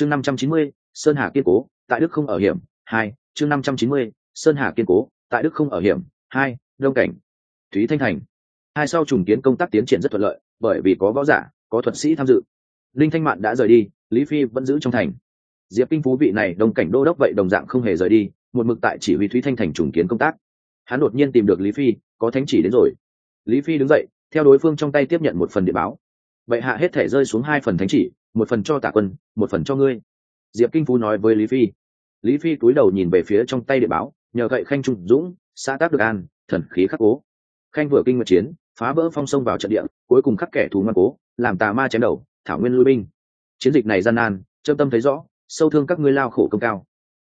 chương năm trăm chín mươi, sơn hà kiên cố, tại đức không ở hiểm, hai, chương năm trăm chín mươi, sơn hà kiên cố, tại đức không ở hiểm, hai, đông cảnh, thúy thanh thành. Hai sau trùng kiến công tác tiến triển rất thuận lợi, bởi vì có võ giả, có thuật sĩ tham dự. Linh thanh mạn đã rời đi, lý phi vẫn giữ trong thành. Diệp kinh phú vị này đông cảnh đô đốc vậy đồng dạng không hề rời đi, một mực tại chỉ huy thúy thanh thành trùng kiến công tác. Hắn đột nhiên tìm được lý phi, có thánh chỉ đến rồi. Lý phi đứng dậy, theo đối phương trong tay tiếp nhận một phần địa báo. Vậy hạ hết thể rơi xuống hai phần thánh chỉ một phần cho tả quân, một phần cho ngươi. Diệp kinh phú nói với lý phi. Lý phi cúi đầu nhìn về phía trong tay địa báo, nhờ gậy khanh trung dũng, xã tác được an, thần khí khắc cố. Khanh vừa kinh mật chiến, phá vỡ phong sông vào trận địa, cuối cùng khắc kẻ thù ngoan cố, làm tà ma chém đầu, thảo nguyên lui binh. Chiến dịch này gian nan trâm tâm thấy rõ, sâu thương các ngươi lao khổ công cao.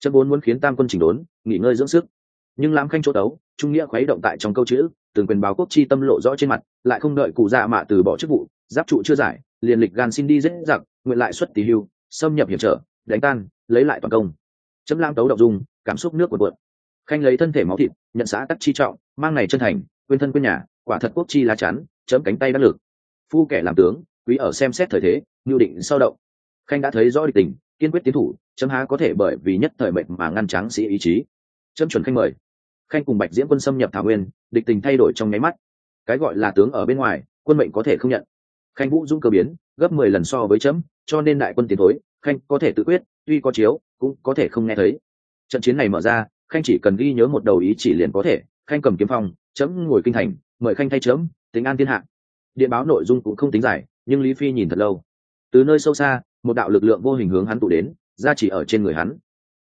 Trâm vốn muốn khiến tam quân chỉnh đốn, nghỉ ngơi dưỡng sức. Nhưng lãm khanh chỗ đấu trung nghĩa khuấy động tại trong câu chữ, từng quyền báo quốc chi tâm lộ rõ trên mặt, lại không đợi cụ dạ mạ từ bỏ chức vụ, giáp trụ chưa giải liền lịch gan xin đi dễ dặc nguyện lại xuất tỷ hưu, xâm nhập hiểm trở, đánh tan, lấy lại toàn công. Chấm lam tấu đậu dung, cảm xúc nước của vượn khanh lấy thân thể máu thịt, nhận xã tắc chi trọng, mang này chân thành, quên thân quên nhà, quả thật quốc chi lá chắn, chấm cánh tay đắc lực. Phu kẻ làm tướng, quý ở xem xét thời thế, nhu định sau động. Khanh đã thấy rõ địch tình, kiên quyết tiến thủ, chấm há có thể bởi vì nhất thời mệnh mà ngăn tráng sĩ ý chí. Chấm chuẩn khanh mời. Khanh cùng bạch diễm quân xâm nhập thảo nguyên, địch tình thay đổi trong nháy mắt. Cái gọi là tướng ở bên ngoài, quân mệnh có thể không nhận khanh vũ dũng cơ biến gấp mười lần so với chấm cho nên đại quân tiến thối khanh có thể tự quyết tuy có chiếu cũng có thể không nghe thấy. Trận chiến này mở ra khanh chỉ cần ghi nhớ một đầu ý chỉ liền có thể. Khanh cầm kiếm phong chấm ngồi kinh thành mời khanh thay chấm tính an thiên hạ. Điện báo nội dung cũng không tính dài, nhưng lý phi nhìn thật lâu. Từ nơi sâu xa một đạo lực lượng vô hình hướng hắn tụ đến ra chỉ ở trên người hắn.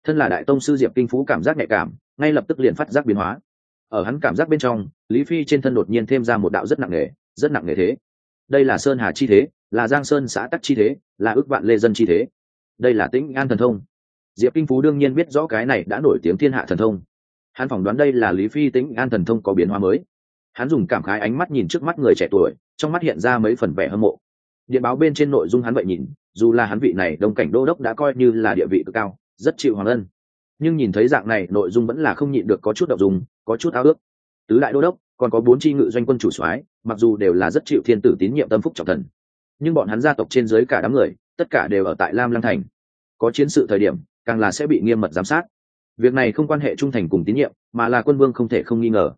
Thân là đại tông sư diệp kinh phú cảm giác nhạy cảm ngay lập tức liền phát giác biến hóa. Ở hắn cảm giác bên trong lý phi trên thân đột nhiên thêm ra một đạo rất nặng nề rất nặng nề thế đây là sơn hà chi thế, là giang sơn xã tắc chi thế, là ước vạn lê dân chi thế. Đây là tĩnh an thần thông. Diệp kinh phú đương nhiên biết rõ cái này đã nổi tiếng thiên hạ thần thông. Hắn phỏng đoán đây là lý phi tĩnh an thần thông có biến hóa mới. Hắn dùng cảm khái ánh mắt nhìn trước mắt người trẻ tuổi, trong mắt hiện ra mấy phần vẻ hâm mộ. Điện báo bên trên nội dung hắn vậy nhìn, dù là hắn vị này đông cảnh đô đốc đã coi như là địa vị cực cao, rất chịu hoàng ân. Nhưng nhìn thấy dạng này, nội dung vẫn là không nhịn được có chút đậu dùng, có chút ao ước. Tứ đại đô đốc còn có bốn tri ngự doanh quân chủ soái, mặc dù đều là rất chịu thiên tử tín nhiệm tâm phúc trọng thần. Nhưng bọn hắn gia tộc trên dưới cả đám người, tất cả đều ở tại lam lăng thành. Có chiến sự thời điểm, càng là sẽ bị nghiêm mật giám sát. Việc này không quan hệ trung thành cùng tín nhiệm, mà là quân vương không thể không nghi ngờ.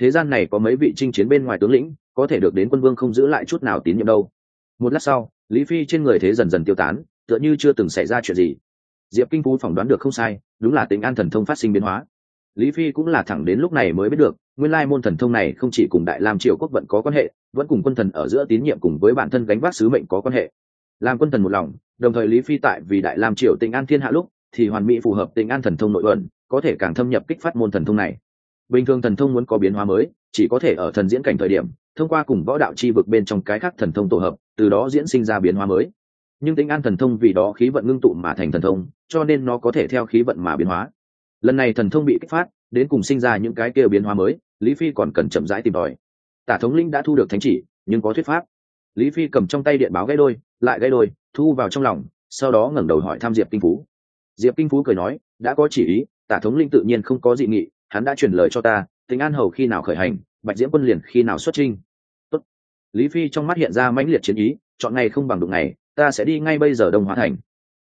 Thế gian này có mấy vị chinh chiến bên ngoài tướng lĩnh, có thể được đến quân vương không giữ lại chút nào tín nhiệm đâu. Một lát sau, lý phi trên người thế dần dần tiêu tán, tựa như chưa từng xảy ra chuyện gì. Diệp kinh phú phỏng đoán được không sai, đúng là tính an thần thông phát sinh biến hóa lý phi cũng là thẳng đến lúc này mới biết được, nguyên lai môn thần thông này không chỉ cùng đại lam triều quốc vận có quan hệ, vẫn cùng quân thần ở giữa tín nhiệm cùng với bản thân gánh vác sứ mệnh có quan hệ. Làm quân thần một lòng, đồng thời lý phi tại vì đại lam triều tình an thiên hạ lúc, thì hoàn mỹ phù hợp tình an thần thông nội ẩn, có thể càng thâm nhập kích phát môn thần thông này. Bình thường thần thông muốn có biến hóa mới, chỉ có thể ở thần diễn cảnh thời điểm, thông qua cùng võ đạo chi vực bên trong cái khác thần thông tổ hợp, từ đó diễn sinh ra biến hóa mới. Nhưng tính an thần thông vì đó khí vận ngưng tụ mà thành thần thông, cho nên nó có thể theo khí vận mà biến hóa lần này thần thông bị kích phát, đến cùng sinh ra những cái kêu biến hóa mới, lý phi còn cần chậm rãi tìm tòi. Tả thống linh đã thu được thánh chỉ, nhưng có thuyết pháp. Lý phi cầm trong tay điện báo gây đôi, lại gây đôi, thu vào trong lòng, sau đó ngẩng đầu hỏi thăm diệp kinh phú. Diệp kinh phú cười nói, đã có chỉ ý, tả thống linh tự nhiên không có dị nghị, hắn đã truyền lời cho ta tính an hầu khi nào khởi hành, bạch diễm quân liền khi nào xuất trinh Tốt. lý phi trong mắt hiện ra mãnh liệt chiến ý, chọn ngày không bằng đụng ngày, ta sẽ đi ngay bây giờ đông hóa thành.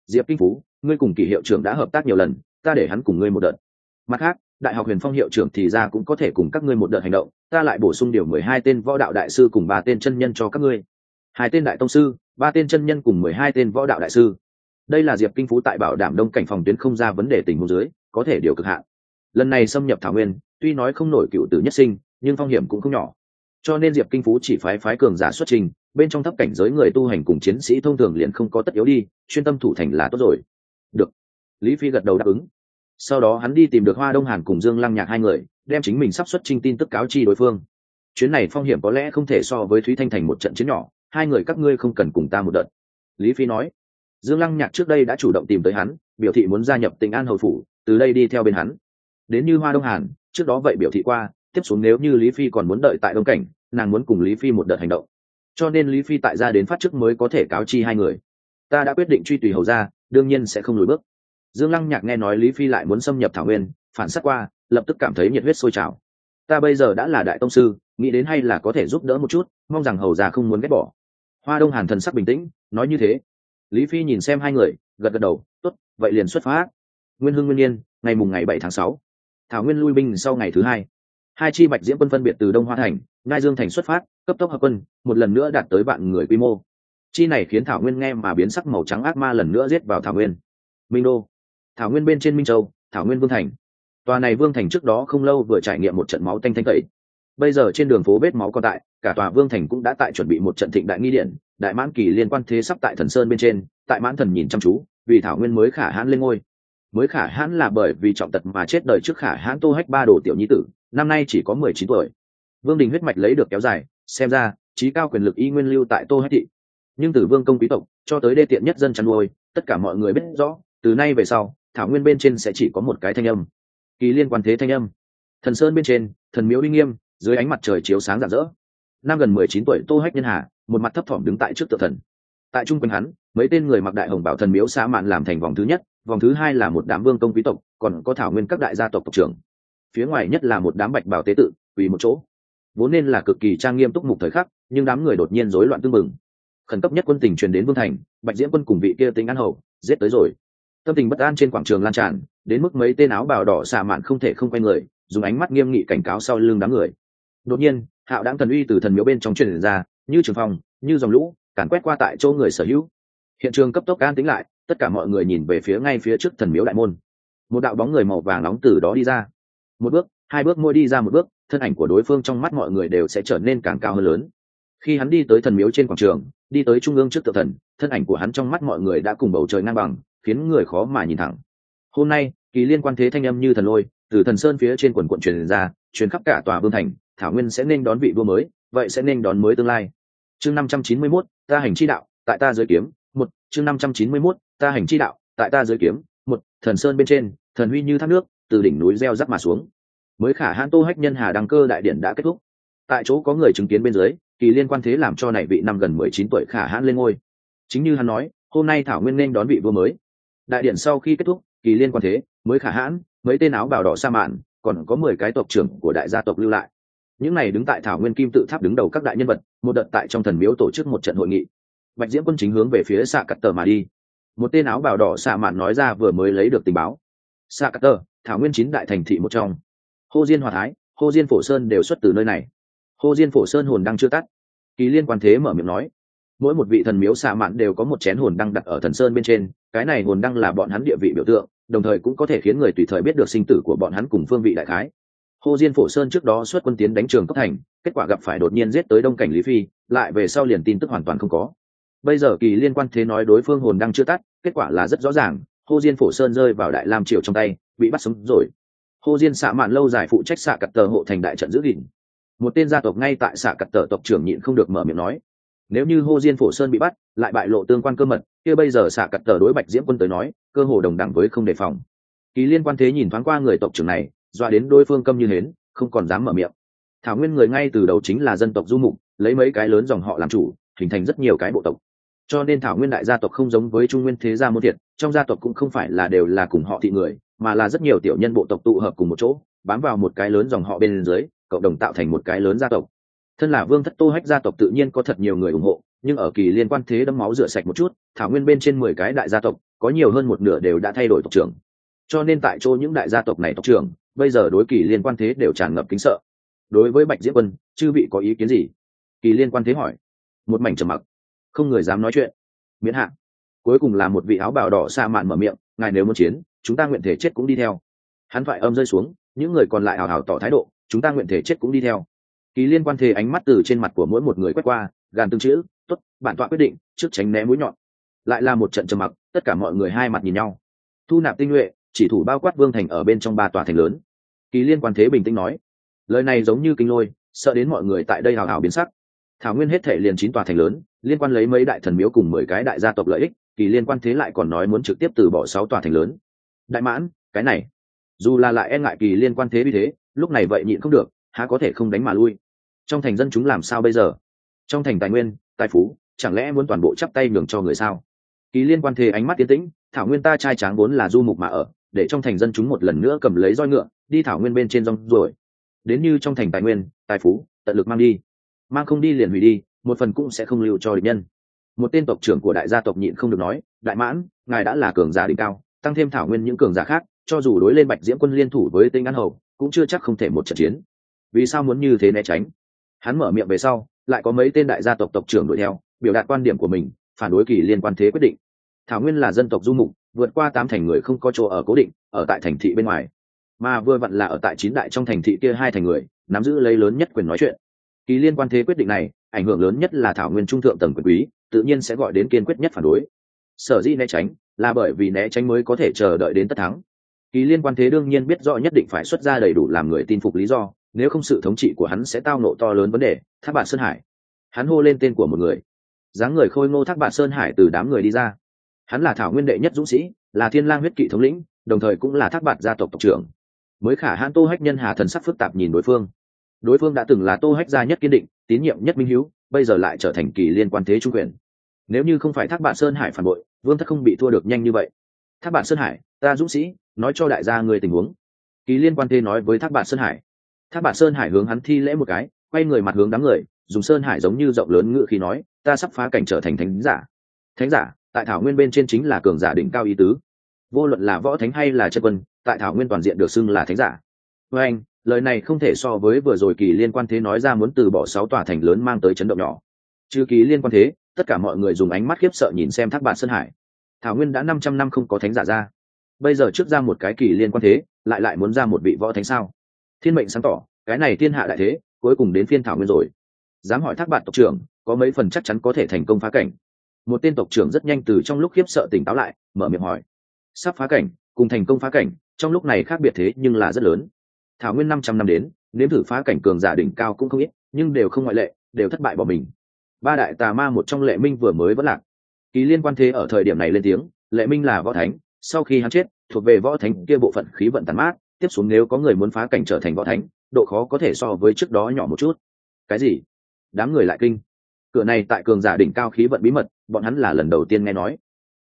Diệp kinh phú, ngươi cùng kỷ hiệu trưởng đã hợp tác nhiều lần ta để hắn cùng ngươi một đợt. Mặt khác, đại học huyền phong hiệu trưởng thì ra cũng có thể cùng các ngươi một đợt hành động, ta lại bổ sung điều mười hai tên võ đạo đại sư cùng ba tên chân nhân cho các ngươi. Hai tên đại tông sư, ba tên chân nhân cùng mười hai tên võ đạo đại sư. Đây là diệp kinh phú tại bảo đảm đông cảnh phòng tuyến không ra vấn đề tình huống dưới, có thể điều cực hạn. Lần này xâm nhập thảo nguyên, tuy nói không nổi cựu tử nhất sinh, nhưng phong hiểm cũng không nhỏ. Cho nên diệp kinh phú chỉ phái phái cường giả xuất trình, bên trong thấp cảnh giới người tu hành cùng chiến sĩ thông thường liền không có tất yếu đi, chuyên tâm thủ thành là tốt rồi. Được lý phi gật đầu đáp ứng. Sau đó hắn đi tìm được hoa đông hàn cùng dương lăng nhạc hai người, đem chính mình sắp xuất trình tin tức cáo chi đối phương. Chuyến này phong hiểm có lẽ không thể so với thúy thanh thành một trận chiến nhỏ, hai người các ngươi không cần cùng ta một đợt. Lý phi nói. Dương lăng nhạc trước đây đã chủ động tìm tới hắn, biểu thị muốn gia nhập tỉnh an hầu phủ, từ đây đi theo bên hắn. Đến như hoa đông hàn, trước đó vậy biểu thị qua, tiếp xuống nếu như lý phi còn muốn đợi tại đông cảnh, nàng muốn cùng lý phi một đợt hành động. Cho nên lý phi tại gia đến phát chức mới có thể cáo chi hai người. Ta đã quyết định truy tùy hầu ra đương nhiên sẽ không lùi bước dương lăng nhạc nghe nói lý phi lại muốn xâm nhập thảo nguyên, phản s á t qua, lập tức cảm thấy nhiệt huyết sôi trào. Ta bây giờ đã là đại tông sư, nghĩ đến hay là có thể giúp đỡ một chút, mong rằng hầu già không muốn ghét bỏ. Hoa đông hàn thần sắc bình tĩnh, nói như thế. Lý phi nhìn xem hai người, gật gật đầu, tốt, vậy liền xuất phát. Nguyên hưng nguyên nhiên, ngày mùng ngày bảy tháng sáu. Thảo nguyên lui binh sau ngày thứ hai. Hai chi bạch diễm quân phân biệt từ đông hoa thành, ngai dương thành xuất phát, cấp tốc hợp quân, một lần nữa đạt tới vạn người quy mô. Chi này khiến thảo nguyên nghe mà biến sắc màu trắng ác ma lần nữa giết vào thảo nguyên. Minh đô thảo nguyên bên trên minh châu, thảo nguyên vương thành. Tòa này vương thành trước đó không lâu vừa trải nghiệm một trận máu tanh thanh tẩy. Bây giờ trên đường phố vết máu còn tại, cả tòa vương thành cũng đã tại chuẩn bị một trận thịnh đại nghi điện, đại mãn kỳ liên quan thế sắp tại thần sơn bên trên, tại mãn thần nhìn chăm chú, vì thảo nguyên mới khả hãn lên ngôi. Mới khả hãn là bởi vì trọng tật mà chết đời trước khả hãn tô hách ba đồ tiểu nhi tử, năm nay chỉ có mười chín tuổi. Vương đình huyết mạch lấy được kéo dài, xem ra trí cao quyền lực y nguyên lưu tại tô hách thị. Nhưng từ vương công quý tộc, cho tới đê tiện nhất dân chăn nuôi, tất cả mọi người biết rõ, từ nay về sau thảo nguyên bên trên sẽ chỉ có một cái thanh âm. Kỳ liên quan thế thanh âm. Thần sơn bên trên, thần miếu uy nghiêm, dưới ánh mặt trời chiếu sáng rạng rỡ. Năm gần mười chín tuổi tô hách nhân hà, một mặt thấp thỏm đứng tại trước tự thần. Tại trung quanh hắn, mấy tên người mặc đại hồng bảo thần miếu xã mạn làm thành vòng thứ nhất, vòng thứ hai là một đám vương công quý tộc, còn có thảo nguyên các đại gia tộc tộc trưởng. Phía ngoài nhất là một đám bạch bảo tế tự vì một chỗ. Vốn nên là cực kỳ trang nghiêm túc mục thời khắc, nhưng đám người đột nhiên rối loạn tương mừng khẩn cấp nhất quân tình truyền đến vương thành, bạch diễm quân cùng vị kia tính an hầu, giết tới rồi tâm tình bất an trên quảng trường lan tràn, đến mức mấy tên áo bào đỏ xạ mạn không thể không quay người, dùng ánh mắt nghiêm nghị cảnh cáo sau lưng đám người. Đột nhiên, hạo đáng thần uy từ thần miếu bên trong truyền ra, như trường phong, như dòng lũ, càn quét qua tại chỗ người sở hữu. Hiện trường cấp tốc an tính lại, tất cả mọi người nhìn về phía ngay phía trước thần miếu đại môn. Một đạo bóng người màu vàng nóng từ đó đi ra. Một bước, hai bước môi đi ra một bước, thân ảnh của đối phương trong mắt mọi người đều sẽ trở nên càng cao hơn lớn. Khi hắn đi tới thần miếu trên quảng trường, đi tới trung ương trước tự thần, thân ảnh của hắn trong mắt mọi người đã cùng bầu trời ngang bằng khiến người khó mà nhìn thẳng. Hôm nay kỳ liên quan thế thanh âm như thần lôi từ thần sơn phía trên quần quận truyền ra truyền khắp cả tòa vương thành thảo nguyên sẽ nên đón vị vua mới vậy sẽ nên đón mới tương lai. Chương năm trăm chín mươi 591, ta hành chi đạo tại ta giới kiếm một chương năm trăm chín mươi 591, ta hành chi đạo tại ta giới kiếm một thần sơn bên trên thần huy như thác nước từ đỉnh núi gieo rắc mà xuống. Mới khả hãn tô hách nhân hà đăng cơ đại điển đã kết thúc. Tại chỗ có người chứng kiến bên dưới kỳ liên quan thế làm cho này vị năm gần mười chín tuổi khả hãn lên ngôi. Chính như hắn nói hôm nay thảo nguyên nên đón vị vua mới đại điện sau khi kết thúc, kỳ liên quan thế, mới khả hãn, mấy tên áo bào đỏ sa mạn, còn có mười cái tộc trưởng của đại gia tộc lưu lại. Những này đứng tại thảo nguyên kim tự tháp đứng đầu các đại nhân vật, một đợt tại trong thần miếu tổ chức một trận hội nghị. Bạch diễm quân chính hướng về phía xạ cắt tờ mà đi. Một tên áo bào đỏ xạ mạn nói ra vừa mới lấy được tình báo. Xạ cắt tờ, thảo nguyên chín đại thành thị một trong. Hô diên hòa thái, hô diên phổ sơn đều xuất từ nơi này. Hô diên phổ sơn hồn đang chưa tắt. Kỳ liên quan thế mở miệng nói. Mỗi một vị thần miếu xạ mạn đều có một chén hồn đăng đặt ở thần sơn bên trên cái này hồn đăng là bọn hắn địa vị biểu tượng, đồng thời cũng có thể khiến người tùy thời biết được sinh tử của bọn hắn cùng phương vị đại khái. Hồ diên phổ sơn trước đó xuất quân tiến đánh trường cấp thành, kết quả gặp phải đột nhiên giết tới đông cảnh lý phi, lại về sau liền tin tức hoàn toàn không có. Bây giờ kỳ liên quan thế nói đối phương hồn đăng chưa tắt, kết quả là rất rõ ràng, hồ diên phổ sơn rơi vào đại lam triều trong tay, bị bắt sống rồi. Hồ diên xạ mạn lâu dài phụ trách xạ cặp tờ hộ thành đại trận giữ gìn. Một tên gia tộc ngay tại xạ cặp tờ tộc trưởng nhịn không được mở miệng nói, nếu như Hồ diên phổ sơn bị bắt, lại bại lộ tương quan cơ mật kia bây giờ xạ cặt tờ đối bạch diễm quân tới nói, cơ hồ đồng đẳng với không đề phòng. Kỳ liên quan thế nhìn thoáng qua người tộc trưởng này, dọa đến đối phương câm như hến, không còn dám mở miệng. Thảo nguyên người ngay từ đầu chính là dân tộc du mục, lấy mấy cái lớn dòng họ làm chủ, hình thành rất nhiều cái bộ tộc. Cho nên thảo nguyên đại gia tộc không giống với trung nguyên thế gia môn thiệt, trong gia tộc cũng không phải là đều là cùng họ thị người, mà là rất nhiều tiểu nhân bộ tộc tụ hợp cùng một chỗ, bám vào một cái lớn dòng họ bên dưới, cộng đồng tạo thành một cái lớn gia tộc. Thân là vương thất tô hách gia tộc tự nhiên có thật nhiều người ủng hộ nhưng ở kỳ liên quan thế đấm máu rửa sạch một chút, thảo nguyên bên trên mười cái đại gia tộc, có nhiều hơn một nửa đều đã thay đổi tộc trưởng. Cho nên tại chỗ những đại gia tộc này tộc trưởng, bây giờ đối kỳ liên quan thế đều tràn ngập kính sợ. Đối với bạch diễm quân, chư vị có ý kiến gì? Kỳ liên quan thế hỏi. Một mảnh trầm mặc. Không người dám nói chuyện. Miễn hạn cuối cùng là một vị áo bào đỏ xa mạn mở miệng, ngài nếu muốn chiến, chúng ta nguyện thể chết cũng đi theo. Hắn thoại âm rơi xuống, những người còn lại hào hào tỏ thái độ, chúng ta nguyện thể chết cũng đi theo. Kỳ liên quan thế ánh mắt từ trên mặt của mỗi một người quét qua, gàn từng chữ tốt, bản tọa quyết định, trước tránh né mũi nhọn. Lại là một trận trầm mặc, tất cả mọi người hai mặt nhìn nhau. Thu nạp tinh nhuệ, chỉ thủ bao quát vương thành ở bên trong ba tòa thành lớn. Kỳ liên quan thế bình tĩnh nói, lời này giống như kinh lôi, sợ đến mọi người tại đây hào hào biến sắc. Thảo nguyên hết thể liền chín tòa thành lớn, liên quan lấy mấy đại thần miếu cùng mười cái đại gia tộc lợi ích, kỳ liên quan thế lại còn nói muốn trực tiếp từ bỏ sáu tòa thành lớn. Đại mãn, cái này, dù là lại e ngại kỳ liên quan thế vì thế, lúc này vậy nhịn không được, há có thể không đánh mà lui. Trong thành dân chúng làm sao bây giờ? Trong thành tài nguyên tài phú, chẳng lẽ muốn toàn bộ chắp tay nhường cho người sao? Kỳ liên quan thế ánh mắt tiến tĩnh, thảo nguyên ta trai tráng vốn là du mục mà ở, để trong thành dân chúng một lần nữa cầm lấy roi ngựa, đi thảo nguyên bên trên rong rồi đến như trong thành tài nguyên, tài phú, tận lực mang đi. Mang không đi liền hủy đi, một phần cũng sẽ không lưu cho địch nhân. Một tên tộc trưởng của đại gia tộc nhịn không được nói, đại mãn, ngài đã là cường giả đỉnh cao, tăng thêm thảo nguyên những cường giả khác, cho dù đối lên bạch diễm quân liên thủ với tinh an hầu, cũng chưa chắc không thể một trận chiến. Vì sao muốn như thế né tránh? Hắn mở miệng về sau lại có mấy tên đại gia tộc tộc trưởng đuổi theo, biểu đạt quan điểm của mình, phản đối kỳ liên quan thế quyết định. Thảo nguyên là dân tộc du mục, vượt qua tám thành người không có chỗ ở cố định, ở tại thành thị bên ngoài. Mà vừa vặn là ở tại chín đại trong thành thị kia hai thành người, nắm giữ lấy lớn nhất quyền nói chuyện. Kỳ liên quan thế quyết định này, ảnh hưởng lớn nhất là thảo nguyên trung thượng tầng quyền quý, tự nhiên sẽ gọi đến kiên quyết nhất phản đối. Sở dĩ né tránh, là bởi vì né tránh mới có thể chờ đợi đến tất thắng. Kỳ liên quan thế đương nhiên biết rõ nhất định phải xuất ra đầy đủ làm người tin phục lý do nếu không sự thống trị của hắn sẽ tao nộ to lớn vấn đề, thác bạn sơn hải. Hắn hô lên tên của một người. Dáng người khôi ngô thác bạn sơn hải từ đám người đi ra. Hắn là thảo nguyên đệ nhất dũng sĩ, là thiên lang huyết kỵ thống lĩnh, đồng thời cũng là thác bạn gia tộc tộc trưởng. Mới khả hãn tô hách nhân hà thần sắc phức tạp nhìn đối phương. Đối phương đã từng là tô hách gia nhất kiên định, tín nhiệm nhất minh hiếu, bây giờ lại trở thành kỳ liên quan thế trung quyền. Nếu như không phải thác bạn sơn hải phản bội, vương thất không bị thua được nhanh như vậy. Thác bạn sơn hải, ta dũng sĩ, nói cho đại gia người tình huống. Kỳ liên quan thế nói với thác bạn sơn hải thác bạn sơn hải hướng hắn thi lễ một cái, quay người mặt hướng đám người, dùng sơn hải giống như rộng lớn ngự khi nói, ta sắp phá cảnh trở thành thánh giả. Thánh giả, tại thảo nguyên bên trên chính là cường giả đỉnh cao ý tứ. Vô luận là võ thánh hay là chân quân, tại thảo nguyên toàn diện được xưng là thánh giả. Với anh, lời này không thể so với vừa rồi kỳ liên quan thế nói ra muốn từ bỏ sáu tòa thành lớn mang tới chấn động nhỏ. Trừ kỳ liên quan thế, tất cả mọi người dùng ánh mắt khiếp sợ nhìn xem thác bạn sơn hải. Thảo nguyên đã năm trăm năm không có thánh giả ra. Bây giờ trước ra một cái kỳ liên quan thế, lại lại muốn ra một vị võ thánh sao? Thiên mệnh sáng tỏ, cái này thiên hạ đại thế, cuối cùng đến phiên thảo nguyên rồi. Dám hỏi thác bạn tộc trưởng, có mấy phần chắc chắn có thể thành công phá cảnh. Một tên tộc trưởng rất nhanh từ trong lúc khiếp sợ tỉnh táo lại, mở miệng hỏi. Sắp phá cảnh, cùng thành công phá cảnh, trong lúc này khác biệt thế nhưng là rất lớn. Thảo nguyên năm trăm năm đến, nếm thử phá cảnh cường giả đỉnh cao cũng không ít, nhưng đều không ngoại lệ, đều thất bại bỏ mình. Ba đại tà ma một trong lệ minh vừa mới vẫn lạc. Ký liên quan thế ở thời điểm này lên tiếng, lệ minh là võ thánh, sau khi hắn chết, thuộc về võ thánh kia bộ phận khí vận tàn mát tiếp xuống nếu có người muốn phá cảnh trở thành võ thánh, độ khó có thể so với trước đó nhỏ một chút. Cái gì? Đám người lại kinh. Cửa này tại cường giả đỉnh cao khí vận bí mật, bọn hắn là lần đầu tiên nghe nói.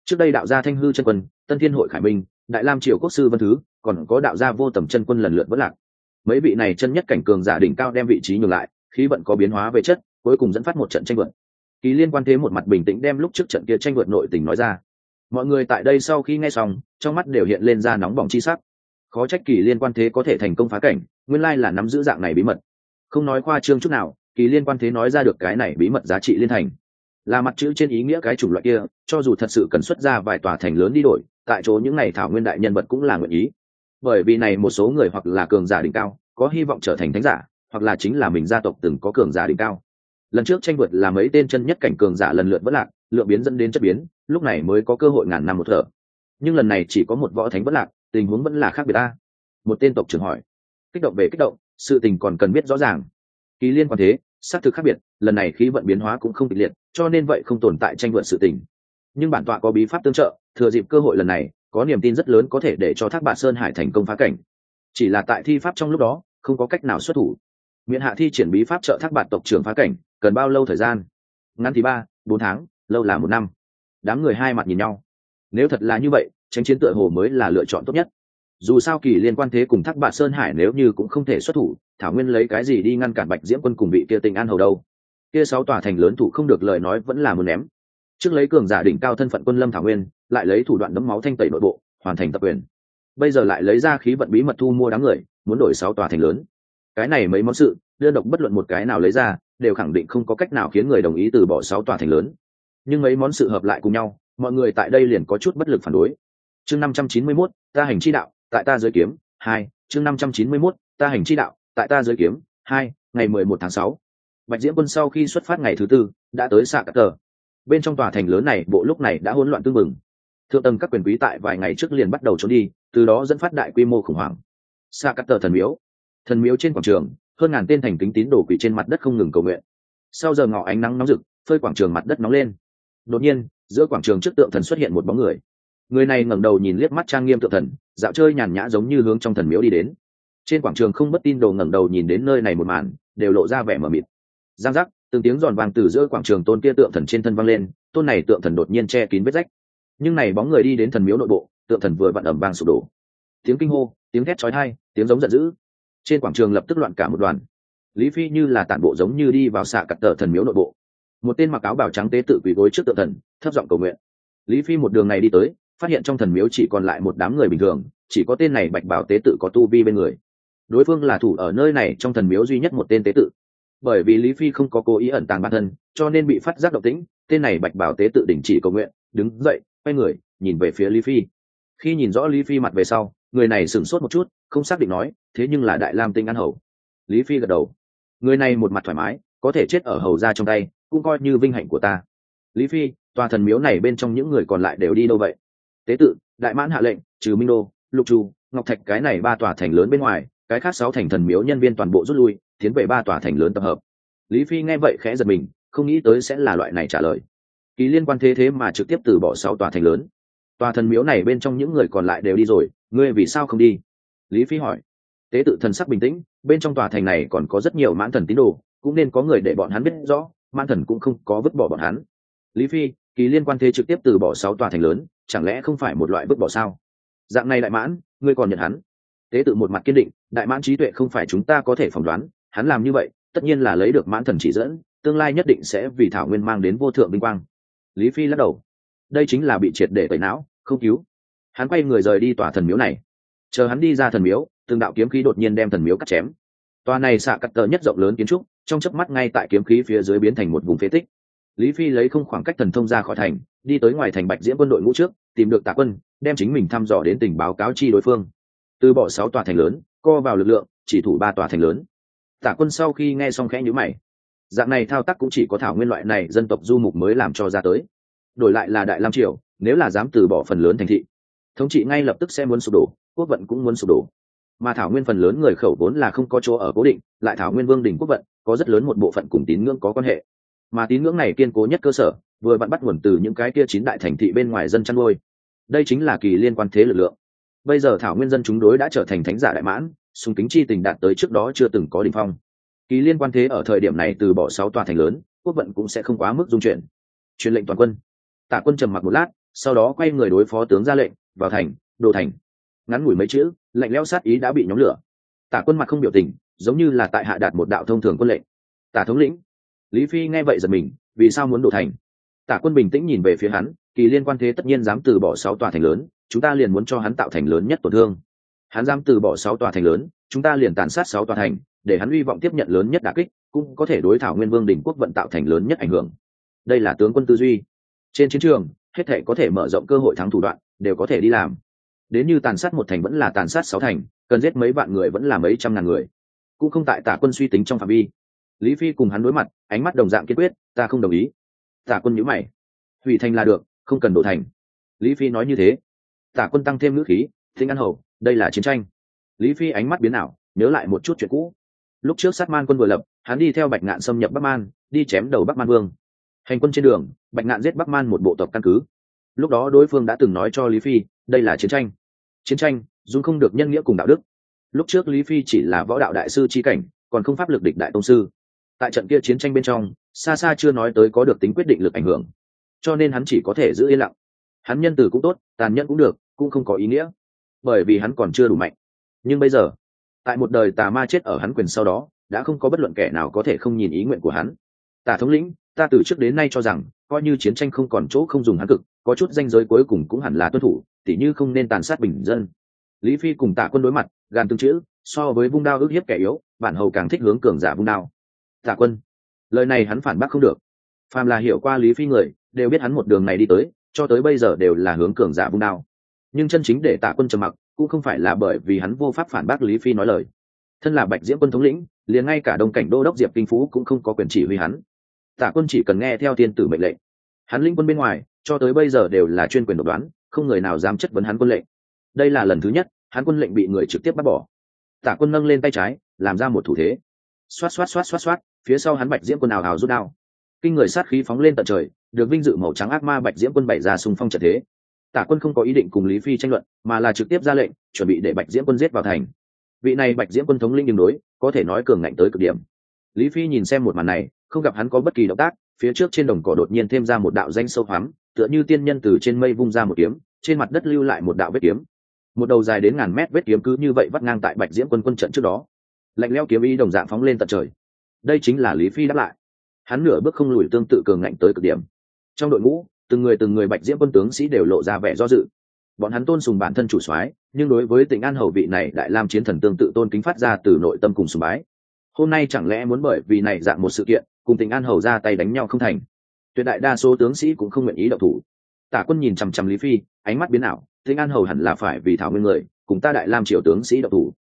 Trước đây đạo gia thanh hư chân quân, tân thiên hội khải minh, đại lam triều quốc sư vân thứ, còn có đạo gia vô tầm chân quân lần lượt vất lạc. Mấy vị này chân nhất cảnh cường giả đỉnh cao đem vị trí nhường lại, khí vận có biến hóa về chất, cuối cùng dẫn phát một trận tranh vượt kỳ liên quan thế một mặt bình tĩnh đem lúc trước trận kia tranh vượt nội tình nói ra. Mọi người tại đây sau khi nghe xong, trong mắt đều hiện lên ra nóng bỏng chi sắc khó trách kỳ liên quan thế có thể thành công phá cảnh, nguyên lai là nắm giữ dạng này bí mật. Không nói khoa trương chút nào, kỳ liên quan thế nói ra được cái này bí mật giá trị liên thành. Là mặt chữ trên ý nghĩa cái chủng loại kia, cho dù thật sự cần xuất ra vài tòa thành lớn đi đổi, tại chỗ những này thảo nguyên đại nhân vật cũng là nguyện ý. Bởi vì này một số người hoặc là cường giả đỉnh cao, có hy vọng trở thành thánh giả, hoặc là chính là mình gia tộc từng có cường giả đỉnh cao. Lần trước tranh vượt là mấy tên chân nhất cảnh cường giả lần lượt vất lạc, lượng biến dẫn đến chất biến, lúc này mới có cơ hội ngàn năm một thở. Nhưng lần này chỉ có một võ thánh vất lạc tình huống vẫn là khác biệt ta. Một tên tộc trưởng hỏi. Kích động về kích động, sự tình còn cần biết rõ ràng. Kỳ liên quan thế, xác thực khác biệt, lần này khí vận biến hóa cũng không kịch liệt, cho nên vậy không tồn tại tranh luận sự tình. Nhưng bản tọa có bí pháp tương trợ, thừa dịp cơ hội lần này, có niềm tin rất lớn có thể để cho thác bạc sơn hải thành công phá cảnh. Chỉ là tại thi pháp trong lúc đó, không có cách nào xuất thủ. Miễn hạ thi triển bí pháp trợ thác bạc tộc trưởng phá cảnh, cần bao lâu thời gian? Ngắn thì ba, bốn tháng, lâu là một năm. Đám người hai mặt nhìn nhau. Nếu thật là như vậy tránh chiến tựa hồ mới là lựa chọn tốt nhất. Dù sao kỳ liên quan thế cùng thác bạc sơn hải nếu như cũng không thể xuất thủ, thảo nguyên lấy cái gì đi ngăn cản bạch diễm quân cùng bị kia tình an hầu đâu? Kia sáu tòa thành lớn thủ không được lời nói vẫn là muốn ném. Trước lấy cường giả đỉnh cao thân phận quân lâm thảo nguyên, lại lấy thủ đoạn đấm máu thanh tẩy nội bộ, hoàn thành tập quyền. Bây giờ lại lấy ra khí vận bí mật thu mua đám người, muốn đổi sáu tòa thành lớn. Cái này mấy món sự đưa độc bất luận một cái nào lấy ra, đều khẳng định không có cách nào khiến người đồng ý từ bỏ sáu tòa thành lớn. Nhưng mấy món sự hợp lại cùng nhau, mọi người tại đây liền có chút bất lực phản đối chương năm trăm chín mươi 591, ta hành chi đạo tại ta giới kiếm hai chương năm trăm chín mươi 591, ta hành chi đạo tại ta giới kiếm hai ngày mười một tháng sáu. Bạch diễm quân sau khi xuất phát ngày thứ tư đã tới xạ cát tờ bên trong tòa thành lớn này bộ lúc này đã hỗn loạn tương mừng thượng tầng các quyền quý tại vài ngày trước liền bắt đầu trốn đi từ đó dẫn phát đại quy mô khủng hoảng. Xạ cát tờ thần miếu. Thần miếu trên quảng trường hơn ngàn tên thành kính tín đồ quỷ trên mặt đất không ngừng cầu nguyện. Sau giờ ngọ ánh nắng nóng rực phơi quảng trường mặt đất nóng lên. Đột nhiên giữa quảng trường trước tượng thần xuất hiện một bóng người người này ngẩng đầu nhìn liếc mắt trang nghiêm tượng thần, dạo chơi nhàn nhã giống như hướng trong thần miếu đi đến. Trên quảng trường không bất tin đồ ngẩng đầu nhìn đến nơi này một màn, đều lộ ra vẻ mờ mịt. Giang giác, từng tiếng giòn vàng từ giữa quảng trường tôn kia tượng thần trên thân văng lên, tôn này tượng thần đột nhiên che kín vết rách. Nhưng này bóng người đi đến thần miếu nội bộ, tượng thần vừa vặn ẩm vang sụp đổ. Tiếng kinh hô, tiếng thét chói tai, tiếng giống giận dữ. Trên quảng trường lập tức loạn cả một đoàn. Lý phi như là tản bộ giống như đi vào xạ cặt tờ thần miếu nội bộ. Một tên mặc áo bảo trắng tế tự quỳ gối trước tượng thần, thấp giọng cầu nguyện. Lý phi một đường này đi tới phát hiện trong thần miếu chỉ còn lại một đám người bình thường, chỉ có tên này bạch bảo tế tự có tu vi bên người. Đối phương là thủ ở nơi này trong thần miếu duy nhất một tên tế tự. Bởi vì lý phi không có cố ý ẩn tàng bản thân, cho nên bị phát giác độc tĩnh, tên này bạch bảo tế tự đình chỉ cầu nguyện, đứng dậy, quay người, nhìn về phía lý phi. Khi nhìn rõ lý phi mặt về sau, người này sửng sốt một chút, không xác định nói, thế nhưng là đại lam tinh ăn hầu. Lý phi gật đầu. Người này một mặt thoải mái, có thể chết ở hầu ra trong tay, cũng coi như vinh hạnh của ta. Lý phi, tòa thần miếu này bên trong những người còn lại đều đi đâu vậy? Tế tự, đại mãn hạ lệnh, trừ minh đô, lục trù, ngọc thạch cái này ba tòa thành lớn bên ngoài, cái khác sáu thành thần miếu nhân viên toàn bộ rút lui, tiến về ba tòa thành lớn tập hợp. Lý phi nghe vậy khẽ giật mình, không nghĩ tới sẽ là loại này trả lời. Ký liên quan thế thế mà trực tiếp từ bỏ sáu tòa thành lớn. Tòa thần miếu này bên trong những người còn lại đều đi rồi, ngươi vì sao không đi? Lý phi hỏi. Tế tự thần sắc bình tĩnh, bên trong tòa thành này còn có rất nhiều mãn thần tín đồ, cũng nên có người để bọn hắn biết rõ, mãn thần cũng không có vứt bỏ bọn hắn. Lý phi kỳ liên quan thế trực tiếp từ bỏ sáu tòa thành lớn, chẳng lẽ không phải một loại bức bỏ sao? Dạng này đại mãn, ngươi còn nhận hắn? Tế tự một mặt kiên định, đại mãn trí tuệ không phải chúng ta có thể phỏng đoán, hắn làm như vậy, tất nhiên là lấy được mãn thần chỉ dẫn, tương lai nhất định sẽ vì thảo nguyên mang đến vô thượng vinh quang. Lý phi lắc đầu. Đây chính là bị triệt để tẩy não, không cứu. Hắn quay người rời đi tòa thần miếu này. Chờ hắn đi ra thần miếu, từng đạo kiếm khí đột nhiên đem thần miếu cắt chém. Tòa này xạ cắt tờ nhất rộng lớn kiến trúc, trong chớp mắt ngay tại kiếm khí phía dưới biến thành một vùng phế tích lý phi lấy không khoảng cách thần thông ra khỏi thành, đi tới ngoài thành bạch diễm quân đội ngũ trước, tìm được tạ quân, đem chính mình thăm dò đến tình báo cáo chi đối phương. Từ bỏ sáu tòa thành lớn, co vào lực lượng, chỉ thủ ba tòa thành lớn. Tạ quân sau khi nghe xong khẽ nhữ mày. Dạng này thao tác cũng chỉ có thảo nguyên loại này dân tộc du mục mới làm cho ra tới. Đổi lại là đại lam triều, nếu là dám từ bỏ phần lớn thành thị, thống trị ngay lập tức sẽ muốn sụp đổ, quốc vận cũng muốn sụp đổ. Mà thảo nguyên phần lớn người khẩu vốn là không có chỗ ở cố định, lại thảo nguyên vương đình quốc vận, có rất lớn một bộ phận cùng tín ngưỡng có quan hệ mà tín ngưỡng này kiên cố nhất cơ sở, vừa vặn bắt nguồn từ những cái kia chín đại thành thị bên ngoài dân chăn nuôi. Đây chính là kỳ liên quan thế lực lượng. Bây giờ thảo nguyên dân chúng đối đã trở thành thánh giả đại mãn, sùng kính chi tình đạt tới trước đó chưa từng có đ ỉ n h phong. Kỳ liên quan thế ở thời điểm này từ bỏ sáu tòa thành lớn, quốc vận cũng sẽ không quá mức dung chuyển. Truyền lệnh toàn quân. Tạ quân trầm mặc một lát, sau đó quay người đối phó tướng ra lệnh, vào thành, đồ thành. Ngắn ngủi mấy chữ, lạnh leo sát ý đã bị nhóm lửa. Tạ quân mặt không biểu tình, giống như là tại hạ đạt một đạo thông thường quân lệnh. Tả thống lĩnh lý phi nghe vậy giật mình, vì sao muốn đổ thành? Tả quân bình tĩnh nhìn về phía hắn, kỳ liên quan thế tất nhiên dám từ bỏ sáu tòa thành lớn, chúng ta liền muốn cho hắn tạo thành lớn nhất tổn thương. Hắn dám từ bỏ sáu tòa thành lớn, chúng ta liền tàn sát sáu tòa thành, để hắn hy vọng tiếp nhận lớn nhất đà kích, cũng có thể đối thảo nguyên vương đình quốc vận tạo thành lớn nhất ảnh hưởng. Đây là tướng quân tư duy. Trên chiến trường, hết thể có thể mở rộng cơ hội thắng thủ đoạn, đều có thể đi làm. Đến như tàn sát một thành vẫn là tàn sát sáu thành, cần giết mấy vạn người vẫn là mấy trăm ngàn người. Cũng không tại tả quân suy tính trong phạm vi lý phi cùng hắn đối mặt, ánh mắt đồng dạng kiên quyết, ta không đồng ý. Tả quân nhữ mày. Hủy thành là được, không cần đổ thành. Lý phi nói như thế. Tả quân tăng thêm ngữ khí, thinh ăn hầu, đây là chiến tranh. Lý phi ánh mắt biến ảo, nhớ lại một chút chuyện cũ. Lúc trước sát man quân vừa lập, hắn đi theo bạch ngạn xâm nhập bắc man, đi chém đầu bắc man vương. Hành quân trên đường, bạch ngạn giết bắc man một bộ tộc căn cứ. Lúc đó đối phương đã từng nói cho lý phi, đây là chiến tranh. Chiến tranh, dùng không được nhân nghĩa cùng đạo đức. Lúc trước lý phi chỉ là võ đạo đại sư trí cảnh, còn không pháp lực địch đại tông sư tại trận kia chiến tranh bên trong xa xa chưa nói tới có được tính quyết định lực ảnh hưởng. Cho nên hắn chỉ có thể giữ yên lặng. Hắn nhân từ cũng tốt, tàn nhẫn cũng được, cũng không có ý nghĩa. Bởi vì hắn còn chưa đủ mạnh. Nhưng bây giờ, tại một đời tà ma chết ở hắn quyền sau đó, đã không có bất luận kẻ nào có thể không nhìn ý nguyện của hắn. Tà thống lĩnh, ta từ trước đến nay cho rằng, coi như chiến tranh không còn chỗ không dùng hắn cực, có chút danh giới cuối cùng cũng hẳn là tuân thủ, tỉ như không nên tàn sát bình dân. Lý phi cùng tạ quân đối mặt gan tương chữ, so với vung đao ước hiếp kẻ yếu, bản hầu càng thích hướng cường giả vung đao tạ quân. Lời này hắn phản bác không được. Phàm là hiểu qua lý phi người, đều biết hắn một đường này đi tới, cho tới bây giờ đều là hướng cường giả vung đao. Nhưng chân chính để tạ quân trầm mặc, cũng không phải là bởi vì hắn vô pháp phản bác lý phi nói lời. Thân là bạch diễm quân thống lĩnh, liền ngay cả đông cảnh đô đốc diệp kinh phú cũng không có quyền chỉ huy hắn. Tạ quân chỉ cần nghe theo thiên tử mệnh lệnh. Hắn lĩnh quân bên ngoài, cho tới bây giờ đều là chuyên quyền độc đoán, không người nào dám chất vấn hắn quân lệnh. Đây là lần thứ nhất, hắn quân lệnh bị người trực tiếp bắt bỏ. Tạ quân nâng lên tay trái, làm ra một thủ thế xoát xoát xoát xoát xoát, phía sau hắn bạch diễm quân ào ào rút đao. Kinh người sát khí phóng lên tận trời, được vinh dự màu trắng ác ma bạch diễm quân bày ra xung phong trận thế. Tả quân không có ý định cùng lý phi tranh luận, mà là trực tiếp ra lệnh, chuẩn bị để bạch diễm quân giết vào thành. Vị này bạch diễm quân thống linh đường đối, có thể nói cường ngạnh tới cực điểm. Lý phi nhìn xem một màn này, không gặp hắn có bất kỳ động tác, phía trước trên đồng cỏ đột nhiên thêm ra một đạo danh sâu hoắm, tựa như tiên nhân từ trên mây vung ra một kiếm, trên mặt đất lưu lại một đạo vết kiếm. Một đầu dài đến ngàn mét vết kiếm cứ như vậy vắt ngang tại bạch diễm quân quân trận trước đó lạnh leo kiếm ý đồng dạng phóng lên tận trời. Đây chính là lý phi đáp lại. Hắn nửa bước không lùi tương tự cường ngạnh tới cực điểm. Trong đội ngũ, từng người từng người bạch diễm quân tướng sĩ đều lộ ra vẻ do dự. Bọn hắn tôn sùng bản thân chủ soái, nhưng đối với tỉnh an hầu vị này đại lam chiến thần tương tự tôn kính phát ra từ nội tâm cùng sùng bái. Hôm nay chẳng lẽ muốn bởi vì này dạng một sự kiện, cùng tỉnh an hầu ra tay đánh nhau không thành? Tuyệt đại đa số tướng sĩ cũng không nguyện ý đậu thủ. Tả quân nhìn chằm chằm lý phi, ánh mắt biến ảo tỉnh an hầu hẳn là phải vì thảo nguyên người, cùng ta đại lam triều tướng sĩ đậu thủ.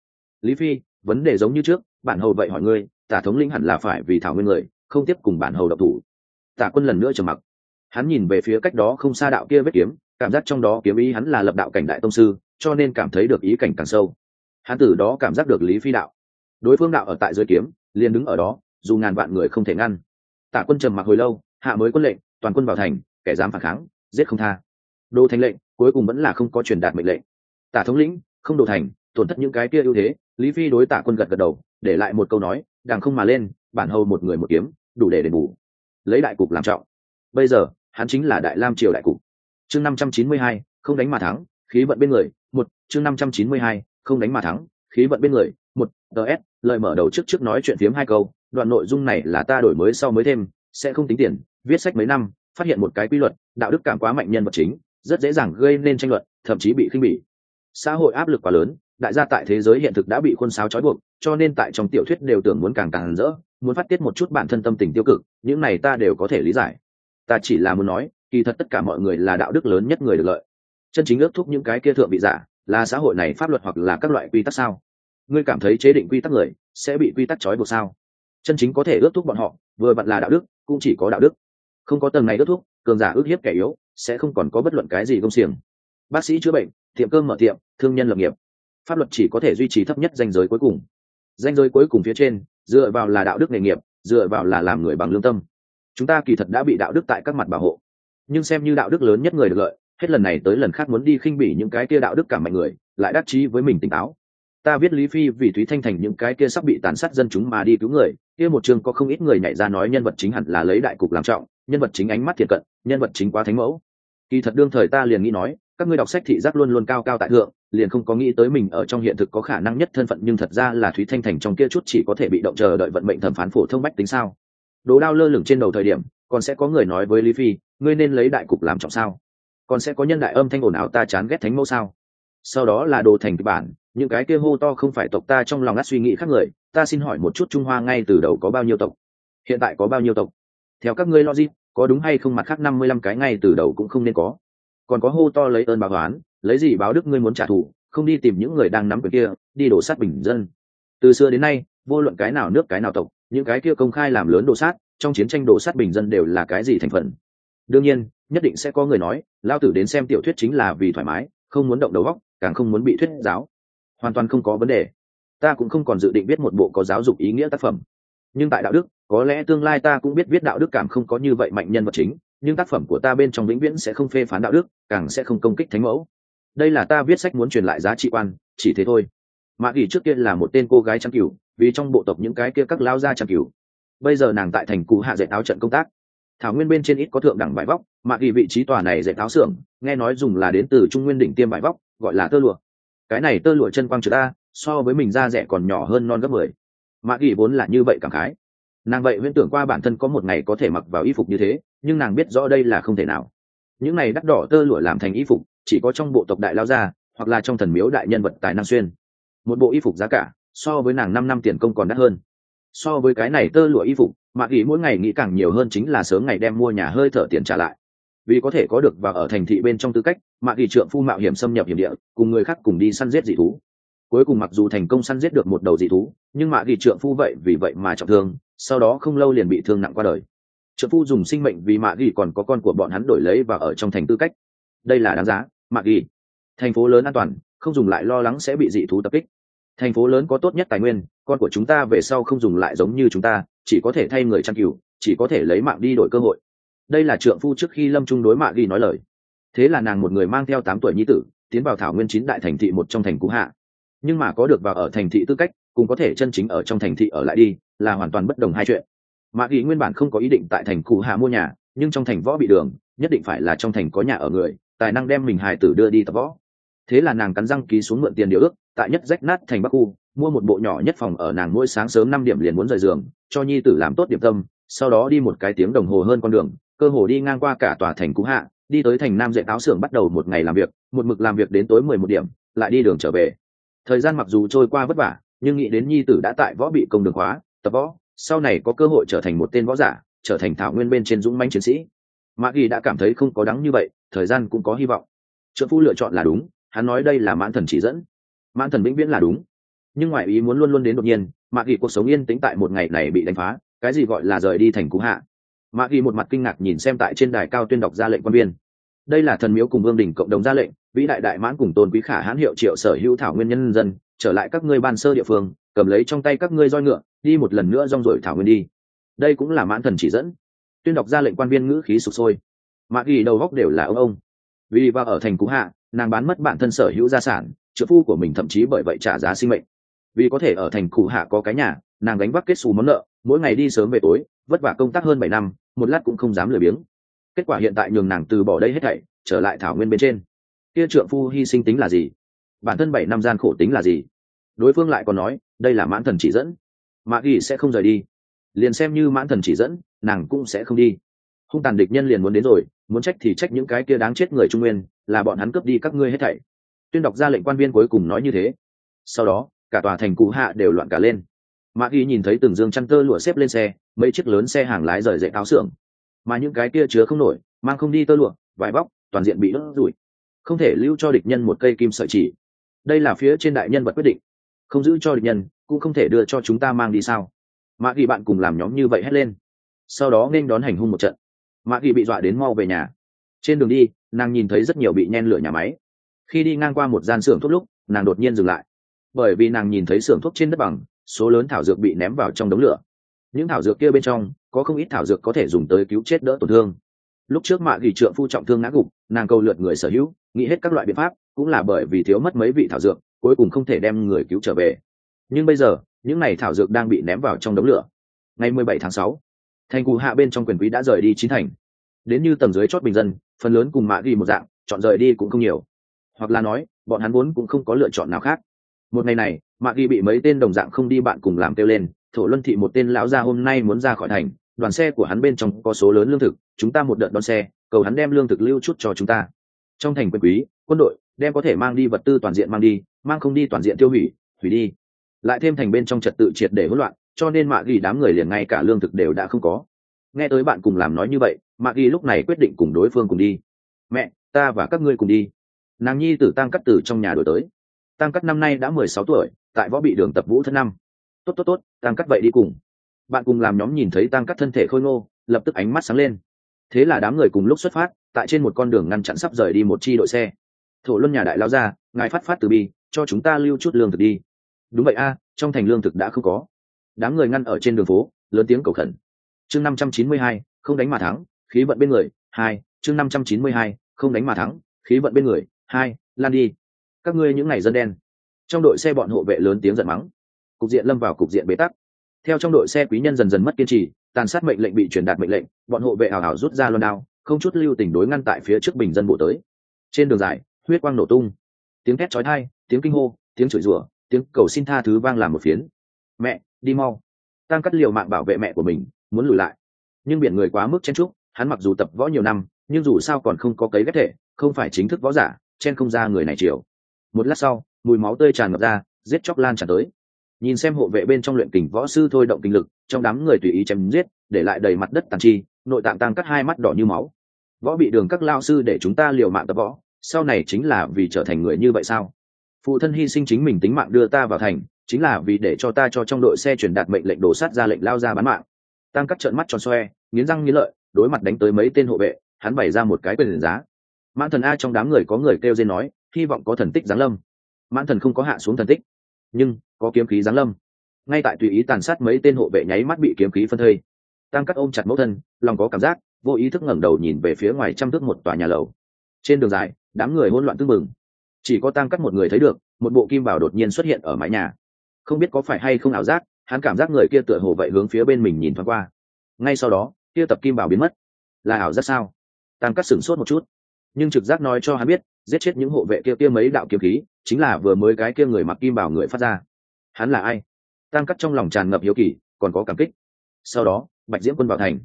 Lý phi vấn đề giống như trước, bản hầu vậy hỏi ngươi, tả thống lĩnh hẳn là phải vì thảo nguyên người, không tiếp cùng bản hầu đậu thủ. Tả quân lần nữa trầm mặc. Hắn nhìn về phía cách đó không xa đạo kia vết kiếm, cảm giác trong đó kiếm ý hắn là lập đạo cảnh đại tông sư, cho nên cảm thấy được ý cảnh càng sâu. Hắn từ đó cảm giác được lý phi đạo. Đối phương đạo ở tại dưới kiếm, liền đứng ở đó, dù ngàn vạn người không thể ngăn. Tạ quân trầm mặc hồi lâu, hạ mới quân lệnh, toàn quân vào thành, kẻ dám phản kháng, giết không tha. Đô thành lệnh, cuối cùng vẫn là không có truyền đạt mệnh lệnh. Tả thống lĩnh, không đồ thành tổn thất những cái kia ưu thế, lý phi đối tạ quân gật gật đầu, để lại một câu nói đàng không mà lên, bản hầu một người một kiếm, đủ để đền bù. Lấy đại cục làm trọng. Bây giờ, hắn chính là đại lam triều đại cục. Chương năm trăm chín mươi hai, không đánh mà thắng, khí vận bên người, một, chương năm trăm chín mươi hai, không đánh mà thắng, khí vận bên người, một ts lời mở đầu trước trước nói chuyện phiếm hai câu, đoạn nội dung này là ta đổi mới sau mới thêm, sẽ không tính tiền, viết sách mấy năm, phát hiện một cái quy luật, đạo đức cảm quá mạnh nhân vật chính, rất dễ dàng gây nên tranh luận, thậm chí bị khinh bỉ. Xã hội áp lực quá lớn đại gia tại thế giới hiện thực đã bị khuôn sáo trói buộc, cho nên tại trong tiểu thuyết đều tưởng muốn càng càng rỡ, muốn phát tiết một chút bản thân tâm tình tiêu cực, những này ta đều có thể lý giải. Ta chỉ là muốn nói, kỳ thật tất cả mọi người là đạo đức lớn nhất người được lợi. Chân chính ước thúc những cái kia thượng bị giả, là xã hội này pháp luật hoặc là các loại quy tắc sao? Ngươi cảm thấy chế định quy tắc người, sẽ bị quy tắc trói buộc sao? Chân chính có thể ước thúc bọn họ, vừa vặn là đạo đức, cũng chỉ có đạo đức. Không có tầng này ước thúc, cường giả ước hiếp kẻ yếu, sẽ không còn có bất luận cái gì công xiềng. Bác sĩ chữa bệnh, tiệm cơm mở tiệm, thương nhân lập nghiệp pháp luật chỉ có thể duy trì thấp nhất danh giới cuối cùng. Danh giới cuối cùng phía trên, dựa vào là đạo đức nghề nghiệp, dựa vào là làm người bằng lương tâm. Chúng ta kỳ thật đã bị đạo đức tại các mặt bảo hộ. Nhưng xem như đạo đức lớn nhất người được lợi, hết lần này tới lần khác muốn đi khinh bỉ những cái kia đạo đức cảm mạnh người, lại đắc chí với mình tỉnh táo. Ta viết lý phi vì thúy thanh thành những cái kia sắp bị tàn sát dân chúng mà đi cứu người, kia một chương có không ít người nhảy ra nói nhân vật chính hẳn là lấy đại cục làm trọng, nhân vật chính ánh mắt thiệt cận, nhân vật chính quá thánh mẫu. Kỳ thật đương thời ta liền nghĩ nói, các ngươi đọc sách thị giác luôn luôn cao cao tại thượng liền không có nghĩ tới mình ở trong hiện thực có khả năng nhất thân phận, nhưng thật ra là thúy thanh thành trong kia chút chỉ có thể bị động chờ đợi vận mệnh thẩm phán phổ thông bách tính sao? Đồ đao lơ lửng trên đầu thời điểm, còn sẽ có người nói với lý phi, ngươi nên lấy đại cục làm trọng sao? Còn sẽ có nhân đại âm thanh ồn ào ta chán ghét thánh mẫu sao? Sau đó là đồ thành kịch bản, những cái kia hô to không phải tộc ta trong lòng ngắt suy nghĩ khác người, ta xin hỏi một chút trung hoa ngay từ đầu có bao nhiêu tộc? Hiện tại có bao nhiêu tộc? Theo các ngươi logic, có đúng hay không mặt khác năm mươi lăm cái ngay từ đầu cũng không nên có. Còn có hô to lấy ơn báo oán lấy gì báo đức ngươi muốn trả thù, không đi tìm những người đang nắm quyền kia, đi đổ sát bình dân. Từ xưa đến nay, vô luận cái nào nước cái nào tộc, những cái kia công khai làm lớn đổ sát, trong chiến tranh đổ sát bình dân đều là cái gì thành phần? Đương nhiên, nhất định sẽ có người nói, lao tử đến xem tiểu thuyết chính là vì thoải mái, không muốn động đầu óc, càng không muốn bị thuyết giáo. Hoàn toàn không có vấn đề. Ta cũng không còn dự định viết một bộ có giáo dục ý nghĩa tác phẩm. Nhưng tại đạo đức, có lẽ tương lai ta cũng biết viết đạo đức cảm không có như vậy mạnh nhân vật chính, nhưng tác phẩm của ta bên trong vĩnh viễn sẽ không phê phán đạo đức, càng sẽ không công kích thánh mẫu đây là ta viết sách muốn truyền lại giá trị quan, chỉ thế thôi. Mạ gỉ trước kia là một tên cô gái trang cửu vì trong bộ tộc những cái kia các lao ra trang cửu bây giờ nàng tại thành cú hạ dạy áo trận công tác. Thảo nguyên bên trên ít có thượng đẳng bãi vóc, mạ gỉ vị trí tòa này dạy áo xưởng, nghe nói dùng là đến từ trung nguyên đỉnh tiêm bãi vóc, gọi là tơ lụa. Cái này tơ lụa chân quang trừ ta, so với mình da rẻ còn nhỏ hơn non gấp mười. Mạ gỉ vốn là như vậy cảm khái. Nàng vậy huyễn tưởng qua bản thân có một ngày có thể mặc vào y phục như thế, nhưng nàng biết rõ đây là không thể nào. Những này đắt đỏ tơ lụa làm thành y phục chỉ có trong bộ tộc đại lao gia, hoặc là trong thần miếu đại nhân vật tài năng xuyên. Một bộ y phục giá cả, so với nàng năm năm tiền công còn đắt hơn. So với cái này tơ lụa y phục mạ gỉ mỗi ngày nghĩ càng nhiều hơn chính là sớm ngày đem mua nhà hơi thở tiền trả lại. Vì có thể có được và ở thành thị bên trong tư cách mạ gỉ trượng phu mạo hiểm xâm nhập hiểm địa, cùng người khác cùng đi săn giết dị thú. Cuối cùng mặc dù thành công săn giết được một đầu dị thú, nhưng mạ gỉ trượng phu vậy vì vậy mà trọng thương, sau đó không lâu liền bị thương nặng qua đời. Trượng phu dùng sinh mệnh vì mạ ghi còn có con của bọn hắn đổi lấy và ở trong thành tư cách. Đây là đáng giá. Mạc ghi. Thành phố lớn an toàn, không dùng lại lo lắng sẽ bị dị thú tập kích. Thành phố lớn có tốt nhất tài nguyên, con của chúng ta về sau không dùng lại giống như chúng ta, chỉ có thể thay người chăn cừu, chỉ có thể lấy mạng đi đổi cơ hội. Đây là trượng phu trước khi lâm trung đối mạ ghi nói lời. Thế là nàng một người mang theo tám tuổi nhi tử, tiến vào thảo nguyên chín đại thành thị một trong thành cú hạ. Nhưng mà có được vào ở thành thị tư cách, cũng có thể chân chính ở trong thành thị ở lại đi, là hoàn toàn bất đồng hai chuyện. Mạ ghi nguyên bản không có ý định tại thành cú hạ mua nhà, nhưng trong thành võ bị đường, nhất định phải là trong thành có nhà ở người tài năng đem mình hài tử đưa đi tập võ. Thế là nàng cắn răng ký xuống mượn tiền điều ước, tại nhất rách nát thành bắc khu, mua một bộ nhỏ nhất phòng ở nàng mỗi sáng sớm năm điểm liền muốn rời giường, cho nhi tử làm tốt điểm tâm, sau đó đi một cái tiếng đồng hồ hơn con đường, cơ hồ đi ngang qua cả tòa thành cú hạ, đi tới thành nam dạy táo xưởng bắt đầu một ngày làm việc, một mực làm việc đến tối mười một điểm, lại đi đường trở về. Thời gian mặc dù trôi qua vất vả, nhưng nghĩ đến nhi tử đã tại võ bị công đường hóa tập võ, sau này có cơ hội trở thành một tên võ giả, trở thành thảo nguyên bên trên dũng manh chiến sĩ mạ ghi đã cảm thấy không có đắng như vậy, thời gian cũng có hy vọng. Trợ phu lựa chọn là đúng, hắn nói đây là mãn thần chỉ dẫn. Mãn thần vĩnh viễn là đúng. Nhưng ngoại ý muốn luôn luôn đến đột nhiên mạ ghi cuộc sống yên tĩnh tại một ngày này bị đánh phá, cái gì gọi là rời đi thành cú hạ. Mạ ghi một mặt kinh ngạc nhìn xem tại trên đài cao tuyên đọc ra lệnh quan viên. Đây là thần miếu cùng vương đình cộng đồng ra lệnh, vĩ đại đại mãn cùng tôn quý khả hãn hiệu triệu sở hữu thảo nguyên nhân dân, trở lại các ngươi ban sơ địa phương, cầm lấy trong tay các ngươi roi ngựa, đi một lần nữa rong rồi thảo nguyên đi. Đây cũng là mãn thần chỉ dẫn tuyên đọc ra lệnh quan viên ngữ khí sụp sôi. Mạ ghi đầu góc đều là ông ông. Vì và ở thành cú hạ, nàng bán mất bản thân sở hữu gia sản, trợ phu của mình thậm chí bởi vậy trả giá sinh mệnh. Vì có thể ở thành cú hạ có cái nhà, nàng gánh vác kết xù món nợ, mỗi ngày đi sớm về tối, vất vả công tác hơn bảy năm, một lát cũng không dám lười biếng. Kết quả hiện tại nhường nàng từ bỏ đây hết thảy, trở lại thảo nguyên bên trên. Kia trượng phu hy sinh tính là gì? Bản thân bảy năm gian khổ tính là gì? Đối phương lại còn nói, đây là mãn thần chỉ dẫn. Mạ ghi sẽ không rời đi liền xem như mãn thần chỉ dẫn, nàng cũng sẽ không đi. Hung tàn địch nhân liền muốn đến rồi, muốn trách thì trách những cái kia đáng chết người trung nguyên, là bọn hắn cướp đi các ngươi hết thảy. Tuyên đọc ra lệnh quan viên cuối cùng nói như thế. Sau đó, cả tòa thành cụ hạ đều loạn cả lên. Mã ghi nhìn thấy từng dương chăn tơ lụa xếp lên xe, mấy chiếc lớn xe hàng lái rời dậy áo xưởng. Mà những cái kia chứa không nổi, mang không đi tơ lụa, vải bóc, toàn diện bị đốt rủi. Không thể lưu cho địch nhân một cây kim sợi chỉ. Đây là phía trên đại nhân vật quyết định. Không giữ cho địch nhân, cũng không thể đưa cho chúng ta mang đi sao? Mạ ghi bạn cùng làm nhóm như vậy hét lên. Sau đó nên đón hành hung một trận. Mạ ghi bị dọa đến mau về nhà. Trên đường đi, nàng nhìn thấy rất nhiều bị nhen lửa nhà máy. Khi đi ngang qua một gian xưởng thuốc lúc, nàng đột nhiên dừng lại. Bởi vì nàng nhìn thấy xưởng thuốc trên đất bằng, số lớn thảo dược bị ném vào trong đống lửa. Những thảo dược kia bên trong, có không ít thảo dược có thể dùng tới cứu chết đỡ tổn thương. Lúc trước mạ ghi trượng phu trọng thương ngã gục, nàng cầu lượt người sở hữu, nghĩ hết các loại biện pháp, cũng là bởi vì thiếu mất mấy vị thảo dược, cuối cùng không thể đem người cứu trở về. Nhưng bây giờ những này thảo dược đang bị ném vào trong đống lửa. Ngày mười bảy tháng sáu, thành cụ hạ bên trong quyền quý đã rời đi chín thành. Đến như tầng dưới chót bình dân, phần lớn cùng mạ ghi một dạng, chọn rời đi cũng không nhiều. Hoặc là nói, bọn hắn vốn cũng không có lựa chọn nào khác. Một ngày này, mạ ghi bị mấy tên đồng dạng không đi bạn cùng làm kêu lên, thổ luân thị một tên lão gia hôm nay muốn ra khỏi thành, đoàn xe của hắn bên trong có số lớn lương thực, chúng ta một đợt đón xe, cầu hắn đem lương thực lưu chút cho chúng ta. Trong thành quyền quý, quân đội đem có thể mang đi vật tư toàn diện mang đi, mang không đi toàn diện tiêu hủy hủy đi lại thêm thành bên trong trật tự triệt để hỗn loạn, cho nên mạ ghi đám người liền ngay cả lương thực đều đã không có. Nghe tới bạn cùng làm nói như vậy, mạ ghi lúc này quyết định cùng đối phương cùng đi. Mẹ, ta và các ngươi cùng đi. Nàng nhi tử tăng cắt từ trong nhà đổi tới. Tăng cắt năm nay đã mười sáu tuổi, tại võ bị đường tập vũ thân năm. Tốt tốt tốt, tăng cắt vậy đi cùng. Bạn cùng làm nhóm nhìn thấy tăng cắt thân thể khôi ngô, lập tức ánh mắt sáng lên. Thế là đám người cùng lúc xuất phát, tại trên một con đường ngăn chặn sắp rời đi một chi đội xe. Thổ luân nhà đại lao ra, ngài phát phát từ bi, cho chúng ta lưu chút lương thực đi đúng vậy a, trong thành lương thực đã không có. Đám người ngăn ở trên đường phố, lớn tiếng cầu khẩn. Chương năm trăm chín mươi hai, không đánh mà thắng, khí vận bên người, hai, chương năm trăm chín mươi hai, không đánh mà thắng, khí vận bên người, hai, lan đi. Các ngươi những ngày dân đen. Trong đội xe bọn hộ vệ lớn tiếng giận mắng. Cục diện lâm vào cục diện bế tắc. Theo trong đội xe quý nhân dần dần mất kiên trì, tàn sát mệnh lệnh bị truyền đạt mệnh lệnh, bọn hộ vệ hào hào rút ra loan đao, không chút lưu tình đối ngăn tại phía trước bình dân bộ tới. Trên đường dài, huyết quang nổ tung. Tiếng thét chói tai, tiếng kinh hô, tiếng chửi rủa tiếng cầu xin tha thứ vang làm một phiến. Mẹ, đi mau. Tăng cắt liều mạng bảo vệ mẹ của mình, muốn lùi lại. Nhưng biển người quá mức chen trúc hắn mặc dù tập võ nhiều năm, nhưng dù sao còn không có cấy ghép thể, không phải chính thức võ giả, chen không ra người này chiều. Một lát sau, mùi máu tươi tràn ngập ra, giết chóc lan tràn tới. Nhìn xem hộ vệ bên trong luyện kình võ sư thôi động kinh lực, trong đám người tùy ý chém giết, để lại đầy mặt đất tàn chi, nội tạng tăng cắt hai mắt đỏ như máu. Võ bị đường các lao sư để chúng ta liều mạng tập võ, sau này chính là vì trở thành người như vậy sao? Phụ thân hy sinh chính mình tính mạng đưa ta vào thành, chính là vì để cho ta cho trong đội xe truyền đạt mệnh lệnh đổ sát ra lệnh lao ra bán mạng. Tăng cắt trợn mắt tròn xoe, nghiến răng nghiến lợi, đối mặt đánh tới mấy tên hộ vệ, hắn bày ra một cái quyền giá. Mãn thần a trong đám người có người kêu dên nói, hy vọng có thần tích giáng lâm. Mãn thần không có hạ xuống thần tích, nhưng có kiếm khí giáng lâm. Ngay tại tùy ý tàn sát mấy tên hộ vệ nháy mắt bị kiếm khí phân thây. Tăng cắt ôm chặt mẫu thân, lòng có cảm giác, vô ý thức ngẩng đầu nhìn về phía ngoài trăm thước một tòa nhà lầu. Trên đường dài, đám người hỗn loạn tưng bừng chỉ có tăng cắt một người thấy được, một bộ kim bảo đột nhiên xuất hiện ở mái nhà. Không biết có phải hay không ảo giác, hắn cảm giác người kia tựa hồ vậy hướng phía bên mình nhìn thoáng qua. Ngay sau đó kia tập kim bảo biến mất. Là ảo giác sao? Tăng cắt sửng sốt một chút. Nhưng trực giác nói cho hắn biết, giết chết những hộ vệ kia kia mấy đạo kiếm khí, chính là vừa mới cái kia người mặc kim bảo người phát ra. Hắn là ai? Tăng cắt trong lòng tràn ngập hiếu kỳ, còn có cảm kích. Sau đó, bạch diễm quân vào thành.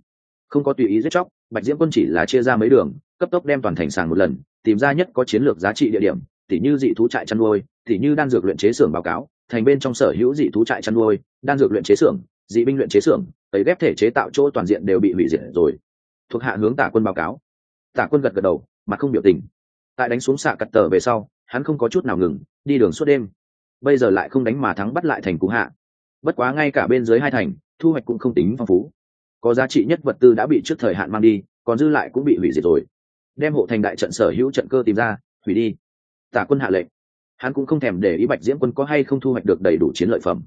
Không có tùy ý giết chóc, bạch diễm quân chỉ là chia ra mấy đường, cấp tốc đem toàn thành sàng một lần, tìm ra nhất có chiến lược giá trị địa điểm tỉ như dị thú trại chăn nuôi, tỉ như đan dược luyện chế xưởng báo cáo, thành bên trong sở hữu dị thú trại chăn nuôi, đan dược luyện chế xưởng, dị binh luyện chế xưởng ấy ghép thể chế tạo chỗ toàn diện đều bị hủy diệt rồi. Thuộc hạ hướng tả quân báo cáo. Tả quân gật gật đầu mà không biểu tình. Tại đánh xuống xạ cật tờ về sau, hắn không có chút nào ngừng, đi đường suốt đêm. Bây giờ lại không đánh mà thắng bắt lại thành cú hạ. Bất quá ngay cả bên dưới hai thành, thu hoạch cũng không tính phong phú. Có giá trị nhất vật tư đã bị trước thời hạn mang đi, còn dư lại cũng bị hủy diệt rồi. Đem hộ thành đại trận sở hữu trận cơ tìm ra, hủy đi tả quân hạ lệnh. Hắn cũng không thèm để ý bạch diễm quân có hay không thu hoạch được đầy đủ chiến lợi phẩm.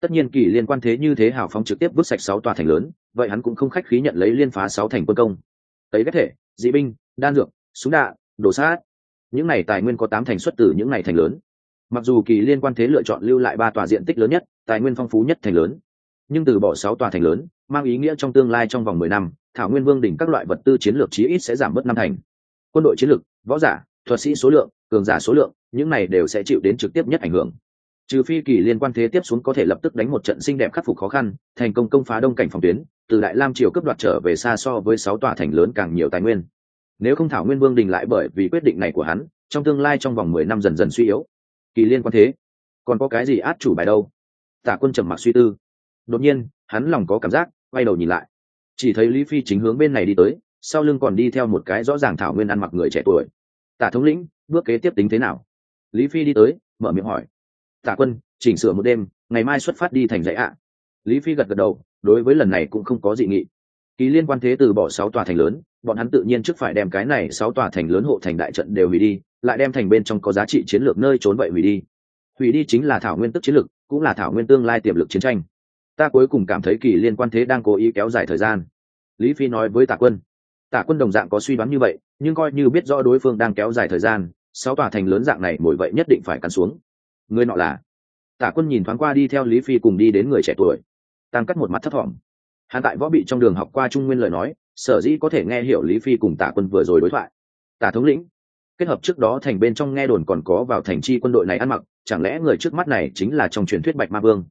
Tất nhiên kỳ liên quan thế như thế hào phóng trực tiếp vứt sạch sáu tòa thành lớn, vậy hắn cũng không khách khí nhận lấy liên phá sáu thành quân công. Tấy ghép thể, dị binh, đan dược, súng đạn, đồ sát. Những này tài nguyên có tám thành xuất từ những này thành lớn. Mặc dù kỳ liên quan thế lựa chọn lưu lại ba tòa diện tích lớn nhất, tài nguyên phong phú nhất thành lớn, nhưng từ bỏ sáu tòa thành lớn, mang ý nghĩa trong tương lai trong vòng mười năm, thảo nguyên vương đỉnh các loại vật tư chiến lược chí ít sẽ giảm bớt năm thành. Quân đội chiến lược, võ giả thuật sĩ số lượng, cường giả số lượng, những này đều sẽ chịu đến trực tiếp nhất ảnh hưởng. Trừ phi kỳ liên quan thế tiếp xuống có thể lập tức đánh một trận xinh đẹp khắc phục khó khăn, thành công công phá đông cảnh phòng tuyến, từ đại lam triều cấp đoạt trở về xa so với sáu tòa thành lớn càng nhiều tài nguyên. Nếu không thảo nguyên vương đình lại bởi vì quyết định này của hắn, trong tương lai trong vòng mười năm dần dần suy yếu. Kỳ liên quan thế, còn có cái gì át chủ bài đâu? Tả quân trầm mặc suy tư. Đột nhiên, hắn lòng có cảm giác, quay đầu nhìn lại. Chỉ thấy lý phi chính hướng bên này đi tới, sau lưng còn đi theo một cái rõ ràng thảo nguyên ăn mặc người trẻ tuổi tả thống lĩnh, bước kế tiếp tính thế nào? Lý phi đi tới, mở miệng hỏi. Tả quân, chỉnh sửa một đêm, ngày mai xuất phát đi thành dãy ạ. Lý phi gật gật đầu, đối với lần này cũng không có dị nghị. Kỳ liên quan thế từ bỏ sáu tòa thành lớn, bọn hắn tự nhiên trước phải đem cái này sáu tòa thành lớn hộ thành đại trận đều hủy đi, lại đem thành bên trong có giá trị chiến lược nơi trốn vậy hủy đi. Hủy đi chính là thảo nguyên tức chiến lược, cũng là thảo nguyên tương lai tiềm lực chiến tranh. Ta cuối cùng cảm thấy kỳ liên quan thế đang cố ý kéo dài thời gian. Lý phi nói với tả quân tả quân đồng dạng có suy đoán như vậy, nhưng coi như biết rõ đối phương đang kéo dài thời gian, sáu tòa thành lớn dạng này mỗi vậy nhất định phải cắn xuống. Người nọ là? Tả quân nhìn thoáng qua đi theo lý phi cùng đi đến người trẻ tuổi. Tăng cắt một mặt thấp thỏm. Hắn tại võ bị trong đường học qua trung nguyên lời nói, sở dĩ có thể nghe hiểu lý phi cùng tả quân vừa rồi đối thoại. Tả thống lĩnh, kết hợp trước đó thành bên trong nghe đồn còn có vào thành chi quân đội này ăn mặc, chẳng lẽ người trước mắt này chính là trong truyền thuyết bạch ma vương?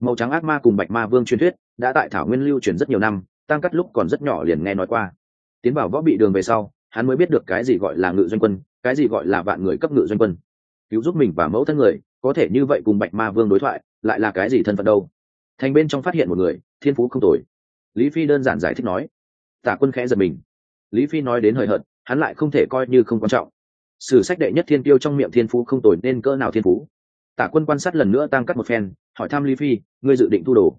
Màu trắng ác ma cùng bạch ma vương truyền thuyết, đã tại thảo nguyên lưu truyền rất nhiều năm, tăng cắt lúc còn rất nhỏ liền nghe nói qua tiến vào võ bị đường về sau, hắn mới biết được cái gì gọi là ngự doanh quân, cái gì gọi là vạn người cấp ngự doanh quân. Cứu giúp mình và mẫu thân người, có thể như vậy cùng bạch ma vương đối thoại, lại là cái gì thân phận đâu? Thành bên trong phát hiện một người, thiên phú không tồi. Lý phi đơn giản giải thích nói. Tả quân khẽ giật mình. Lý phi nói đến hời hợt, hắn lại không thể coi như không quan trọng. Sử sách đệ nhất thiên tiêu trong miệng thiên phú không tồi nên cỡ nào thiên phú. Tả quân quan sát lần nữa tăng cắt một phen, hỏi thăm lý phi, ngươi dự định thu đồ.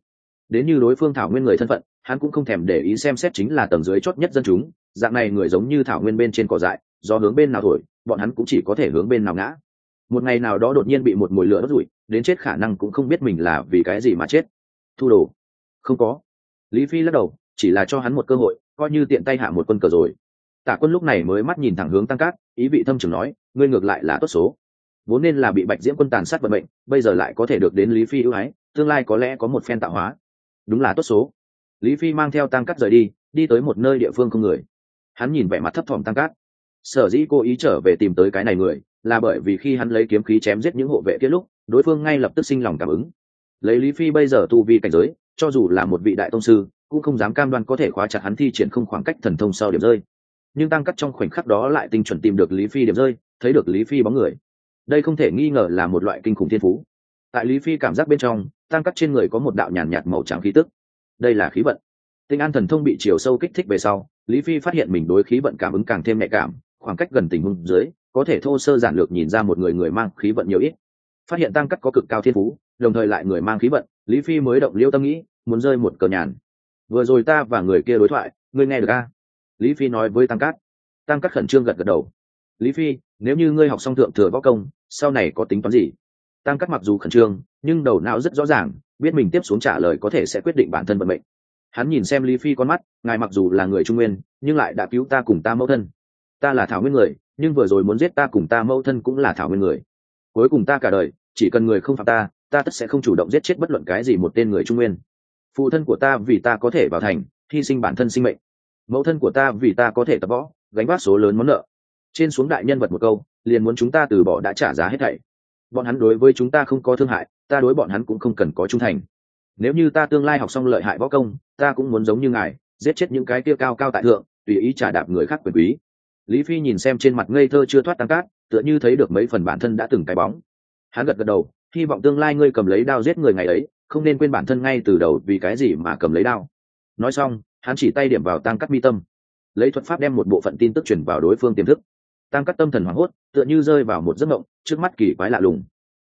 Đến như đối phương thảo nguyên người thân phận hắn cũng không thèm để ý xem xét chính là tầng dưới chót nhất dân chúng, dạng này người giống như thảo nguyên bên trên cỏ dại, do hướng bên nào thổi, bọn hắn cũng chỉ có thể hướng bên nào ngã. Một ngày nào đó đột nhiên bị một mùi lửa đốt rụi, đến chết khả năng cũng không biết mình là vì cái gì mà chết. Thu đồ. Không có. Lý phi lắc đầu, chỉ là cho hắn một cơ hội, coi như tiện tay hạ một quân cờ rồi. Tả quân lúc này mới mắt nhìn thẳng hướng tăng cát, ý vị thâm trường nói, ngươi ngược lại là tốt số. Vốn nên là bị bạch diễm quân tàn sát vận mệnh, bây giờ lại có thể được đến lý phi ưu ái, tương lai có lẽ có một phen tạo hóa. Đúng là tốt số lý phi mang theo tăng cát rời đi đi tới một nơi địa phương không người. Hắn nhìn vẻ mặt thấp thỏm tăng cát. Sở dĩ cô ý trở về tìm tới cái này người, là bởi vì khi hắn lấy kiếm khí chém giết những hộ vệ kia lúc, đối phương ngay lập tức sinh lòng cảm ứng. Lấy lý phi bây giờ tu vi cảnh giới, cho dù là một vị đại tông sư, cũng không dám cam đoan có thể khóa chặt hắn thi triển không khoảng cách thần thông sau điểm rơi. Nhưng tăng cắt trong khoảnh khắc đó lại tinh chuẩn tìm được lý phi điểm rơi, thấy được lý phi bóng người. Đây không thể nghi ngờ là một loại kinh khủng thiên phú. Tại lý phi cảm giác bên trong tăng cắt trên người có một đạo nhàn nhạt màu trắng khí tức đây là khí vận. Tinh an thần thông bị chiều sâu kích thích về sau, lý phi phát hiện mình đối khí vận cảm ứng càng thêm nhạy cảm, khoảng cách gần tình huống dưới, có thể thô sơ giản lược nhìn ra một người người mang khí vận nhiều ít. Phát hiện tăng cắt có cực cao thiên phú, đồng thời lại người mang khí vận, lý phi mới động liêu tâm nghĩ, muốn rơi một cờ nhàn. Vừa rồi ta và người kia đối thoại, ngươi nghe được a lý phi nói với tăng cát tăng cát khẩn trương gật gật đầu. Lý phi, nếu như ngươi học xong thượng thừa võ công, sau này có tính toán gì? Tăng cát mặc dù khẩn trương, nhưng đầu não rất rõ ràng biết mình tiếp xuống trả lời có thể sẽ quyết định bản thân vận mệnh. Hắn nhìn xem lý phi con mắt, ngài mặc dù là người trung nguyên, nhưng lại đã cứu ta cùng ta mẫu thân. Ta là thảo nguyên người, nhưng vừa rồi muốn giết ta cùng ta mẫu thân cũng là thảo nguyên người. Cuối cùng ta cả đời, chỉ cần người không phạm ta ta tất sẽ không chủ động giết chết bất luận cái gì một tên người trung nguyên. Phụ thân của ta vì ta có thể vào thành, hy sinh bản thân sinh mệnh. Mẫu thân của ta vì ta có thể tập võ, gánh vác số lớn món nợ. Trên xuống đại nhân vật một câu, liền muốn chúng ta từ bỏ đã trả giá hết thảy bọn hắn đối với chúng ta không có thương hại, ta đối bọn hắn cũng không cần có trung thành. Nếu như ta tương lai học xong lợi hại võ công, ta cũng muốn giống như ngài, giết chết những cái kia cao cao tại thượng, tùy ý trả đạp người khác quyền quý. Lý phi nhìn xem trên mặt ngây thơ chưa thoát tăng cát, tựa như thấy được mấy phần bản thân đã từng cái bóng. Hắn gật gật đầu, hy vọng tương lai ngươi cầm lấy đao giết người ngày ấy, không nên quên bản thân ngay từ đầu vì cái gì mà cầm lấy đao. Nói xong, hắn chỉ tay điểm vào tăng cắt mi tâm. Lấy thuật pháp đem một bộ phận tin tức chuyển vào đối phương tiềm thức tam cắt tâm thần hoảng hốt, tựa như rơi vào một giấc mộng, trước mắt kỳ quái lạ lùng.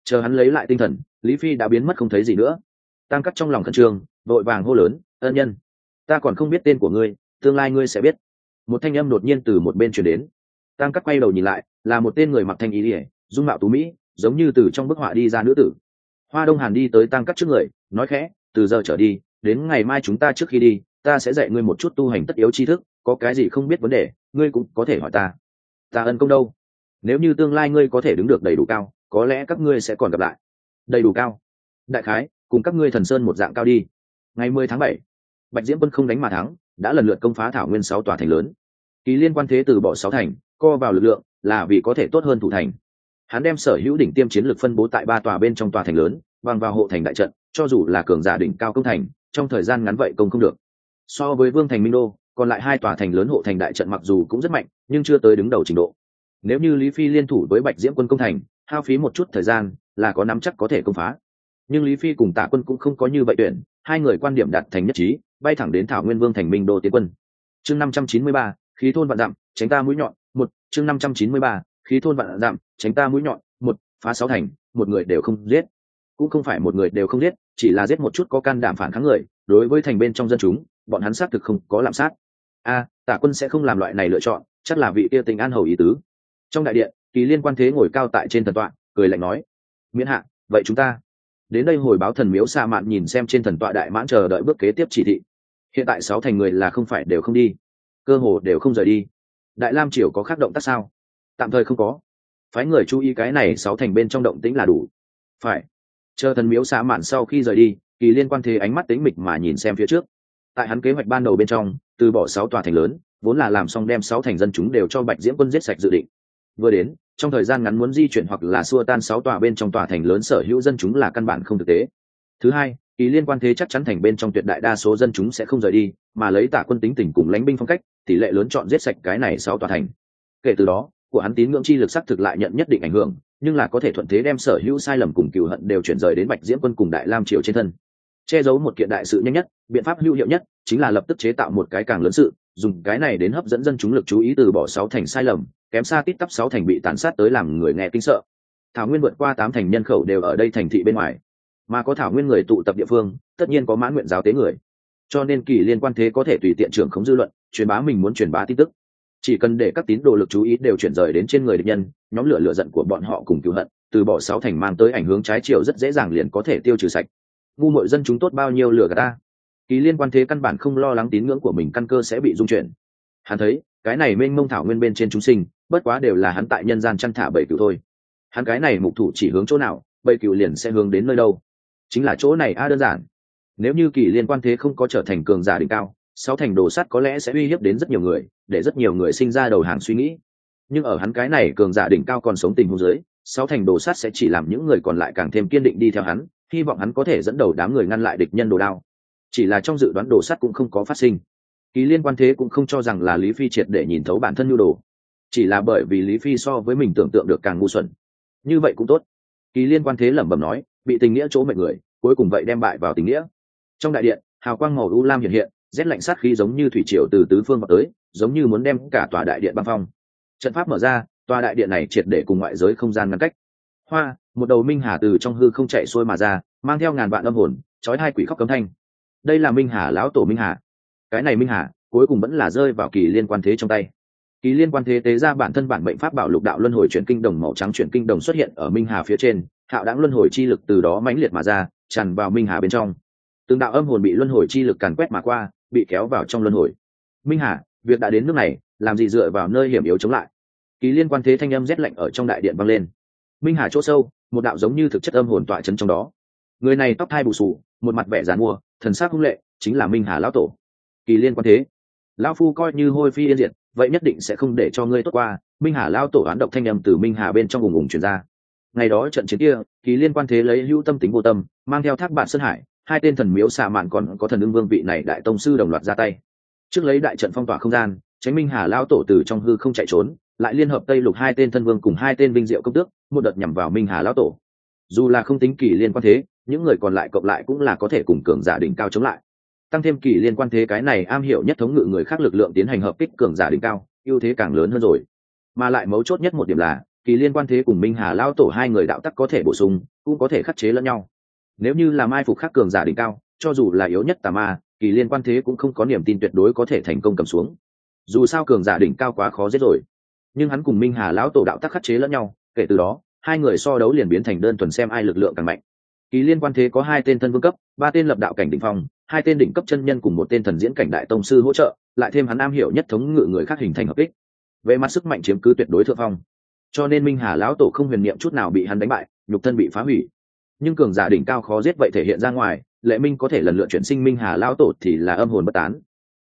Chờ hắn lấy lại tinh thần, lý phi đã biến mất không thấy gì nữa. Tam cắt trong lòng khẩn trương vội vàng hô lớn, ân nhân, ta còn không biết tên của ngươi, tương lai ngươi sẽ biết. Một thanh âm đột nhiên từ một bên chuyển đến. Tam cắt quay đầu nhìn lại, là một tên người mặc thanh ý ỉa dung mạo tú mỹ, giống như từ trong bức họa đi ra nữ tử. Hoa đông hàn đi tới tam cắt trước người, nói khẽ, từ giờ trở đi, đến ngày mai chúng ta trước khi đi, ta sẽ dạy ngươi một chút tu hành tất yếu tri thức, có cái gì không biết vấn đề, ngươi cũng có thể hỏi ta ta ân công đâu? Nếu như tương lai ngươi có thể đứng được đầy đủ cao, có lẽ các ngươi sẽ còn gặp lại. Đầy đủ cao. Đại khái, cùng các ngươi thần sơn một dạng cao đi. Ngày mười tháng bảy, bạch diễm quân không đánh mà thắng, đã lần lượt công phá thảo nguyên sáu tòa thành lớn. Kỳ liên quan thế từ bỏ sáu thành, co vào lực lượng, là vì có thể tốt hơn thủ thành. Hắn đem sở hữu đỉnh tiêm chiến lược phân bố tại ba tòa bên trong tòa thành lớn, bằng vào hộ thành đại trận, cho dù là cường giả đỉnh cao công thành, trong thời gian ngắn vậy công không được. So với vương thành minh đô còn lại hai tòa thành lớn hộ thành đại trận mặc dù cũng rất mạnh, nhưng chưa tới đứng đầu trình độ. Nếu như lý phi liên thủ với bạch diễm quân công thành, hao phí một chút thời gian là có nắm chắc có thể công phá. Nhưng lý phi cùng tạ quân cũng không có như vậy tuyển, hai người quan điểm đạt thành nhất trí, bay thẳng đến thảo nguyên vương thành minh đô tiến quân. Chương năm trăm chín mươi ba, khí thôn vạn dặm, tránh ta mũi nhọn, một. Chương năm trăm chín mươi ba, khí thôn vạn dặm, tránh ta mũi nhọn, một. Phá sáu thành, một người đều không giết. Cũng không phải một người đều không giết, chỉ là giết một chút có can đảm phản kháng người, đối với thành bên trong dân chúng, bọn hắn xác thực không có làm sát a, tả quân sẽ không làm loại này lựa chọn, chắc là vị kia tình an hầu ý tứ. Trong đại điện, kỳ liên quan thế ngồi cao tại trên thần tọa, cười lạnh nói, miễn hạ, vậy chúng ta đến đây hồi báo thần miếu xa mạn nhìn xem trên thần tọa đại mãn chờ đợi bước kế tiếp chỉ thị. Hiện tại sáu thành người là không phải đều không đi, cơ hồ đều không rời đi. Đại lam triều có khác động tác sao? Tạm thời không có. Phái người chú ý cái này sáu thành bên trong động tĩnh là đủ. Phải. Chờ thần miếu xa mạn sau khi rời đi, kỳ liên quan thế ánh mắt tính mịch mà nhìn xem phía trước. Tại hắn kế hoạch ban đầu bên trong từ bỏ sáu tòa thành lớn, vốn là làm xong đem sáu thành dân chúng đều cho bạch diễm quân giết sạch dự định. Vừa đến, trong thời gian ngắn muốn di chuyển hoặc là xua tan sáu tòa bên trong tòa thành lớn sở hữu dân chúng là căn bản không thực tế. Thứ hai ý liên quan thế chắc chắn thành bên trong tuyệt đại đa số dân chúng sẽ không rời đi, mà lấy tả quân tính tình cùng lãnh binh phong cách, tỷ lệ lớn chọn giết sạch cái này sáu tòa thành. Kể từ đó, của hắn tín ngưỡng chi lực sắc thực lại nhận nhất định ảnh hưởng, nhưng là có thể thuận thế đem sở hữu sai lầm cùng cựu hận đều chuyển rời đến bạch diễm quân cùng đại lam triều trên thân che giấu một kiện đại sự nhanh nhất, biện pháp hữu hiệu nhất chính là lập tức chế tạo một cái càng lớn sự, dùng cái này đến hấp dẫn dân chúng lực chú ý từ bỏ sáu thành sai lầm, kém xa tít tắp sáu thành bị tàn sát tới làm người nghe kinh sợ. Thảo nguyên vượt qua tám thành nhân khẩu đều ở đây thành thị bên ngoài, mà có thảo nguyên người tụ tập địa phương, tất nhiên có mãn nguyện giáo tế người. Cho nên kỳ liên quan thế có thể tùy tiện trưởng khống dư luận, truyền bá mình muốn truyền bá tin tức. Chỉ cần để các tín đồ lực chú ý đều chuyển rời đến trên người địch nhân, nhóm lửa lửa giận của bọn họ cùng cứu hận, từ bỏ sáu thành mang tới ảnh hướng trái chiều rất dễ dàng liền có thể tiêu trừ sạch ngu mội dân chúng tốt bao nhiêu lửa gà ta. Kỳ liên quan thế căn bản không lo lắng tín ngưỡng của mình căn cơ sẽ bị dung chuyển. Hắn thấy, cái này mênh mông thảo nguyên bên trên chúng sinh, bất quá đều là hắn tại nhân gian chăn thả bảy cựu thôi. Hắn cái này mục thủ chỉ hướng chỗ nào, bảy cựu liền sẽ hướng đến nơi đâu? Chính là chỗ này a, đơn giản. Nếu như kỳ liên quan thế không có trở thành cường giả đỉnh cao, sáu thành đồ sắt có lẽ sẽ uy hiếp đến rất nhiều người, để rất nhiều người sinh ra đầu hàng suy nghĩ. Nhưng ở hắn cái này cường giả đỉnh cao còn sống tình huống dưới, sáu thành đồ sắt sẽ chỉ làm những người còn lại càng thêm kiên định đi theo hắn hy vọng hắn có thể dẫn đầu đám người ngăn lại địch nhân đồ đao. Chỉ là trong dự đoán đồ sắt cũng không có phát sinh. Kỳ liên quan thế cũng không cho rằng là lý phi triệt để nhìn thấu bản thân nhu đồ. Chỉ là bởi vì lý phi so với mình tưởng tượng được càng ngu xuẩn. Như vậy cũng tốt. Kỳ liên quan thế lẩm bẩm nói, bị tình nghĩa chỗ mệnh người, cuối cùng vậy đem bại vào tình nghĩa. Trong đại điện, hào quang màu u lam hiện hiện, rét lạnh sát khí giống như thủy triều từ tứ phương vào tới, giống như muốn đem cả tòa đại điện băng phong. Trận pháp mở ra, tòa đại điện này triệt để cùng ngoại giới không gian ngăn cách hoa, một đầu minh hà từ trong hư không chạy xuôi mà ra, mang theo ngàn vạn âm hồn trói hai quỷ khóc cấm thanh. Đây là minh hà lão tổ minh hà. Cái này minh hà, cuối cùng vẫn là rơi vào kỳ liên quan thế trong tay. Kỳ liên quan thế tế ra bản thân bản mệnh pháp bảo lục đạo luân hồi chuyển kinh đồng màu trắng chuyển kinh đồng xuất hiện ở minh hà phía trên, hạo đáng luân hồi chi lực từ đó mãnh liệt mà ra, tràn vào minh hà bên trong. Từng đạo âm hồn bị luân hồi chi lực càn quét mà qua, bị kéo vào trong luân hồi. Minh hà, việc đã đến nước này, làm gì dựa vào nơi hiểm yếu chống lại? Kỳ liên quan thế thanh âm rét lạnh ở trong đại điện vang lên minh hà chỗ sâu, một đạo giống như thực chất âm hồn tọa chấn trong đó. Người này tóc thai bù sù một mặt vẻ dàn mua thần sắc hung lệ, chính là minh hà lão tổ. Kỳ liên quan thế. Lão phu coi như hôi phi yên diệt, vậy nhất định sẽ không để cho ngươi tốt qua. Minh hà lão tổ oán độc thanh âm từ minh hà bên trong vùng vùng truyền ra. Ngày đó trận chiến kia, kỳ liên quan thế lấy hữu tâm tính vô tâm, mang theo thác bạn sơn hải, hai tên thần miếu xạ mạn còn có thần ưng vương vị này đại tông sư đồng loạt ra tay. Trước lấy đại trận phong tỏa không gian, tránh minh hà lao tổ từ trong hư không chạy trốn lại liên hợp tây lục hai tên thân vương cùng hai tên vinh diệu công tước, một đợt nhằm vào minh hà Lão tổ. Dù là không tính kỳ liên quan thế, những người còn lại cộng lại cũng là có thể cùng cường giả đỉnh cao chống lại. Tăng thêm kỳ liên quan thế cái này am hiểu nhất thống ngự người khác lực lượng tiến hành hợp kích cường giả đỉnh cao, ưu thế càng lớn hơn rồi. Mà lại mấu chốt nhất một điểm là, kỳ liên quan thế cùng minh hà lao tổ hai người đạo tắc có thể bổ sung, cũng có thể khắc chế lẫn nhau. Nếu như là mai phục khắc cường giả đỉnh cao, cho dù là yếu nhất tà ma, kỳ liên quan thế cũng không có niềm tin tuyệt đối có thể thành công cầm xuống. Dù sao cường giả đỉnh cao quá khó giết rồi nhưng hắn cùng minh hà lão tổ đạo tắc khắc chế lẫn nhau, kể từ đó, hai người so đấu liền biến thành đơn thuần xem ai lực lượng càng mạnh. Kỳ liên quan thế có hai tên thân vương cấp, ba tên lập đạo cảnh đỉnh phong, hai tên đỉnh cấp chân nhân cùng một tên thần diễn cảnh đại tông sư hỗ trợ, lại thêm hắn am hiểu nhất thống ngự người khác hình thành hợp ích về mặt sức mạnh chiếm cứ tuyệt đối thượng phong. Cho nên minh hà lão tổ không huyền niệm chút nào bị hắn đánh bại, nhục thân bị phá hủy. Nhưng cường giả đỉnh cao khó giết vậy thể hiện ra ngoài, lệ minh có thể lần lượt chuyển sinh minh hà lão tổ thì là âm hồn bất tán.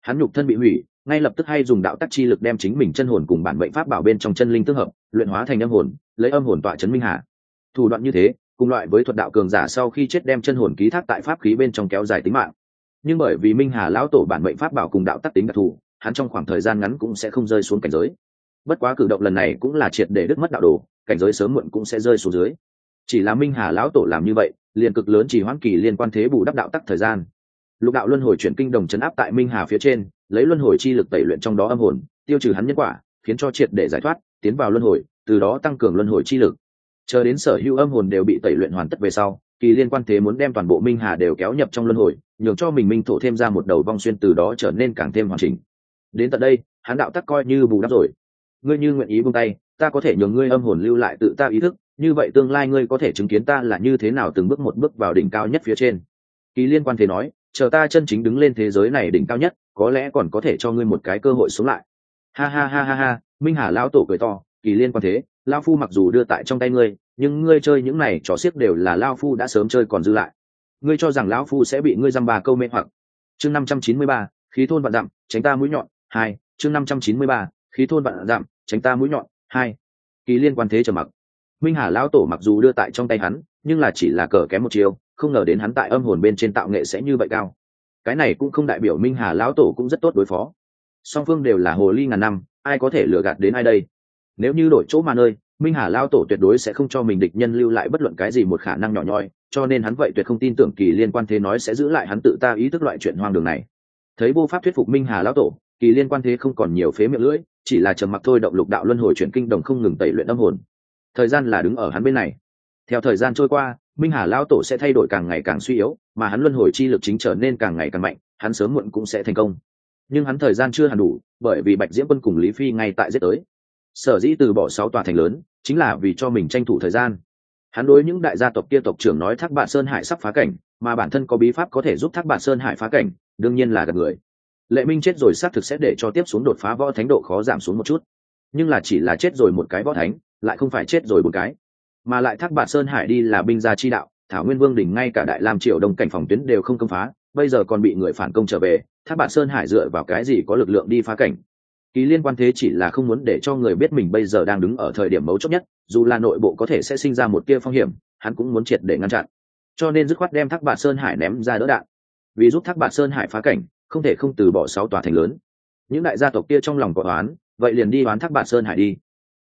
Hắn nhục thân bị hủy ngay lập tức hay dùng đạo tắc chi lực đem chính mình chân hồn cùng bản mệnh pháp bảo bên trong chân linh tương hợp, luyện hóa thành âm hồn, lấy âm hồn tọa chấn minh hà. Thủ đoạn như thế, cùng loại với thuật đạo cường giả sau khi chết đem chân hồn ký thác tại pháp khí bên trong kéo dài tính mạng. Nhưng bởi vì minh hà lão tổ bản mệnh pháp bảo cùng đạo tắc tính đặc thù, hắn trong khoảng thời gian ngắn cũng sẽ không rơi xuống cảnh giới. Bất quá cử động lần này cũng là triệt để đứt mất đạo đồ, cảnh giới sớm muộn cũng sẽ rơi xuống dưới. Chỉ là minh hà lão tổ làm như vậy, liền cực lớn chỉ hoãn kỳ liên quan thế bù đắp đạo tắc thời gian lục đạo luân hồi chuyển kinh đồng chấn áp tại minh hà phía trên, lấy luân hồi chi lực tẩy luyện trong đó âm hồn, tiêu trừ hắn nhân quả, khiến cho triệt để giải thoát, tiến vào luân hồi, từ đó tăng cường luân hồi chi lực. Chờ đến sở hữu âm hồn đều bị tẩy luyện hoàn tất về sau, kỳ liên quan thế muốn đem toàn bộ minh hà đều kéo nhập trong luân hồi, nhường cho mình minh thổ thêm ra một đầu vong xuyên từ đó trở nên càng thêm hoàn chỉnh. Đến tận đây, hắn đạo tắc coi như bù đắp rồi. Ngươi như nguyện ý buông tay, ta có thể nhường ngươi âm hồn lưu lại tự ta ý thức, như vậy tương lai ngươi có thể chứng kiến ta là như thế nào từng bước một bước vào đỉnh cao nhất phía trên. Kỳ liên quan thế nói chờ ta chân chính đứng lên thế giới này đỉnh cao nhất, có lẽ còn có thể cho ngươi một cái cơ hội sống lại. Ha ha ha ha ha, minh hà lão tổ cười to, kỳ liên quan thế lao phu mặc dù đưa tại trong tay ngươi, nhưng ngươi chơi những này trò xiếc đều là lao phu đã sớm chơi còn dư lại. Ngươi cho rằng lão phu sẽ bị ngươi dăm bà câu mê hoặc. Chương năm trăm chín mươi ba, khí thôn vạn dặm, tránh ta mũi nhọn, hai, chương năm trăm chín mươi ba, khí thôn vạn dặm, tránh ta mũi nhọn, hai. Kỳ liên quan thế trầm mặc. Minh hà lão tổ mặc dù đưa tại trong tay hắn, nhưng là chỉ là cờ kém một chiều không ngờ đến hắn tại âm hồn bên trên tạo nghệ sẽ như vậy cao. Cái này cũng không đại biểu minh hà lão tổ cũng rất tốt đối phó. Song phương đều là hồ ly ngàn năm, ai có thể lừa gạt đến ai đây? Nếu như đổi chỗ mà nơi, minh hà lao tổ tuyệt đối sẽ không cho mình địch nhân lưu lại bất luận cái gì một khả năng nhỏ nhoi, cho nên hắn vậy tuyệt không tin tưởng kỳ liên quan thế nói sẽ giữ lại hắn tự ta ý thức loại chuyện hoang đường này. Thấy vô pháp thuyết phục minh hà lao tổ, kỳ liên quan thế không còn nhiều phế miệng lưỡi, chỉ là trầm mặc thôi động lục đạo luân hồi chuyển kinh đồng không ngừng tẩy luyện âm hồn. Thời gian là đứng ở hắn bên này. Theo thời gian trôi qua minh hà lao tổ sẽ thay đổi càng ngày càng suy yếu, mà hắn luân hồi chi lực chính trở nên càng ngày càng mạnh, hắn sớm muộn cũng sẽ thành công. Nhưng hắn thời gian chưa hẳn đủ, bởi vì bạch diễm quân cùng lý phi ngay tại giết tới. Sở dĩ từ bỏ sáu tòa thành lớn, chính là vì cho mình tranh thủ thời gian. Hắn đối những đại gia tộc kia tộc trưởng nói thác bạn sơn hải sắp phá cảnh, mà bản thân có bí pháp có thể giúp thác bạn sơn hải phá cảnh, đương nhiên là gặp người. Lệ minh chết rồi xác thực sẽ để cho tiếp xuống đột phá võ thánh độ khó giảm xuống một chút. Nhưng là chỉ là chết rồi một cái võ thánh, lại không phải chết rồi một cái mà lại thác Bạt sơn hải đi là binh gia chi đạo, thảo nguyên vương đỉnh ngay cả đại lam triều đông cảnh phòng tuyến đều không công phá, bây giờ còn bị người phản công trở về, thác Bạt sơn hải dựa vào cái gì có lực lượng đi phá cảnh? Ký liên quan thế chỉ là không muốn để cho người biết mình bây giờ đang đứng ở thời điểm mấu chốt nhất, dù là nội bộ có thể sẽ sinh ra một tia phong hiểm, hắn cũng muốn triệt để ngăn chặn. Cho nên dứt khoát đem thác bạt sơn hải ném ra đỡ đạn. Vì giúp thác bạt sơn hải phá cảnh, không thể không từ bỏ sáu tòa thành lớn. Những đại gia tộc kia trong lòng có toán vậy liền đi đoán thác bạt sơn hải đi.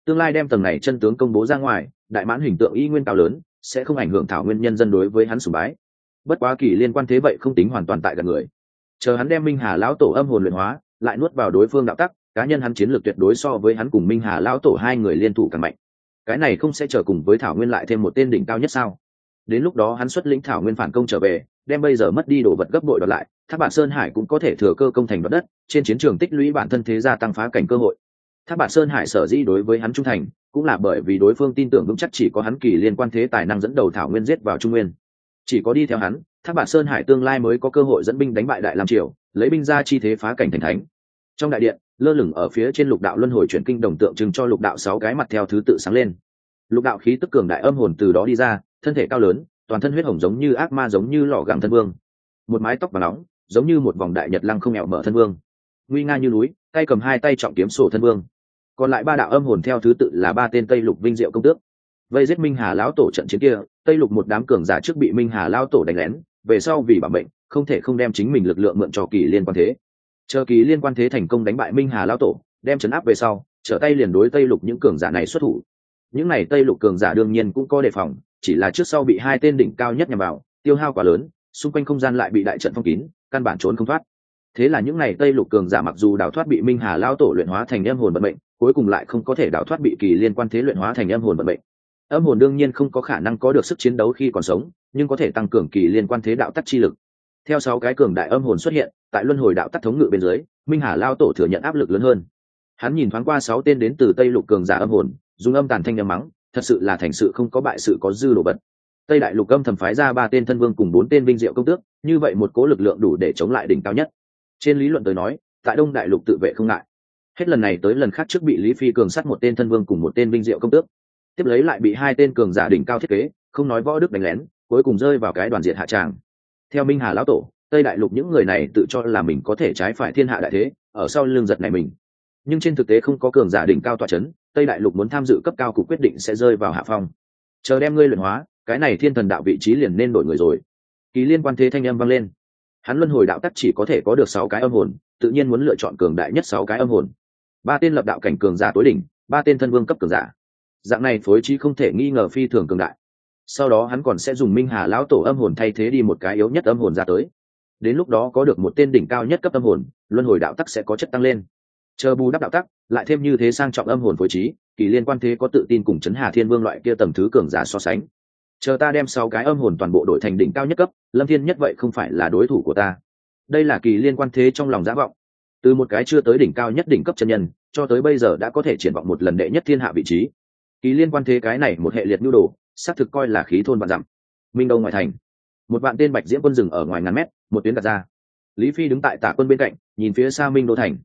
Tương lai đem tầng này chân tướng công bố ra ngoài đại mãn hình tượng y nguyên cao lớn, sẽ không ảnh hưởng thảo nguyên nhân dân đối với hắn sùng bái. Bất quá kỳ liên quan thế vậy không tính hoàn toàn tại gần người. Chờ hắn đem minh hà lão tổ âm hồn luyện hóa, lại nuốt vào đối phương đạo tắc, cá nhân hắn chiến lược tuyệt đối so với hắn cùng minh hà lão tổ hai người liên thủ càng mạnh. Cái này không sẽ chờ cùng với thảo nguyên lại thêm một tên đỉnh cao nhất sao? Đến lúc đó hắn xuất lĩnh thảo nguyên phản công trở về, đem bây giờ mất đi đồ vật gấp bội đoạt lại tháp bản sơn hải cũng có thể thừa cơ công thành đoạt đất, trên chiến trường tích lũy bản thân thế gia tăng phá cảnh cơ hội tháp Bạt sơn hải sở dĩ đối với hắn trung thành, cũng là bởi vì đối phương tin tưởng vững chắc chỉ có hắn kỳ liên quan thế tài năng dẫn đầu thảo nguyên giết vào trung nguyên. Chỉ có đi theo hắn, tháp Bạt sơn hải tương lai mới có cơ hội dẫn binh đánh bại đại lam triều, lấy binh ra chi thế phá cảnh thành thánh. Trong đại điện, lơ lửng ở phía trên lục đạo luân hồi chuyển kinh đồng tượng trưng cho lục đạo sáu cái mặt theo thứ tự sáng lên. Lục đạo khí tức cường đại âm hồn từ đó đi ra, thân thể cao lớn, toàn thân huyết hồng giống như ác ma giống như lò gẳng thân vương. Một mái tóc và nóng, giống như một vòng đại nhật lăng không mẹo mở thân vương. Nguy nga như núi, tay cầm hai tay trọng kiếm sổ thân vương còn lại ba đạo âm hồn theo thứ tự là ba tên tây lục vinh diệu công tước. Vây giết minh hà lão tổ trận chiến kia, tây lục một đám cường giả trước bị minh hà Lão tổ đánh lén, về sau vì bảo mệnh, không thể không đem chính mình lực lượng mượn cho kỳ liên quan thế. Chờ kỳ liên quan thế thành công đánh bại minh hà Lão tổ, đem chấn áp về sau, trở tay liền đối tây lục những cường giả này xuất thủ. Những này tây lục cường giả đương nhiên cũng có đề phòng, chỉ là trước sau bị hai tên đỉnh cao nhất nhằm vào, tiêu hao quá lớn, xung quanh không gian lại bị đại trận phong kín, căn bản trốn không thoát. Thế là những n à y tây lục cường giả mặc dù đào thoát bị minh hà lao tổ luyện hóa thành âm hồn vận mệnh cuối cùng lại không có thể đào thoát bị kỳ liên quan thế luyện hóa thành âm hồn vận mệnh. Âm hồn đương nhiên không có khả năng có được sức chiến đấu khi còn sống, nhưng có thể tăng cường kỳ liên quan thế đạo tắc chi lực. Theo sáu cái cường đại âm hồn xuất hiện, tại luân hồi đạo tắc thống ngự bên dưới, minh hà lao tổ thừa nhận áp lực lớn hơn. Hắn nhìn thoáng qua sáu tên đến từ tây lục cường giả âm hồn, dùng âm tàn thanh nhầm mắng, thật sự là thành sự không có bại sự có dư đồ vật. Tây đại lục âm thầm phái ra ba tên thân vương cùng bốn tên vinh diệu công tước, như vậy một cố lực lượng đủ để chống lại đỉnh cao nhất. Trên lý luận tới nói, tại đông đại lục tự vệ không ngại hết lần này tới lần khác trước bị lý phi cường sát một tên thân vương cùng một tên binh diệu công tước. Tiếp lấy lại bị hai tên cường giả đỉnh cao thiết kế, không nói võ đức đánh lén, cuối cùng rơi vào cái đoàn diện hạ tràng. Theo minh hà lão tổ, tây đại lục những người này tự cho là mình có thể trái phải thiên hạ đại thế, ở sau lưng giật này mình. Nhưng trên thực tế không có cường giả đỉnh cao tọa c h ấ n tây đại lục muốn tham dự cấp cao cục quyết định sẽ rơi vào hạ phong. Chờ đem ngươi luyện hóa, cái này thiên thần đạo vị trí liền nên đổi người rồi. Ký liên quan thế thanh âm vang lên. Hắn luân hồi đạo tắc chỉ có thể có được sáu cái âm hồn, tự nhiên muốn lựa chọn cường đại nhất sáu cái âm hồn ba tên lập đạo cảnh cường giả tối đỉnh, ba tên thân vương cấp cường giả. Dạng này phối trí không thể nghi ngờ phi thường cường đại. Sau đó hắn còn sẽ dùng minh hà lão tổ âm hồn thay thế đi một cái yếu nhất âm hồn ra tới. Đến lúc đó có được một tên đỉnh cao nhất cấp âm hồn, luân hồi đạo tắc sẽ có chất tăng lên. Chờ bù đắp đạo tắc, lại thêm như thế sang trọng âm hồn phối trí, kỳ liên quan thế có tự tin cùng chấn hà thiên vương loại kia tầm thứ cường giả so sánh. Chờ ta đem sáu cái âm hồn toàn bộ đội thành đỉnh cao nhất cấp, lâm thiên nhất vậy không phải là đối thủ của ta. Đây là kỳ liên quan thế trong lòng giả vọng từ một cái chưa tới đỉnh cao nhất đỉnh cấp chân nhân, cho tới bây giờ đã có thể triển vọng một lần đệ nhất thiên hạ vị trí. Kỳ liên quan thế cái này một hệ liệt nhu đồ, xác thực coi là khí thôn vạn dặm. Minh đông ngoại thành. Một vạn tên bạch diễm quân rừng ở ngoài ngàn mét, một tuyến đặt ra. Lý phi đứng tại tả quân bên cạnh, nhìn phía xa minh đô thành.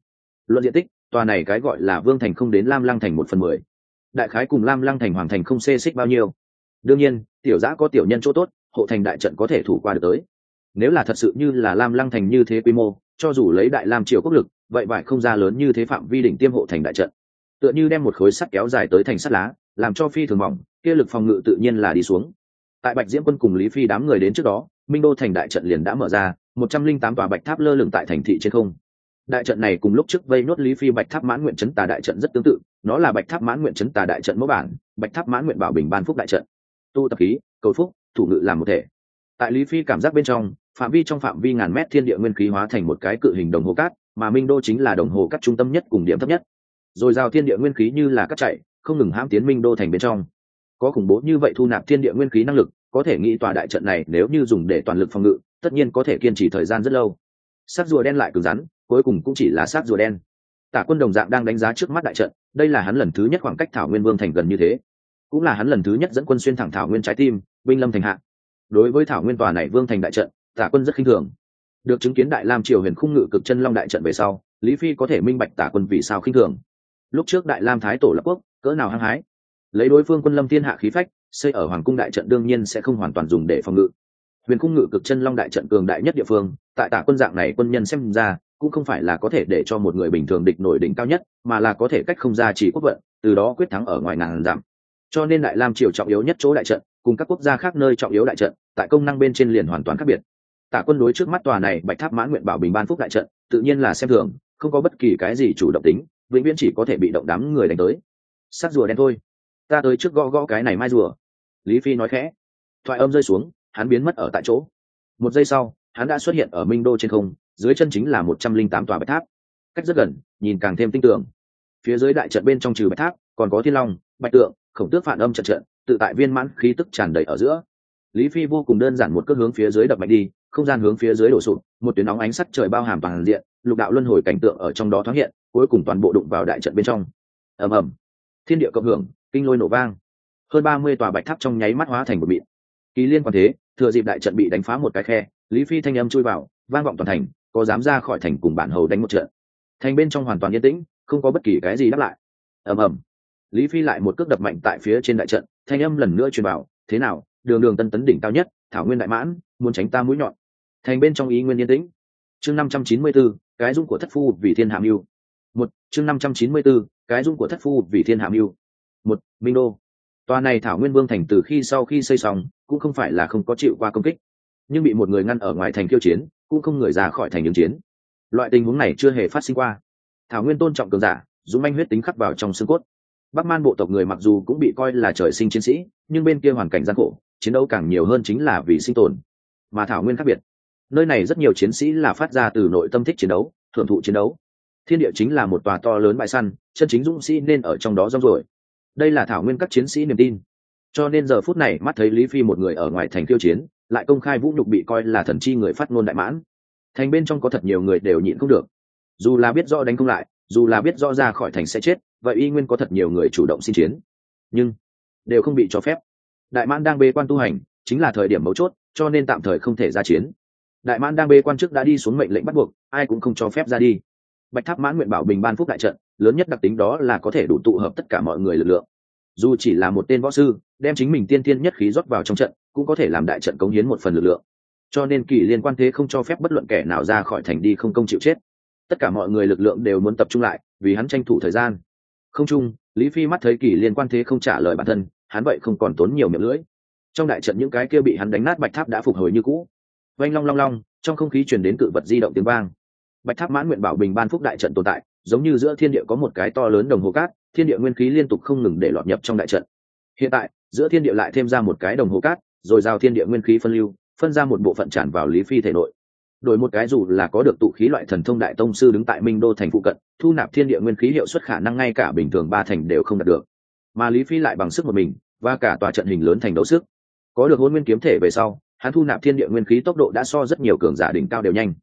Luận diện tích, tòa này cái gọi là vương thành không đến lam lăng thành một phần mười. Đại khái cùng lam lăng thành hoàng thành không xê xích bao nhiêu. Đương nhiên, tiểu giã có tiểu nhân chỗ tốt, hộ thành đại trận có thể thủ qua được tới. Nếu là thật sự như là lam lăng thành như thế quy mô cho dù lấy đại lam triều quốc lực, vậy vải không ra lớn như thế phạm vi đỉnh tiêm hộ thành đại trận. Tựa như đem một khối sắt kéo dài tới thành sắt lá, làm cho phi thường mỏng, kia lực phòng ngự tự nhiên là đi xuống. Tại bạch diễm quân cùng lý phi đám người đến trước đó, minh đô thành đại trận liền đã mở ra, một trăm linh tám tòa bạch tháp lơ lửng tại thành thị trên không. Đại trận này cùng lúc trước vây nốt lý phi bạch tháp mãn nguyện chấn tà đại trận rất tương tự, nó là bạch tháp mãn nguyện chấn tà đại trận mẫu bản, bạch tháp mãn nguyện bảo bình ban phúc đại trận. Tu tập khí, cầu phúc, thủ ngự làm một thể. Tại lý phi cảm giác bên trong phạm vi trong phạm vi ngàn mét thiên địa nguyên khí hóa thành một cái cự hình đồng hồ cát, mà minh đô chính là đồng hồ cát trung tâm nhất cùng điểm thấp nhất. Rồi giao thiên địa nguyên khí như là cắt chạy, không ngừng hãm tiến minh đô thành bên trong. Có khủng bố như vậy thu nạp thiên địa nguyên khí năng lực, có thể nghĩ tòa đại trận này nếu như dùng để toàn lực phòng ngự, tất nhiên có thể kiên trì thời gian rất lâu. Sát rùa đen lại cứng rắn, cuối cùng cũng chỉ là sát rùa đen. Tả quân đồng dạng đang đánh giá trước mắt đại trận, đây là hắn lần thứ nhất khoảng cách thảo nguyên vương thành gần như thế. Cũng là hắn lần thứ nhất dẫn quân xuyên thẳng thảo nguyên trái tim, binh lâm thành hạ. Đối với thảo nguyên tòa này vương thành đại trận tả quân rất khinh thường. Được chứng kiến đại lam triều huyền khung ngự cực chân long đại trận về sau, lý phi có thể minh bạch tả quân vì sao khinh thường. Lúc trước đại lam thái tổ lập quốc, cỡ nào hăng hái. Lấy đối phương quân lâm thiên hạ khí phách, xây ở hoàng cung đại trận đương nhiên sẽ không hoàn toàn dùng để phòng ngự. Huyền cung ngự cực chân long đại trận cường đại nhất địa phương, tại tả quân dạng này quân nhân xem ra, cũng không phải là có thể để cho một người bình thường địch nổi đỉnh cao nhất, mà là có thể cách không ra chỉ quốc vận, từ đó quyết thắng ở ngoài ngàn giảm cho nên đại lam triều trọng yếu nhất chỗ đại trận, cùng các quốc gia khác nơi trọng yếu đại trận, tại công năng bên trên liền hoàn toàn khác biệt tả quân đối trước mắt tòa này bạch tháp mãn nguyện bảo bình ban phúc đại trận, tự nhiên là xem thường, không có bất kỳ cái gì chủ động tính, vĩnh viễn chỉ có thể bị động đám người đánh tới. Sát rùa đen thôi. Ta tới trước gõ gõ cái này mai rùa. Lý phi nói khẽ. Thoại âm rơi xuống, hắn biến mất ở tại chỗ. Một giây sau, hắn đã xuất hiện ở minh đô trên không, dưới chân chính là một trăm linh tám tòa bạch tháp. Cách rất gần, nhìn càng thêm tinh tưởng phía dưới đại trận bên trong trừ bạch tháp, còn có thiên long, bạch tượng, khổng tước phản âm trận trận, tự tại viên mãn khí tức tràn đầy ở giữa lý phi vô cùng đơn giản một cước hướng phía dưới đập mạnh đi, không gian hướng phía dưới đổ sụt một tuyến nóng ánh sắt trời bao hàm toàn diện, lục đạo luân hồi cảnh tượng ở trong đó thoáng hiện, cuối cùng toàn bộ đụng vào đại trận bên trong. Ầm ầm. Thiên địa cộng hưởng, kinh lôi nổ vang. Hơn ba mươi tòa bạch tháp trong nháy mắt hóa thành một mịn. Kỳ liên quan thế, thừa dịp đại trận bị đánh phá một cái khe, lý phi thanh âm chui vào, vang vọng toàn thành, có dám ra khỏi thành cùng bản hầu đánh một trận. Thành bên trong hoàn toàn yên tĩnh, không có bất kỳ cái gì đáp lại. Ầm ầm. Lý phi lại một cước đập mạnh tại phía trên đại trận, thanh âm lần nữa truyền vào, thế nào đường đường tân tấn đỉnh cao nhất thảo nguyên đại mãn muốn tránh ta mũi nhọn. Thành bên trong ý nguyên yên tĩnh. Chương năm trăm chín mươi 594, cái dung của thất phu vì thiên hạ mưu một chương năm trăm chín mươi 594, cái dung của thất phu vì thiên hạ mưu một minh đô. Tòa này thảo nguyên vương thành từ khi sau khi xây xong cũng không phải là không có chịu qua công kích. Nhưng bị một người ngăn ở ngoài thành khiêu chiến cũng không người ra khỏi thành những chiến. Loại tình huống này chưa hề phát sinh qua. Thảo nguyên tôn trọng cường giả dũng manh huyết tính khắc vào trong xương cốt. Bắc man bộ tộc người mặc dù cũng bị coi là trời sinh chiến sĩ nhưng bên kia hoàn cảnh gian khổ chiến đấu càng nhiều hơn chính là vì sinh tồn. Mà thảo nguyên khác biệt. Nơi này rất nhiều chiến sĩ là phát ra từ nội tâm thích chiến đấu thưởng thụ chiến đấu. Thiên địa chính là một tòa to lớn bãi săn, chân chính dũng sĩ nên ở trong đó rong rồi đây là thảo nguyên các chiến sĩ niềm tin. Cho nên giờ phút này mắt thấy lý phi một người ở ngoài thành tiêu chiến, lại công khai vũ nhục bị coi là thần chi người phát ngôn đại mãn. Thành bên trong có thật nhiều người đều nhịn không được. Dù là biết rõ đánh không lại, dù là biết rõ ra khỏi thành sẽ chết, vậy y nguyên có thật nhiều người chủ động xin chiến. Nhưng, đều không bị cho phép đại mãn đang bê quan tu hành, chính là thời điểm mấu chốt, cho nên tạm thời không thể ra chiến. Đại mãn đang bê quan chức đã đi xuống mệnh lệnh bắt buộc, ai cũng không cho phép ra đi. Bạch tháp mãn nguyện bảo bình ban phúc đại trận, lớn nhất đặc tính đó là có thể đủ tụ hợp tất cả mọi người lực lượng. Dù chỉ là một tên võ sư, đem chính mình tiên tiên nhất khí rót vào trong trận, cũng có thể làm đại trận cống hiến một phần lực lượng. Cho nên kỳ liên quan thế không cho phép bất luận kẻ nào ra khỏi thành đi không công chịu chết. Tất cả mọi người lực lượng đều muốn tập trung lại, vì hắn tranh thủ thời gian. Không chung lý phi mắt thấy kỳ liên quan thế không trả lời bản thân, hắn vậy không còn tốn nhiều miệng lưỡi. Trong đại trận những cái kia bị hắn đánh nát bạch tháp đã phục hồi như cũ. Oanh long long long, trong không khí truyền đến cự vật di động tiếng vang. Bạch tháp mãn nguyện bảo bình ban phúc đại trận tồn tại, giống như giữa thiên địa có một cái to lớn đồng hồ cát, thiên địa nguyên khí liên tục không ngừng để lọt nhập trong đại trận. Hiện tại, giữa thiên địa lại thêm ra một cái đồng hồ cát, rồi giao thiên địa nguyên khí phân lưu, phân ra một bộ phận tràn vào lý phi thể nội đổi một cái dù là có được tụ khí loại thần thông đại tông sư đứng tại minh đô thành phụ cận, thu nạp thiên địa nguyên khí hiệu suất khả năng ngay cả bình thường ba thành đều không đạt được. Mà lý phi lại bằng sức một mình, và cả tòa trận hình lớn thành đấu sức. Có được hôn nguyên kiếm thể về sau, hắn thu nạp thiên địa nguyên khí tốc độ đã so rất nhiều cường giả đỉnh cao đều nhanh.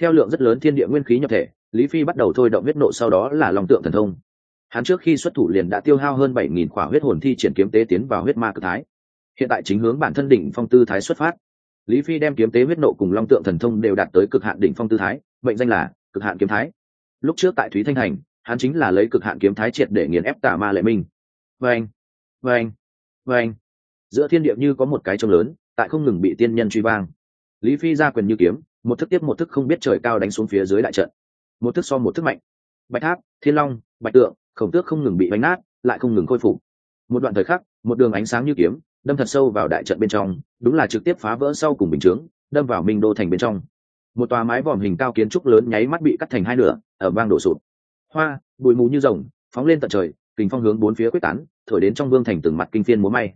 Theo lượng rất lớn thiên địa nguyên khí nhập thể, lý phi bắt đầu thôi động huyết nộ sau đó là lòng tượng thần thông. Hắn trước khi xuất thủ liền đã tiêu hao hơn bảy nghìn khỏa huyết hồn thi triển kiếm tế tiến vào huyết ma cực thái. Hiện tại chính hướng bản thân đỉnh phong tư thái xuất phát lý phi đem kiếm tế huyết nộ cùng long tượng thần thông đều đạt tới cực hạn đỉnh phong tư thái, mệnh danh là cực hạn kiếm thái. Lúc trước tại thúy thanh thành, hắn chính là lấy cực hạn kiếm thái triệt để nghiền ép tà ma lệ minh. Vâng vâng vâng. Giữa thiên địa như có một cái trông lớn, tại không ngừng bị tiên nhân truy vang. Lý phi ra quyền như kiếm, một thức tiếp một thức không biết trời cao đánh xuống phía dưới đại trận. Một thức so một thức mạnh. Bạch tháp, thiên long, bạch tượng, khổng tước không ngừng bị bánh nát, lại không ngừng khôi phục. Một đoạn thời khắc, một đường ánh sáng như kiếm đâm thật sâu vào đại trận bên trong đúng là trực tiếp phá vỡ sau cùng bình chướng đâm vào minh đô thành bên trong. Một tòa mái vòm hình cao kiến trúc lớn nháy mắt bị cắt thành hai nửa ở vang đổ sụt hoa bụi mù như rồng phóng lên tận trời kình phong hướng bốn phía quyết tán thổi đến trong vương thành từng mặt kinh phiên múa may.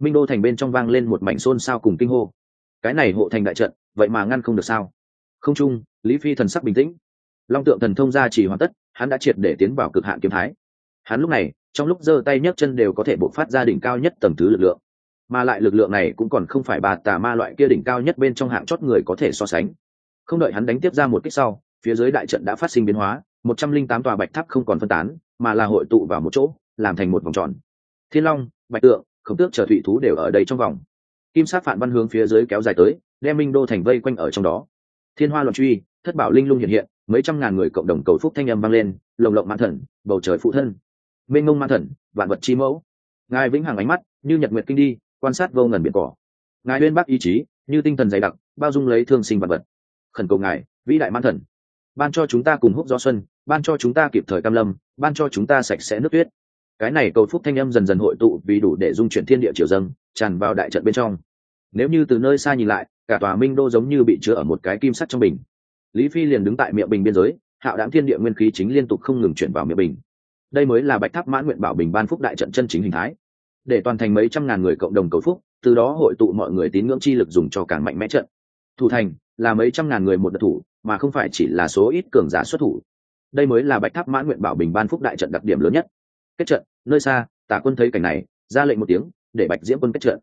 Minh đô thành bên trong vang lên một mảnh xôn xao cùng kinh hô. Cái này hộ thành đại trận vậy mà ngăn không được sao? Không trung, lý phi thần sắc bình tĩnh. Long tượng thần thông ra chỉ hoàn tất hắn đã triệt để tiến vào cực hạn kiếm thái. Hắn lúc này trong lúc giơ tay nhấc chân đều có thể bộc phát ra đỉnh cao nhất tầm thứ lực lượng mà lại lực lượng này cũng còn không phải bà tà ma loại kia đỉnh cao nhất bên trong hạng chót người có thể so sánh. Không đợi hắn đánh tiếp ra một kích sau, phía dưới đại trận đã phát sinh biến hóa, một trăm linh tám tòa bạch tháp không còn phân tán, mà là hội tụ vào một chỗ, làm thành một vòng tròn. Thiên long, bạch tượng, khổng tước chờ thủy thú đều ở đây trong vòng. Kim sát phản văn hướng phía dưới kéo dài tới, đem minh đô thành vây quanh ở trong đó. Thiên hoa luận truy, thất bảo linh lung hiện hiện, mấy trăm ngàn người cộng đồng cầu phúc thanh âm vang lên, lồng lộng mãn thần, bầu trời phụ thân. Mênh ngông mãn thần, vạn vật chi mẫu. Ngài vĩnh hằng ánh mắt, như nhật nguyệt kinh đi quan sát vô ngần biển cỏ. Ngài uyên bác ý chí, như tinh thần dày đặc, bao dung lấy thương sinh vật vật. Khẩn cầu ngài, vĩ đại mãn thần. Ban cho chúng ta cùng húc gió xuân, ban cho chúng ta kịp thời cam lâm, ban cho chúng ta sạch sẽ nước tuyết. Cái này cầu phúc thanh âm dần dần hội tụ vì đủ để dung chuyển thiên địa triều dâng, tràn vào đại trận bên trong. Nếu như từ nơi xa nhìn lại, cả tòa minh đô giống như bị chứa ở một cái kim sắt trong bình. Lý phi liền đứng tại miệng bình biên giới, hạo đảm thiên địa nguyên khí chính liên tục không ngừng chuyển vào miệng bình. Đây mới là bạch tháp mãn nguyện bảo bình ban phúc đại trận chân chính hình thái để toàn thành mấy trăm ngàn người cộng đồng cầu phúc, từ đó hội tụ mọi người tín ngưỡng chi lực dùng cho càng mạnh mẽ trận. Thủ thành là mấy trăm ngàn người một đợt thủ, mà không phải chỉ là số ít cường giả xuất thủ. Đây mới là bạch tháp mãn nguyện bảo bình ban phúc đại trận đặc điểm lớn nhất. Kết trận, nơi xa tả quân thấy cảnh này, ra lệnh một tiếng, để bạch diễm quân kết trận.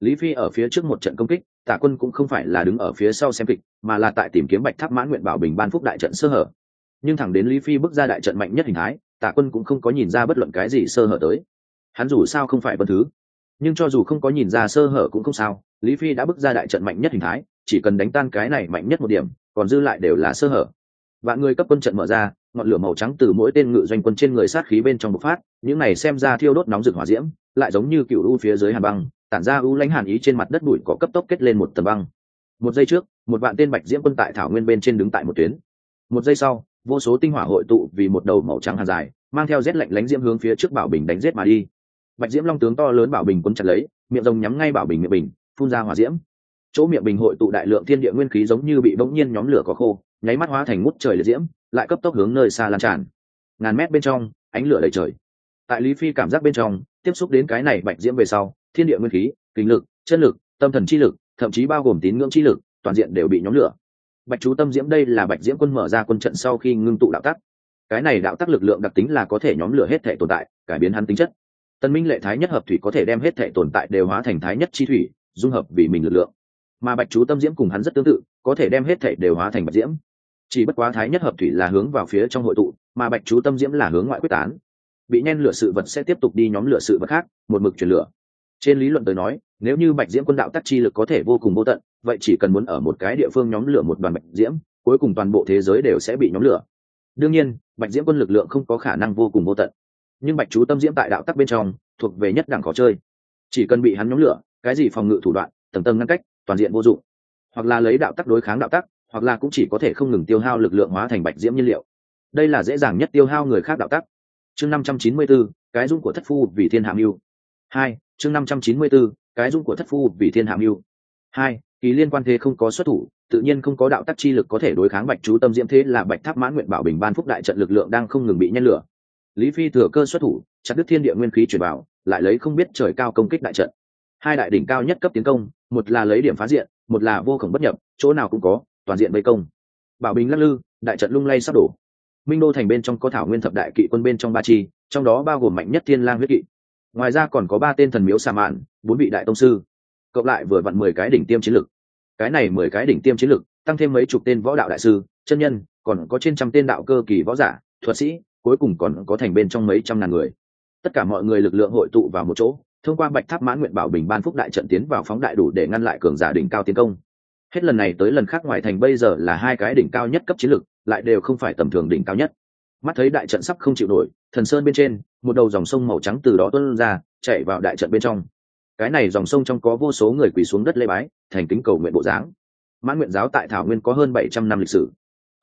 Lý phi ở phía trước một trận công kích tả quân cũng không phải là đứng ở phía sau xem kịch, mà là tại tìm kiếm bạch tháp mãn nguyện bảo bình ban phúc đại trận sơ hở. Nhưng thẳng đến lý phi bước ra đại trận mạnh nhất hình thái tả quân cũng không có nhìn ra bất luận cái gì sơ hở tới hắn dù sao không phải vân thứ, nhưng cho dù không có nhìn ra sơ hở cũng không sao, lý phi đã bước ra đại trận mạnh nhất hình thái, chỉ cần đánh tan cái này mạnh nhất một điểm, còn dư lại đều là sơ hở. Vạn người cấp quân trận mở ra, ngọn lửa màu trắng từ mỗi tên ngự doanh quân trên người sát khí bên trong bộc phát, những này xem ra thiêu đốt nóng rực hỏa diễm, lại giống như cựu u phía dưới hàn băng, tản ra u lãnh hàn ý trên mặt đất bụi có cấp tốc kết lên một tầng băng. Một giây trước, một vạn tên bạch diễm quân tại thảo nguyên bên trên đứng tại một tuyến. Một giây sau, vô số tinh hỏa hội tụ vì một đầu màu trắng hàn dài, mang theo rét lạnh lánh diễm hướng phía trước bảo bình đánh rết mà đi bạch diễm long tướng to lớn bảo bình quân chặt lấy, miệng rồng nhắm ngay bảo bình miệng bình, phun ra hỏa diễm. Chỗ miệng bình hội tụ đại lượng thiên địa nguyên khí giống như bị bỗng nhiên nhóm lửa có khô, nháy mắt hóa thành ngút trời liệt diễm, lại cấp tốc hướng nơi xa lan tràn. Ngàn mét bên trong, ánh lửa đầy trời. Tại lý phi cảm giác bên trong, tiếp xúc đến cái này bạch diễm về sau, thiên địa nguyên khí, kinh lực, chân lực, tâm thần chi lực, thậm chí bao gồm tín ngưỡng chi lực, toàn diện đều bị nhóm lửa. Bạch chú tâm diễm đây là bạch diễm quân mở ra quân trận sau khi ngưng tụ đạo tắc. Cái này đạo tắc lực lượng đặc tính là có thể nhóm lửa hết thể tồn tại, cải biến hắn tính chất tân minh lệ thái nhất hợp thủy có thể đem hết thể tồn tại đều hóa thành thái nhất chi thủy, dung hợp vì mình lực lượng. Mà bạch chú tâm diễm cùng hắn rất tương tự, có thể đem hết thể đều hóa thành bạch diễm. Chỉ bất quá thái nhất hợp thủy là hướng vào phía trong hội tụ, mà bạch chú tâm diễm là hướng ngoại quyết tán. Bị nhen lửa sự vật sẽ tiếp tục đi nhóm lửa sự vật khác, một mực chuyển lửa. Trên lý luận tới nói, nếu như bạch diễm quân đạo tắc chi lực có thể vô cùng vô tận, vậy chỉ cần muốn ở một cái địa phương nhóm lửa một đoàn bạch diễm, cuối cùng toàn bộ thế giới đều sẽ bị nhóm lửa. Đương nhiên, bạch diễm quân lực lượng không có khả năng vô cùng vô tận nhưng bạch chú tâm diễm tại đạo tắc bên trong thuộc về nhất đẳng khó chơi. Chỉ cần bị hắn nhóm lửa cái gì phòng ngự thủ đoạn tầng tầng ngăn cách toàn diện vô dụng. Hoặc là lấy đạo tắc đối kháng đạo tắc hoặc là cũng chỉ có thể không ngừng tiêu hao lực lượng hóa thành bạch diễm nhiên liệu. Đây là dễ dàng nhất tiêu hao người khác đạo tắc. Chương năm trăm chín mươi 594, cái dung của thất phu vì thiên hạng yêu hai chương năm trăm chín mươi 594, cái dung của thất phu vì thiên hạng yêu hai kỳ liên quan thế không có xuất thủ tự nhiên không có đạo tắc chi lực có thể đối kháng bạch chú tâm diễm thế là bạch tháp mãn nguyện bảo bình ban phúc đại trận lực lượng đang không ngừng bị nhen lửa lý phi thừa cơ xuất thủ, chặt đứt thiên địa nguyên khí chuyển vào, lại lấy không biết trời cao công kích đại trận. Hai đại đỉnh cao nhất cấp tiến công, một là lấy điểm phá diện, một là vô khổng bất nhập, chỗ nào cũng có, toàn diện vây công. Bảo bình lắc lư, đại trận lung lay sắp đổ. Minh đô thành bên trong có thảo nguyên thập đại kỵ quân bên trong ba chi, trong đó bao gồm mạnh nhất thiên lang huyết kỵ. Ngoài ra còn có ba tên thần miếu xà mạn, bốn vị đại tông sư. Cộng lại vừa vặn mười cái đỉnh tiêm chiến lực. Cái này mười cái đỉnh tiêm chiến lực, tăng thêm mấy chục tên võ đạo đại sư, chân nhân, còn có trên trăm tên đạo cơ kỳ võ giả, thuật sĩ cuối cùng còn có thành bên trong mấy trăm ngàn người. Tất cả mọi người lực lượng hội tụ vào một chỗ, thông qua bạch tháp mãn nguyện bảo bình ban phúc đại trận tiến vào phóng đại đủ để ngăn lại cường giả đỉnh cao tiến công. Hết lần này tới lần khác ngoài thành bây giờ là hai cái đỉnh cao nhất cấp chiến lực, lại đều không phải tầm thường đỉnh cao nhất. Mắt thấy đại trận sắp không chịu nổi, thần sơn bên trên, một đầu dòng sông màu trắng từ đó tuôn ra, chạy vào đại trận bên trong. Cái này dòng sông trong có vô số người quỳ xuống đất lê bái, thành kính cầu nguyện bộ dáng. Mãn nguyện giáo tại thảo nguyên có hơn bảy trăm năm lịch sử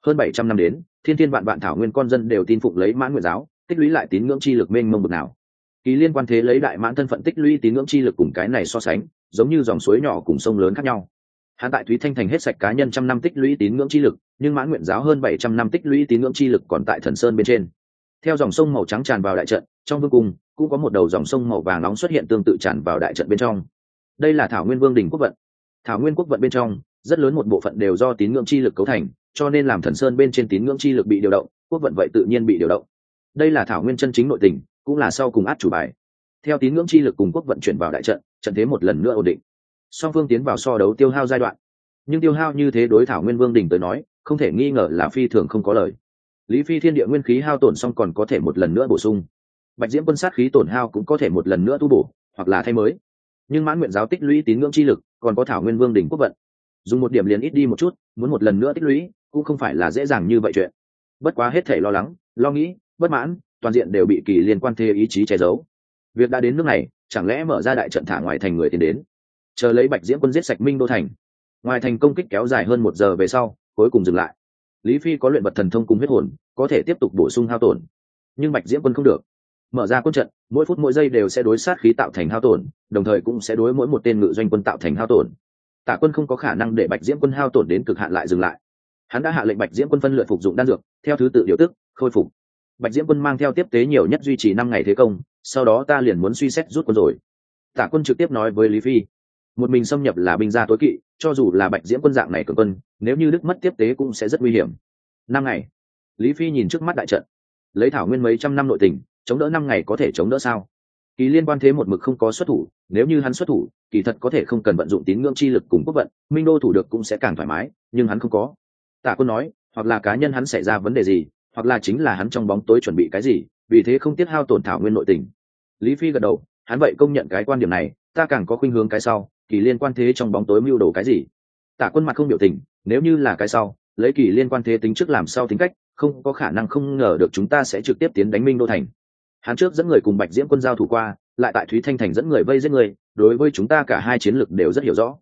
hơn bảy trăm năm đến, thiên thiên vạn vạn thảo nguyên con dân đều tin phục lấy mãn nguyện giáo, tích lũy lại tín ngưỡng chi lực mênh mông bực nào. Kỳ liên quan thế lấy đại mãn thân phận tích lũy tín ngưỡng chi lực cùng cái này so sánh, giống như dòng suối nhỏ cùng sông lớn khác nhau. Hắn tại thúy thanh thành hết sạch cá nhân trăm năm tích lũy tín ngưỡng chi lực, nhưng mãn nguyện giáo hơn bảy trăm năm tích lũy tín ngưỡng chi lực còn tại thần sơn bên trên. Theo dòng sông màu trắng tràn vào đại trận, trong vương cung, cũng có một đầu dòng sông màu vàng nóng xuất hiện tương tự tràn vào đại trận bên trong. Đây là thảo nguyên vương đình quốc vận. Thảo nguyên quốc vận bên trong, rất lớn một bộ phận đều do tín ngưỡng chi lực cấu thành cho nên làm thần sơn bên trên tín ngưỡng chi lực bị điều động, quốc vận vậy tự nhiên bị điều động. Đây là thảo nguyên chân chính nội tình, cũng là sau cùng át chủ bài. Theo tín ngưỡng chi lực cùng quốc vận chuyển vào đại trận trận thế một lần nữa ổn định. Song phương tiến vào so đấu tiêu hao giai đoạn. Nhưng tiêu hao như thế đối thảo nguyên vương đình tới nói, không thể nghi ngờ là phi thường không có lời. Lý phi thiên địa nguyên khí hao tổn xong còn có thể một lần nữa bổ sung. Bạch diễm quân sát khí tổn hao cũng có thể một lần nữa tu bổ, hoặc là thay mới. Nhưng mãn nguyện giáo tích lũy tín ngưỡng chi lực, còn có thảo nguyên vương đình quốc vận. Dùng một điểm liền ít đi một chút, muốn một lần nữa tích lũy cũng không phải là dễ dàng như vậy chuyện. Bất quá hết thể lo lắng, lo nghĩ, bất mãn, toàn diện đều bị kỳ liên quan thế ý chí che giấu. Việc đã đến nước này, chẳng lẽ mở ra đại trận thả ngoài thành người tiến đến? Chờ lấy bạch diễm quân giết sạch minh đô thành. Ngoài thành công kích kéo dài hơn một giờ về sau, cuối cùng dừng lại. Lý phi có luyện bật thần thông cùng huyết hồn, có thể tiếp tục bổ sung hao tổn. Nhưng bạch diễm quân không được. Mở ra quân trận, mỗi phút mỗi giây đều sẽ đối sát khí tạo thành hao tổn, đồng thời cũng sẽ đối mỗi một tên ngự doanh quân tạo thành hao tổn. Tạ quân không có khả năng để bạch diễm quân hao tổn đến cực hạn lại dừng lại hắn đã hạ lệnh bạch diễm quân phân lượt phục dụng đan dược, theo thứ tự điều tức, khôi phục. Bạch diễm quân mang theo tiếp tế nhiều nhất duy trì năm ngày thế công, sau đó ta liền muốn suy xét rút quân rồi. Tả quân trực tiếp nói với lý phi, một mình xâm nhập là binh gia tối kỵ, cho dù là bạch diễm quân dạng này cường quân, nếu như đức mất tiếp tế cũng sẽ rất nguy hiểm. Năm ngày. Lý phi nhìn trước mắt đại trận, lấy thảo nguyên mấy trăm năm nội tình, chống đỡ năm ngày có thể chống đỡ sao? Kỳ liên quan thế một mực không có xuất thủ, nếu như hắn xuất thủ, kỳ thật có thể không cần vận dụng tín ngưỡng chi lực cùng quốc vận, minh đô thủ được cũng sẽ càng thoải mái, nhưng hắn không có tạ quân nói, hoặc là cá nhân hắn xảy ra vấn đề gì, hoặc là chính là hắn trong bóng tối chuẩn bị cái gì, vì thế không tiết hao tổn thảo nguyên nội tình. Lý phi gật đầu, hắn vậy công nhận cái quan điểm này, ta càng có khuynh hướng cái sau, kỳ liên quan thế trong bóng tối mưu đồ cái gì? Tạ quân mặt không biểu tình, nếu như là cái sau, lấy kỳ liên quan thế tính trước làm sau tính cách, không có khả năng không ngờ được chúng ta sẽ trực tiếp tiến đánh minh đô thành. Hắn trước dẫn người cùng bạch diễm quân giao thủ qua, lại tại thúy thanh thành dẫn người vây giết người, đối với chúng ta cả hai chiến lược đều rất hiểu rõ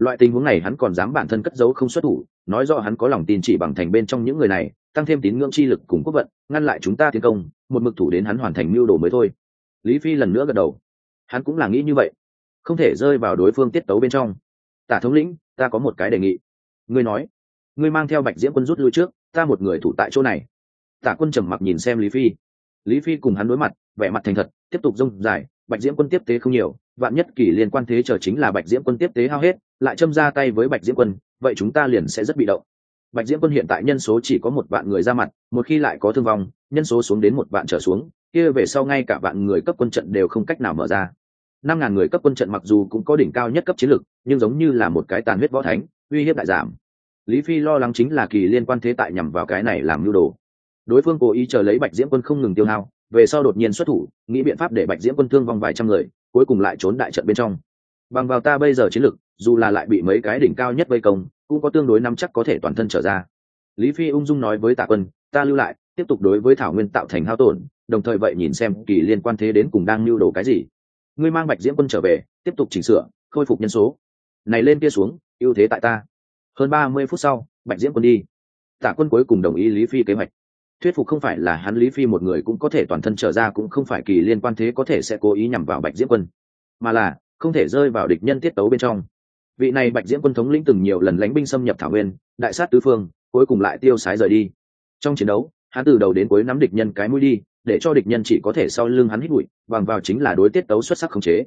loại tình huống này hắn còn dám bản thân cất giấu không xuất thủ, nói rõ hắn có lòng tin chỉ bằng thành bên trong những người này, tăng thêm tín ngưỡng chi lực cùng quốc vận, ngăn lại chúng ta tiến công, một mực thủ đến hắn hoàn thành mưu đồ mới thôi. Lý phi lần nữa gật đầu. Hắn cũng là nghĩ như vậy. Không thể rơi vào đối phương tiết tấu bên trong. Tả thống lĩnh, ta có một cái đề nghị. Ngươi nói, ngươi mang theo bạch diễm quân rút lui trước, ta một người thủ tại chỗ này. Tả quân trầm mặc nhìn xem lý phi. Lý phi cùng hắn đối mặt, vẻ mặt thành thật, tiếp tục rông dài, bạch diễm quân tiếp tế không nhiều vạn nhất kỳ liên quan thế chờ chính là bạch diễm quân tiếp tế hao hết, lại châm ra tay với bạch diễm quân, vậy chúng ta liền sẽ rất bị động. Bạch diễm quân hiện tại nhân số chỉ có một vạn người ra mặt, một khi lại có thương vong, nhân số xuống đến một vạn trở xuống, kia về sau ngay cả vạn người cấp quân trận đều không cách nào mở ra. Năm ngàn người cấp quân trận mặc dù cũng có đỉnh cao nhất cấp chiến lược nhưng giống như là một cái tàn huyết võ thánh, uy hiếp đại giảm. Lý phi lo lắng chính là kỳ liên quan thế tại nhằm vào cái này làm mưu đồ. Đối phương cố ý chờ lấy bạch diễm quân không ngừng tiêu hao, về sau đột nhiên xuất thủ, nghĩ biện pháp để bạch diễm quân thương vong vài trăm người cuối cùng lại trốn đại trận bên trong. Bằng vào ta bây giờ chiến lực, dù là lại bị mấy cái đỉnh cao nhất vây công cũng có tương đối năm chắc có thể toàn thân trở ra. Lý phi ung dung nói với tạ quân ta lưu lại tiếp tục đối với thảo nguyên tạo thành hao tổn đồng thời vậy nhìn xem kỳ liên quan thế đến cùng đang lưu đồ cái gì. Ngươi mang bạch diễm quân trở về tiếp tục chỉnh sửa khôi phục nhân số. Này lên kia xuống ưu thế tại ta. Hơn ba mươi phút sau bạch diễm quân đi. Tạ quân cuối cùng đồng ý lý phi kế hoạch thuyết phục không phải là hắn lý phi một người cũng có thể toàn thân trở ra cũng không phải kỳ liên quan thế có thể sẽ cố ý nhằm vào bạch diễm quân, mà là không thể rơi vào địch nhân tiết tấu bên trong. Vị này bạch diễm quân thống lĩnh từng nhiều lần lánh binh xâm nhập thảo nguyên, đại sát tứ phương, cuối cùng lại tiêu sái rời đi. Trong chiến đấu, hắn từ đầu đến cuối nắm địch nhân cái mũi đi, để cho địch nhân chỉ có thể sau lưng hắn hít bụi, bằng vào chính là đối tiết tấu xuất sắc khống chế.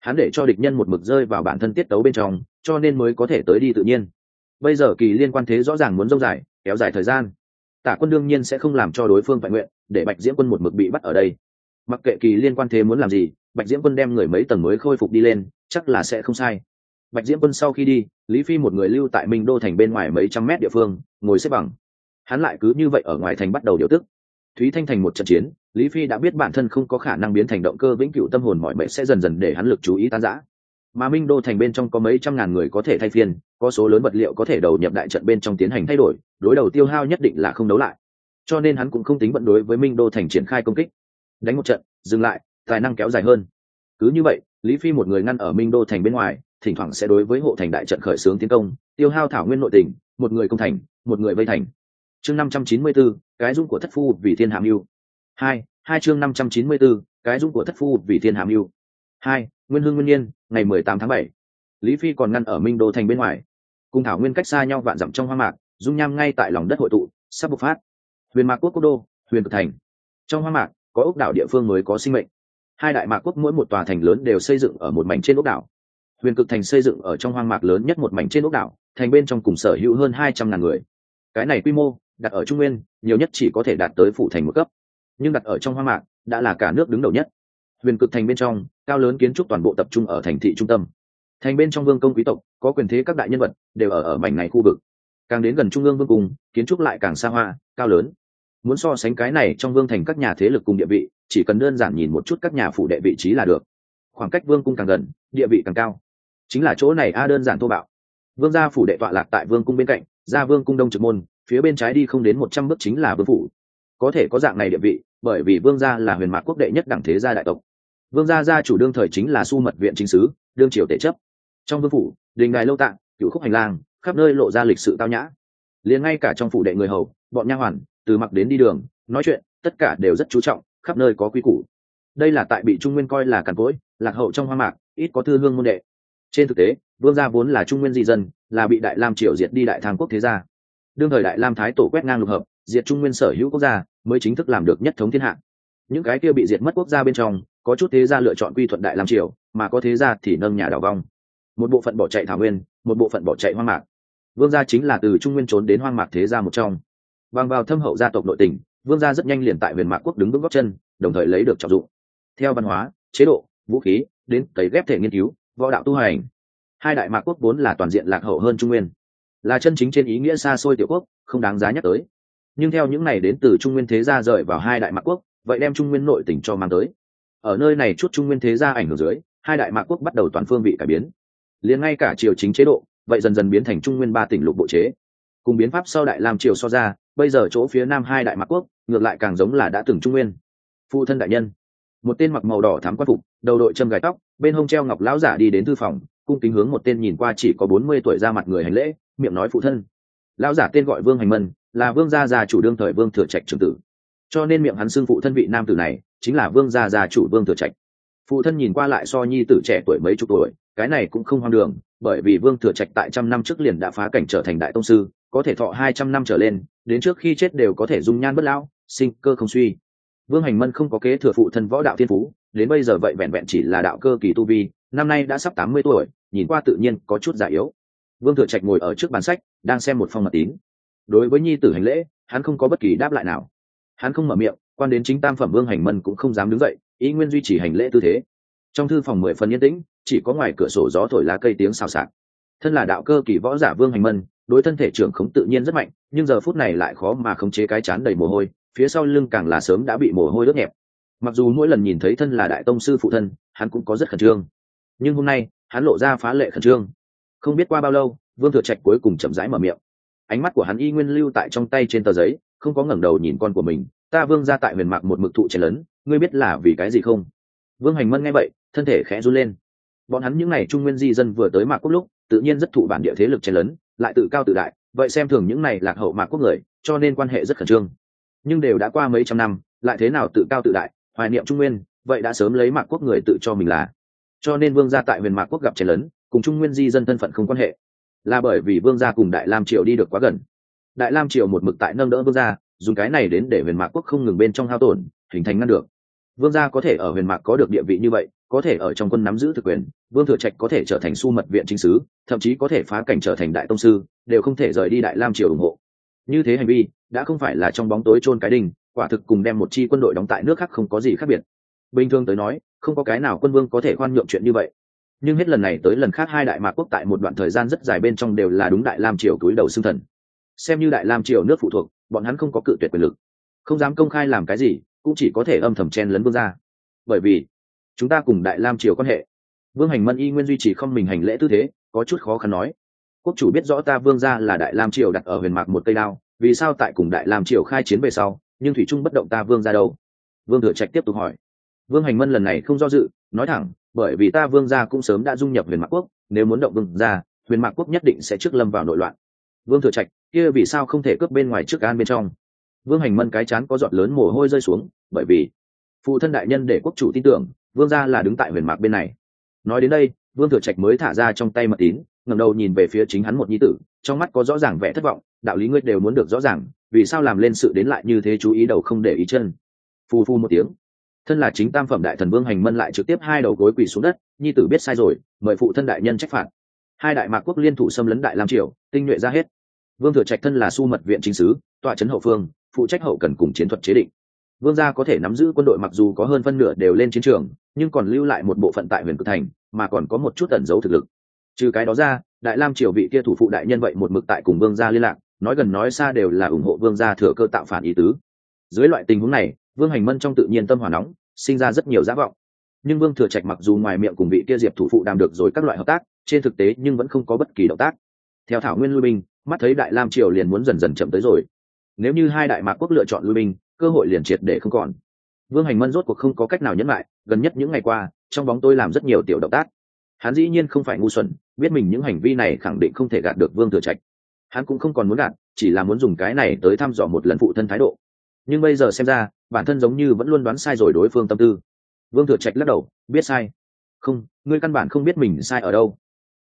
Hắn để cho địch nhân một mực rơi vào bản thân tiết tấu bên trong, cho nên mới có thể tới đi tự nhiên. Bây giờ kỳ liên quan thế rõ ràng muốn dông dài, kéo dài thời gian tả quân đương nhiên sẽ không làm cho đối phương phải nguyện, để bạch diễm quân một mực bị bắt ở đây. Mặc kệ kỳ liên quan thế muốn làm gì, bạch diễm quân đem người mấy tầng mới khôi phục đi lên, chắc là sẽ không sai. Bạch diễm quân sau khi đi, lý phi một người lưu tại minh đô thành bên ngoài mấy trăm mét địa phương, ngồi xếp bằng. Hắn lại cứ như vậy ở ngoài thành bắt đầu điều tức. Thúy thanh thành một trận chiến, lý phi đã biết bản thân không có khả năng biến thành động cơ vĩnh cửu tâm hồn mọi mệnh sẽ dần dần để hắn lực chú ý tan giã mà minh đô thành bên trong có mấy trăm ngàn người có thể thay phiên có số lớn vật liệu có thể đầu nhập đại trận bên trong tiến hành thay đổi đối đầu tiêu hao nhất định là không đấu lại. Cho nên hắn cũng không tính vận đối với minh đô thành triển khai công kích. Đánh một trận dừng lại tài năng kéo dài hơn. Cứ như vậy lý phi một người ngăn ở minh đô thành bên ngoài thỉnh thoảng sẽ đối với hộ thành đại trận khởi xướng tiến công tiêu hao thảo nguyên nội tình một người công thành một người vây thành. Chương năm trăm chín mươi 594, cái dung của thất phu vì thiên hàm yêu hai hai chương năm trăm chín mươi 594, cái dung của thất phu vì thiên hàm yêu hai nguyên hương nguyên nhiên, ngày mười tám tháng bảy. Lý phi còn ngăn ở minh đô thành bên ngoài. Cùng thảo nguyên cách xa nhau vạn dặm trong hoang mạc, dung nham ngay tại lòng đất hội tụ, sắp bộc phát. Huyền mạc quốc quốc đô, huyền cực thành. Trong hoang mạc, có ốc đảo địa phương mới có sinh mệnh. Hai đại mạc quốc mỗi một tòa thành lớn đều xây dựng ở một mảnh trên ốc đảo. Huyền cực thành xây dựng ở trong hoang mạc lớn nhất một mảnh trên ốc đảo, thành bên trong cùng sở hữu hơn hai trăm ngàn người. Cái này quy mô, đặt ở trung nguyên, nhiều nhất chỉ có thể đạt tới phủ thành một cấp. Nhưng đặt ở trong hoang mạc, đã là cả nước đứng đầu nhất. Huyền cực thành bên trong cao lớn kiến trúc toàn bộ tập trung ở thành thị trung tâm. Thành bên trong vương công quý tộc, có quyền thế các đại nhân vật, đều ở ở mảnh này khu vực. Càng đến gần trung ương vương cung, kiến trúc lại càng xa hoa, cao lớn. Muốn so sánh cái này trong vương thành các nhà thế lực cùng địa vị, chỉ cần đơn giản nhìn một chút các nhà phủ đệ vị trí là được. Khoảng cách vương cung càng gần, địa vị càng cao. Chính là chỗ này a, đơn giản thô bạo. Vương gia phủ đệ tọa lạc tại vương cung bên cạnh gia vương cung đông trực môn, phía bên trái đi không đến một trăm bước chính là vương phủ. Có thể có dạng này địa vị, bởi vì vương gia là huyền mạc quốc đệ nhất đẳng thế gia đại tộc vương gia gia chủ đương thời chính là su mật viện chính sứ, đương triều tể chấp. Trong vương phủ, đình đài lâu tạng cựu khúc hành lang, khắp nơi lộ ra lịch sự tao nhã. Liền ngay cả trong phủ đệ người hầu, bọn nha hoàn, từ mặc đến đi đường, nói chuyện, tất cả đều rất chú trọng, khắp nơi có quy củ. Đây là tại bị trung nguyên coi là càn cỗi, lạc hậu trong hoa mạc, ít có thư hương môn đệ. Trên thực tế, vương gia vốn là trung nguyên di dân, là bị đại lam triều diệt đi đại Thang quốc thế gia. Đương thời đại lam thái tổ quét ngang lục hợp, diệt trung nguyên sở hữu quốc gia, mới chính thức làm được nhất thống thiên hạ. Những cái kia bị diệt mất quốc gia bên trong có chút thế gia lựa chọn quy thuận đại lam triều, mà có thế gia thì nâng nhà đào vong. Một bộ phận bỏ chạy thảo nguyên, một bộ phận bỏ chạy hoang mạc. Vương gia chính là từ trung nguyên trốn đến hoang mạc thế gia một trong. Bằng vào thâm hậu gia tộc nội tình, vương gia rất nhanh liền tại huyền mạc quốc đứng vững góc chân, đồng thời lấy được trọng dụng. Theo văn hóa, chế độ, vũ khí, đến cấy ghép thể nghiên cứu, võ đạo tu hành. Hai đại mạc quốc vốn là toàn diện lạc hậu hơn trung nguyên. Là chân chính trên ý nghĩa xa xôi tiểu quốc, không đáng giá nhắc tới. Nhưng theo những này đến từ trung nguyên thế gia rời vào hai đại mạc quốc, vậy đem trung nguyên nội tỉnh cho mang tới ở nơi này chút trung nguyên thế gia ảnh hưởng dưới, hai đại mạc quốc bắt đầu toàn phương bị cải biến. Liền ngay cả triều chính chế độ, vậy dần dần biến thành trung nguyên ba tỉnh lục bộ chế. Cùng biến pháp sau đại làm triều so ra, bây giờ chỗ phía nam hai đại mạc quốc, ngược lại càng giống là đã từng trung nguyên. Phụ thân đại nhân. Một tên mặc màu đỏ thám quan phục, đầu đội châm gài tóc, bên hông treo ngọc lão giả đi đến thư phòng, cung kính hướng một tên nhìn qua chỉ có bốn mươi tuổi ra mặt người hành lễ, miệng nói phụ thân. Lão giả tên gọi vương hành mân, là vương gia già chủ đương thời vương thừa trạch trường tử. Cho nên miệng hắn xưng phụ thân vị nam tử này chính là vương gia gia chủ vương thừa trạch. Phụ thân nhìn qua lại so nhi tử trẻ tuổi mấy chục tuổi, cái này cũng không hoang đường, bởi vì vương thừa trạch tại trăm năm trước liền đã phá cảnh trở thành đại tông sư, có thể thọ hai trăm năm trở lên, đến trước khi chết đều có thể dung nhan bất lão, sinh cơ không suy. Vương hành mân không có kế thừa phụ thân võ đạo thiên phú, đến bây giờ vậy vẹn vẹn chỉ là đạo cơ kỳ tu vi, năm nay đã sắp tám mươi tuổi, nhìn qua tự nhiên có chút già yếu. Vương thừa trạch ngồi ở trước bàn sách, đang xem một phong mật tín. Đối với nhi tử hành lễ, hắn không có bất kỳ đáp lại nào. Hắn không mở miệng quan đến chính tam phẩm vương hành mân cũng không dám đứng dậy, ý nguyên duy trì hành lễ tư thế. Trong thư phòng mười phần yên tĩnh, chỉ có ngoài cửa sổ gió thổi lá cây tiếng xào xạc. Thân là đạo cơ kỳ võ giả vương hành mân, đối thân thể trưởng khống tự nhiên rất mạnh, nhưng giờ phút này lại khó mà khống chế cái chán đầy mồ hôi, phía sau lưng càng là sớm đã bị mồ hôi đốt nhẹp. Mặc dù mỗi lần nhìn thấy thân là đại tông sư phụ thân, hắn cũng có rất khẩn trương. Nhưng hôm nay, hắn lộ ra phá lệ khẩn trương. Không biết qua bao lâu, vương thừa trạch cuối cùng chậm rãi mở miệng. Ánh mắt của hắn y nguyên lưu tại trong tay trên tờ giấy, không có ngẩng đầu nhìn con của mình ta vương ra tại huyền mạc một mực thụ chen lớn ngươi biết là vì cái gì không? Vương hành mân nghe vậy, thân thể khẽ run lên. Bọn hắn những n à y trung nguyên di dân vừa tới mạc quốc lúc, tự nhiên rất thụ bản địa thế lực chen lớn lại tự cao tự đại, vậy xem thường những này lạc hậu mạc quốc người, cho nên quan hệ rất khẩn trương. Nhưng đều đã qua mấy trăm năm, lại thế nào tự cao tự đại, hoài niệm trung nguyên, vậy đã sớm lấy mạc quốc người tự cho mình là. Cho nên vương gia tại huyền mạc quốc gặp chen lớn cùng trung nguyên di dân thân phận không quan hệ. Là bởi vì vương gia cùng đại lam triều đi được quá gần. Đại lam triều một mực tại nâng đỡ vương gia dùng cái này đến để huyền mạc quốc không ngừng bên trong hao tổn, hình thành ngăn được. Vương gia có thể ở huyền mạc có được địa vị như vậy, có thể ở trong quân nắm giữ thực quyền, vương thừa trạch có thể trở thành su mật viện chính sứ, thậm chí có thể phá cảnh trở thành đại tông sư, đều không thể rời đi đại lam triều ủng hộ. Như thế hành vi, đã không phải là trong bóng tối chôn cái đình quả thực cùng đem một chi quân đội đóng tại nước khác không có gì khác biệt. Bình thường tới nói, không có cái nào quân vương có thể khoan nhượng chuyện như vậy. Nhưng hết lần này tới lần khác hai đại mạc quốc tại một đoạn thời gian rất dài bên trong đều là đúng đại lam triều cúi đầu xưng thần. Xem như đại lam triều nước phụ thuộc bọn hắn không có cự tuyệt quyền lực, không dám công khai làm cái gì, cũng chỉ có thể âm thầm chen lấn vương ra bởi vì, chúng ta cùng đại lam triều quan hệ, vương hành mân y nguyên duy trì không mình hành lễ tư thế, có chút khó khăn nói. Quốc chủ biết rõ ta vương gia là đại lam triều đặt ở huyền mạc một cây đao, vì sao tại cùng đại lam triều khai chiến về sau, nhưng thủy trung bất động ta vương ra đâu? Vương thừa trạch tiếp tục hỏi. Vương hành mân lần này không do dự, nói thẳng, bởi vì ta vương gia cũng sớm đã dung nhập huyền mạc quốc, nếu muốn động vương gia, huyền mạc quốc nhất định sẽ trước lâm vào nội loạn. Vương thừa trạch kia vì sao không thể cướp bên ngoài trước an bên trong? Vương hành mân cái chán có giọt lớn mồ hôi rơi xuống, bởi vì phụ thân đại nhân để quốc chủ tin tưởng, vương gia là đứng tại huyền mạc bên này. Nói đến đây, vương thừa trạch mới thả ra trong tay mật tín, ngẩng đầu nhìn về phía chính hắn một nhi tử, trong mắt có rõ ràng vẻ thất vọng, đạo lý ngươi đều muốn được rõ ràng, vì sao làm lên sự đến lại như thế chú ý đầu không để ý chân? Phù phu một tiếng. Thân là chính tam phẩm đại thần vương hành mân lại trực tiếp hai đầu gối quỳ xuống đất, nhi tử biết sai rồi, mời phụ thân đại nhân trách phạt. Hai đại mạc quốc liên thủ xâm lấn đại lam triều, tinh nhuệ ra hết vương thừa trạch thân là su mật viện chính sứ, tọa trấn hậu phương, phụ trách hậu cần cùng chiến thuật chế định. Vương gia có thể nắm giữ quân đội mặc dù có hơn phân nửa đều lên chiến trường, nhưng còn lưu lại một bộ phận tại huyền cực thành, mà còn có một chút tẩn giấu thực lực. Trừ cái đó ra, đại lam triều vị kia thủ phụ đại nhân vậy một mực tại cùng vương gia liên lạc, nói gần nói xa đều là ủng hộ vương gia thừa cơ tạo phản ý tứ. Dưới loại tình huống này, vương hành mân trong tự nhiên tâm hỏa nóng, sinh ra rất nhiều giả vọng. Nhưng vương thừa trạch mặc dù ngoài miệng cùng vị kia diệp thủ phụ đàm được rồi các loại hợp tác, trên thực tế nhưng vẫn không có bất kỳ động tác. Theo thảo nguyên lui binh mắt thấy đại lam triều liền muốn dần dần chậm tới rồi. Nếu như hai đại mạc quốc lựa chọn lui binh, cơ hội liền triệt để không còn. Vương hành mân rốt cuộc không có cách nào nhẫn lại, gần nhất những ngày qua, trong bóng tôi làm rất nhiều tiểu động tác. Hắn dĩ nhiên không phải ngu xuẩn, biết mình những hành vi này khẳng định không thể gạt được vương thừa trạch. Hắn cũng không còn muốn gạt, chỉ là muốn dùng cái này tới thăm dò một lần phụ thân thái độ. Nhưng bây giờ xem ra, bản thân giống như vẫn luôn đoán sai rồi đối phương tâm tư. Vương thừa trạch lắc đầu, biết sai. Không, ngươi căn bản không biết mình sai ở đâu.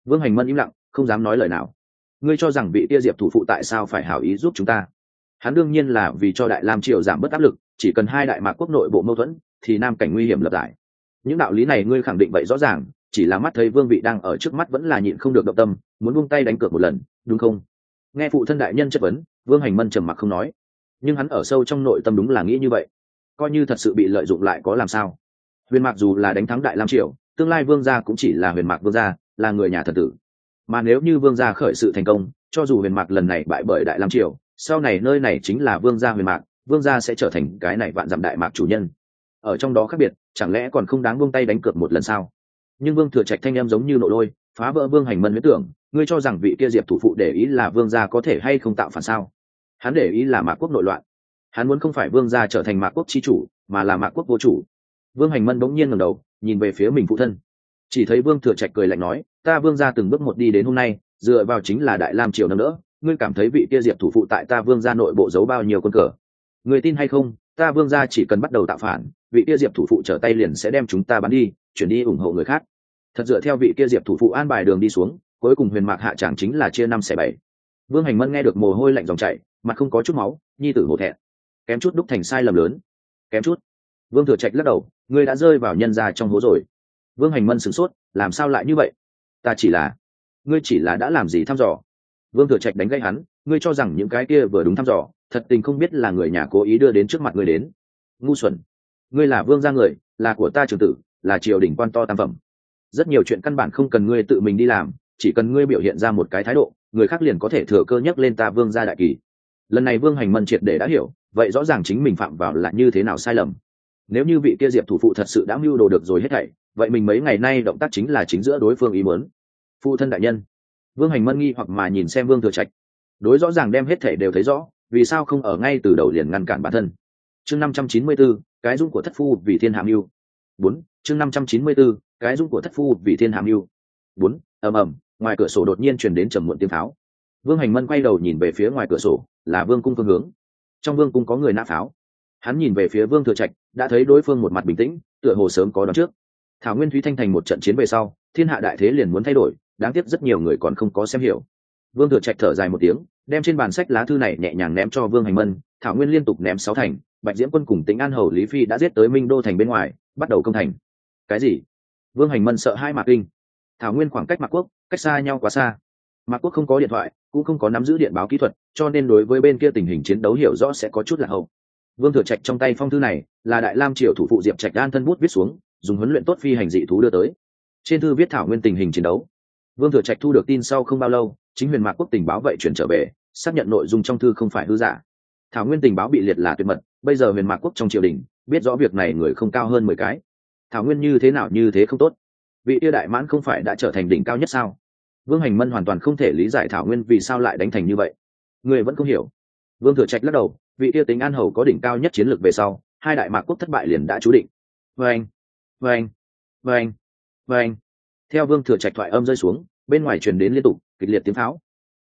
Vương hành mân im lặng, không dám nói lời nào ngươi cho rằng vị tia diệp thủ phụ tại sao phải hảo ý giúp chúng ta? Hắn đương nhiên là vì cho đại lam triều giảm bớt áp lực, chỉ cần hai đại mạc quốc nội bộ mâu thuẫn, thì nam cảnh nguy hiểm lập lại. Những đạo lý này ngươi khẳng định vậy rõ ràng, chỉ là mắt thấy vương vị đang ở trước mắt vẫn là nhịn không được động tâm, muốn buông tay đánh cược một lần, đúng không? Nghe phụ thân đại nhân chất vấn, vương hành mân trầm mặc không nói. Nhưng hắn ở sâu trong nội tâm đúng là nghĩ như vậy. Coi như thật sự bị lợi dụng lại có làm sao? Huyền mạc dù là đánh thắng đại lam triều, tương lai vương gia cũng chỉ là huyền mạc vương gia, là người nhà thần tử mà nếu như vương gia khởi sự thành công, cho dù huyền mạc lần này bại bởi đại lam triều, sau này nơi này chính là vương gia huyền mạc, vương gia sẽ trở thành cái này vạn dặm đại mạc chủ nhân. Ở trong đó khác biệt, chẳng lẽ còn không đáng vương tay đánh cược một lần sao? Nhưng vương thừa trạch thanh em giống như nội lôi, phá vỡ vương hành mân huyết tưởng, ngươi cho rằng vị kia diệp thủ phụ để ý là vương gia có thể hay không tạo phản sao? Hắn để ý là mạc quốc nội loạn. Hắn muốn không phải vương gia trở thành mạc quốc chi chủ, mà là mạc quốc vô chủ. Vương hành mân bỗng nhiên ngầm đầu, nhìn về phía mình phụ thân. Chỉ thấy vương thừa trạch cười lạnh nói ta vương gia từng bước một đi đến hôm nay, dựa vào chính là đại lam triều năm nữa ngươi cảm thấy vị kia diệp thủ phụ tại ta vương gia nội bộ giấu bao nhiêu quân cờ? Người tin hay không, ta vương gia chỉ cần bắt đầu tạo phản, vị kia diệp thủ phụ trở tay liền sẽ đem chúng ta bắn đi, chuyển đi ủng hộ người khác. Thật dựa theo vị kia diệp thủ phụ an bài đường đi xuống, cuối cùng huyền mạc hạ tràng chính là chia năm xẻ bảy. Vương hành mân nghe được mồ hôi lạnh dòng chảy, mặt không có chút máu, nhi tử hổ thẹn. Kém chút đúc thành sai lầm lớn. Kém chút. Vương thừa trạch lắc đầu, ngươi đã rơi vào nhân ra trong hố rồi. Vương hành mân sửng sốt, làm sao lại như vậy? Ta chỉ là, ngươi chỉ là đã làm gì thăm dò. Vương thừa trạch đánh gây hắn, ngươi cho rằng những cái kia vừa đúng thăm dò, thật tình không biết là người nhà cố ý đưa đến trước mặt ngươi đến. Ngu xuẩn. Ngươi là vương gia người, là của ta trường tử, là triều đình quan to tam phẩm. Rất nhiều chuyện căn bản không cần ngươi tự mình đi làm, chỉ cần ngươi biểu hiện ra một cái thái độ, người khác liền có thể thừa cơ nhắc lên ta vương gia đại kỳ. Lần này vương hành mân triệt để đã hiểu, vậy rõ ràng chính mình phạm vào là như thế nào sai lầm. Nếu như vị kia diệp thủ phụ thật sự đã mưu đồ được rồi hết thảy vậy mình mấy ngày nay động tác chính là chính giữa đối phương ý muốn. Phụ thân đại nhân. Vương hành mân nghi hoặc mà nhìn xem vương thừa trạch. Đối rõ ràng đem hết thể đều thấy rõ, vì sao không ở ngay từ đầu liền ngăn cản bản thân? Chương năm trăm chín mươi b ố cái dung của thất phu vì thiên hàm yêu bốn, chương năm trăm chín mươi b ố cái dung của thất phu vì thiên hàm yêu bốn, ầm ầm, ngoài cửa sổ đột nhiên truyền đến trầm muộn tiếng pháo. Vương hành mân quay đầu nhìn về phía ngoài cửa sổ, là vương cung phương hướng. Trong vương cung có người nã pháo. Hắn nhìn về phía vương thừa trạch, đã thấy đối phương một mặt bình tĩnh, tựa hồ sớm có đón trước thảo nguyên thúy thanh thành một trận chiến về sau, thiên hạ đại thế liền muốn thay đổi, đáng tiếc rất nhiều người còn không có xem hiểu. Vương thừa trạch thở dài một tiếng, đem trên bàn sách lá thư này nhẹ nhàng ném cho vương hành mân, thảo nguyên liên tục ném sáu thành, bạch diễm quân cùng tính an hầu lý phi đã giết tới minh đô thành bên ngoài, bắt đầu công thành. Cái gì? Vương hành mân sợ hai mạc kinh. Thảo nguyên khoảng cách mạc quốc, cách xa nhau quá xa. Mạc quốc không có điện thoại, cũng không có nắm giữ điện báo kỹ thuật, cho nên đối với bên kia tình hình chiến đấu hiểu rõ sẽ có chút là hậu. Vương thừa trạch trong tay phong thư này là đại lam triều thủ phụ diệp trạch đan thân bút viết xuống dùng huấn luyện tốt phi hành dị thú đưa tới. Trên thư viết thảo nguyên tình hình chiến đấu. Vương thừa trạch thu được tin sau không bao lâu, chính huyền mạc quốc tình báo vậy chuyển trở về, xác nhận nội dung trong thư không phải hư giả. Thảo nguyên tình báo bị liệt là tuyệt mật, bây giờ huyền mạc quốc trong triều đình, biết rõ việc này người không cao hơn mười cái. Thảo nguyên như thế nào như thế không tốt. Vị yêu đại mãn không phải đã trở thành đỉnh cao nhất sao? Vương hành mân hoàn toàn không thể lý giải thảo nguyên vì sao lại đánh thành như vậy. Người vẫn không hiểu. Vương thừa trạch lắc đầu, vị yêu tính an hầu có đỉnh cao nhất chiến lược về sau, hai đại mạc quốc thất bại liền đã chú định. Vê anh vê anh vê theo vương thừa trạch thoại âm rơi xuống, bên ngoài truyền đến liên tục, kịch liệt tiếng pháo.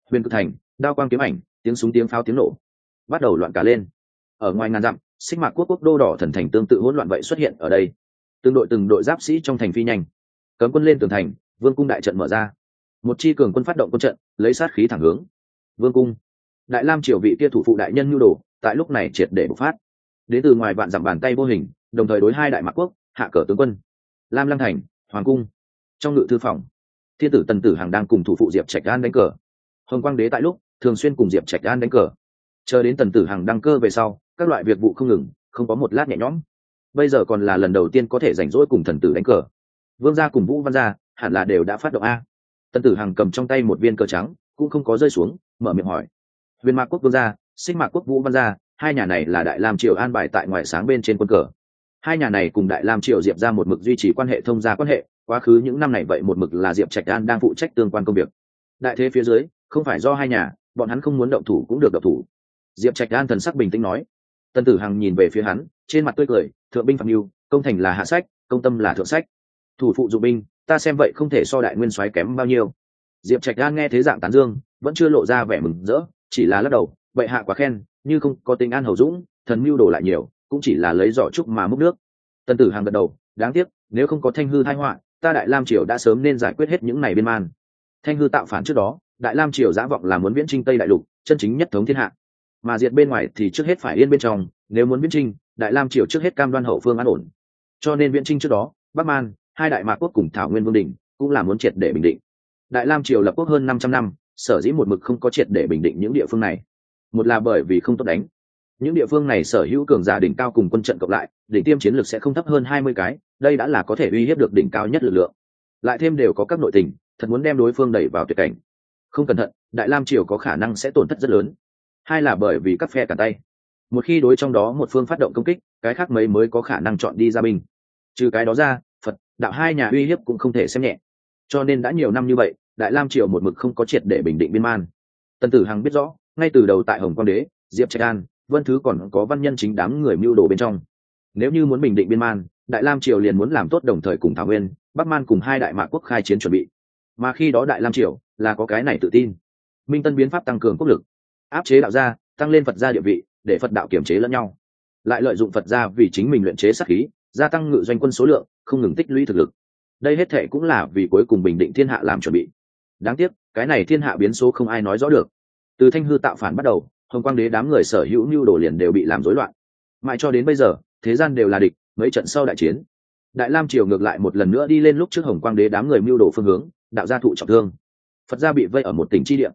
Huyền cực thành, đao quang kiếm ảnh, tiếng súng tiếng pháo tiếng nổ, bắt đầu loạn cả lên. Ở ngoài ngàn dặm sinh mạc quốc quốc đô đỏ thần thành tương tự hỗn loạn vậy xuất hiện ở đây. Từng đội từng đội giáp sĩ trong thành phi nhanh. Cấm quân lên tường thành, vương cung đại trận mở ra. Một chi cường quân phát động quân trận, lấy sát khí thẳng hướng. Vương cung, đại lam triều vị kia thủ phụ đại nhân nhu đồ, tại lúc này triệt để bộc phát. Đến từ ngoài vạn dặm bàn tay vô hình, đồng thời đối hai đại mạc quốc hạ cờ tướng quân, lam lăng thành, hoàng cung. Trong ngự thư phòng, thiên tử tần tử hàng đang cùng thủ phụ diệp trạch an đánh cờ. Hồng quang đế tại lúc, thường xuyên cùng diệp trạch an đánh cờ. Chờ đến tần tử hàng đăng cơ về sau, các loại việc vụ không ngừng, không có một lát nhẹ nhõm. Bây giờ còn là lần đầu tiên có thể rảnh rỗi cùng thần tử đánh cờ. Vương gia cùng vũ văn gia hẳn là đều đã phát động a. Tần tử hàng cầm trong tay một viên cờ trắng, cũng không có rơi xuống, mở miệng hỏi. Huyền mạc quốc vương gia sinh mạc quốc vũ văn gia, hai nhà này là đại lam triều an bài tại ngoại sáng bên trên quân cờ hai nhà này cùng đại lam triều diệp ra một mực duy trì quan hệ thông gia quan hệ, quá khứ những năm này vậy một mực là diệp trạch an đang phụ trách tương quan công việc. Đại thế phía dưới, không phải do hai nhà, bọn hắn không muốn động thủ cũng được động thủ. Diệp trạch an thần sắc bình tĩnh nói. Tân tử hằng nhìn về phía hắn, trên mặt tươi cười, thượng binh phạm mưu công thành là hạ sách, công tâm là thượng sách. Thủ phụ dụng binh, ta xem vậy không thể so đại nguyên soái kém bao nhiêu. Diệp trạch an nghe thế dạng tán dương, vẫn chưa lộ ra vẻ mừng rỡ, chỉ là lắc đầu vậy hạ quá khen, như không có tính an hầu dũng, thần mưu đồ lại nhiều cũng chỉ là lấy giỏ trúc mà múc nước. Tần tử hàng gật đầu, đáng tiếc, nếu không có thanh hư thái họa, ta đại lam triều đã sớm nên giải quyết hết những này biên man. Thanh hư tạo phản trước đó, đại lam triều giã vọng là muốn viễn trinh tây đại lục, chân chính nhất thống thiên hạ. Mà diệt bên ngoài thì trước hết phải yên bên trong, nếu muốn viễn trinh, đại lam triều trước hết cam đoan hậu phương an ổn. Cho nên viễn trinh trước đó, bắc man, hai đại mạc quốc cùng thảo nguyên vương đình cũng là muốn triệt để bình định. Đại lam triều lập quốc hơn năm trăm năm, sở dĩ một mực không có triệt để bình định những địa phương này. Một là bởi vì không tốt đánh những địa phương này sở hữu cường giả đỉnh cao cùng quân trận cộng lại, đỉnh tiêm chiến lược sẽ không thấp hơn hai mươi cái, đây đã là có thể uy hiếp được đỉnh cao nhất lực lượng. Lại thêm đều có các nội tình, thật muốn đem đối phương đẩy vào tuyệt cảnh. Không cẩn thận, đại lam triều có khả năng sẽ tổn thất rất lớn. Hai là bởi vì các phe cản tay. Một khi đối trong đó một phương phát động công kích, cái khác mấy mới có khả năng chọn đi ra binh. Trừ cái đó ra, phật, đạo hai nhà uy hiếp cũng không thể xem nhẹ. Cho nên đã nhiều năm như vậy, đại lam triều một mực không có triệt để bình định biên man. Tần tử hằng biết rõ, ngay từ đầu tại hồng quang đế, diệp trạch an vân thứ còn có văn nhân chính đám người mưu đồ bên trong. Nếu như muốn bình định biên man, đại lam triều liền muốn làm tốt đồng thời cùng thảo nguyên, bắc man cùng hai đại mạc quốc khai chiến chuẩn bị. Mà khi đó đại lam triều là có cái này tự tin. Minh tân biến pháp tăng cường quốc lực, áp chế đạo gia, tăng lên phật gia địa vị, để phật đạo kiểm chế lẫn nhau. Lại lợi dụng phật gia vì chính mình luyện chế sát khí, gia tăng ngự doanh quân số lượng, không ngừng tích lũy thực lực. Đây hết thệ cũng là vì cuối cùng bình định thiên hạ làm chuẩn bị. Đáng tiếc, cái này thiên hạ biến số không ai nói rõ được. Từ thanh hư tạo phản bắt đầu hồng quang đế đám người sở hữu mưu đồ liền đều bị làm rối loạn. Mãi cho đến bây giờ, thế gian đều là địch, mấy trận sau đại chiến. Đại lam triều ngược lại một lần nữa đi lên lúc trước hồng quang đế đám người mưu đồ phương hướng, đạo gia thụ trọng thương. Phật gia bị vây ở một tỉnh chi địa.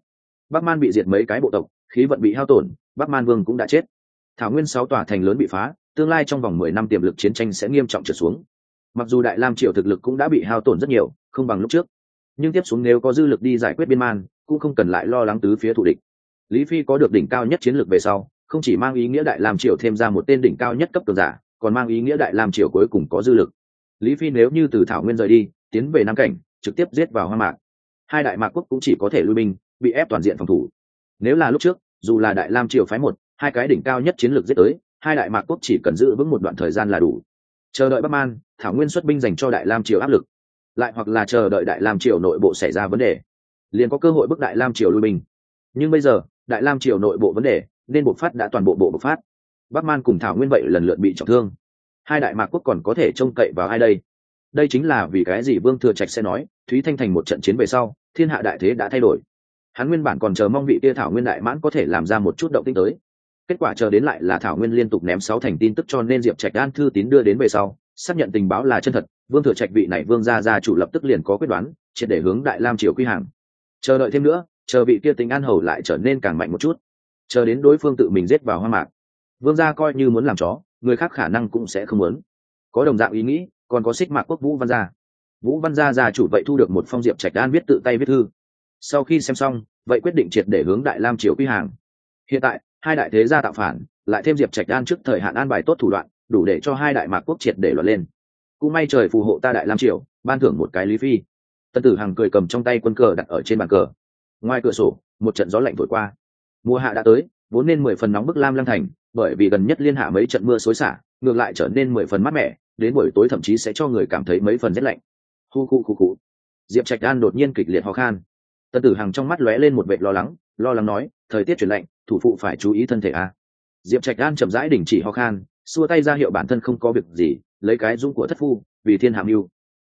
Bắc man bị diệt mấy cái bộ tộc, khí vận bị hao tổn, bắc man vương cũng đã chết. Thảo nguyên sáu tòa thành lớn bị phá, tương lai trong vòng mười năm tiềm lực chiến tranh sẽ nghiêm trọng trở xuống. Mặc dù đại lam triều thực lực cũng đã bị hao tổn rất nhiều, không bằng lúc trước. Nhưng tiếp xuống nếu có dư lực đi giải quyết biên man, cũng không cần lại lo lắng tứ phía thủ địch lý phi có được đỉnh cao nhất chiến lược về sau, không chỉ mang ý nghĩa đại lam triều thêm ra một tên đỉnh cao nhất cấp cường giả, còn mang ý nghĩa đại lam triều cuối cùng có dư lực. Lý phi nếu như từ thảo nguyên rời đi, tiến về nam cảnh, trực tiếp giết vào hoang mạc. Hai đại mạc quốc cũng chỉ có thể lui binh, bị ép toàn diện phòng thủ. Nếu là lúc trước, dù là đại lam triều phái một, hai cái đỉnh cao nhất chiến lược giết tới, hai đại mạc quốc chỉ cần giữ vững một đoạn thời gian là đủ. Chờ đợi bắc man, thảo nguyên xuất binh dành cho đại lam triều áp lực. Lại hoặc là chờ đợi đại lam triều nội bộ xảy ra vấn đề. Liền có cơ hội bức đại lam triều lui binh. Nhưng bây giờ đại lam triều nội bộ vấn đề, nên bộ phát đã toàn bộ bộ bộc phát. Bắc man cùng thảo nguyên vậy lần lượt bị trọng thương. Hai đại mạc quốc còn có thể trông cậy vào ai đây? Đây chính là vì cái gì vương thừa trạch sẽ nói, thúy thanh thành một trận chiến về sau, thiên hạ đại thế đã thay đổi. Hắn nguyên bản còn chờ mong vị kia thảo nguyên đại mãn có thể làm ra một chút động tinh tới. Kết quả chờ đến lại là thảo nguyên liên tục ném sáu thành tin tức cho nên diệp trạch an thư tín đưa đến về sau, xác nhận tình báo là chân thật, vương thừa trạch vị này vương gia gia chủ lập tức liền có quyết đoán, triệt để hướng đại lam triều quy hàng. Chờ đợi thêm nữa chờ vị kia tính an hầu lại trở nên càng mạnh một chút, chờ đến đối phương tự mình giết vào hoa mạc. Vương gia coi như muốn làm chó, người khác khả năng cũng sẽ không muốn. Có đồng dạng ý nghĩ, còn có xích mạc quốc vũ văn gia. Vũ văn gia gia chủ vậy thu được một phong diệp trạch đan viết tự tay viết thư. Sau khi xem xong, vậy quyết định triệt để hướng đại lam triều quy hàng. Hiện tại, hai đại thế gia tạo phản, lại thêm diệp trạch đan trước thời hạn an bài tốt thủ đoạn, đủ để cho hai đại mạc quốc triệt để luật lên. Cũng may trời phù hộ ta đại lam triều, ban thưởng một cái lý phi. Tân tử hằng cười cầm trong tay quân cờ đặt ở trên bàn cờ ngoài cửa sổ, một trận gió lạnh thổi qua. Mùa hạ đã tới, vốn nên mười phần nóng bức lam lăng thành, bởi vì gần nhất liên hạ mấy trận mưa xối xả, ngược lại trở nên mười phần mát mẻ, đến buổi tối thậm chí sẽ cho người cảm thấy mấy phần rét lạnh. Hu khu khu khu. Diệp trạch đan đột nhiên kịch liệt ho khan. Tân tử hằng trong mắt lóe lên một vệ lo lắng lo lắng nói, thời tiết chuyển lạnh, thủ phụ phải chú ý thân thể a à. diệp trạch đan chậm rãi đình chỉ ho khan, xua tay ra hiệu bản thân không có việc gì, lấy cái dung của thất phu, vì thiên hàm mưu.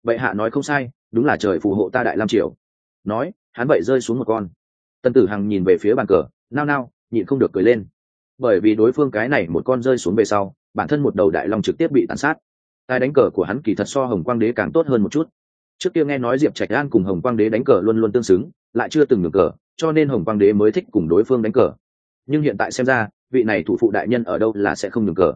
Vậy hạ nói không sai, đúng là trời phù hộ ta đại lam triều. Nói hắn vậy rơi xuống một con. Tân tử hằng nhìn về phía bàn cờ, nao nao, nhịn không được cười lên. Bởi vì đối phương cái này một con rơi xuống về sau, bản thân một đầu đại long trực tiếp bị tàn sát. Tài đánh cờ của hắn kỳ thật so hồng quang đế càng tốt hơn một chút. Trước kia nghe nói diệp trạch an cùng hồng quang đế đánh cờ luôn luôn tương xứng, lại chưa từng ngừng cờ, cho nên hồng quang đế mới thích cùng đối phương đánh cờ. Nhưng hiện tại xem ra, vị này thủ phụ đại nhân ở đâu là sẽ không ngừng cờ.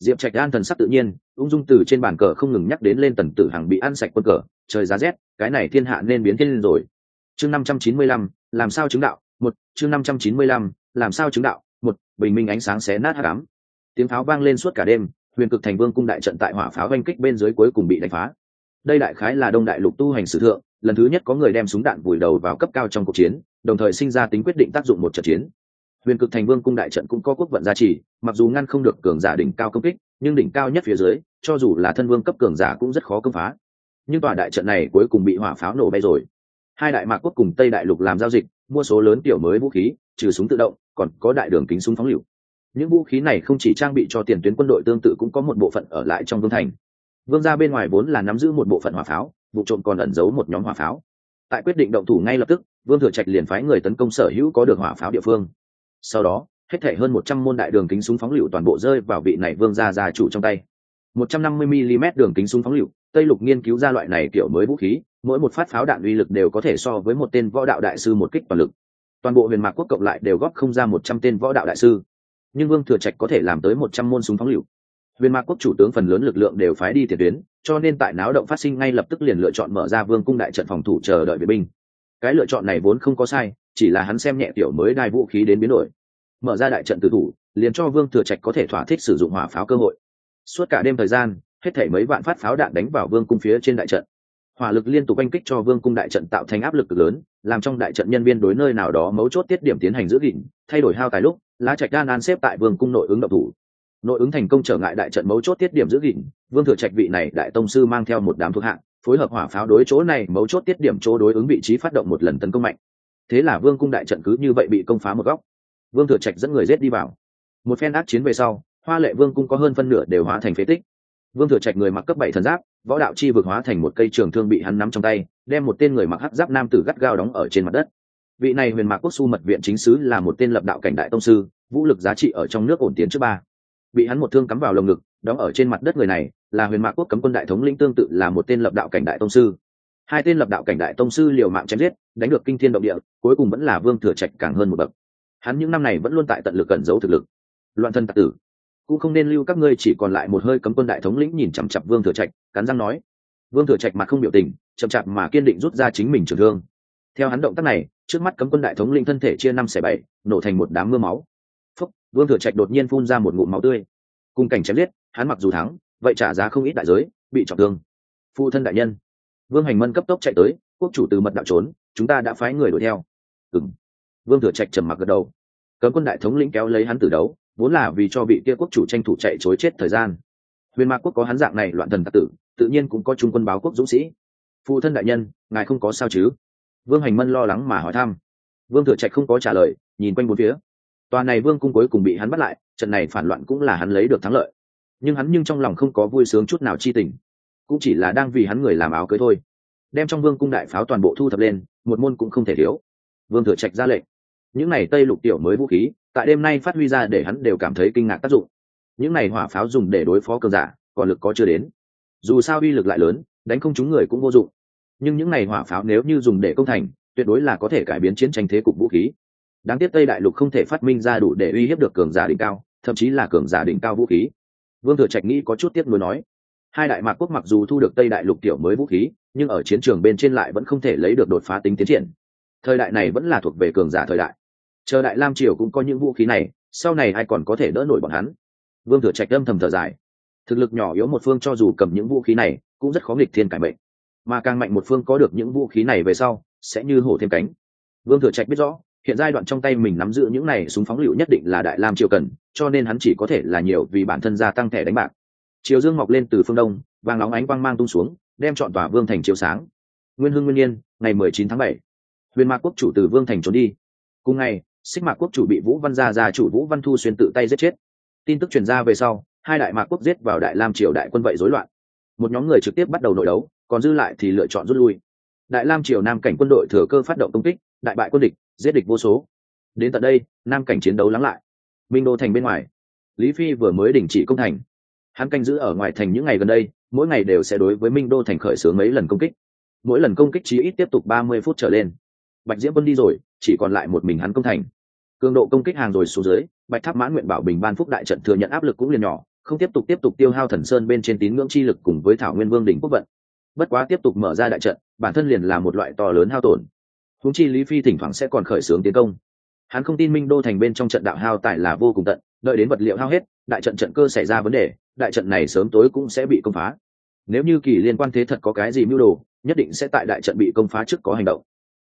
Diệp trạch an thần sắc tự nhiên, ung dung từ trên bàn cờ không ngừng nhắc đến lên tần tử hằng bị ăn sạch quân cờ, trời giá rét, cái này thiên hạ nên biến thiên lên rồi chương năm trăm chín mươi lăm, làm sao chứng đạo? Một, chương năm trăm chín mươi lăm, làm sao chứng đạo? Một, bình minh ánh sáng xé nát hát đám tiếng pháo vang lên suốt cả đêm, huyền cực thành vương cung đại trận tại hỏa pháo oanh kích bên dưới cuối cùng bị đánh phá. Đây đại khái là đông đại lục tu hành sử thượng, lần thứ nhất có người đem súng đạn vùi đầu vào cấp cao trong cuộc chiến, đồng thời sinh ra tính quyết định tác dụng một trận chiến. Huyền cực thành vương cung đại trận cũng có quốc vận gia trì, mặc dù ngăn không được cường giả đỉnh cao công kích, nhưng đỉnh cao nhất phía dưới, cho dù là thân vương cấp cường giả cũng rất khó công phá. Nhưng tòa đại trận này cuối cùng bị hỏa pháo nổ bay rồi hai đại mạc quốc cùng tây đại lục làm giao dịch, mua số lớn tiểu mới vũ khí, trừ súng tự động, còn có đại đường kính súng phóng lựu. Những vũ khí này không chỉ trang bị cho tiền tuyến quân đội tương tự cũng có một bộ phận ở lại trong vương thành. Vương gia bên ngoài vốn là nắm giữ một bộ phận hỏa pháo, vụ trộm còn ẩn giấu một nhóm hỏa pháo. Tại quyết định động thủ ngay lập tức, vương thừa trạch liền phái người tấn công sở hữu có được hỏa pháo địa phương. Sau đó, hết thể hơn một trăm môn đại đường kính súng phóng lựu toàn bộ rơi vào vị này vương gia gia chủ trong tay. Một trăm năm mươi mm đường kính súng phóng lựu, tây lục nghiên cứu ra loại này kiểu mới vũ khí mỗi một phát pháo đạn uy lực đều có thể so với một tên võ đạo đại sư một kích toàn lực. Toàn bộ huyền mạc quốc cộng lại đều góp không ra một trăm tên võ đạo đại sư. Nhưng vương thừa trạch có thể làm tới một trăm môn súng phóng lựu huyền mạc quốc chủ tướng phần lớn lực lượng đều phái đi tiền tuyến, cho nên tại náo động phát sinh ngay lập tức liền lựa chọn mở ra vương cung đại trận phòng thủ chờ đợi vệ binh. Cái lựa chọn này vốn không có sai, chỉ là hắn xem nhẹ tiểu mới đai vũ khí đến biến đổi. Mở ra đại trận tự thủ, liền cho vương thừa trạch có thể thỏa thích sử dụng hỏa pháo cơ hội. Suốt cả đêm thời gian, hết thể mấy vạn phát pháo đạn đánh vào vương cung phía trên đại trận hỏa lực liên tục oanh kích cho vương cung đại trận tạo thành áp lực lớn, làm trong đại trận nhân viên đối nơi nào đó mấu chốt tiết điểm tiến hành giữ gìn, thay đổi hao tài lúc, lá trạch đan an xếp tại vương cung nội ứng độc thủ. Nội ứng thành công trở ngại đại trận mấu chốt tiết điểm giữ gìn, vương thừa trạch vị này đại tông sư mang theo một đám thuộc hạng, phối hợp hỏa pháo đối chỗ này mấu chốt tiết điểm chỗ đối ứng vị trí phát động một lần tấn công mạnh. Thế là vương cung đại trận cứ như vậy bị công phá một góc. Vương thừa trạch dẫn người rết đi vào. Một phen ác chiến về sau, hoa lệ vương cung có hơn phân nửa đều hóa thành phế tích. Vương thừa trạch người mặc cấp bảy thần giáp võ đạo chi vực hóa thành một cây trường thương bị hắn nắm trong tay, đem một tên người mặc hắc giáp nam tử gắt gao đóng ở trên mặt đất. Vị này huyền mạc quốc su mật viện chính sứ là một tên lập đạo cảnh đại tông sư, vũ lực giá trị ở trong nước ổn tiến trước ba. Bị hắn một thương cắm vào lồng ngực, đóng ở trên mặt đất người này, là huyền mạc quốc cấm quân đại thống lĩnh tương tự là một tên lập đạo cảnh đại tông sư. Hai tên lập đạo cảnh đại tông sư liều mạng chém giết, đánh được kinh thiên động địa, cuối cùng vẫn là vương thừa trạch càng hơn một bậc. Hắn những năm này vẫn luôn tại tận lực cẩn giấu thực lực. Loạn thân tạc tử cũng không nên lưu các ngươi chỉ còn lại một hơi cấm quân đại thống lĩnh nhìn chằm chặp vương thừa trạch, cắn răng nói. Vương thừa trạch mặt không biểu tình, chậm chạp mà kiên định rút ra chính mình trường thương. Theo hắn động tác này, trước mắt cấm quân đại thống lĩnh thân thể chia năm xẻ bảy, nổ thành một đám mưa máu. Phúc, vương thừa trạch đột nhiên phun ra một ngụm máu tươi. Cùng cảnh chém liết hắn mặc dù thắng, vậy trả giá không ít đại giới, bị trọng thương. Phụ thân đại nhân. Vương hành mân cấp tốc chạy tới, quốc chủ từ mật đạo trốn, chúng ta đã phái người đuổi theo. Ừ vương thừa trạch trầm mặc gật đầu. Cấm quân đại thống lĩnh kéo lấy hắn từ đấu vốn là vì cho vị kia quốc chủ tranh thủ chạy chối chết thời gian. Huyền mạc quốc có hắn dạng này loạn thần tạc tử, tự nhiên cũng có trung quân báo quốc dũng sĩ. Phụ thân đại nhân, ngài không có sao chứ? Vương hành mân lo lắng mà hỏi thăm. Vương thừa trạch không có trả lời, nhìn quanh bốn phía. Tòa này vương cung cuối cùng bị hắn bắt lại, trận này phản loạn cũng là hắn lấy được thắng lợi. Nhưng hắn nhưng trong lòng không có vui sướng chút nào chi tình. Cũng chỉ là đang vì hắn người làm áo cưới thôi. Đem trong vương cung đại pháo toàn bộ thu thập lên, một môn cũng không thể thiếu. Vương thừa trạch ra lệnh. Những n à y tây lục tiểu mới vũ khí tại đêm nay phát huy ra để hắn đều cảm thấy kinh ngạc tác dụng. Những này hỏa pháo dùng để đối phó cường giả, còn lực có chưa đến. Dù sao uy lực lại lớn, đánh không chúng người cũng vô dụng. Nhưng những này hỏa pháo nếu như dùng để công thành, tuyệt đối là có thể cải biến chiến tranh thế cục vũ khí. Đáng tiếc tây đại lục không thể phát minh ra đủ để uy hiếp được cường giả đỉnh cao, thậm chí là cường giả đỉnh cao vũ khí. Vương thừa trạch nghĩ có chút tiếc nuối nói, hai đại mạc quốc mặc dù thu được tây đại lục tiểu mới vũ khí, nhưng ở chiến trường bên trên lại vẫn không thể lấy được đột phá tính tiến triển. Thời đại này vẫn là thuộc về cường giả thời đại chờ đại lam triều cũng có những vũ khí này, sau này ai còn có thể đỡ nổi bọn hắn? Vương thừa trạch âm thầm thở dài. Thực lực nhỏ yếu một phương cho dù cầm những vũ khí này, cũng rất khó nghịch thiên cải mệnh. Mà càng mạnh một phương có được những vũ khí này về sau, sẽ như hổ thêm cánh. Vương thừa trạch biết rõ, hiện giai đoạn trong tay mình nắm giữ những này súng phóng lựu nhất định là đại lam triều cần, cho nên hắn chỉ có thể là nhiều vì bản thân gia tăng thẻ đánh bạc. Chiều dương mọc lên từ phương đông, vàng óng ánh quang mang tung xuống, đem chọn tòa vương thành chiếu sáng. Nguyên hưng nguyên nhiên, ngày mười chín tháng bảy. Huyền mạc quốc chủ từ vương thành trốn đi. Cùng ngày xích mạc quốc chủ bị vũ văn gia gia chủ vũ văn thu xuyên tự tay giết chết. Tin tức truyền ra về sau, hai đại mạc quốc giết vào đại lam triều đại quân vậy rối loạn. Một nhóm người trực tiếp bắt đầu nội đấu, còn dư lại thì lựa chọn rút lui. Đại lam triều nam cảnh quân đội thừa cơ phát động công kích, đại bại quân địch, giết địch vô số. Đến tận đây, nam cảnh chiến đấu lắng lại. Minh đô thành bên ngoài. Lý phi vừa mới đình chỉ công thành. Hắn canh giữ ở ngoài thành những ngày gần đây, mỗi ngày đều sẽ đối với minh đô thành khởi xướng mấy lần công kích. Mỗi lần công kích chí ít tiếp tục ba mươi phút trở lên. Bạch diễm quân đi rồi, chỉ còn lại một mình hắn công thành cường độ công kích hàng rồi xuống dưới, bạch tháp mãn nguyện bảo bình ban phúc đại trận thừa nhận áp lực cũng liền nhỏ, không tiếp tục tiếp tục tiêu hao thần sơn bên trên tín ngưỡng chi lực cùng với thảo nguyên vương đỉnh quốc vận. Bất quá tiếp tục mở ra đại trận, bản thân liền là một loại to lớn hao tổn. Húng chi lý phi thỉnh thoảng sẽ còn khởi xướng tiến công. Hắn không tin minh đô thành bên trong trận đạo hao tài là vô cùng tận, đợi đến vật liệu hao hết, đại trận trận cơ xảy ra vấn đề, đại trận này sớm tối cũng sẽ bị công phá. Nếu như kỳ liên quan thế thật có cái gì mưu đồ, nhất định sẽ tại đại trận bị công phá trước có hành động.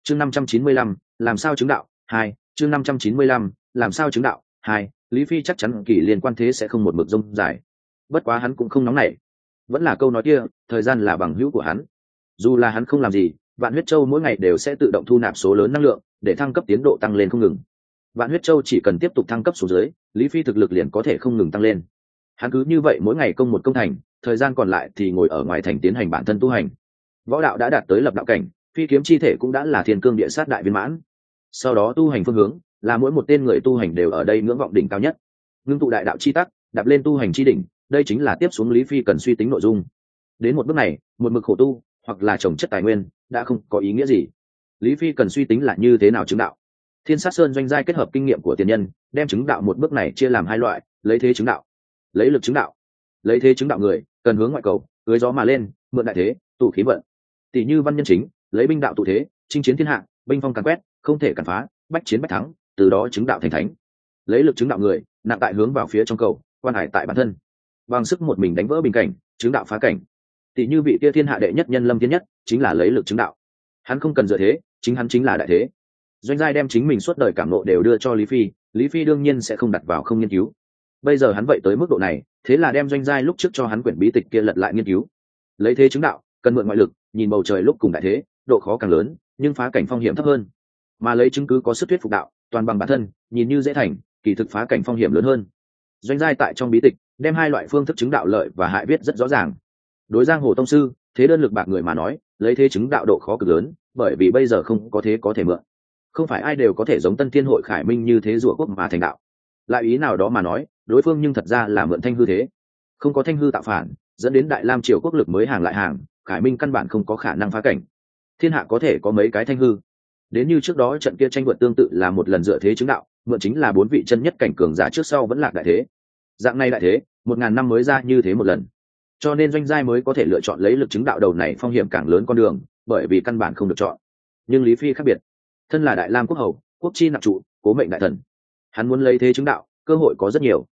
Chương năm trăm chín mươi lăm, làm sao chứng đạo? Hai chương năm trăm chín mươi lăm, làm sao chứng đạo? Hai, lý phi chắc chắn kỳ liên quan thế sẽ không một mực rông dài. Bất quá hắn cũng không nóng nảy. Vẫn là câu nói kia, thời gian là bằng hữu của hắn. Dù là hắn không làm gì, vạn huyết châu mỗi ngày đều sẽ tự động thu nạp số lớn năng lượng, để thăng cấp tiến độ tăng lên không ngừng. Vạn huyết châu chỉ cần tiếp tục thăng cấp xuống dưới, lý phi thực lực liền có thể không ngừng tăng lên. Hắn cứ như vậy mỗi ngày công một công thành, thời gian còn lại thì ngồi ở ngoài thành tiến hành bản thân tu hành. Võ đạo đã đạt tới lập đạo cảnh, phi kiếm chi thể cũng đã là thiên cương địa sát đại viên mãn sau đó tu hành phương hướng, là mỗi một tên người tu hành đều ở đây ngưỡng vọng đỉnh cao nhất. Ngưng tụ đại đạo chi tắc, đạp lên tu hành chi đỉnh, đây chính là tiếp xuống lý phi cần suy tính nội dung. Đến một bước này, một mực khổ tu, hoặc là trồng chất tài nguyên, đã không có ý nghĩa gì. Lý phi cần suy tính là như thế nào chứng đạo. Thiên sát sơn doanh giai kết hợp kinh nghiệm của tiền nhân, đem chứng đạo một bước này chia làm hai loại, lấy thế chứng đạo, lấy lực chứng đạo. Lấy thế chứng đạo người, cần hướng ngoại cầu, cưới gió mà lên, mượn đại thế, tụ khí vận. Tỷ như văn nhân chính, lấy binh đạo tụ thế, chinh chiến thiên hạ, binh phong càn quét không thể cản phá, bách chiến bách thắng, từ đó chứng đạo thành thánh. Lấy lực chứng đạo người, nặng tại hướng vào phía trong cầu, quan hải tại bản thân. Bằng sức một mình đánh vỡ bình cảnh, chứng đạo phá cảnh. Tỷ như vị kia thiên hạ đệ nhất nhân lâm thiên nhất, chính là lấy lực chứng đạo. Hắn không cần dựa thế, chính hắn chính là đại thế. Doanh giai đem chính mình suốt đời cảm nộ đều đưa cho lý phi lý phi đương nhiên sẽ không đặt vào không nghiên cứu. Bây giờ hắn vậy tới mức độ này, thế là đem doanh giai lúc trước cho hắn quyển bí tịch kia lật lại nghiên cứu. Lấy thế chứng đạo, cần mượn ngoại lực, nhìn bầu trời lúc cùng đại thế, độ khó càng lớn, nhưng phá cảnh phong hiểm thấp hơn mà lấy chứng cứ có sức thuyết phục đạo, toàn bằng bản thân, nhìn như dễ thành, kỳ thực phá cảnh phong hiểm lớn hơn. Doanh giai tại trong bí tịch, đem hai loại phương thức chứng đạo lợi và hại viết rất rõ ràng. Đối giang hồ tông sư, thế đơn lực bạc người mà nói, lấy thế chứng đạo độ khó cực lớn, bởi vì bây giờ không có thế có thể mượn. Không phải ai đều có thể giống tân thiên hội khải minh như thế rủa quốc mà thành đạo. Lại ý nào đó mà nói, đối phương nhưng thật ra là mượn thanh hư thế. Không có thanh hư tạo phản, dẫn đến đại lam triều quốc lực mới hàng lại hàng, khải minh căn bản không có khả năng phá cảnh. Thiên hạ có thể có mấy cái thanh hư? Đến như trước đó trận kia tranh vượt tương tự là một lần dựa thế chứng đạo, mượn chính là bốn vị chân nhất cảnh cường giả trước sau vẫn lạc đại thế. Dạng này đại thế, một ngàn năm mới ra như thế một lần. Cho nên doanh giai mới có thể lựa chọn lấy lực chứng đạo đầu này phong hiểm càng lớn con đường, bởi vì căn bản không được chọn. Nhưng lý phi khác biệt. Thân là đại lam quốc hầu, quốc chi nạp trụ, cố mệnh đại thần. Hắn muốn lấy thế chứng đạo, cơ hội có rất nhiều.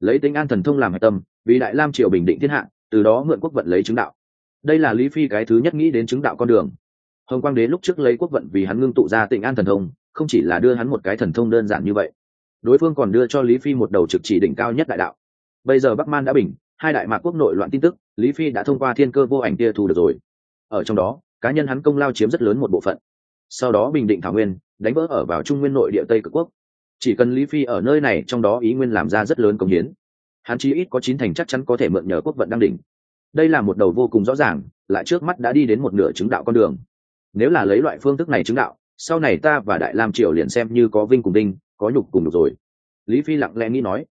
Lấy tính an thần thông làm hạch tâm, vì đại lam triều bình định thiên hạ, từ đó mượn quốc vận lấy chứng đạo. Đây là lý phi cái thứ nhất nghĩ đến chứng đạo con đường hồng quang đế lúc trước lấy quốc vận vì hắn ngưng tụ ra tịnh an thần thông, không chỉ là đưa hắn một cái thần thông đơn giản như vậy, đối phương còn đưa cho lý phi một đầu trực chỉ đỉnh cao nhất đại đạo. Bây giờ bắc man đã bình, hai đại mạc quốc nội loạn tin tức, lý phi đã thông qua thiên cơ vô ảnh tia thu được rồi. Ở trong đó, cá nhân hắn công lao chiếm rất lớn một bộ phận. Sau đó bình định thảo nguyên, đánh vỡ ở vào trung nguyên nội địa tây cực quốc. Chỉ cần lý phi ở nơi này, trong đó ý nguyên làm ra rất lớn công hiến. Hắn chí ít có chín thành chắc chắn có thể mượn nhờ quốc vận đăng đỉnh. Đây là một đầu vô cùng rõ ràng, lại trước mắt đã đi đến một nửa chứng đạo con đường nếu là lấy loại phương thức này chứng đạo, sau này ta và đại lam triều liền xem như có vinh cùng đinh có nhục cùng nhục rồi. Lý phi lặng lẽ nghĩ nói.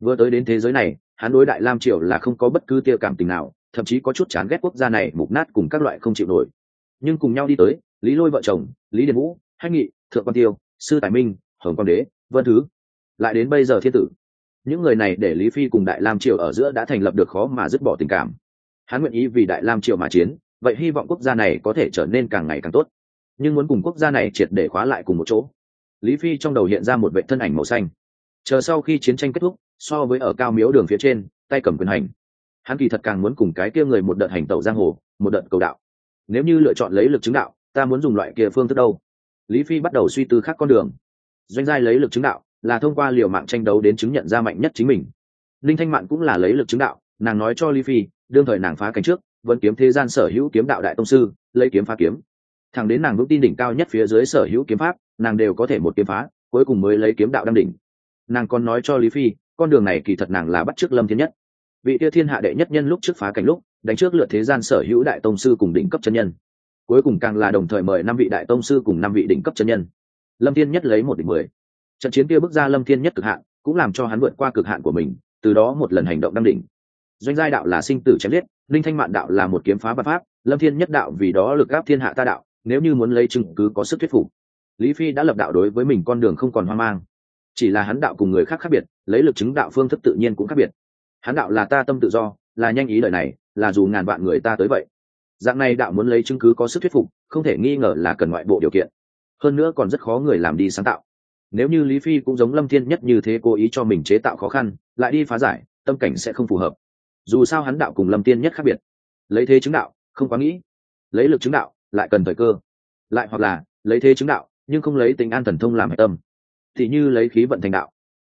Vừa tới đến thế giới này, hắn đối đại lam triều là không có bất cứ tia cảm tình nào, thậm chí có chút chán ghét quốc gia này mục nát cùng các loại không chịu nổi. Nhưng cùng nhau đi tới, lý lôi vợ chồng, lý điền vũ, hách nghị, thượng quan tiêu, sư tài minh, hồng quang đế, vân thứ. Lại đến bây giờ thiên tử. Những người này để lý phi cùng đại lam triều ở giữa đã thành lập được khó mà dứt bỏ tình cảm. Hắn nguyện ý vì đại lam triều mà chiến vậy hy vọng quốc gia này có thể trở nên càng ngày càng tốt. Nhưng muốn cùng quốc gia này triệt để khóa lại cùng một chỗ. Lý phi trong đầu hiện ra một vệ thân ảnh màu xanh. Chờ sau khi chiến tranh kết thúc, so với ở cao miếu đường phía trên, tay cầm quyền hành. Hắn kỳ thật càng muốn cùng cái kia người một đợt hành tẩu giang hồ, một đợt cầu đạo. Nếu như lựa chọn lấy lực chứng đạo, ta muốn dùng loại kia phương thức đâu? Lý phi bắt đầu suy tư khác con đường. Doanh giai lấy lực chứng đạo là thông qua liều mạng tranh đấu đến chứng nhận ra mạnh nhất chính mình. Linh thanh mạn cũng là lấy lực chứng đạo, nàng nói cho lý phi, đương thời nàng phá cánh trước vẫn kiếm thế gian sở hữu kiếm đạo đại tông sư, lấy kiếm phá kiếm. Thẳng đến nàng vững tin đỉnh cao nhất phía dưới sở hữu kiếm pháp, nàng đều có thể một kiếm phá, cuối cùng mới lấy kiếm đạo đăng đỉnh. Nàng còn nói cho lý phi, con đường này kỳ thật nàng là bắt trước lâm thiên nhất. Vị tia thiên hạ đệ nhất nhân lúc trước phá cảnh lúc, đánh trước lượt thế gian sở hữu đại tông sư cùng đỉnh cấp chân nhân. Cuối cùng càng là đồng thời mời năm vị đại tông sư cùng năm vị đỉnh cấp chân nhân. Lâm thiên nhất lấy một đỉnh mười. Trận chiến kia bước ra lâm thiên nhất cực hạn, cũng làm cho hắn vượt qua cực hạn của mình, từ đó một lần hành động đăng đỉnh doanh giai đạo là sinh tử chém giết, linh thanh mạn đạo là một kiếm phá bát pháp, lâm thiên nhất đạo vì đó lực gáp thiên hạ ta đạo, nếu như muốn lấy chứng cứ có sức thuyết phục. Lý phi đã lập đạo đối với mình con đường không còn hoang mang. Chỉ là hắn đạo cùng người khác khác biệt, lấy lực chứng đạo phương thức tự nhiên cũng khác biệt. Hắn đạo là ta tâm tự do, là nhanh ý đời này, là dù ngàn vạn người ta tới vậy. Dạng này đạo muốn lấy chứng cứ có sức thuyết phục, không thể nghi ngờ là cần ngoại bộ điều kiện. Hơn nữa còn rất khó người làm đi sáng tạo. Nếu như lý phi cũng giống lâm thiên nhất như thế cố ý cho mình chế tạo khó khăn, lại đi phá giải, tâm cảnh sẽ không phù hợp dù sao hắn đạo cùng lâm tiên nhất khác biệt. Lấy thế chứng đạo, không quá nghĩ. Lấy lực chứng đạo, lại cần thời cơ. Lại hoặc là, lấy thế chứng đạo, nhưng không lấy tình an thần thông làm hệ tâm. Thì như lấy khí vận thành đạo.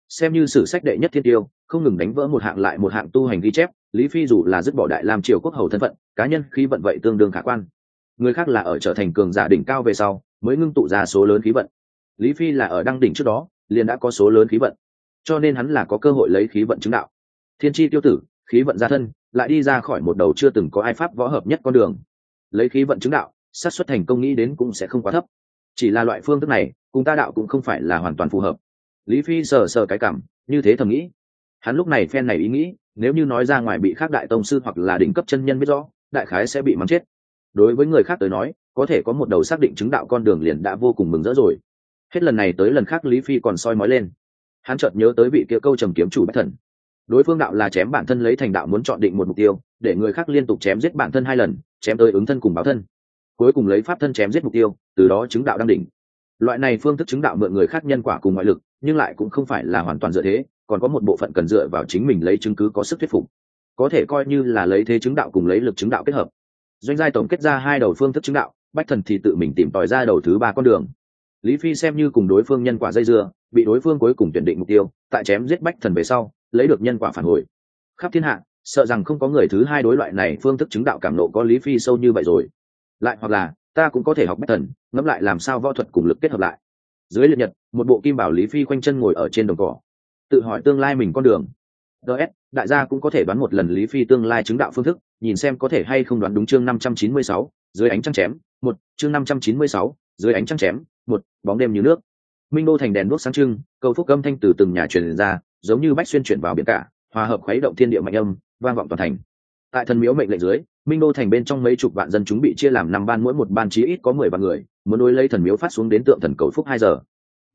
Xem như sử sách đệ nhất thiên tiêu, không ngừng đánh vỡ một hạng lại một hạng tu hành ghi chép, lý phi dù là dứt bỏ đại làm triều quốc hầu thân phận, cá nhân khí vận vậy tương đương khả quan. Người khác là ở trở thành cường giả đỉnh cao về sau, mới ngưng tụ ra số lớn khí vận. Lý phi là ở đăng đỉnh trước đó, liền đã có số lớn khí vận. Cho nên hắn là có cơ hội lấy khí vận chứng đạo. Thiên tri tiêu tử khí vận ra thân, lại đi ra khỏi một đầu chưa từng có ai pháp võ hợp nhất con đường. Lấy khí vận chứng đạo sát xuất thành công nghĩ đến cũng sẽ không quá thấp. Chỉ là loại phương thức này, cùng ta đạo cũng không phải là hoàn toàn phù hợp. Lý phi sờ sờ cái cảm, như thế thầm nghĩ. Hắn lúc này phen này ý nghĩ, nếu như nói ra ngoài bị khác đại tông sư hoặc là đỉnh cấp chân nhân biết rõ, đại khái sẽ bị mắng chết. Đối với người khác tới nói, có thể có một đầu xác định chứng đạo con đường liền đã vô cùng mừng rỡ rồi. Hết lần này tới lần khác lý phi còn soi mói lên. Hắn chợt nhớ tới vị kia câu trầm kiếm chủ bất thần đối phương đạo là chém bản thân lấy thành đạo muốn chọn định một mục tiêu, để người khác liên tục chém giết bản thân hai lần, chém tới ứng thân cùng báo thân. Cuối cùng lấy pháp thân chém giết mục tiêu, từ đó chứng đạo đang đỉnh. Loại này phương thức chứng đạo mượn người khác nhân quả cùng ngoại lực, nhưng lại cũng không phải là hoàn toàn dựa thế, còn có một bộ phận cần dựa vào chính mình lấy chứng cứ có sức thuyết phục. Có thể coi như là lấy thế chứng đạo cùng lấy lực chứng đạo kết hợp. Doanh giai tổng kết ra hai đầu phương thức chứng đạo, bách thần thì tự mình tìm tòi ra đầu thứ ba con đường. Lý phi xem như cùng đối phương nhân quả dây dưa, bị đối phương cuối cùng tuyển định mục tiêu, tại chém giết bách thần về sau lấy được nhân quả phản hồi. Khắp thiên hạ, sợ rằng không có người thứ hai đối loại này phương thức chứng đạo cảm nộ có lý phi sâu như vậy rồi. Lại hoặc là, ta cũng có thể học bách thần, ngẫm lại làm sao võ thuật cùng lực kết hợp lại. Dưới liệt nhật, một bộ kim bảo lý phi quanh chân ngồi ở trên đồng cỏ. Tự hỏi tương lai mình con đường. Ts đại gia cũng có thể đoán một lần lý phi tương lai chứng đạo phương thức, nhìn xem có thể hay không đoán đúng chương năm trăm chín mươi sáu, dưới ánh trăng chém, một, chương năm trăm chín mươi sáu, dưới ánh trăng chém, một, bóng đêm như nước. Minh đô thành đèn đuốc sáng trưng cầu phúc âm thanh từ từng nhà truyền ra giống như bách xuyên chuyển vào biển cả, hòa hợp khuấy động thiên địa mạnh âm, vang vọng toàn thành. Tại thần miếu mệnh lệnh dưới, minh đô thành bên trong mấy chục vạn dân chúng bị chia làm năm ban, mỗi một ban chí ít có mười vạn người, muốn đối lấy thần miếu phát xuống đến tượng thần cầu phúc hai giờ.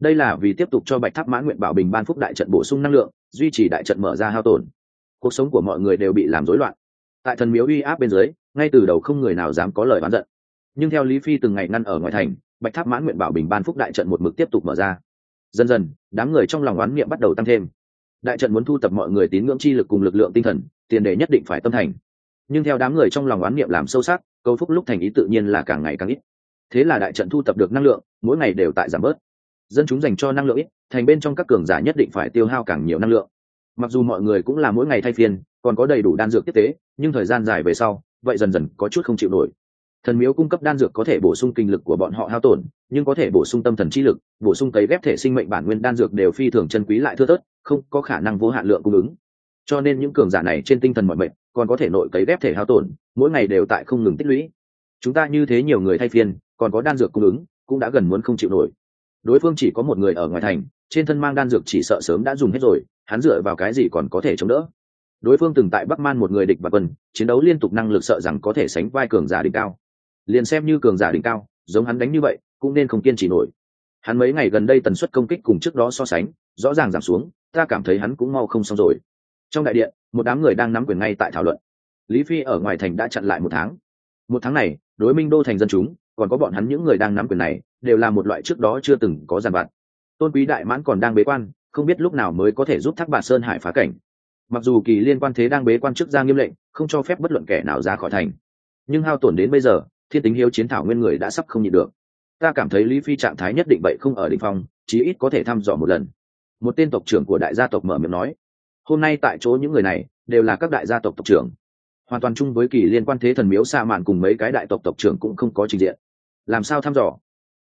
Đây là vì tiếp tục cho bạch tháp mãn nguyện bảo bình ban phúc đại trận bổ sung năng lượng, duy trì đại trận mở ra hao tổn. Cuộc sống của mọi người đều bị làm rối loạn. Tại thần miếu uy áp bên dưới, ngay từ đầu không người nào dám có lời oán giận. Nhưng theo lý phi từng ngày ngăn ở ngoài thành, bạch tháp mãn nguyện bảo bình ban phúc đại trận một mực tiếp tục mở ra. Dần dần, đám người trong lòng oán niệm bắt đầu tăng thêm đại trận muốn thu tập mọi người tín ngưỡng chi lực cùng lực lượng tinh thần, tiền đề nhất định phải tâm thành. Nhưng theo đám người trong lòng oán niệm làm sâu sắc, câu phúc lúc thành ý tự nhiên là càng ngày càng ít. Thế là đại trận thu tập được năng lượng, mỗi ngày đều tại giảm bớt. Dân chúng dành cho năng lượng ít, thành bên trong các cường giả nhất định phải tiêu hao càng nhiều năng lượng. Mặc dù mọi người cũng là mỗi ngày thay phiên, còn có đầy đủ đan dược tiếp tế, nhưng thời gian dài về sau, vậy dần dần có chút không chịu nổi thần miếu cung cấp đan dược có thể bổ sung kinh lực của bọn họ hao tổn, nhưng có thể bổ sung tâm thần chi lực, bổ sung cấy ghép thể sinh mệnh bản nguyên đan dược đều phi thường chân quý lại thưa thớt, không có khả năng vô hạn lượng cung ứng. Cho nên những cường giả này trên tinh thần mọi mệnh, còn có thể nội cấy ghép thể hao tổn, mỗi ngày đều tại không ngừng tích lũy. Chúng ta như thế nhiều người thay phiên, còn có đan dược cung ứng, cũng đã gần muốn không chịu nổi. Đối phương chỉ có một người ở ngoài thành, trên thân mang đan dược chỉ sợ sớm đã dùng hết rồi, hắn dựa vào cái gì còn có thể chống đỡ? Đối phương từng tại bắc man một người địch và quân, chiến đấu liên tục năng lực sợ rằng có thể sánh vai cường giả đỉnh cao liền xem như cường giả đỉnh cao, giống hắn đánh như vậy, cũng nên không kiên trì nổi. Hắn mấy ngày gần đây tần suất công kích cùng trước đó so sánh, rõ ràng giảm xuống, ta cảm thấy hắn cũng mau không xong rồi. Trong đại điện, một đám người đang nắm quyền ngay tại thảo luận. Lý phi ở ngoài thành đã chặn lại một tháng. Một tháng này, đối minh đô thành dân chúng, còn có bọn hắn những người đang nắm quyền này, đều là một loại trước đó chưa từng có giàn vặt. Tôn quý đại mãn còn đang bế quan, không biết lúc nào mới có thể giúp thác bà sơn hải phá cảnh. Mặc dù kỳ liên quan thế đang bế quan chức ra nghiêm lệnh, không cho phép bất luận kẻ nào ra khỏi thành. Nhưng hao tổn đến bây giờ thiên tính hiếu chiến thảo nguyên người đã sắp không nhịn được. Ta cảm thấy lý phi trạng thái nhất định vậy không ở đ ỉ n h phong, chí ít có thể thăm dò một lần. Một tên tộc trưởng của đại gia tộc mở miệng nói, hôm nay tại chỗ những người này đều là các đại gia tộc tộc trưởng. Hoàn toàn chung với kỳ liên quan thế thần miếu xa mạn cùng mấy cái đại tộc tộc trưởng cũng không có trình diện. Làm sao thăm dò?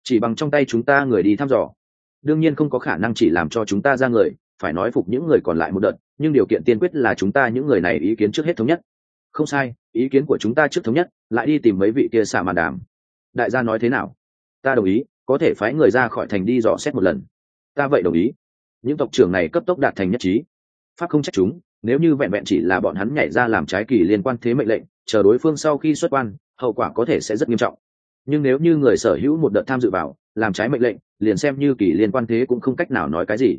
Chỉ bằng trong tay chúng ta người đi thăm dò. Đương nhiên không có khả năng chỉ làm cho chúng ta ra người, phải nói phục những người còn lại một đợt, nhưng điều kiện tiên quyết là chúng ta những người này ý kiến trước hết thống nhất không sai, ý kiến của chúng ta trước thống nhất, lại đi tìm mấy vị kia xả màn đàm. Đại gia nói thế nào? Ta đồng ý, có thể phái người ra khỏi thành đi dò xét một lần. Ta vậy đồng ý. Những tộc trưởng này cấp tốc đạt thành nhất trí. Pháp không trách chúng, nếu như vẹn vẹn chỉ là bọn hắn nhảy ra làm trái kỳ liên quan thế mệnh lệnh, chờ đối phương sau khi xuất quan, hậu quả có thể sẽ rất nghiêm trọng. Nhưng nếu như người sở hữu một đợt tham dự vào, làm trái mệnh lệnh, liền xem như kỳ liên quan thế cũng không cách nào nói cái gì.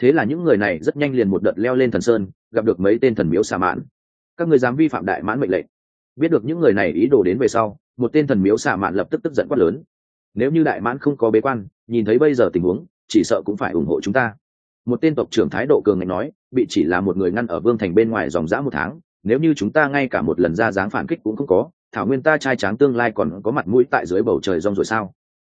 Thế là những người này rất nhanh liền một đợt leo lên thần sơn, gặp được mấy tên thần miếu xà mãn các người dám vi phạm đại mãn mệnh lệnh. Biết được những người này ý đồ đến về sau, một tên thần miếu xà mạn lập tức tức giận quát lớn. Nếu như đại mãn không có bế quan, nhìn thấy bây giờ tình huống, chỉ sợ cũng phải ủng hộ chúng ta. Một tên tộc trưởng thái độ cường ngạnh nói, bị chỉ là một người ngăn ở vương thành bên ngoài dòng dã một tháng, nếu như chúng ta ngay cả một lần ra dáng phản kích cũng không có, thảo nguyên ta trai tráng tương lai còn có mặt mũi tại dưới bầu trời rong rồi sao?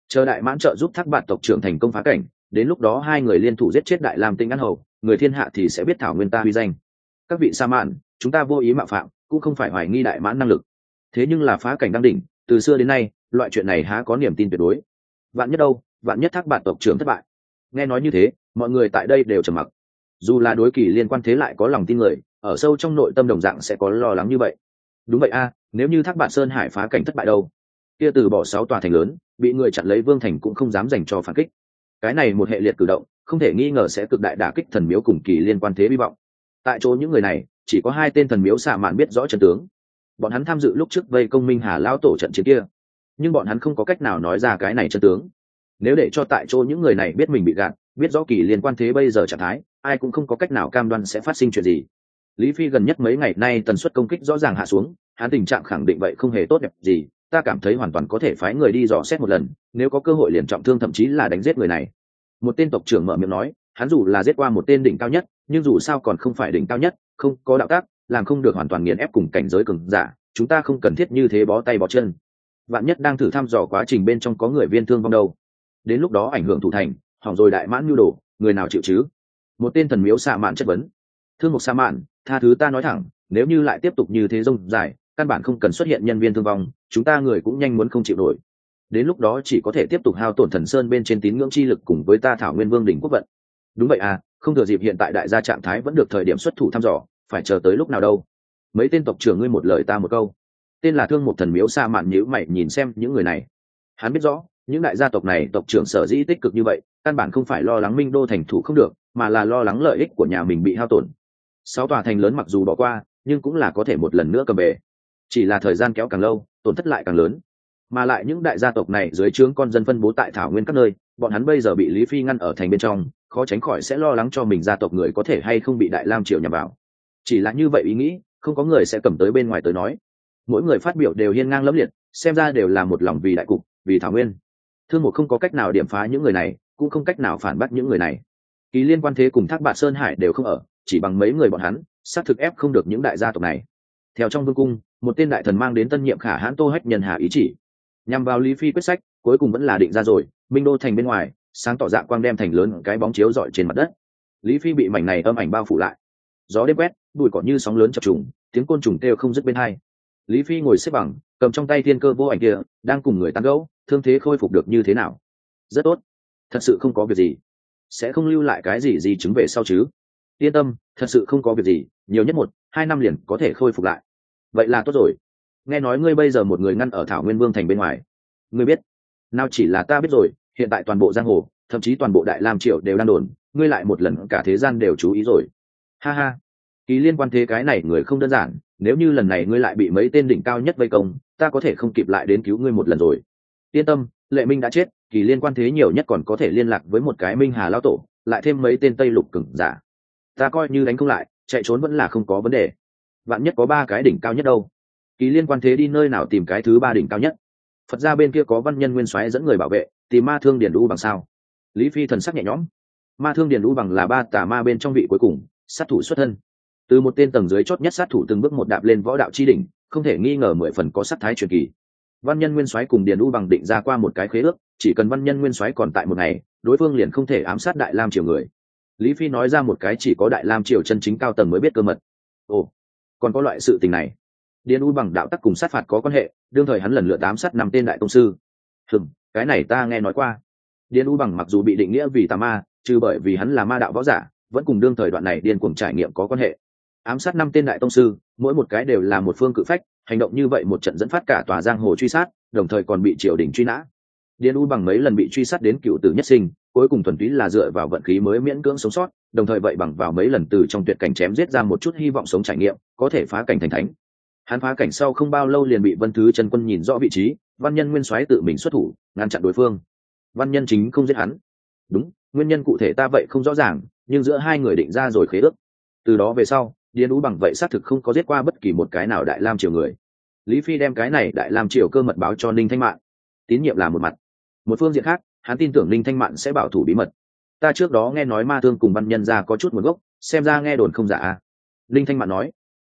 Chờ đại mãn trợ giúp thác bạn tộc trưởng thành công phá cảnh, đến lúc đó hai người liên thủ giết chết đại lam tinh ăn hầu, người thiên hạ thì sẽ biết thảo nguyên ta huy danh. Các vị sa mạn chúng ta vô ý mạo phạm, cũng không phải hoài nghi đại mãn năng lực. Thế nhưng là phá cảnh đăng đỉnh, từ xưa đến nay, loại chuyện này há có niềm tin tuyệt đối. Vạn nhất đâu, vạn nhất thác bạn tộc trưởng thất bại. Nghe nói như thế, mọi người tại đây đều trầm mặc. Dù là đối kỳ liên quan thế lại có lòng tin người, ở sâu trong nội tâm đồng dạng sẽ có lo lắng như vậy. Đúng vậy a, nếu như thác bạn sơn hải phá cảnh thất bại đâu, kia từ bỏ sáu tòa thành lớn, bị người chặn lấy vương thành cũng không dám dành cho phản kích. Cái này một hệ liệt cử động, không thể nghi ngờ sẽ cực đại đả kích thần miếu cùng kỳ liên quan thế hy vọng tại chỗ những người này, chỉ có hai tên thần miếu xạ mạn biết rõ trận tướng. Bọn hắn tham dự lúc trước vây công minh hà Lão tổ trận chiến kia. Nhưng bọn hắn không có cách nào nói ra cái này chân tướng. Nếu để cho tại chỗ những người này biết mình bị gạt, biết rõ kỳ liên quan thế bây giờ trạng thái, ai cũng không có cách nào cam đoan sẽ phát sinh chuyện gì. Lý phi gần nhất mấy ngày nay tần suất công kích rõ ràng hạ xuống, hắn tình trạng khẳng định vậy không hề tốt đẹp gì, ta cảm thấy hoàn toàn có thể phái người đi dò xét một lần, nếu có cơ hội liền trọng thương thậm chí là đánh giết người này. Một tên tộc trưởng mở miệng nói, hắn dù là giết qua một tên đỉnh cao nhất nhưng dù sao còn không phải đỉnh cao nhất, không có đạo tác, làm không được hoàn toàn nghiền ép cùng cảnh giới cường giả, chúng ta không cần thiết như thế bó tay bó chân. Vạn nhất đang thử thăm dò quá trình bên trong có người viên thương vong đâu. Đến lúc đó ảnh hưởng thủ thành, hỏng rồi đại mãn nhu đồ, người nào chịu chứ? Một tên thần miếu xạ mạn chất vấn. Thương mục xạ mạn, tha thứ ta nói thẳng, nếu như lại tiếp tục như thế rông dài, căn bản không cần xuất hiện nhân viên thương vong, chúng ta người cũng nhanh muốn không chịu nổi. Đến lúc đó chỉ có thể tiếp tục hao tổn thần sơn bên trên tín ngưỡng chi lực cùng với ta thảo nguyên vương đỉnh quốc vận. Đúng vậy à không thừa dịp hiện tại đại gia trạng thái vẫn được thời điểm xuất thủ thăm dò, phải chờ tới lúc nào đâu. Mấy tên tộc trưởng ngươi một lời ta một câu. Tên là thương một thần miếu sa mạn nhữ mày nhìn xem những người này. Hắn biết rõ, những đại gia tộc này tộc trưởng sở dĩ tích cực như vậy, căn bản không phải lo lắng minh đô thành thủ không được, mà là lo lắng lợi ích của nhà mình bị hao tổn. Sáu tòa thành lớn mặc dù bỏ qua, nhưng cũng là có thể một lần nữa cầm về. Chỉ là thời gian kéo càng lâu, tổn thất lại càng lớn. Mà lại những đại gia tộc này dưới trướng con dân phân bố tại thảo nguyên các nơi, bọn hắn bây giờ bị lý phi ngăn ở thành bên trong khó tránh khỏi sẽ lo lắng cho mình gia tộc người có thể hay không bị đại lam triều nhằm vào. Chỉ là như vậy ý nghĩ, không có người sẽ cầm tới bên ngoài tới nói. Mỗi người phát biểu đều hiên ngang lẫm liệt, xem ra đều là một lòng vì đại cục, vì thảo nguyên. Thương một không có cách nào điểm phá những người này, cũng không cách nào phản bác những người này. Kỳ liên quan thế cùng thác bạc sơn hải đều không ở, chỉ bằng mấy người bọn hắn, xác thực ép không được những đại gia tộc này. Theo trong vương cung, một tên đại thần mang đến tân nhiệm khả hãn tô hách nhân hà ý chỉ. Nhằm vào lý phi quyết sách, cuối cùng vẫn là định ra rồi, minh đô thành bên ngoài sáng tỏ dạ quang đem thành lớn cái bóng chiếu rọi trên mặt đất. Lý phi bị mảnh này âm ảnh bao phủ lại. Gió đêm quét, bụi cỏ như sóng lớn chập trùng, tiếng côn trùng kêu không dứt bên hai. Lý phi ngồi xếp bằng, cầm trong tay thiên cơ vô ảnh kia, đang cùng người tán gẫu, thương thế khôi phục được như thế nào? Rất tốt. Thật sự không có việc gì. Sẽ không lưu lại cái gì gì chứng về sau chứ? Yên tâm, thật sự không có việc gì, nhiều nhất một, hai năm liền có thể khôi phục lại. Vậy là tốt rồi. Nghe nói ngươi bây giờ một người ngăn ở thảo nguyên vương thành bên ngoài. Ngươi biết. Nào chỉ là ta biết rồi hiện tại toàn bộ giang hồ, thậm chí toàn bộ đại lam triều đều đang đồn, ngươi lại một lần cả thế gian đều chú ý rồi. Ha ha. Kỳ liên quan thế cái này người không đơn giản, nếu như lần này ngươi lại bị mấy tên đỉnh cao nhất vây công, ta có thể không kịp lại đến cứu ngươi một lần rồi. Yên tâm, lệ minh đã chết, kỳ liên quan thế nhiều nhất còn có thể liên lạc với một cái minh hà lao tổ, lại thêm mấy tên tây lục cừng giả. Ta coi như đánh không lại, chạy trốn vẫn là không có vấn đề. Vạn nhất có ba cái đỉnh cao nhất đâu? Kỳ liên quan thế đi nơi nào tìm cái thứ ba đỉnh cao nhất? Phật ra bên kia có văn nhân nguyên soái dẫn người bảo vệ tìm ma thương điền đu bằng sao? Lý phi thần sắc nhẹ nhõm. Ma thương điền đu bằng là ba tà ma bên trong vị cuối cùng, sát thủ xuất thân. Từ một tên tầng dưới chót nhất sát thủ từng bước một đạp lên võ đạo chi đỉnh, không thể nghi ngờ mười phần có sắc thái truyền kỳ. Văn nhân nguyên soái cùng điền u bằng định ra qua một cái khế ước, chỉ cần văn nhân nguyên soái còn tại một ngày, đối phương liền không thể ám sát đại lam triều người. Lý phi nói ra một cái chỉ có đại lam triều chân chính cao tầng mới biết cơ mật. Ồ, còn có loại sự tình này. Điền u bằng đạo tắc cùng sát phạt có quan hệ, đương thời hắn lần lượt ám sát năm tên đại công sư. Hừng cái này ta nghe nói qua. Điên u bằng mặc dù bị định nghĩa vì tà ma trừ bởi vì hắn là ma đạo võ giả, vẫn cùng đương thời đoạn này điên cuồng trải nghiệm có quan hệ. Ám sát năm tên đại tông sư, mỗi một cái đều là một phương cự phách, hành động như vậy một trận dẫn phát cả tòa giang hồ truy sát, đồng thời còn bị triều đình truy nã. Điên u bằng mấy lần bị truy sát đến cựu tử nhất sinh, cuối cùng thuần túy là dựa vào vận khí mới miễn cưỡng sống sót, đồng thời vậy bằng vào mấy lần từ trong tuyệt cảnh chém giết ra một chút hy vọng sống trải nghiệm, có thể phá cảnh thành thánh hắn phá cảnh sau không bao lâu liền bị vân thứ chân quân nhìn rõ vị trí, văn nhân nguyên soái tự mình xuất thủ, ngăn chặn đối phương. Văn nhân chính không giết hắn. Đúng, nguyên nhân cụ thể ta vậy không rõ ràng, nhưng giữa hai người định ra rồi khế ước. Từ đó về sau, điền ú bằng vậy xác thực không có giết qua bất kỳ một cái nào đại lam triều người. Lý phi đem cái này đại lam triều cơ mật báo cho ninh thanh mạn. Tín nhiệm là một mặt. Một phương diện khác, hắn tin tưởng ninh thanh mạn sẽ bảo thủ bí mật. Ta trước đó nghe nói ma thương cùng văn nhân ra có chút nguồn gốc, xem ra nghe đồn không giả à? ninh thanh mạn nói.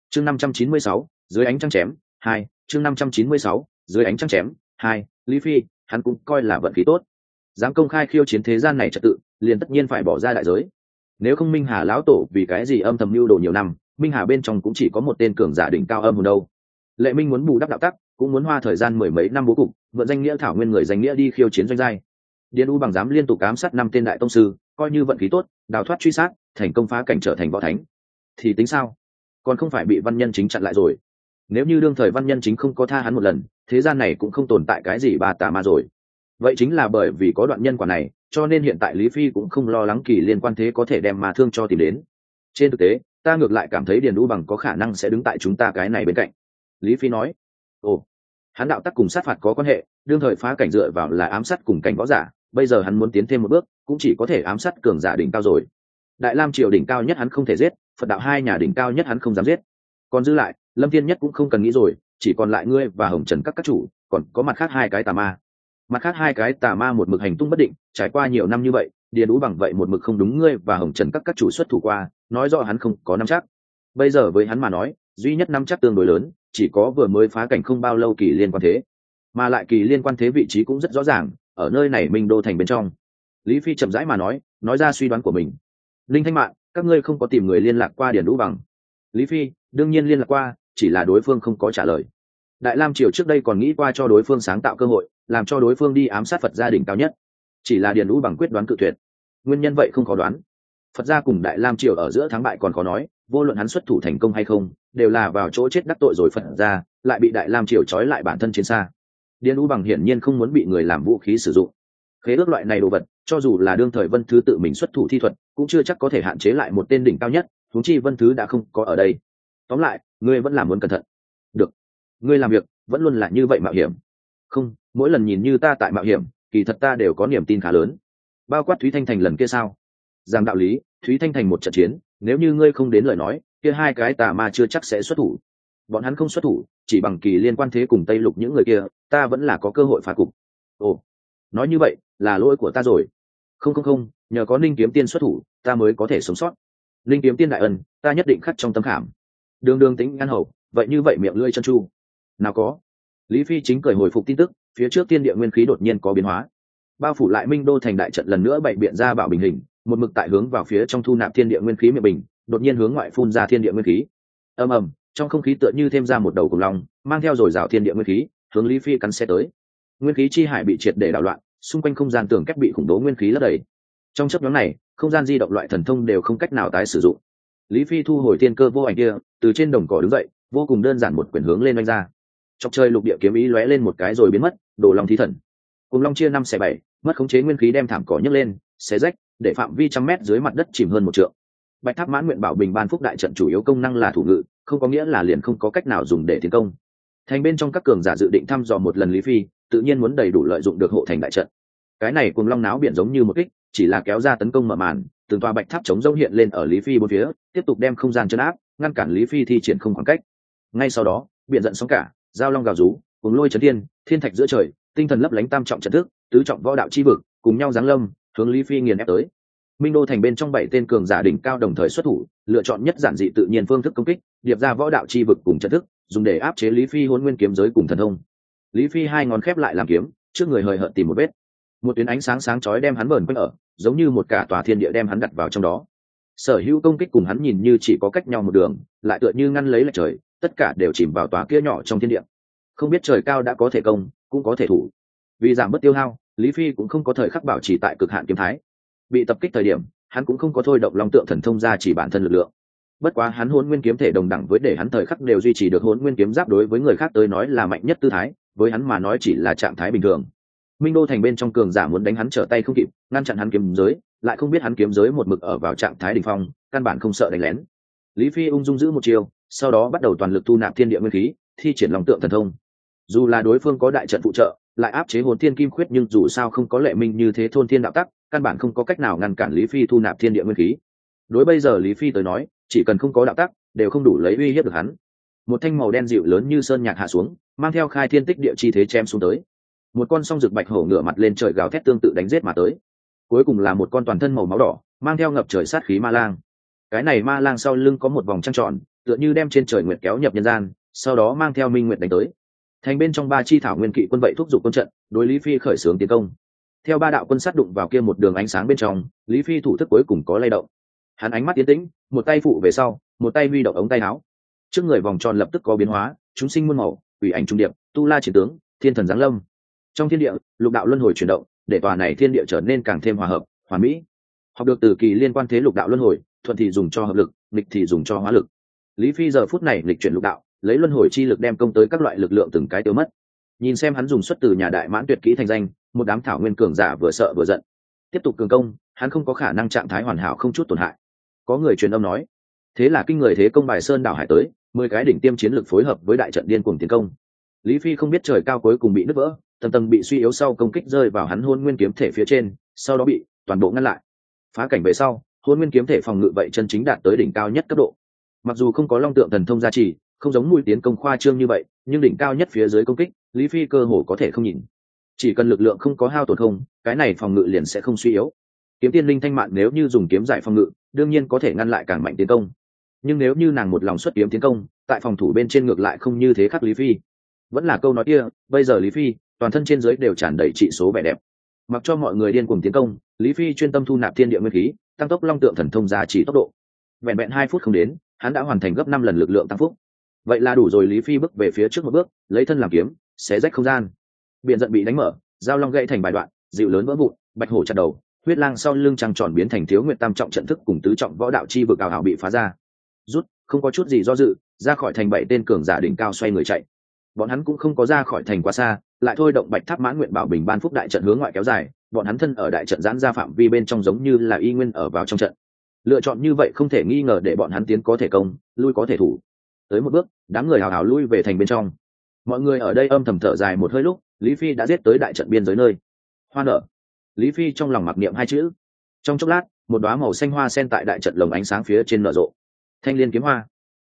Chương năm trăm chín mươi sáu dưới ánh trăng chém, hai, chương năm trăm chín mươi sáu, dưới ánh trăng chém, hai, lý phi, hắn cũng coi là vận khí tốt. Dám công khai khiêu chiến thế gian này trật tự, liền tất nhiên phải bỏ ra đại giới. Nếu không minh hà lão tổ vì cái gì âm thầm mưu đồ nhiều năm, minh hà bên trong cũng chỉ có một tên cường giả đỉnh cao âm hồn đâu. Lệ minh muốn bù đắp đạo tắc, cũng muốn hoa thời gian mười mấy năm bố cục, mượn danh nghĩa thảo nguyên người danh nghĩa đi khiêu chiến doanh giai. Điền u bằng dám liên tục ám sát năm tên đại tông sư, coi như vận khí tốt, đào thoát truy sát, thành công phá cảnh trở thành võ thánh. Thì tính sao? Còn không phải bị văn nhân chính chặn lại rồi nếu như đương thời văn nhân chính không có tha hắn một lần, thế gian này cũng không tồn tại cái gì bà tà ma rồi. Vậy chính là bởi vì có đoạn nhân quả này, cho nên hiện tại lý phi cũng không lo lắng kỳ liên quan thế có thể đem mà thương cho tìm đến. Trên thực tế, ta ngược lại cảm thấy điền u bằng có khả năng sẽ đứng tại chúng ta cái này bên cạnh. Lý phi nói, ồ, hắn đạo tắc cùng sát phạt có quan hệ, đương thời phá cảnh dựa vào là ám sát cùng cảnh võ giả, bây giờ hắn muốn tiến thêm một bước, cũng chỉ có thể ám sát cường giả đỉnh cao rồi. Đại lam triều đỉnh cao nhất hắn không thể giết, phật đạo hai nhà đỉnh cao nhất hắn không dám giết. Còn dư lại lâm thiên nhất cũng không cần nghĩ rồi, chỉ còn lại ngươi và hồng trần các các chủ, còn có mặt khác hai cái tà ma. Mặt khác hai cái tà ma một mực hành tung bất định, trải qua nhiều năm như vậy, điền đũ bằng vậy một mực không đúng ngươi và hồng trần các các chủ xuất thủ qua, nói rõ hắn không có năm chắc. Bây giờ với hắn mà nói, duy nhất năm chắc tương đối lớn, chỉ có vừa mới phá cảnh không bao lâu kỳ liên quan thế. Mà lại kỳ liên quan thế vị trí cũng rất rõ ràng, ở nơi này minh đô thành bên trong. Lý phi chậm rãi mà nói nói ra suy đoán của mình. Linh thanh mạng các ngươi không có tìm người liên lạc qua điền đũ bằng. Lý phi, đương nhiên liên lạc qua chỉ là đối phương không có trả lời. Đại lam triều trước đây còn nghĩ qua cho đối phương sáng tạo cơ hội, làm cho đối phương đi ám sát phật gia đình cao nhất. Chỉ là điền lũ bằng quyết đoán cự tuyệt. Nguyên nhân vậy không khó đoán. Phật gia cùng đại lam triều ở giữa thắng bại còn khó nói, vô luận hắn xuất thủ thành công hay không, đều là vào chỗ chết đắc tội rồi phật ra lại bị đại lam triều trói lại bản thân chiến xa. Điền u bằng hiển nhiên không muốn bị người làm vũ khí sử dụng. Khế ước loại này đồ vật, cho dù là đương thời vân thứ tự mình xuất thủ thi thuật, cũng chưa chắc có thể hạn chế lại một tên đỉnh cao nhất thúng chi vân thứ đã không có ở đây tóm lại, ngươi vẫn làm muốn cẩn thận. Được. Ngươi làm việc vẫn luôn là như vậy mạo hiểm. Không, mỗi lần nhìn như ta tại mạo hiểm, kỳ thật ta đều có niềm tin khá lớn. Bao quát thúy thanh thành lần kia sao? Rằng đạo lý, thúy thanh thành một trận chiến, nếu như ngươi không đến lời nói, kia hai cái tà ma chưa chắc sẽ xuất thủ. Bọn hắn không xuất thủ, chỉ bằng kỳ liên quan thế cùng tây lục những người kia, ta vẫn là có cơ hội phá cục. Ồ, nói như vậy, là lỗi của ta rồi. Không không không, nhờ có ninh kiếm tiên xuất thủ, ta mới có thể sống sót. Ninh kiếm tiên đại ân, ta nhất định khắc trong tâm khảm đường đường tính ngăn hậu, vậy như vậy miệng lưỡi chân chu. Nào có. Lý phi chính cười hồi phục tin tức, phía trước tiên địa nguyên khí đột nhiên có biến hóa. Bao phủ lại minh đô thành đại trận lần nữa bày biện ra bảo bình hình, một mực tại hướng vào phía trong thu nạp thiên địa nguyên khí miệng bình, đột nhiên hướng ngoại phun ra thiên địa nguyên khí. Ầm ầm, trong không khí tựa như thêm ra một đầu cùng long mang theo dồi dào thiên địa nguyên khí, hướng lý phi cắn xe tới. Nguyên khí chi hải bị triệt để đảo loạn, xung quanh không gian tường cách bị khủng bố nguyên khí lấp đầy. Trong chấp nhóm này, không gian di động loại thần thông đều không cách nào tái sử dụng lý phi thu hồi thiên cơ vô ảnh kia, từ trên đồng cỏ đứng dậy, vô cùng đơn giản một quyển hướng lên oanh ra. Chọc chơi lục địa kiếm ý lóe lên một cái rồi biến mất đổ lòng thí thần. Cùng long chia năm xẻ bảy, mất khống chế nguyên khí đem thảm cỏ nhấc lên, xé rách, để phạm vi trăm mét dưới mặt đất chìm hơn một trượng. Bạch tháp mãn nguyện bảo bình ban phúc đại trận chủ yếu công năng là thủ ngự, không có nghĩa là liền không có cách nào dùng để tiến công. Thành bên trong các cường giả dự định thăm dò một lần lý phi, tự nhiên muốn đầy đủ lợi dụng được hộ thành đại trận. Cái này cùng long náo biển giống như một kích, chỉ là kéo ra tấn công mở màn từng tòa bạch tháp chống rông hiện lên ở lý phi bốn phía, tiếp tục đem không gian chấn áp, ngăn cản lý phi thi triển không khoảng cách. Ngay sau đó, biển giận sóng cả, giao long gào rú cùng lôi trấn thiên thiên thạch giữa trời, tinh thần lấp lánh tam trọng trận thức, tứ trọng võ đạo chi vực, cùng nhau giáng lâm, hướng lý phi nghiền ép tới. Minh đô thành bên trong bảy tên cường giả đỉnh cao đồng thời xuất thủ, lựa chọn nhất giản dị tự nhiên phương thức công kích, điệp ra võ đạo chi vực cùng trận thức, dùng để áp chế lý phi hôn nguyên kiếm giới cùng thần thông. Lý phi hai ngón khép lại làm kiếm, trước người hời hợt tìm một vết một tuyến ánh sáng sáng chói đem hắn vờn quanh ở, giống như một cả tòa thiên địa đem hắn đặt vào trong đó. Sở hữu công kích cùng hắn nhìn như chỉ có cách nhau một đường, lại tựa như ngăn lấy lại trời, tất cả đều chìm vào tòa kia nhỏ trong thiên địa. Không biết trời cao đã có thể công, cũng có thể thủ. Vì giảm bớt tiêu hao, lý phi cũng không có thời khắc bảo trì tại cực hạn kiếm thái. Bị tập kích thời điểm, hắn cũng không có thôi động long tượng thần thông ra chỉ bản thân lực lượng. Bất quá hắn hôn nguyên kiếm thể đồng đẳng với để hắn thời khắc đều duy trì được hôn nguyên kiếm giáp đối với người khác tới nói là mạnh nhất tư thái, với hắn mà nói chỉ là trạng thái bình thường minh đô thành bên trong cường giả muốn đánh hắn trở tay không kịp, ngăn chặn hắn kiếm giới, lại không biết hắn kiếm giới một mực ở vào trạng thái đình phong, căn bản không sợ đánh lén. Lý phi ung dung giữ một chiều sau đó bắt đầu toàn lực thu nạp thiên địa nguyên khí, thi triển lòng tượng thần thông. Dù là đối phương có đại trận phụ trợ, lại áp chế hồn thiên kim khuyết nhưng dù sao không có lệ minh như thế thôn thiên đạo tắc, căn bản không có cách nào ngăn cản lý phi thu nạp thiên địa nguyên khí. Đối bây giờ lý phi tới nói, chỉ cần không có đạo tắc, đều không đủ lấy uy hiếp được hắn. Một thanh màu đen dịu lớn như sơn nhạc hạ xuống, mang theo khai thiên tích địa chi thế chém xuống tới một con song rực bạch hổ ngửa mặt lên trời gào thét tương tự đánh giết mà tới. Cuối cùng là một con toàn thân màu máu đỏ, mang theo ngập trời sát khí ma lang. Cái này ma lang sau lưng có một vòng trăng tròn, tựa như đem trên trời nguyệt kéo nhập nhân gian, sau đó mang theo minh nguyệt đánh tới. Thành bên trong ba chi thảo nguyên kỵ quân vậy thúc giục quân trận, đối lý phi khởi xướng tiến công. Theo ba đạo quân sát đụng vào kia một đường ánh sáng bên trong, lý phi thủ thức cuối cùng có lay động. Hắn ánh mắt tiến tĩnh, một tay phụ về sau, một tay huy động ống tay áo. Trước người vòng tròn lập tức có biến hóa, chúng sinh muôn màu ủy ảnh trung điệp, tu la chiến tướng, thiên thần giáng lâm trong thiên địa, lục đạo luân hồi chuyển động, để tòa này thiên địa trở nên càng thêm hòa hợp, hòa mỹ. Học được từ kỳ liên quan thế lục đạo luân hồi, thuận thì dùng cho hợp lực, nghịch thì dùng cho hóa lực. Lý phi giờ phút này lịch chuyển lục đạo, lấy luân hồi chi lực đem công tới các loại lực lượng từng cái tiêu mất. Nhìn xem hắn dùng xuất từ nhà đại mãn tuyệt kỹ thành danh, một đám thảo nguyên cường giả vừa sợ vừa giận. Tiếp tục cường công, hắn không có khả năng trạng thái hoàn hảo không chút tổn hại. Có người truyền âm nói, thế là kinh người thế công bài sơn đảo hải tới, mười cái đỉnh tiêm chiến lực phối hợp với đại trận điên cuồng tiến công. Lý phi không biết trời cao cuối cùng bị nứt vỡ tầng tầng bị suy yếu sau công kích rơi vào hắn hôn nguyên kiếm thể phía trên, sau đó bị toàn bộ ngăn lại. Phá cảnh về sau, hôn nguyên kiếm thể phòng ngự vậy chân chính đạt tới đỉnh cao nhất cấp độ. Mặc dù không có long tượng thần thông gia trì, không giống mũi tiến công khoa trương như vậy, nhưng đỉnh cao nhất phía dưới công kích, lý phi cơ hồ có thể không nhìn. Chỉ cần lực lượng không có hao tổn không, cái này phòng ngự liền sẽ không suy yếu. Kiếm tiên linh thanh mạn nếu như dùng kiếm giải phòng ngự, đương nhiên có thể ngăn lại càng mạnh tiến công. Nhưng nếu như nàng một lòng xuất kiếm tiến công, tại phòng thủ bên trên ngược lại không như thế khắc lý phi. Vẫn là câu nói kia, bây giờ lý phi toàn thân trên dưới đều tràn đầy trị số vẻ đẹp. Mặc cho mọi người điên cuồng tiến công, lý phi chuyên tâm thu nạp thiên địa nguyên khí, tăng tốc long tượng thần thông giá trị tốc độ. Vẹn vẹn hai phút không đến, hắn đã hoàn thành gấp năm lần lực lượng tăng phúc. Vậy là đủ rồi, lý phi bước về phía trước một bước, lấy thân làm kiếm, xé rách không gian. Biện giận bị đánh mở dao long gãy thành bài đoạn, dịu lớn vỡ vụn, bạch hổ chặt đầu, huyết lang sau lưng trăng tròn biến thành thiếu nguyện tam trọng trận thức cùng tứ trọng võ đạo chi vực ảo ảo bị phá ra. Rút, không có chút gì do dự, ra khỏi thành bảy tên cường giả đỉnh cao xoay người chạy bọn hắn cũng không có ra khỏi thành quá xa, lại thôi động bạch tháp mãn nguyện bảo bình ban phúc đại trận hướng ngoại kéo dài, bọn hắn thân ở đại trận giãn ra phạm vi bên trong giống như là y nguyên ở vào trong trận. Lựa chọn như vậy không thể nghi ngờ để bọn hắn tiến có thể công, lui có thể thủ. Tới một bước, đám người hào hào lui về thành bên trong. Mọi người ở đây âm thầm thở dài một hơi lúc, lý phi đã giết tới đại trận biên giới nơi. Hoa nở. Lý phi trong lòng mặc niệm hai chữ. Trong chốc lát, một đoá màu xanh hoa sen tại đại trận lồng ánh sáng phía trên nở rộ. Thanh liên kiếm hoa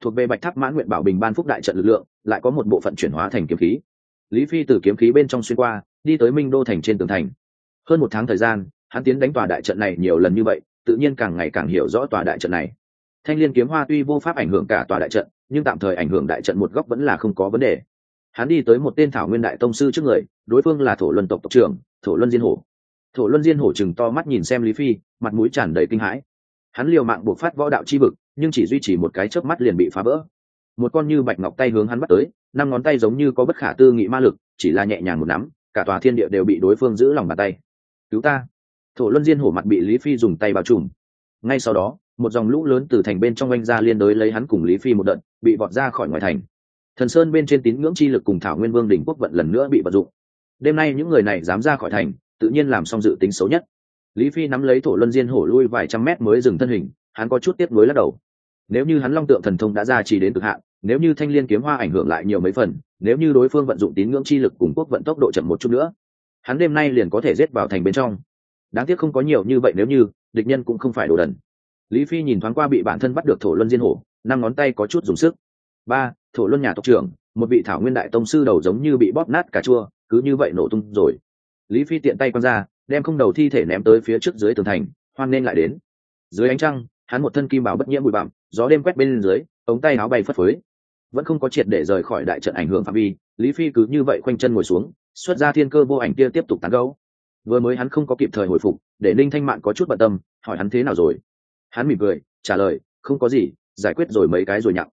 thuộc về bạch tháp mãn nguyện bảo bình ban phúc đại trận lực lượng, lại có một bộ phận chuyển hóa thành kiếm khí. Lý phi từ kiếm khí bên trong xuyên qua, đi tới minh đô thành trên tường thành. Hơn một tháng thời gian, hắn tiến đánh tòa đại trận này nhiều lần như vậy, tự nhiên càng ngày càng hiểu rõ tòa đại trận này. Thanh liên kiếm hoa tuy vô pháp ảnh hưởng cả tòa đại trận, nhưng tạm thời ảnh hưởng đại trận một góc vẫn là không có vấn đề. Hắn đi tới một tên thảo nguyên đại tông sư trước người, đối phương là thổ luân tộc tộc trưởng, thổ luân diên hổ. Thổ luân diên hổ chừng to mắt nhìn xem lý phi, mặt mũi tràn đầy kinh hãi. Hắn liều mạng buộc phát võ đạo chi vực nhưng chỉ duy trì một cái chớp mắt liền bị phá vỡ. Một con như bạch ngọc tay hướng hắn bắt tới, năm ngón tay giống như có bất khả tư nghị ma lực, chỉ là nhẹ nhàng một nắm, cả tòa thiên địa đều bị đối phương giữ lòng bàn tay. Cứu ta. Thổ luân diên hổ mặt bị lý phi dùng tay bao trùm. Ngay sau đó, một dòng lũ lớn từ thành bên trong oanh ra liên đối lấy hắn cùng lý phi một đợt, bị vọt ra khỏi ngoài thành. Thần sơn bên trên tín ngưỡng chi lực cùng thảo nguyên vương đỉnh quốc vận lần nữa bị vận dụng. Đêm nay những người này dám ra khỏi thành, tự nhiên làm xong dự tính xấu nhất. Lý phi nắm lấy thổ luân diên hổ lui vài trăm mét mới dừng thân hình hắn có chút tiếp nối lắc đầu. Nếu như hắn long tượng thần thông đã ra chỉ đến cực hạn, nếu như thanh liên kiếm hoa ảnh hưởng lại nhiều mấy phần, nếu như đối phương vận dụng tín ngưỡng chi lực cùng quốc vận tốc độ chậm một chút nữa, hắn đêm nay liền có thể giết vào thành bên trong. Đáng tiếc không có nhiều như vậy nếu như, địch nhân cũng không phải đồ đần. Lý phi nhìn thoáng qua bị bản thân bắt được thổ luân diên hổ, năm ngón tay có chút dùng sức. Ba, thổ luân nhà tộc trưởng, một vị thảo nguyên đại tông sư đầu giống như bị bóp nát cà chua, cứ như vậy nổ tung rồi. Lý phi tiện tay quăng ra, đem không đầu thi thể ném tới phía trước dưới tường thành, hoan nên lại đến. Dưới ánh trăng hắn một thân kim bảo bất nhiễm bụi bặm, gió đêm quét bên dưới, ống tay áo bay phất phới. Vẫn không có triệt để rời khỏi đại trận ảnh hưởng phạm vi, lý phi cứ như vậy khoanh chân ngồi xuống, xuất ra thiên cơ vô ảnh kia tiếp tục tán gấu vừa mới hắn không có kịp thời hồi phục, để ninh thanh mạn có chút bận tâm, hỏi hắn thế nào rồi. Hắn mỉm cười, trả lời, không có gì, giải quyết rồi mấy cái rồi nhặng.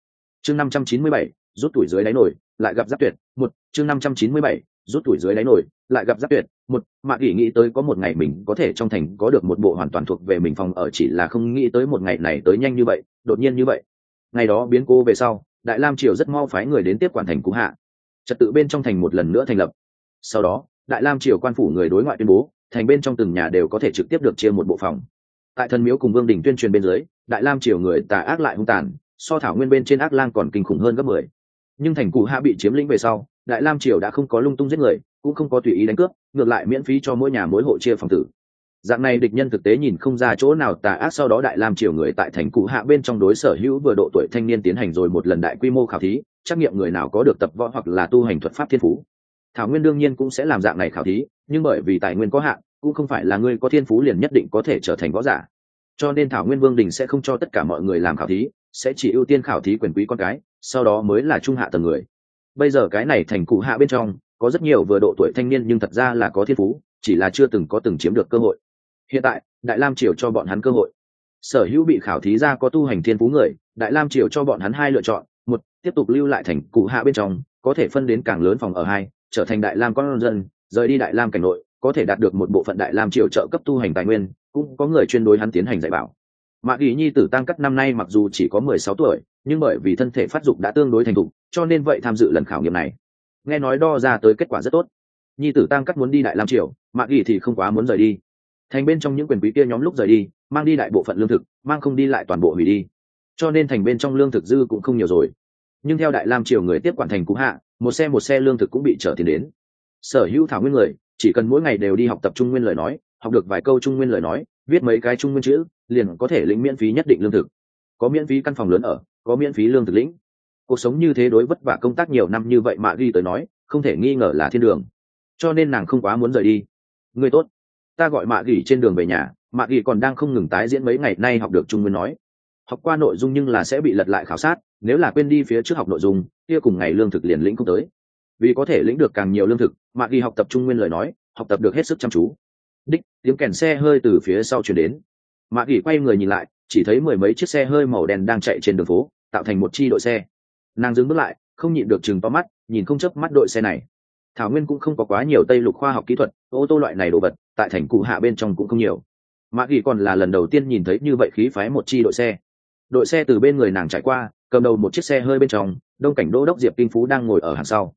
Chương năm trăm chín mươi bảy, rút tuổi dưới đáy nổi, lại gặp giáp tuyệt. Một, chương năm trăm chín mươi bảy, rút tuổi dưới đáy nổi lại gặp giáp tuyệt, một mạc kỷ nghĩ tới có một ngày mình có thể trong thành có được một bộ hoàn toàn thuộc về mình phòng ở chỉ là không nghĩ tới một ngày này tới nhanh như vậy, đột nhiên như vậy. Ngày đó biến cô về sau, đại lam triều rất mau phái người đến tiếp quản thành cú hạ. Trật tự bên trong thành một lần nữa thành lập. Sau đó, đại lam triều quan phủ người đối ngoại tuyên bố, thành bên trong từng nhà đều có thể trực tiếp được chia một bộ phòng. Tại thần miếu cùng vương đình tuyên truyền bên dưới, đại lam triều người tà ác lại hung tàn, so thảo nguyên bên trên ác lang còn kinh khủng hơn gấp mười. Nhưng thành cụ hạ bị chiếm lĩnh về sau, đại lam triều đã không có lung tung giết người cũng không có tùy ý đánh cướp, ngược lại miễn phí cho mỗi nhà mỗi hộ chia phòng tử. Dạng này địch nhân thực tế nhìn không ra chỗ nào tà ác, sau đó đại lam triều người tại thành cụ hạ bên trong đối sở hữu vừa độ tuổi thanh niên tiến hành rồi một lần đại quy mô khảo thí trắc nghiệm người nào có được tập võ hoặc là tu hành thuật pháp thiên phú. Thảo nguyên đương nhiên cũng sẽ làm dạng này khảo thí, nhưng bởi vì tài nguyên có hạn, cũng không phải là người có thiên phú liền nhất định có thể trở thành võ giả. Cho nên thảo nguyên vương đình sẽ không cho tất cả mọi người làm khảo thí, sẽ chỉ ưu tiên khảo thí quyền quý con cái, sau đó mới là trung hạ tầng người. Bây giờ cái này thành cụ hạ bên trong có rất nhiều vừa độ tuổi thanh niên nhưng thật ra là có thiên phú, chỉ là chưa từng có từng chiếm được cơ hội. Hiện tại, đại lam triều cho bọn hắn cơ hội. Sở hữu bị khảo thí ra có tu hành thiên phú người, đại lam triều cho bọn hắn hai lựa chọn, một, tiếp tục lưu lại thành cụ hạ bên trong, có thể phân đến càng lớn phòng ở, hai, trở thành đại lam con dân, rời đi đại lam cảnh nội, có thể đạt được một bộ phận đại lam triều trợ cấp tu hành tài nguyên, cũng có người chuyên đối hắn tiến hành dạy bảo. Mạ kỳ nhi tử tăng cắt năm nay mặc dù chỉ có mười sáu tuổi, nhưng bởi vì thân thể phát dục đã tương đối thành thục, cho nên vậy tham dự lần khảo nghiệm này nghe nói đo ra tới kết quả rất tốt. Nhi tử tăng cắt muốn đi đại lam triều mạc ghi thì không quá muốn rời đi. Thành bên trong những quyền quý kia nhóm lúc rời đi, mang đi đại bộ phận lương thực, mang không đi lại toàn bộ hủy đi. Cho nên thành bên trong lương thực dư cũng không nhiều rồi. Nhưng theo đại lam triều người tiếp quản thành cũ hạ, một xe một xe lương thực cũng bị trở tiền đến. Sở hữu thảo nguyên người, chỉ cần mỗi ngày đều đi học tập trung nguyên lời nói, học được vài câu trung nguyên lời nói, viết mấy cái trung nguyên chữ, liền có thể lĩnh miễn phí nhất định lương thực. Có miễn phí căn phòng lớn ở, có miễn phí lương thực lĩnh cuộc sống như thế đối vất vả công tác nhiều năm như vậy mà ghi tới nói, không thể nghi ngờ là thiên đường. Cho nên nàng không quá muốn rời đi. Người tốt. Ta gọi mạ gỉ trên đường về nhà. Mạ gỉ còn đang không ngừng tái diễn mấy ngày nay học được trung nguyên nói. Học qua nội dung nhưng là sẽ bị lật lại khảo sát, nếu là quên đi phía trước học nội dung, kia cùng ngày lương thực liền lĩnh không tới. Vì có thể lĩnh được càng nhiều lương thực, mạ gỉ học tập trung nguyên lời nói, học tập được hết sức chăm chú. Đích, tiếng kèn xe hơi từ phía sau chuyển đến. Mạ gỉ quay người nhìn lại, chỉ thấy mười mấy chiếc xe hơi màu đen đang chạy trên đường phố, tạo thành một chi đội xe nàng dừng bước lại, không nhịn được chừng to mắt, nhìn không chớp mắt đội xe này. Thảo nguyên cũng không có quá nhiều tây lục khoa học kỹ thuật, ô tô loại này đồ vật, tại thành cụ hạ bên trong cũng không nhiều. Mã ghi còn là lần đầu tiên nhìn thấy như vậy khí phái một chi đội xe. Đội xe từ bên người nàng trải qua, cầm đầu một chiếc xe hơi bên trong, đông cảnh đô đốc diệp kinh phú đang ngồi ở hàng sau.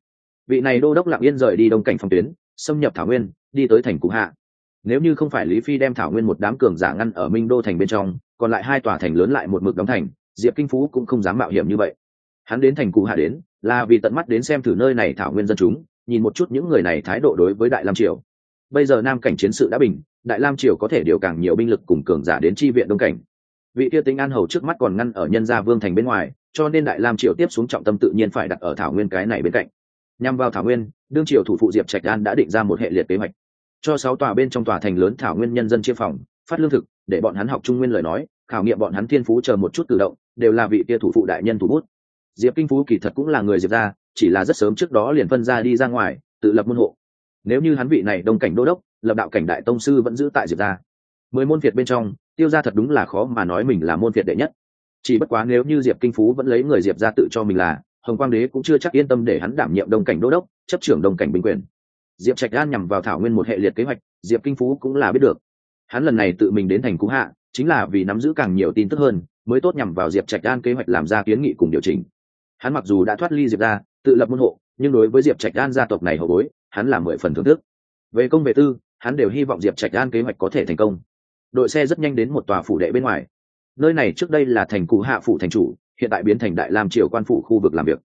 Vị này đô đốc lặng yên rời đi đông cảnh phong tuyến, xâm nhập thảo nguyên, đi tới thành cụ hạ. Nếu như không phải lý phi đem thảo nguyên một đám cường giả ngăn ở minh đô thành bên trong, còn lại hai tòa thành lớn lại một mực đóng thành, diệp kinh phú cũng không dám mạo hiểm như vậy hắn đến thành cụ hạ đến, là vì tận mắt đến xem thử nơi này thảo nguyên dân chúng, nhìn một chút những người này thái độ đối với đại lam triều. Bây giờ nam cảnh chiến sự đã bình, đại lam triều có thể điều càng nhiều binh lực cùng cường giả đến chi viện đông cảnh. Vị kia tính an hầu trước mắt còn ngăn ở nhân gia vương thành bên ngoài, cho nên đại lam triều tiếp xuống trọng tâm tự nhiên phải đặt ở thảo nguyên cái này bên cạnh. Nhằm vào thảo nguyên, đương triều thủ phụ diệp trạch an đã định ra một hệ liệt kế hoạch. Cho sáu tòa bên trong tòa thành lớn thảo nguyên nhân dân chia phòng, phát lương thực, để bọn hắn học trung nguyên lời nói, khảo nghiệm bọn hắn thiên phú chờ một chút tự động, đều là vị kia thủ phụ đại nhân thủ bút diệp kinh phú kỳ thật cũng là người diệp ra chỉ là rất sớm trước đó liền phân ra đi ra ngoài, tự lập môn hộ. Nếu như hắn vị này đông cảnh đô đốc, lập đạo cảnh đại tông sư vẫn giữ tại diệp ra mười môn việt bên trong, tiêu ra thật đúng là khó mà nói mình là môn việt đệ nhất. Chỉ bất quá nếu như diệp kinh phú vẫn lấy người diệp ra tự cho mình là, hồng quang đế cũng chưa chắc yên tâm để hắn đảm nhiệm đông cảnh đô đốc, chấp trưởng đông cảnh binh quyền. Diệp trạch gan nhằm vào thảo nguyên một hệ liệt kế hoạch, diệp kinh phú cũng là biết được. Hắn lần này tự mình đến thành cú hạ, chính là vì nắm giữ càng nhiều tin tức hơn, mới tốt nhằm vào diệp trạch đan kế hoạch làm ra kiến nghị cùng điều chỉnh hắn mặc dù đã thoát ly diệp ra tự lập môn hộ, nhưng đối với diệp trạch đan gia tộc này hậu bối, hắn là mười phần thưởng thức. Về công về tư, hắn đều hy vọng diệp trạch đan kế hoạch có thể thành công. Đội xe rất nhanh đến một tòa phủ đệ bên ngoài. Nơi này trước đây là thành cụ hạ phủ thành chủ, hiện tại biến thành đại lam triều quan phủ khu vực làm việc.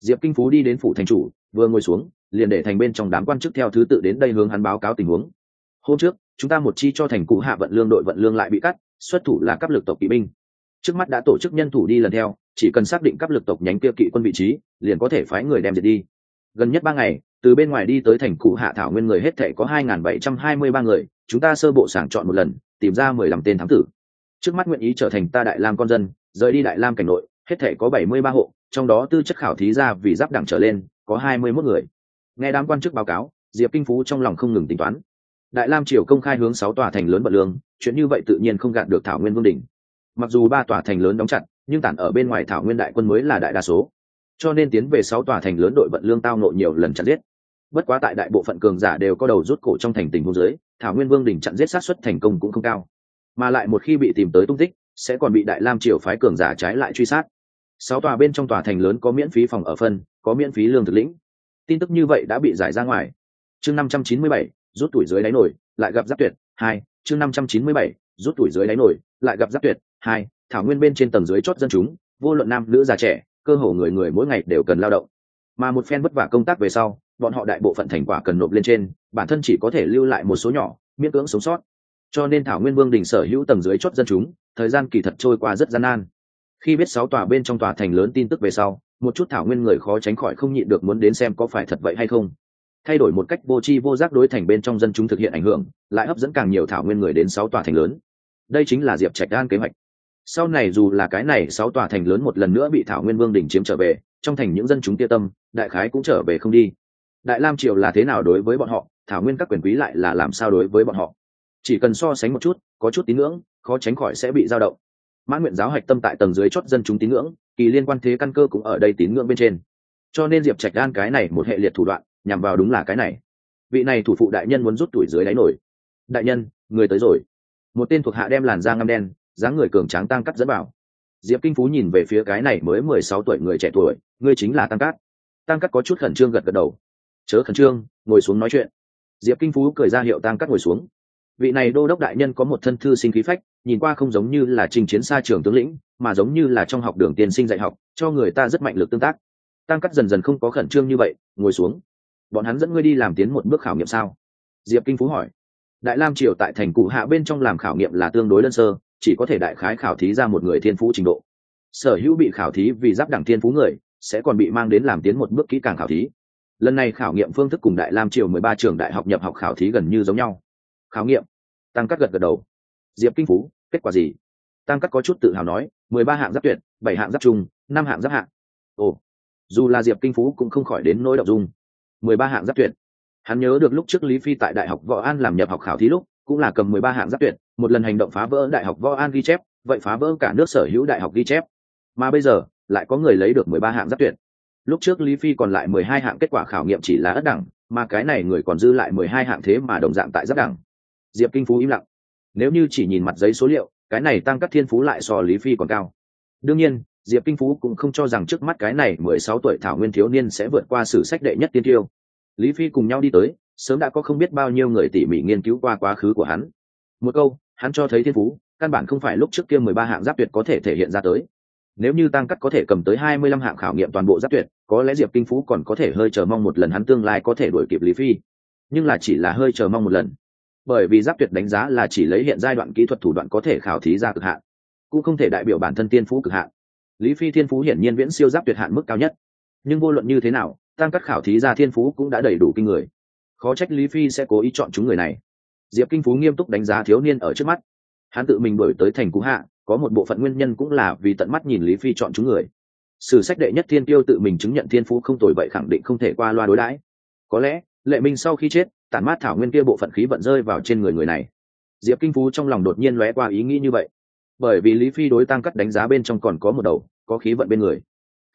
Diệp kinh phú đi đến phủ thành chủ, vừa ngồi xuống, liền để thành bên trong đám quan chức theo thứ tự đến đây hướng hắn báo cáo tình huống. Hôm trước, chúng ta một chi cho thành cụ hạ vận lương đội vận lương lại bị cắt, xuất thủ là cấp lực tộc kỵ binh. Trước mắt đã tổ chức nhân thủ đi lần theo chỉ cần xác định cấp lực tộc nhánh kia kỵ quân vị trí, liền có thể phái người đem diệt đi. Gần nhất ba ngày, từ bên ngoài đi tới thành cụ hạ thảo nguyên người hết thể có hai nghìn bảy trăm hai mươi ba người, chúng ta sơ bộ sàng chọn một lần, tìm ra mười lăm tên thám tử. Trước mắt nguyện ý trở thành ta đại lam con dân, rời đi đại lam cảnh nội, hết thể có bảy mươi ba hộ, trong đó tư chất khảo thí ra vì giáp đẳng trở lên, có hai mươi mốt người. Nghe đám quan chức báo cáo, diệp kinh phú trong lòng không ngừng tính toán. Đại lam triều công khai hướng sáu tòa thành lớn bật lương, chuyện như vậy tự nhiên không gạt được thảo nguyên vương đình mặc dù ba tòa thành lớn đóng chặt nhưng tản ở bên ngoài thảo nguyên đại quân mới là đại đa số. Cho nên tiến về sáu tòa thành lớn đội vận lương tao nộ nhiều lần chặn giết. Bất quá tại đại bộ phận cường giả đều có đầu rút cổ trong thành tình hôn giới thảo nguyên vương đình chặn giết sát xuất thành công cũng không cao. Mà lại một khi bị tìm tới tung tích, sẽ còn bị đại lam triều phái cường giả trái lại truy sát. Sáu tòa bên trong tòa thành lớn có miễn phí phòng ở phân, có miễn phí lương thực lĩnh. Tin tức như vậy đã bị giải ra ngoài. Chương năm trăm chín mươi bảy, rút tuổi dưới đáy nổi, lại gặp giáp tuyệt hai. Chương năm trăm chín mươi bảy, rút tuổi dưới đáy nổi, lại gặp giáp tuyệt hai thảo nguyên bên trên tầng dưới chót dân chúng, vô luận nam, nữ, già, trẻ, cơ hồ người người mỗi ngày đều cần lao động. Mà một phen vất vả công tác về sau, bọn họ đại bộ phận thành quả cần nộp lên trên, bản thân chỉ có thể lưu lại một số nhỏ, miễn cưỡng sống sót. Cho nên thảo nguyên vương đình sở hữu tầng dưới chót dân chúng, thời gian kỳ thật trôi qua rất gian nan. Khi biết sáu tòa bên trong tòa thành lớn tin tức về sau, một chút thảo nguyên người khó tránh khỏi không nhịn được muốn đến xem có phải thật vậy hay không. Thay đổi một cách vô tri vô giác đối thành bên trong dân chúng thực hiện ảnh hưởng, lại hấp dẫn càng nhiều thảo nguyên người đến sáu tòa thành lớn. Đây chính là diệp trạch đan kế hoạch sau này dù là cái này sáu tòa thành lớn một lần nữa bị thảo nguyên vương đình chiếm trở về, trong thành những dân chúng tia tâm, đại khái cũng trở về không đi. Đại lam triều là thế nào đối với bọn họ? Thảo nguyên các quyền quý lại là làm sao đối với bọn họ? Chỉ cần so sánh một chút, có chút tín ngưỡng, khó tránh khỏi sẽ bị dao động. Mã nguyện giáo hạch tâm tại tầng dưới chót dân chúng tín ngưỡng, kỳ liên quan thế căn cơ cũng ở đây tín ngưỡng bên trên. Cho nên diệp trạch đan cái này một hệ liệt thủ đoạn, nhằm vào đúng là cái này. Vị này thủ phụ đại nhân muốn rút tuổi dưới đáy nổi. Đại nhân, người tới rồi. Một tên thuộc hạ đem làn da ngăm đen dáng người cường tráng tăng cắt dẫn vào. Diệp kinh phú nhìn về phía cái này mới mười sáu tuổi người trẻ tuổi, ngươi chính là tăng cắt. Tăng cắt có chút khẩn trương gật gật đầu. Chớ khẩn trương, ngồi xuống nói chuyện. Diệp kinh phú cười ra hiệu tăng cắt ngồi xuống. Vị này đô đốc đại nhân có một thân thư sinh khí phách, nhìn qua không giống như là trình chiến xa trường tướng lĩnh, mà giống như là trong học đường tiên sinh dạy học, cho người ta rất mạnh lực tương tác. Tăng cắt dần dần không có khẩn trương như vậy, ngồi xuống. Bọn hắn dẫn ngươi đi làm tiến một bước khảo nghiệm sao? Diệp kinh phú hỏi. Đại lam triều tại thành cụ hạ bên trong làm khảo nghiệm là tương đối đơn sơ chỉ có thể đại khái khảo thí ra một người thiên phú trình độ. Sở hữu bị khảo thí vì giáp đẳng thiên phú người, sẽ còn bị mang đến làm tiến một bước kỹ càng khảo thí. Lần này khảo nghiệm phương thức cùng đại lam triều mười ba trường đại học nhập học khảo thí gần như giống nhau. Khảo nghiệm. Tăng cắt gật gật đầu. Diệp kinh phú, kết quả gì? Tăng cắt có chút tự hào nói, mười ba hạng giáp tuyệt bảy hạng giáp trung, năm hạng giáp hạng. Ồ. Dù là diệp kinh phú cũng không khỏi đến nỗi đ ộ n g dung. mười ba hạng giáp tuyệt hắn nhớ được lúc trước lý phi tại đại học võ an làm nhập học khảo thí lúc cũng là cầm mười ba hạng giáp tuyệt, một lần hành động phá vỡ đại học võ an ghi chép, vậy phá vỡ cả nước sở hữu đại học ghi chép. Mà bây giờ, lại có người lấy được mười ba hạng giáp tuyệt. Lúc trước lý phi còn lại mười hai hạng kết quả khảo nghiệm chỉ là ất đẳng, mà cái này người còn dư lại mười hai hạng thế mà đồng dạng tại giáp đẳng. Diệp kinh phú im lặng. Nếu như chỉ nhìn mặt giấy số liệu, cái này tăng các thiên phú lại so lý phi còn cao. Đương nhiên, diệp kinh phú cũng không cho rằng trước mắt cái này mười sáu tuổi thảo nguyên thiếu niên sẽ vượt qua sử sách đệ nhất tiên tiêu. Lý phi cùng nhau đi tới sớm đã có không biết bao nhiêu người tỉ mỉ nghiên cứu qua quá khứ của hắn. Một câu, hắn cho thấy thiên phú, căn bản không phải lúc trước kia mười ba hạng giáp tuyệt có thể thể hiện ra tới. Nếu như tăng cắt có thể cầm tới hai mươi lăm hạng khảo nghiệm toàn bộ giáp tuyệt, có lẽ diệp kinh phú còn có thể hơi chờ mong một lần hắn tương lai có thể đuổi kịp lý phi. Nhưng là chỉ là hơi chờ mong một lần. Bởi vì giáp tuyệt đánh giá là chỉ lấy hiện giai đoạn kỹ thuật thủ đoạn có thể khảo thí ra cực hạn, cũng không thể đại biểu bản thân tiên phú cực hạn. Lý phi thiên phú hiển nhiên viễn siêu giáp tuyệt hạn mức cao nhất. Nhưng vô luận như thế nào, tăng cắt khảo thí ra thiên phú cũng đã đầy đủ kinh người khó trách lý phi sẽ cố ý chọn chúng người này. Diệp kinh phú nghiêm túc đánh giá thiếu niên ở trước mắt. Hắn tự mình đổi tới thành cú hạ, có một bộ phận nguyên nhân cũng là vì tận mắt nhìn lý phi chọn chúng người. Sử sách đệ nhất thiên tiêu tự mình chứng nhận thiên phú không tồi vậy khẳng định không thể qua loa đối đãi. Có lẽ, lệ minh sau khi chết, tản mát thảo nguyên kia bộ phận khí vận rơi vào trên người người này. Diệp kinh phú trong lòng đột nhiên lóe qua ý nghĩ như vậy. Bởi vì lý phi đối tăng cắt đánh giá bên trong còn có một đầu, có khí vận bên người.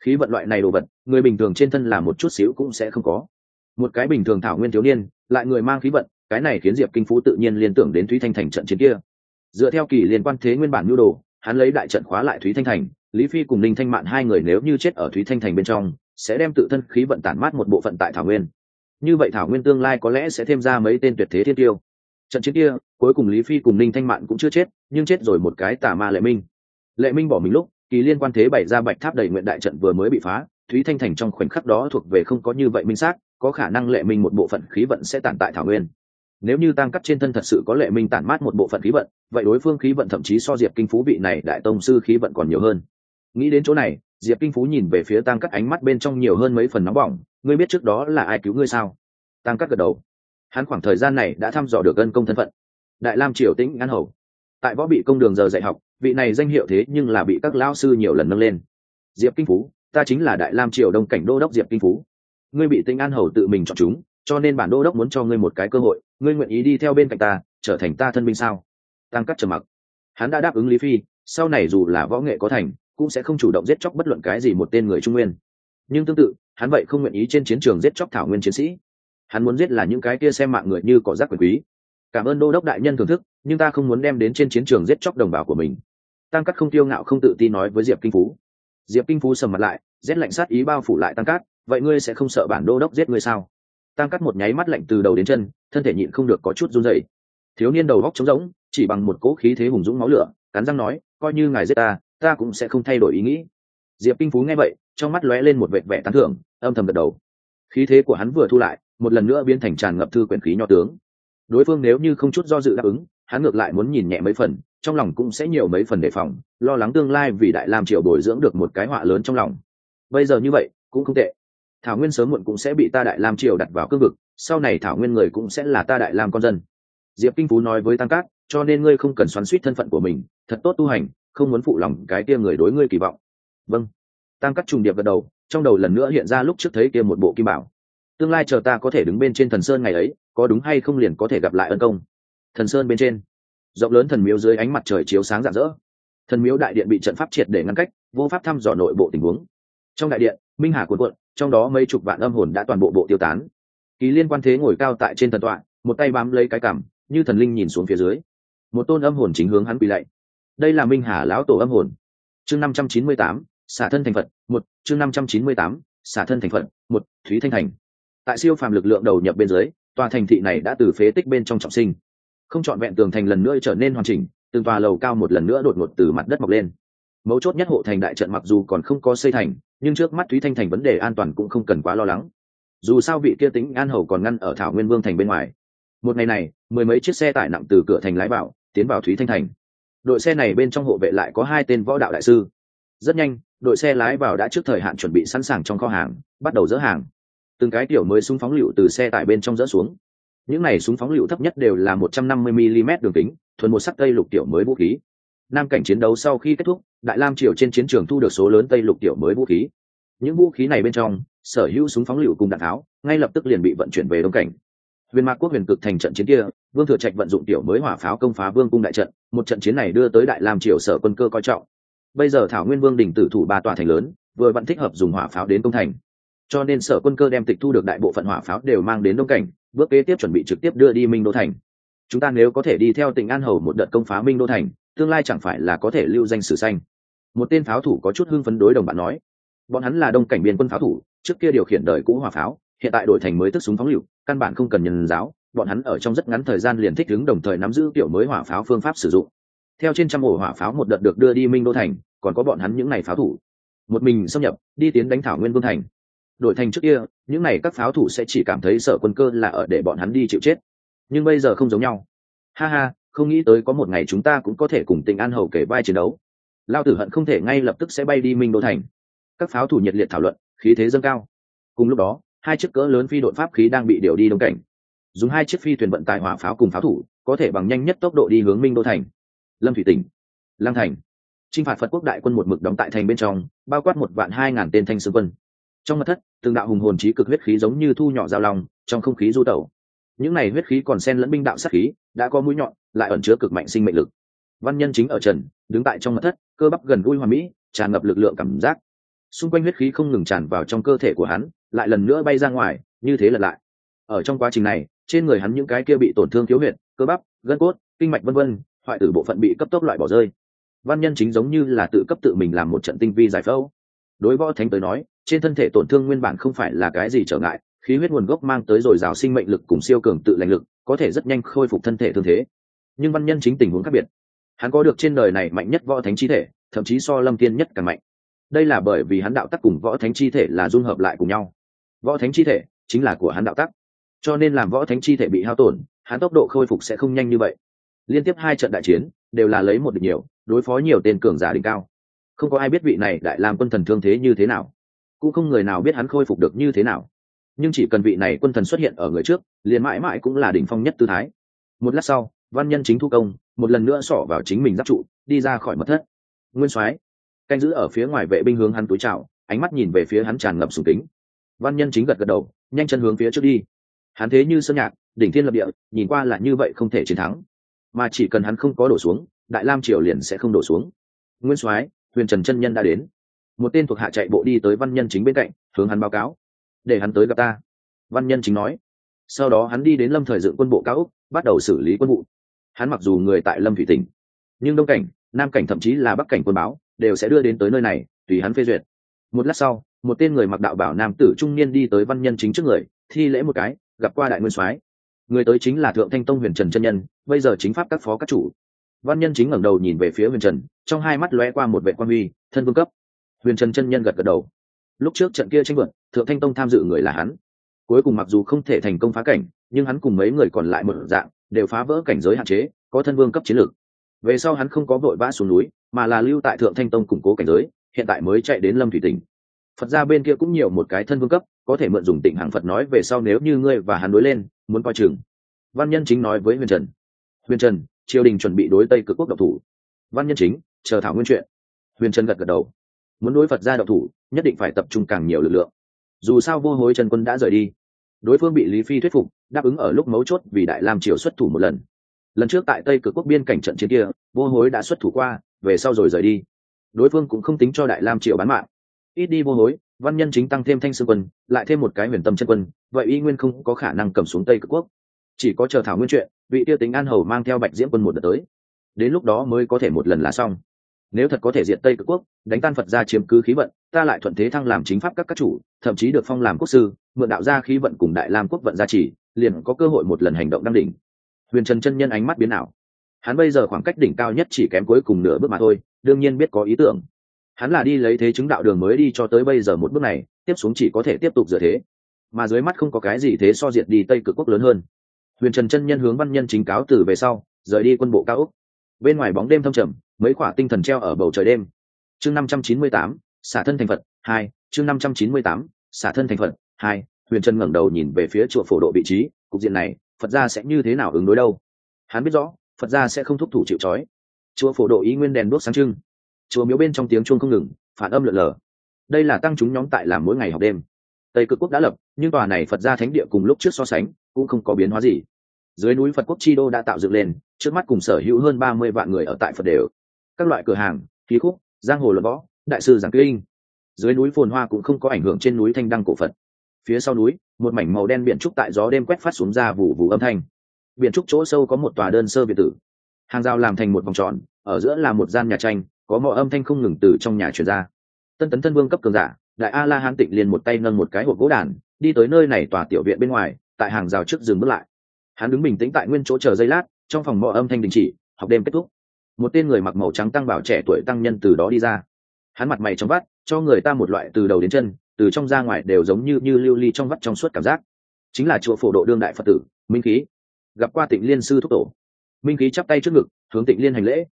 Khí vận loại này đồ vật, người bình thường trên thân là một chút xíu cũng sẽ không có một cái bình thường thảo nguyên thiếu niên, lại người mang khí vận, cái này khiến diệp kinh phú tự nhiên liên tưởng đến thúy thanh thành trận chiến kia. Dựa theo kỳ liên quan thế nguyên bản nhu đồ, hắn lấy đại trận khóa lại thúy thanh thành, lý phi cùng ninh thanh mạn hai người nếu như chết ở thúy thanh thành bên trong, sẽ đem tự thân khí vận tản mát một bộ phận tại thảo nguyên. Như vậy thảo nguyên tương lai có lẽ sẽ thêm ra mấy tên tuyệt thế thiên tiêu. Trận chiến kia, cuối cùng lý phi cùng ninh thanh mạn cũng chưa chết, nhưng chết rồi một cái tà ma lệ minh. Lệ minh bỏ mình lúc, kỳ liên quan thế bày ra bạch tháp đầy nguyện đại trận vừa mới bị phá, thúy thanh thành trong khoảnh khắc đó thuộc về không có như vậy minh xác có khả năng lệ minh một bộ phận khí vận sẽ tản tại thảo nguyên. Nếu như tăng cắt trên thân thật sự có lệ minh tản mát một bộ phận khí vận, vậy đối phương khí vận thậm chí so diệp kinh phú vị này đại tông sư khí vận còn nhiều hơn. Nghĩ đến chỗ này, diệp kinh phú nhìn về phía tăng cắt ánh mắt bên trong nhiều hơn mấy phần nóng bỏng, ngươi biết trước đó là ai cứu ngươi sao? Tăng cắt gật đầu. Hắn khoảng thời gian này đã thăm dò được gân công thân phận. Đại lam triều tĩnh ngắn hầu. Tại võ bị công đường giờ dạy học, vị này danh hiệu thế nhưng là bị các lao sư nhiều lần nâng lên. Diệp kinh phú, ta chính là đại lam triều đông cảnh đô đốc diệp kinh phú ngươi bị tinh an hầu tự mình chọn chúng, cho nên bản đô đốc muốn cho ngươi một cái cơ hội, ngươi nguyện ý đi theo bên cạnh ta, trở thành ta thân binh sao? Tăng cắt trầm mặc. Hắn đã đáp ứng lý phi, sau này dù là võ nghệ có thành, cũng sẽ không chủ động giết chóc bất luận cái gì một tên người trung nguyên. Nhưng tương tự, hắn vậy không nguyện ý trên chiến trường giết chóc thảo nguyên chiến sĩ. Hắn muốn giết là những cái kia xem mạng người như cỏ rác quyền quý. Cảm ơn đô đốc đại nhân thưởng thức, nhưng ta không muốn đem đến trên chiến trường giết chóc đồng bào của mình. Tăng cắt không tiêu ngạo không tự tin nói với diệp kinh phú. Diệp kinh phú sầm mặt lại, rét lạnh sát ý bao phủ lại tăng cát vậy ngươi sẽ không sợ bản đô đốc giết ngươi sao? Tăng cắt một nháy mắt lạnh từ đầu đến chân, thân thể nhịn không được có chút run dậy thiếu niên đầu góc trống rỗng, chỉ bằng một cỗ khí thế hùng dũng máu lửa, cắn răng nói, coi như ngài giết ta ta cũng sẽ không thay đổi ý nghĩ. Diệp kinh phú nghe vậy, trong mắt lóe lên một vệ vẻ tán thưởng, âm thầm gật đầu. Khí thế của hắn vừa thu lại, một lần nữa biến thành tràn ngập thư quyển khí nho tướng. Đối phương nếu như không chút do dự đáp ứng, hắn ngược lại muốn nhìn nhẹ mấy phần, trong lòng cũng sẽ nhiều mấy phần đề phòng, lo lắng tương lai vì đại lam triều bồi dưỡng được một cái họa lớn trong lòng. Bây giờ như vậy, cũng không tệ thảo nguyên sớm muộn cũng sẽ bị ta đại lam triều đặt vào cương vực, sau này thảo nguyên người cũng sẽ là ta đại lam con dân. Diệp kinh phú nói với tăng cát, cho nên ngươi không cần xoắn suýt thân phận của mình, thật tốt tu hành, không muốn phụ lòng cái kia người đối ngươi kỳ vọng. Vâng. Tăng cát trùng điệp gật đầu, trong đầu lần nữa hiện ra lúc trước thấy kia một bộ kim bảo. Tương lai chờ ta có thể đứng bên trên thần sơn ngày ấy, có đúng hay không liền có thể gặp lại ân công. Thần sơn bên trên. Rộng lớn thần miếu dưới ánh mặt trời chiếu sáng rạng rỡ. Thần miếu đại điện bị trận pháp triệt để ngăn cách, vô pháp thăm dò nội bộ tình huống. Trong đại điện minh hà cuộn cuộn, trong đó mấy chục vạn âm hồn đã toàn bộ bộ tiêu tán. Kỳ liên quan thế ngồi cao tại trên thần tọa, một tay bám lấy cái cằm, như thần linh nhìn xuống phía dưới. Một tôn âm hồn chính hướng hắn quỳ lạy. Đây là minh hà lão tổ âm hồn. Chương năm trăm chín mươi tám, xả thân thành phật, một, chương năm trăm chín mươi tám, xả thân thành phật, một, thúy thanh thành. Tại siêu phàm lực lượng đầu nhập bên dưới, tòa thành thị này đã từ phế tích bên trong trọng sinh. Không trọn vẹn tường thành lần nữa trở nên hoàn chỉnh, từng tòa lầu cao một lần nữa đột ngột từ mặt đất mọc lên. Mấu chốt nhất hộ thành đại trận mặc dù còn không có xây thành nhưng trước mắt thúy thanh thành vấn đề an toàn cũng không cần quá lo lắng. Dù sao vị kia tính an hầu còn ngăn ở thảo nguyên vương thành bên ngoài. Một ngày này, mười mấy chiếc xe tải nặng từ cửa thành lái vào, tiến vào thúy thanh thành. Đội xe này bên trong hộ vệ lại có hai tên võ đạo đại sư. Rất nhanh, đội xe lái vào đã trước thời hạn chuẩn bị sẵn sàng trong kho hàng, bắt đầu dỡ hàng. Từng cái tiểu mới súng phóng lựu từ xe tải bên trong dỡ xuống. Những này súng phóng lựu thấp nhất đều là một trăm năm mươi mm đường kính, thuần một sắc tây lục tiểu mới vũ khí. Nam cảnh chiến đấu sau khi kết thúc đại lam triều trên chiến trường thu được số lớn tây lục tiểu mới vũ khí. Những vũ khí này bên trong, sở hữu súng phóng lựu cùng đạn tháo, ngay lập tức liền bị vận chuyển về đông cảnh. Huyền mạc quốc huyền cực thành trận chiến kia, vương thừa trạch vận dụng tiểu mới hỏa pháo công phá vương cung đại trận, một trận chiến này đưa tới đại lam triều sở quân cơ coi trọng. Bây giờ thảo nguyên vương đình tử thủ ba tòa thành lớn, vừa vẫn thích hợp dùng hỏa pháo đến công thành. Cho nên sở quân cơ đem tịch thu được đại bộ phận hỏa pháo đều mang đến đông cảnh, bước kế tiếp chuẩn bị trực tiếp đưa đi minh đô thành. Chúng ta nếu có thể đi theo tỉnh an hầu một đợt công phá minh đô thành, tương lai chẳng phải là có thể lưu danh sử xanh một tên pháo thủ có chút hưng phấn đối đồng bạn nói, bọn hắn là đông cảnh biên quân pháo thủ, trước kia điều khiển đời cũ hỏa pháo, hiện tại đổi thành mới tức súng phóng lựu, căn bản không cần nhân giáo, bọn hắn ở trong rất ngắn thời gian liền thích ứng đồng thời nắm giữ kiểu mới hỏa pháo phương pháp sử dụng. Theo trên trăm ổ hỏa pháo một đợt được đưa đi minh đô thành, còn có bọn hắn những ngày pháo thủ. Một mình xâm nhập, đi tiến đánh thảo nguyên vương thành. Đổi thành trước kia, những này các pháo thủ sẽ chỉ cảm thấy sợ quân cơ là ở để bọn hắn đi chịu chết. Nhưng bây giờ không giống nhau. Ha ha, không nghĩ tới có một ngày chúng ta cũng có thể cùng tình an hầu kể vai chiến đấu lao tử hận không thể ngay lập tức sẽ bay đi minh đô thành. Các pháo thủ nhiệt liệt thảo luận, khí thế dâng cao. Cùng lúc đó, hai chiếc cỡ lớn phi đội pháp khí đang bị điều đi đông cảnh. Dùng hai chiếc phi thuyền vận tải hỏa pháo cùng pháo thủ, có thể bằng nhanh nhất tốc độ đi hướng minh đô thành. Lâm thủy tỉnh Lang thành. T r i n h phạt phật quốc đại quân một mực đóng tại thành bên trong, bao quát một vạn hai ngàn tên thanh sư quân. Trong mặt thất, từng đạo hùng hồn trí cực huyết khí giống như thu nhỏ dao lòng trong không khí du tẩu. Những này huyết khí còn sen lẫn binh đạo sát khí, đã có mũi nhọn, lại ẩn chứa cực mạnh sinh mệnh lực. Văn nhân chính ở trần, đứng tại trong mặt thất cơ bắp gần gũi hoàn mỹ, tràn ngập lực lượng cảm giác. Xung quanh huyết khí không ngừng tràn vào trong cơ thể của hắn, lại lần nữa bay ra ngoài, như thế lật lại. Ở trong quá trình này, trên người hắn những cái kia bị tổn thương thiếu huyệt, cơ bắp, gân cốt, kinh mạch vân vân, hoại tử bộ phận bị cấp tốc loại bỏ rơi. Văn nhân chính giống như là tự cấp tự mình làm một trận tinh vi giải phẫu. Đối võ thánh tới nói, trên thân thể tổn thương nguyên bản không phải là cái gì trở ngại, khí huyết nguồn gốc mang tới dồi dào sinh mệnh lực cùng siêu cường tự lành lực, có thể rất nhanh khôi phục thân thể thương thế. Nhưng văn nhân chính tình huống khác biệt hắn có được trên đời này mạnh nhất võ thánh chi thể, thậm chí so lâm tiên nhất càng mạnh. Đây là bởi vì hắn đạo tắc cùng võ thánh chi thể là dung hợp lại cùng nhau. Võ thánh chi thể chính là của hắn đạo tắc. Cho nên làm võ thánh chi thể bị hao tổn, hắn tốc độ khôi phục sẽ không nhanh như vậy. Liên tiếp hai trận đại chiến, đều là lấy một địch nhiều, đối phó nhiều tên cường giả đỉnh cao. Không có ai biết vị này đại làm quân thần thương thế như thế nào. Cũng không người nào biết hắn khôi phục được như thế nào. Nhưng chỉ cần vị này quân thần xuất hiện ở người trước, liền mãi mãi cũng là đỉnh phong nhất tư thái. Một lát sau văn nhân chính thu công, một lần nữa xỏ vào chính mình giáp trụ, đi ra khỏi mật thất. Nguyên soái, canh giữ ở phía ngoài vệ binh hướng hắn túi chào, ánh mắt nhìn về phía hắn tràn ngập sùng kính. Văn nhân chính gật gật đầu, nhanh chân hướng phía trước đi. Hắn thế như sơn nhạc, đỉnh thiên lập địa, nhìn qua là như vậy không thể chiến thắng. Mà chỉ cần hắn không có đổ xuống, đại lam triều liền sẽ không đổ xuống. Nguyên soái, huyền trần chân nhân đã đến. Một tên thuộc hạ chạy bộ đi tới văn nhân chính bên cạnh, hướng hắn báo cáo. Để hắn tới gặp ta. Văn nhân chính nói. Sau đó hắn đi đến lâm thời dựng quân bộ cao úc bắt đầu xử lý quân vụ hắn mặc dù người tại lâm thủy tỉnh, nhưng đông cảnh, nam cảnh thậm chí là bắc cảnh quân báo, đều sẽ đưa đến tới nơi này, tùy hắn phê duyệt. Một lát sau, một tên người mặc đạo bảo nam tử trung niên đi tới văn nhân chính trước người, thi lễ một cái, gặp qua đại nguyên soái. Người tới chính là thượng thanh tông huyền trần chân nhân, bây giờ chính pháp các phó các chủ. Văn nhân chính ngẩng đầu nhìn về phía huyền trần, trong hai mắt lóe qua một vệ quan huy thân vương cấp. Huyền trần chân nhân gật gật đầu. Lúc trước trận kia tranh luận, thượng thanh tông tham dự người là hắn. Cuối cùng mặc dù không thể thành công phá cảnh, nhưng hắn cùng mấy người còn lại một dạng đều phá vỡ cảnh giới hạn chế, có thân vương cấp chiến lược. Về sau hắn không có vội vã xuống núi, mà là lưu tại thượng thanh tông củng cố cảnh giới, hiện tại mới chạy đến lâm thủy tỉnh. Phật ra bên kia cũng nhiều một cái thân vương cấp, có thể mượn dùng tịnh hàng phật nói về sau nếu như ngươi và hắn đối lên, muốn coi chừng. Văn nhân chính nói với huyền trần. Huyền trần, triều đình chuẩn bị đối tây cực quốc độc thủ. Văn nhân chính, chờ thảo nguyên chuyện. Huyền trần gật gật đầu. Muốn đối phật ra độc thủ, nhất định phải tập trung càng nhiều lực lượng. Dù sao vô hối trần quân đã rời đi. Đối phương bị lý phi thuyết phục đáp ứng ở lúc mấu chốt vì đại lam triều xuất thủ một lần. Lần trước tại tây cực quốc biên cảnh trận chiến kia vô hối đã xuất thủ qua, về sau rồi rời đi. Đối phương cũng không tính cho đại lam triều bán mạng. Ít đi vô hối, văn nhân chính tăng thêm thanh sư quân, lại thêm một cái huyền tâm chân quân, vậy y nguyên không có khả năng cầm xuống tây cực quốc. Chỉ có chờ thảo nguyên chuyện, vị tiêu tính an hầu mang theo bạch diễm quân một đợt tới. Đến lúc đó mới có thể một lần là xong. Nếu thật có thể diện tây cực quốc, đánh tan phật ra chiếm cứ khí vận, ta lại thuận thế thăng làm chính pháp các các chủ, thậm chí được phong làm quốc sư, mượn đạo gia khí vận cùng đại lam quốc vận gia trì liền có cơ hội một lần hành động đăng đỉnh. Huyền trần chân nhân ánh mắt biến ảo. Hắn bây giờ khoảng cách đỉnh cao nhất chỉ kém cuối cùng nửa bước mà thôi, đương nhiên biết có ý tưởng. Hắn là đi lấy thế chứng đạo đường mới đi cho tới bây giờ một bước này, tiếp xuống chỉ có thể tiếp tục dựa thế. Mà dưới mắt không có cái gì thế so diệt đi tây cực quốc lớn hơn. Huyền trần chân nhân hướng văn nhân chính cáo từ về sau, rời đi quân bộ cao úc bên ngoài bóng đêm thâm trầm, mấy quả tinh thần treo ở bầu trời đêm. Chương năm trăm chín mươi tám, xả thân thành phật, hai, chương năm trăm chín mươi tám, xả thân thành phật, hai huyền trần ngẩng đầu nhìn về phía chùa phổ độ vị trí, cục diện này, phật gia sẽ như thế nào ứng đối đâu? Hắn biết rõ, phật gia sẽ không thúc thủ chịu trói. Chùa phổ độ ý nguyên đèn đuốc sáng trưng. Chùa miếu bên trong tiếng chuông không ngừng, phản âm lượn lờ. Đây là tăng chúng nhóm tại làm mỗi ngày học đêm. Tây cực quốc đã lập, nhưng tòa này phật gia thánh địa cùng lúc trước so sánh, cũng không có biến hóa gì. Dưới núi phật quốc chi đô đã tạo dựng lên, trước mắt cùng sở hữu hơn ba mươi vạn người ở tại phật đều. Các loại cửa hàng khí khúc, giang hồ luật võ, đại sư giảng kinh. Dưới núi phồn hoa cũng không có ảnh hưởng trên núi thanh đăng cổ phật phía sau núi, một mảnh màu đen biển trúc tại gió đêm quét phát xuống ra vụ vụ âm thanh. Biển trúc chỗ sâu có một tòa đơn sơ biệt tử. Hàng rào làm thành một vòng tròn, ở giữa là một gian nhà tranh, có mọi âm thanh không ngừng từ trong nhà truyền ra. Tân tấn thân vương cấp cường giả, đại a la hán tịnh liền một tay nâng một cái hộp gỗ đàn, đi tới nơi này tòa tiểu viện bên ngoài, tại hàng rào trước dừng bước lại. Hắn đứng bình tĩnh tại nguyên chỗ chờ giây lát, trong phòng mọi âm thanh đình chỉ, học đêm kết thúc. Một tên người mặc màu trắng tăng bảo trẻ tuổi tăng nhân từ đó đi ra. Hắn mặt mày trong vắt, cho người ta một loại từ đầu đến chân từ trong ra ngoài đều giống như như lưu ly trong vắt trong suốt cảm giác. Chính là chùa phổ độ đương đại phật tử, minh khí. Gặp qua tịnh liên sư thúc tổ. Minh khí chắp tay trước ngực, hướng tịnh liên hành lễ.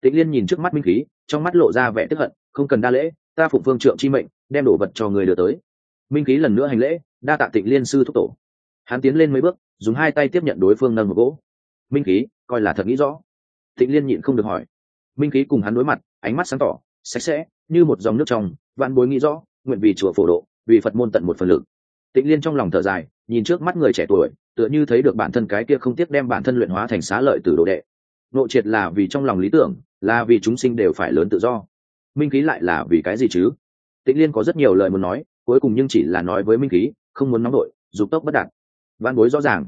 Tịnh liên nhìn trước mắt minh khí, trong mắt lộ ra vẻ tức hận, không cần đa lễ, ta phụng phương trượng chi mệnh, đem đồ vật cho người đưa tới. Minh khí lần nữa hành lễ, đa tạ tịnh liên sư thúc tổ. Hắn tiến lên mấy bước, dùng hai tay tiếp nhận đối phương nâng một gỗ. Minh khí, coi là thật nghĩ rõ. Tịnh liên nhịn không được hỏi. Minh khí cùng hắn đối mặt, ánh mắt sáng tỏ, sạch sẽ, như một dòng nước trong, vạn bối nghĩ rõ nguyện vì chùa phổ độ, vì phật môn tận một phần lực. Tịnh liên trong lòng thở dài, nhìn trước mắt người trẻ tuổi, tựa như thấy được bản thân cái kia không tiếc đem bản thân luyện hóa thành xá lợi từ đồ đệ. Nội triệt là vì trong lòng lý tưởng, là vì chúng sinh đều phải lớn tự do. Minh khí lại là vì cái gì chứ? Tịnh liên có rất nhiều lời muốn nói, cuối cùng nhưng chỉ là nói với minh khí, không muốn nóng đội, dục tốc bất đạt. Văn bối rõ ràng.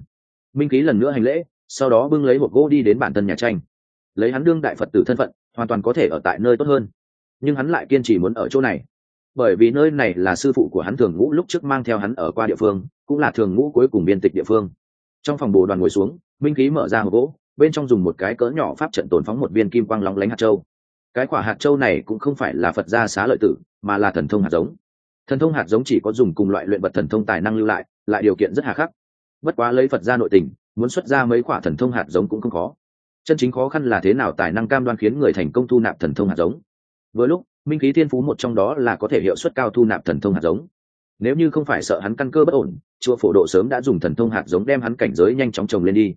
Minh khí lần nữa hành lễ, sau đó bưng lấy một gỗ đi đến bản thân nhà tranh. Lấy hắn đương đại phật tử thân phận, hoàn toàn có thể ở tại nơi tốt hơn. Nhưng hắn lại kiên trì muốn ở chỗ này bởi vì nơi này là sư phụ của hắn thường ngũ lúc trước mang theo hắn ở qua địa phương, cũng là thường ngũ cuối cùng biên tịch địa phương. Trong phòng bồ đoàn ngồi xuống, minh khí mở ra hộp gỗ, bên trong dùng một cái cỡ nhỏ pháp trận tồn phóng một viên kim quang lóng lánh hạt châu. Cái quả hạt châu này cũng không phải là phật gia xá lợi tử, mà là thần thông hạt giống. Thần thông hạt giống chỉ có dùng cùng loại luyện vật thần thông tài năng lưu lại lại điều kiện rất hà khắc. Bất quá lấy phật gia nội tình, muốn xuất ra mấy quả thần thông hạt giống cũng không khó. Chân chính khó khăn là thế nào tài năng cam đoan khiến người thành công thu nạp thần thông hạt giống với lúc, minh khí thiên phú một trong đó là có thể hiệu suất cao thu nạp thần thông hạt giống. Nếu như không phải sợ hắn căn cơ bất ổn, chùa phổ độ sớm đã dùng thần thông hạt giống đem hắn cảnh giới nhanh chóng trồng lên đi.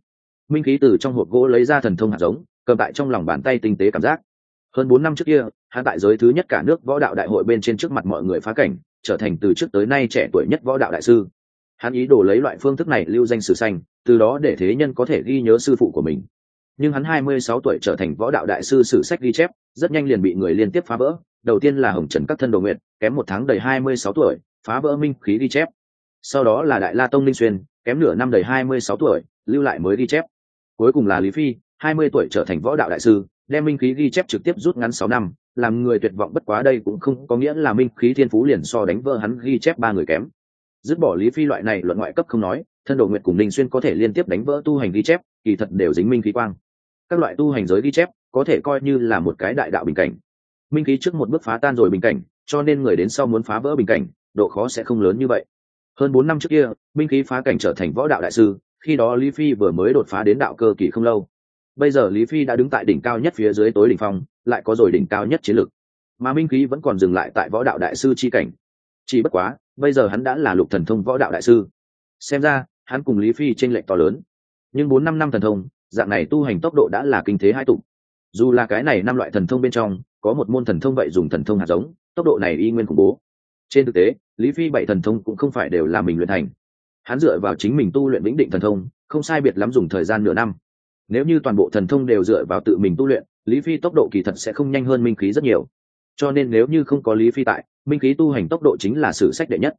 Minh khí từ trong hộp gỗ lấy ra thần thông hạt giống, cầm tại trong lòng bàn tay tinh tế cảm giác. Hơn bốn năm trước kia, hắn tại giới thứ nhất cả nước võ đạo đại hội bên trên trước mặt mọi người phá cảnh, trở thành từ trước tới nay trẻ tuổi nhất võ đạo đại sư. Hắn ý đồ lấy loại phương thức này lưu danh sử xanh từ đó để thế nhân có thể ghi nhớ sư phụ của mình. Nhưng hắn hai mươi sáu tuổi trở thành võ đạo đại sư sử sách ghi chép rất nhanh liền bị người liên tiếp phá vỡ. Đầu tiên là hồng trần các thân đồ nguyện kém một tháng đầy hai mươi sáu tuổi, phá vỡ minh khí ghi chép. Sau đó là đại la tông linh xuyên, kém nửa năm đầy hai mươi sáu tuổi, lưu lại mới ghi chép. Cuối cùng là lý phi, hai mươi tuổi trở thành võ đạo đại sư, đem minh khí ghi chép trực tiếp rút ngắn sáu năm, làm người tuyệt vọng bất quá đây cũng không có nghĩa là minh khí thiên phú liền so đánh vỡ hắn ghi chép ba người kém. Dứt bỏ lý phi loại này luận ngoại cấp không nói, thân đồ nguyệt cùng linh xuyên có thể liên tiếp đánh vỡ tu hành ghi chép, kỳ thật đều dính minh khí quang. Các loại tu hành giới ghi chép có thể coi như là một cái đại đạo bình cảnh. Minh khí trước một bước phá tan rồi bình cảnh, cho nên người đến sau muốn phá vỡ bình cảnh, độ khó sẽ không lớn như vậy. Hơn bốn năm trước kia, minh khí phá cảnh trở thành võ đạo đại sư, khi đó lý phi vừa mới đột phá đến đạo cơ kỳ không lâu. Bây giờ lý phi đã đứng tại đỉnh cao nhất phía dưới tối đỉnh phong, lại có rồi đỉnh cao nhất chiến lược mà minh khí vẫn còn dừng lại tại võ đạo đại sư chi cảnh. Chỉ bất quá, bây giờ hắn đã là lục thần thông võ đạo đại sư. Xem ra, hắn cùng lý phi tranh lệch to lớn. Nhưng bốn năm năm thần thông, dạng này tu hành tốc độ đã là kinh thế hai tụ dù là cái này năm loại thần thông bên trong, có một môn thần thông vậy dùng thần thông hạt giống, tốc độ này y nguyên khủng bố. Trên thực tế, lý phi bảy thần thông cũng không phải đều là mình luyện thành. Hắn dựa vào chính mình tu luyện vĩnh định thần thông, không sai biệt lắm dùng thời gian nửa năm. Nếu như toàn bộ thần thông đều dựa vào tự mình tu luyện, lý phi tốc độ kỳ thật sẽ không nhanh hơn minh khí rất nhiều. Cho nên nếu như không có lý phi tại, minh khí tu hành tốc độ chính là sử sách đệ nhất.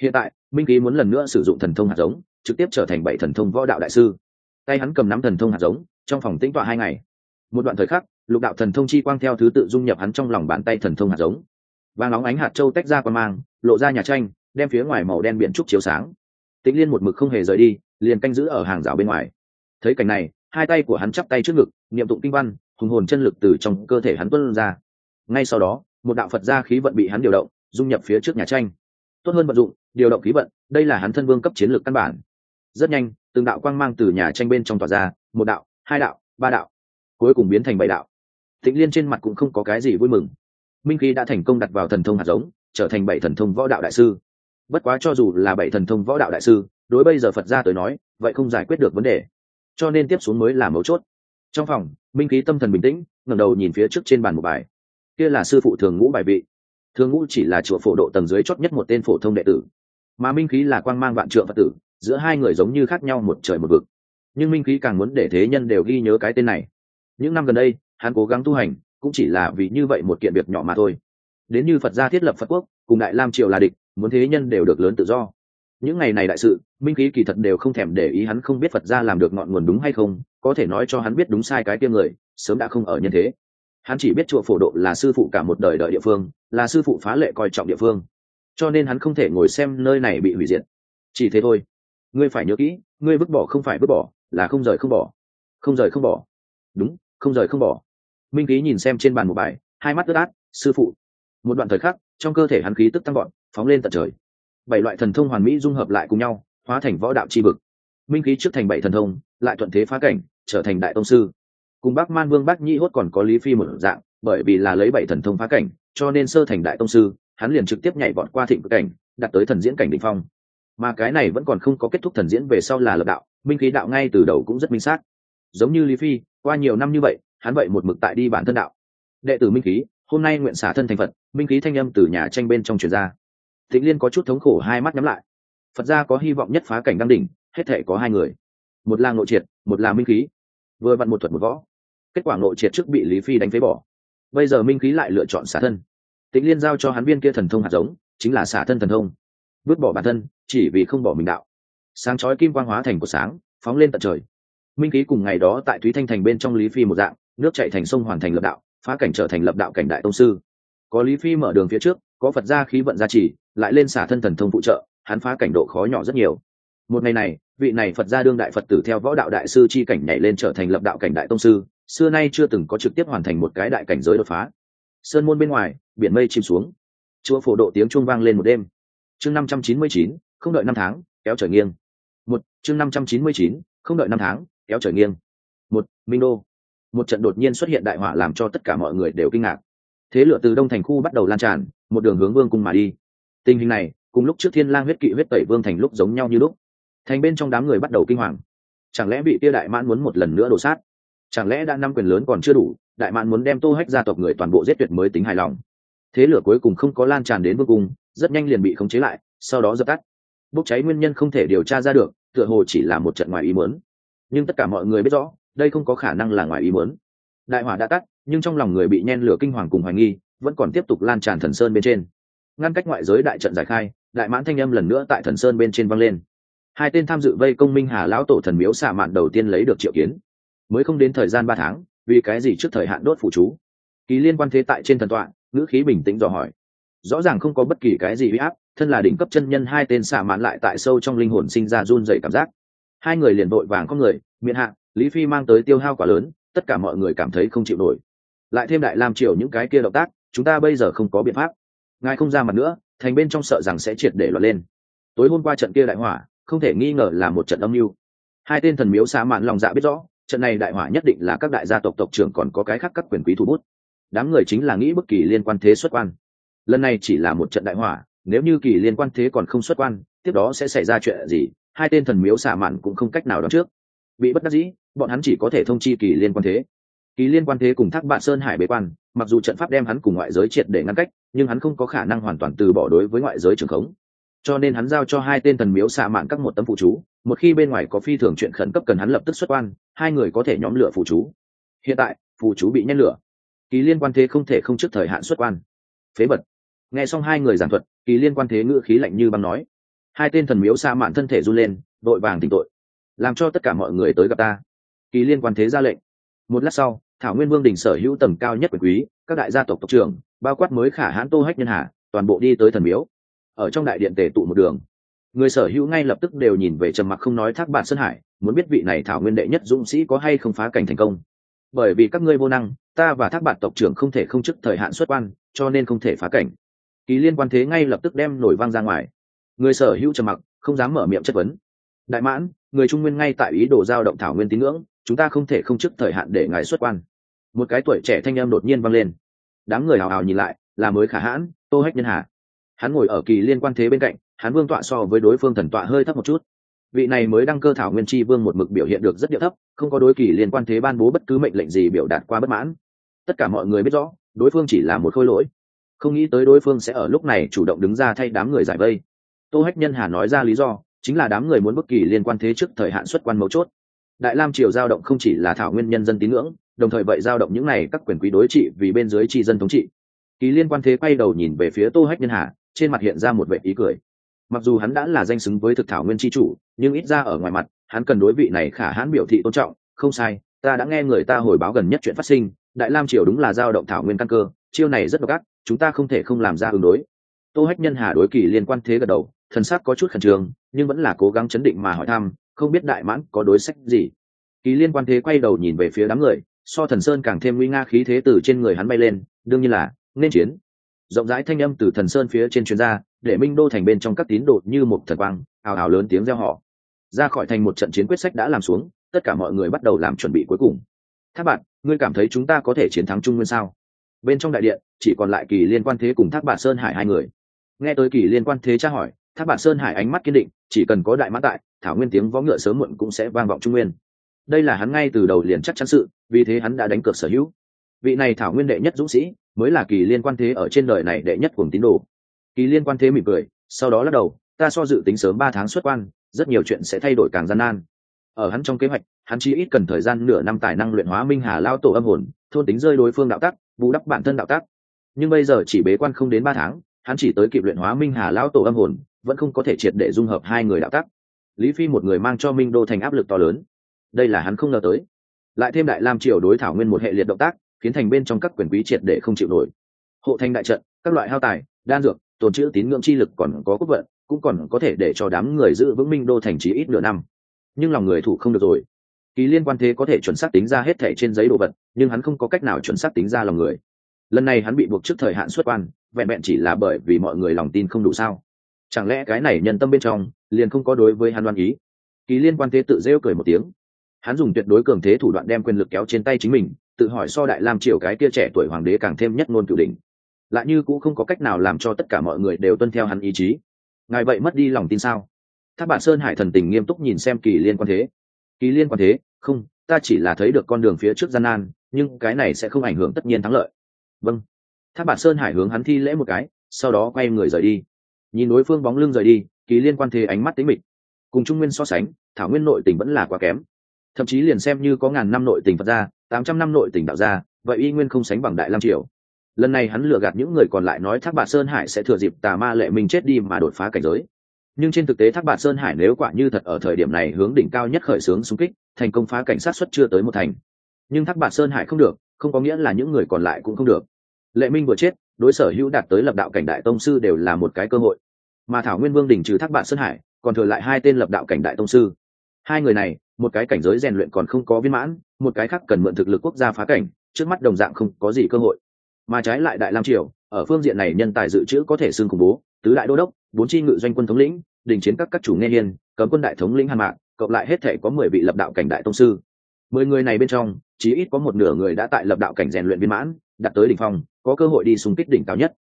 Hiện tại, minh khí muốn lần nữa sử dụng thần thông hạt giống, trực tiếp trở thành bảy thần thông võ đạo đại sư. Tay hắn cầm nắm thần thông hạt giống, trong phòng tĩnh tọa hai ngày một đoạn thời khắc, lục đạo thần thông chi quang theo thứ tự dung nhập hắn trong lòng bàn tay thần thông hạt giống. Vàng nóng ánh hạt châu tách ra qua mang, lộ ra nhà tranh, đem phía ngoài màu đen biển trúc chiếu sáng. Tĩnh liên một mực không hề rời đi, liền canh giữ ở hàng rào bên ngoài. Thấy cảnh này, hai tay của hắn chắp tay trước ngực, niệm tụng kinh văn, hùng hồn chân lực từ trong cơ thể hắn tuân ra. Ngay sau đó, một đạo phật gia khí vận bị hắn điều động, dung nhập phía trước nhà tranh. Tốt hơn vận dụng, điều động khí vận, đây là hắn thân vương cấp chiến lược căn bản. Rất nhanh, từng đạo quang mang từ nhà tranh bên trong tỏa ra, một đạo, hai đạo, ba đạo cuối cùng biến thành bảy đạo. Thịnh liên trên mặt cũng không có cái gì vui mừng. Minh khí đã thành công đặt vào thần thông hạt giống, trở thành bảy thần thông võ đạo đại sư. Bất quá cho dù là bảy thần thông võ đạo đại sư, đối bây giờ phật gia tới nói, vậy không giải quyết được vấn đề. Cho nên tiếp xuống mới là mấu chốt. Trong phòng, minh khí tâm thần bình tĩnh, ngẩng đầu nhìn phía trước trên bàn một bài. Kia là sư phụ thường ngũ bài vị. Thường ngũ chỉ là chùa phổ độ tầng dưới chót nhất một tên phổ thông đệ tử. Mà minh khí là quang mang vạn trượng phật tử, giữa hai người giống như khác nhau một trời một vực. Nhưng minh khí càng muốn để thế nhân đều ghi nhớ cái tên này những năm gần đây, hắn cố gắng tu hành, cũng chỉ là vì như vậy một kiện việc nhỏ mà thôi. Đến như phật gia thiết lập phật quốc, cùng đại lam triều là địch, muốn thế nhân đều được lớn tự do. Những ngày này đại sự, minh khí kỳ thật đều không thèm để ý hắn không biết phật gia làm được ngọn nguồn đúng hay không, có thể nói cho hắn biết đúng sai cái tiêm người, sớm đã không ở nhân thế. Hắn chỉ biết chùa phổ độ là sư phụ cả một đời đợi địa phương, là sư phụ phá lệ coi trọng địa phương. Cho nên hắn không thể ngồi xem nơi này bị hủy diệt. Chỉ thế thôi. Ngươi phải nhớ kỹ, ngươi vứt bỏ không phải vứt bỏ, là không rời không bỏ. Không rời không bỏ. Đúng không rời không bỏ. Minh ký nhìn xem trên bàn một bài, hai mắt ướt át, sư phụ. Một đoạn thời khắc, trong cơ thể hắn khí tức tăng gọn phóng lên tận trời. Bảy loại thần thông hoàn mỹ dung hợp lại cùng nhau, hóa thành võ đạo c h i vực. Minh khí trước thành bảy thần thông, lại thuận thế phá cảnh, trở thành đại tông sư. Cùng bác man vương bác nhi hốt còn có lý phi một dạng, bởi vì là lấy bảy thần thông phá cảnh, cho nên sơ thành đại tông sư, hắn liền trực tiếp nhảy vọt qua thịnh cảnh đặt tới thần diễn cảnh đ ỉ n h phong. Mà cái này vẫn còn không có kết thúc thần diễn về sau là lập đạo, minh khí đạo ngay từ đầu cũng rất minh xác. Giống như lý phi qua nhiều năm như vậy, hắn vậy một mực tại đi bản thân đạo. Đệ tử minh khí, hôm nay nguyện xả thân thành phật, minh khí thanh âm từ nhà tranh bên trong truyền ra. Thịnh liên có chút thống khổ hai mắt nhắm lại. Phật gia có hy vọng nhất phá cảnh đăng đỉnh, hết thể có hai người. Một là ngộ triệt, một là minh khí. Vừa vặn một thuật một võ. Kết quả ngộ triệt trước bị lý phi đánh phế bỏ. Bây giờ minh khí lại lựa chọn xả thân. Tĩnh liên giao cho hắn viên kia thần thông hạt giống, chính là xả thân thần thông. Vứt bỏ bản thân, chỉ vì không bỏ mình đạo. Sáng chói kim quang hóa thành của sáng, phóng lên tận trời minh khí cùng ngày đó tại thúy thanh thành bên trong lý phi một dạng, nước chạy thành sông hoàn thành lập đạo, phá cảnh trở thành lập đạo cảnh đại tông sư. Có lý phi mở đường phía trước, có phật gia khí vận gia trì, lại lên xả thân thần thông phụ trợ, hắn phá cảnh độ khó nhỏ rất nhiều. Một ngày này, vị này phật gia đương đại phật tử theo võ đạo đại sư chi cảnh nhảy lên trở thành lập đạo cảnh đại tông sư, xưa nay chưa từng có trực tiếp hoàn thành một cái đại cảnh giới đột phá. Sơn môn bên ngoài, biển mây chìm xuống. Chùa phổ độ tiếng chuông vang lên một đêm. Chương năm trăm chín mươi chín, không đợi năm tháng, kéo trời nghiêng. Một, chương năm trăm chín mươi chín, không đợi năm tháng kéo trời nghiêng. Một, minh đô. Một trận đột nhiên xuất hiện đại họa làm cho tất cả mọi người đều kinh ngạc. Thế lửa từ đông thành khu bắt đầu lan tràn, một đường hướng vương cung mà đi. Tình hình này, cùng lúc trước thiên lang huyết kỵ huyết tẩy vương thành lúc giống nhau như lúc. Thành bên trong đám người bắt đầu kinh hoàng. Chẳng lẽ bị tia đại mãn muốn một lần nữa đổ sát? Chẳng lẽ đã năm quyền lớn còn chưa đủ, đại mãn muốn đem tô hách gia tộc người toàn bộ giết tuyệt mới tính hài lòng? Thế lửa cuối cùng không có lan tràn đến vương cung, rất nhanh liền bị khống chế lại, sau đó dập tắt. Bốc cháy nguyên nhân không thể điều tra ra được, tựa hồ chỉ là một trận ngoài ý muốn nhưng tất cả mọi người biết rõ, đây không có khả năng là ngoài ý muốn. Đại hỏa đã tắt, nhưng trong lòng người bị nhen lửa kinh hoàng cùng hoài nghi, vẫn còn tiếp tục lan tràn thần sơn bên trên. Ngăn cách ngoại giới đại trận giải khai, đại mãn thanh âm lần nữa tại thần sơn bên trên vang lên. Hai tên tham dự vây công minh hà lão tổ thần miếu xạ mạn đầu tiên lấy được triệu kiến. Mới không đến thời gian ba tháng, vì cái gì trước thời hạn đốt phụ chú? Ký liên quan thế tại trên thần tọa, ngữ khí bình tĩnh dò hỏi. Rõ ràng không có bất kỳ cái gì huy áp, thân là đỉnh cấp chân nhân hai tên xạ mạn lại tại sâu trong linh hồn sinh ra run dày cảm giác hai người liền vội vàng có người, miệng hạ, lý phi mang tới tiêu hao quá lớn, tất cả mọi người cảm thấy không chịu nổi. Lại thêm đại lam triều những cái kia động tác, chúng ta bây giờ không có biện pháp. Ngài không ra mặt nữa, thành bên trong sợ rằng sẽ triệt để loạn lên. Tối hôm qua trận kia đại hỏa, không thể nghi ngờ là một trận âm mưu. Hai tên thần miếu xa mạn lòng dạ biết rõ, trận này đại hỏa nhất định là các đại gia tộc tộc trưởng còn có cái khác các quyền quý thủ bút. Đám người chính là nghĩ bất kỳ liên quan thế xuất quan. Lần này chỉ là một trận đại hỏa, nếu như kỳ liên quan thế còn không xuất quan, tiếp đó sẽ xảy ra chuyện gì? Hai tên thần miếu xả mạn cũng không cách nào đón trước. Bị bất đắc dĩ, bọn hắn chỉ có thể thông chi kỳ liên quan thế. Kỳ liên quan thế cùng thác bạn sơn hải bế quan, mặc dù trận pháp đem hắn cùng ngoại giới triệt để ngăn cách, nhưng hắn không có khả năng hoàn toàn từ bỏ đối với ngoại giới trường khống. Cho nên hắn giao cho hai tên thần miếu xạ mạn các một tấm phụ chú, một khi bên ngoài có phi thường chuyện khẩn cấp cần hắn lập tức xuất quan, hai người có thể nhóm lửa phụ chú. Hiện tại, phụ chú bị nhét lửa. Kỳ liên quan thế không thể không trước thời hạn xuất quan. Phế bật nghe xong hai người giảng thuật, kỳ liên quan thế ngữ khí lạnh như băng nói hai tên thần miếu xa mạn thân thể run lên, đội vàng tỉnh tội. Làm cho tất cả mọi người tới gặp ta. Kỳ liên quan thế ra lệnh. Một lát sau, thảo nguyên vương đình sở hữu tầm cao nhất quyền quý, các đại gia tộc tộc trưởng, bao quát mới khả hãn tô hách nhân hà, toàn bộ đi tới thần miếu. Ở trong đại điện tề tụ một đường. Người sở hữu ngay lập tức đều nhìn về trầm mặc không nói thác bạn sơn hải, muốn biết vị này thảo nguyên đệ nhất dũng sĩ có hay không phá cảnh thành công. Bởi vì các ngươi vô năng, ta và thác bạn tộc trưởng không thể không chức thời hạn xuất quan, cho nên không thể phá cảnh. Kỳ liên quan thế ngay lập tức đem nổi vang ra ngoài người sở hữu trầm mặc, không dám mở miệng chất vấn. Đại mãn, người trung nguyên ngay tại ý đồ giao động thảo nguyên tín ngưỡng, chúng ta không thể không trước thời hạn để ngài xuất quan. Một cái tuổi trẻ thanh em đột nhiên vang lên. Đám người hào hào nhìn lại, là mới khả hãn, tô hách nhân hà. Hắn ngồi ở kỳ liên quan thế bên cạnh, hắn vương tọa so với đối phương thần tọa hơi thấp một chút. Vị này mới đăng cơ thảo nguyên tri vương một mực biểu hiện được rất địa thấp, không có đối kỳ liên quan thế ban bố bất cứ mệnh lệnh gì biểu đạt qua bất mãn. Tất cả mọi người biết rõ, đối phương chỉ là một khôi lỗi. Không nghĩ tới đối phương sẽ ở lúc này chủ động đứng ra thay đám người giải vây tô hách nhân hà nói ra lý do, chính là đám người muốn bất kỳ liên quan thế trước thời hạn xuất quan mấu chốt. Đại lam triều giao động không chỉ là thảo nguyên nhân dân tín ngưỡng, đồng thời vậy giao động những này các quyền quý đối trị vì bên dưới tri dân thống trị. Kỳ liên quan thế quay đầu nhìn về phía tô hách nhân hà, trên mặt hiện ra một vệ ý cười. Mặc dù hắn đã là danh xứng với thực thảo nguyên tri chủ, nhưng ít ra ở ngoài mặt, hắn cần đối vị này khả hãn biểu thị tôn trọng. Không sai, ta đã nghe người ta hồi báo gần nhất chuyện phát sinh, đại lam triều đúng là giao động thảo nguyên căn cơ, chiêu này rất độc ác, chúng ta không thể không làm ra ứng đối. Tô hách nhân hà đối kỳ liên quan thế gật đầu thần sắc có chút khẩn trương, nhưng vẫn là cố gắng chấn định mà hỏi thăm, không biết đại mãn có đối sách gì. Kỳ liên quan thế quay đầu nhìn về phía đám người, so thần sơn càng thêm nguy nga khí thế từ trên người hắn bay lên, đương nhiên là, nên chiến. Rộng rãi thanh âm từ thần sơn phía trên chuyên gia để minh đô thành bên trong các tín đồ như một thần quang, ào ào lớn tiếng reo họ ra khỏi thành một trận chiến quyết sách đã làm xuống, tất cả mọi người bắt đầu làm chuẩn bị cuối cùng. Thác bạn, ngươi cảm thấy chúng ta có thể chiến thắng trung nguyên sao? Bên trong đại điện, chỉ còn lại kỳ liên quan thế cùng thác bạn sơn hải hai người. Nghe tới kỳ liên quan thế tra hỏi thác bạn sơn hải ánh mắt kiên định, chỉ cần có đại mã tại, thảo nguyên tiếng võ ngựa sớm muộn cũng sẽ vang vọng trung nguyên. Đây là hắn ngay từ đầu liền chắc chắn sự, vì thế hắn đã đánh cược sở hữu. Vị này thảo nguyên đệ nhất dũng sĩ, mới là kỳ liên quan thế ở trên đời này đệ nhất cùng tín đồ. Kỳ liên quan thế mỉm cười, sau đó lắc đầu, ta so dự tính sớm ba tháng xuất quan, rất nhiều chuyện sẽ thay đổi càng gian nan. Ở hắn trong kế hoạch, hắn chỉ ít cần thời gian nửa năm tài năng luyện hóa minh hà lao tổ âm hồn, thôn tính rơi đối phương đạo tắc, bù đắp bản thân đạo tắc. Nhưng bây giờ chỉ bế quan không đến ba tháng hắn chỉ tới kịp luyện hóa minh hà Lão tổ âm hồn, vẫn không có thể triệt để dung hợp hai người đạo tắc. Lý phi một người mang cho minh đô thành áp lực to lớn. Đây là hắn không ngờ tới. Lại thêm đại lam triều đối thảo nguyên một hệ liệt động tác, khiến thành bên trong các quyền quý triệt để không chịu nổi. Hộ thành đại trận, các loại hao tài, đan dược, tồn trữ tín ngưỡng chi lực còn có quốc vận, cũng còn có thể để cho đám người giữ vững minh đô thành trí ít nửa năm. Nhưng lòng người thủ không được rồi. Kỳ liên quan thế có thể chuẩn xác tính ra hết thẻ trên giấy đồ vật, nhưng hắn không có cách nào chuẩn xác tính ra lòng người. Lần này hắn bị buộc trước thời hạn xuất quan vẹn vẹn chỉ là bởi vì mọi người lòng tin không đủ sao? Chẳng lẽ cái này nhân tâm bên trong liền không có đối với hắn đoan ý? Kỳ liên quan thế tự rêu cười một tiếng. Hắn dùng tuyệt đối cường thế thủ đoạn đem quyền lực kéo trên tay chính mình, tự hỏi so đại lam triều cái kia trẻ tuổi hoàng đế càng thêm nhất ngôn cửu đỉnh. Lại như cũng không có cách nào làm cho tất cả mọi người đều tuân theo hắn ý chí. Ngài vậy mất đi lòng tin sao? Tháp bản sơn hải thần tình nghiêm túc nhìn xem kỳ liên quan thế. Kỳ liên quan thế, không, ta chỉ là thấy được con đường phía trước gian nan, nhưng cái này sẽ không ảnh hưởng tất nhiên thắng lợi. Vâng tháp bạt sơn hải hướng hắn thi lễ một cái, sau đó quay người rời đi. Nhìn đối phương bóng lưng rời đi, kỳ liên quan thế ánh mắt tính mịch. Cùng trung nguyên so sánh, thảo nguyên nội tình vẫn là quá kém. Thậm chí liền xem như có ngàn năm nội tình phật ra tám trăm năm nội tình đạo ra vậy y nguyên không sánh bằng đại lam triều. Lần này hắn lừa gạt những người còn lại nói thác bạt sơn hải sẽ thừa dịp tà ma lệ minh chết đi mà đột phá cảnh giới. Nhưng trên thực tế thác bạt sơn hải nếu quả như thật ở thời điểm này hướng đỉnh cao nhất khởi xướng xung kích, thành công phá cảnh sát xuất chưa tới một thành. Nhưng thác bạt sơn hải không được, không có nghĩa là những người còn lại cũng không được lệ minh vừa chết, đối sở hữu đạt tới lập đạo cảnh đại tông sư đều là một cái cơ hội. Mà thảo nguyên vương đỉnh trừ thác bạt sơn hải, còn thừa lại hai tên lập đạo cảnh đại tông sư. Hai người này, một cái cảnh giới rèn luyện còn không có viên mãn, một cái khác cần mượn thực lực quốc gia phá cảnh, trước mắt đồng dạng không có gì cơ hội. Mà trái lại đại lam triều, ở phương diện này nhân tài dự trữ có thể xưng khủng bố, tứ đại đô đốc, bốn chi ngự doanh quân thống lĩnh, đình chiến các các chủ nghe hiên, cấm quân đại thống lĩnh hàn mạc, cộng lại hết thể có mười vị lập đạo cảnh đại tông sư. Mười người này bên trong, chí ít có một nửa người đã tại lập đạo cảnh rèn luyện viên mãn, đạt tới đỉnh phong có cơ hội đi xung kích đỉnh cao nhất.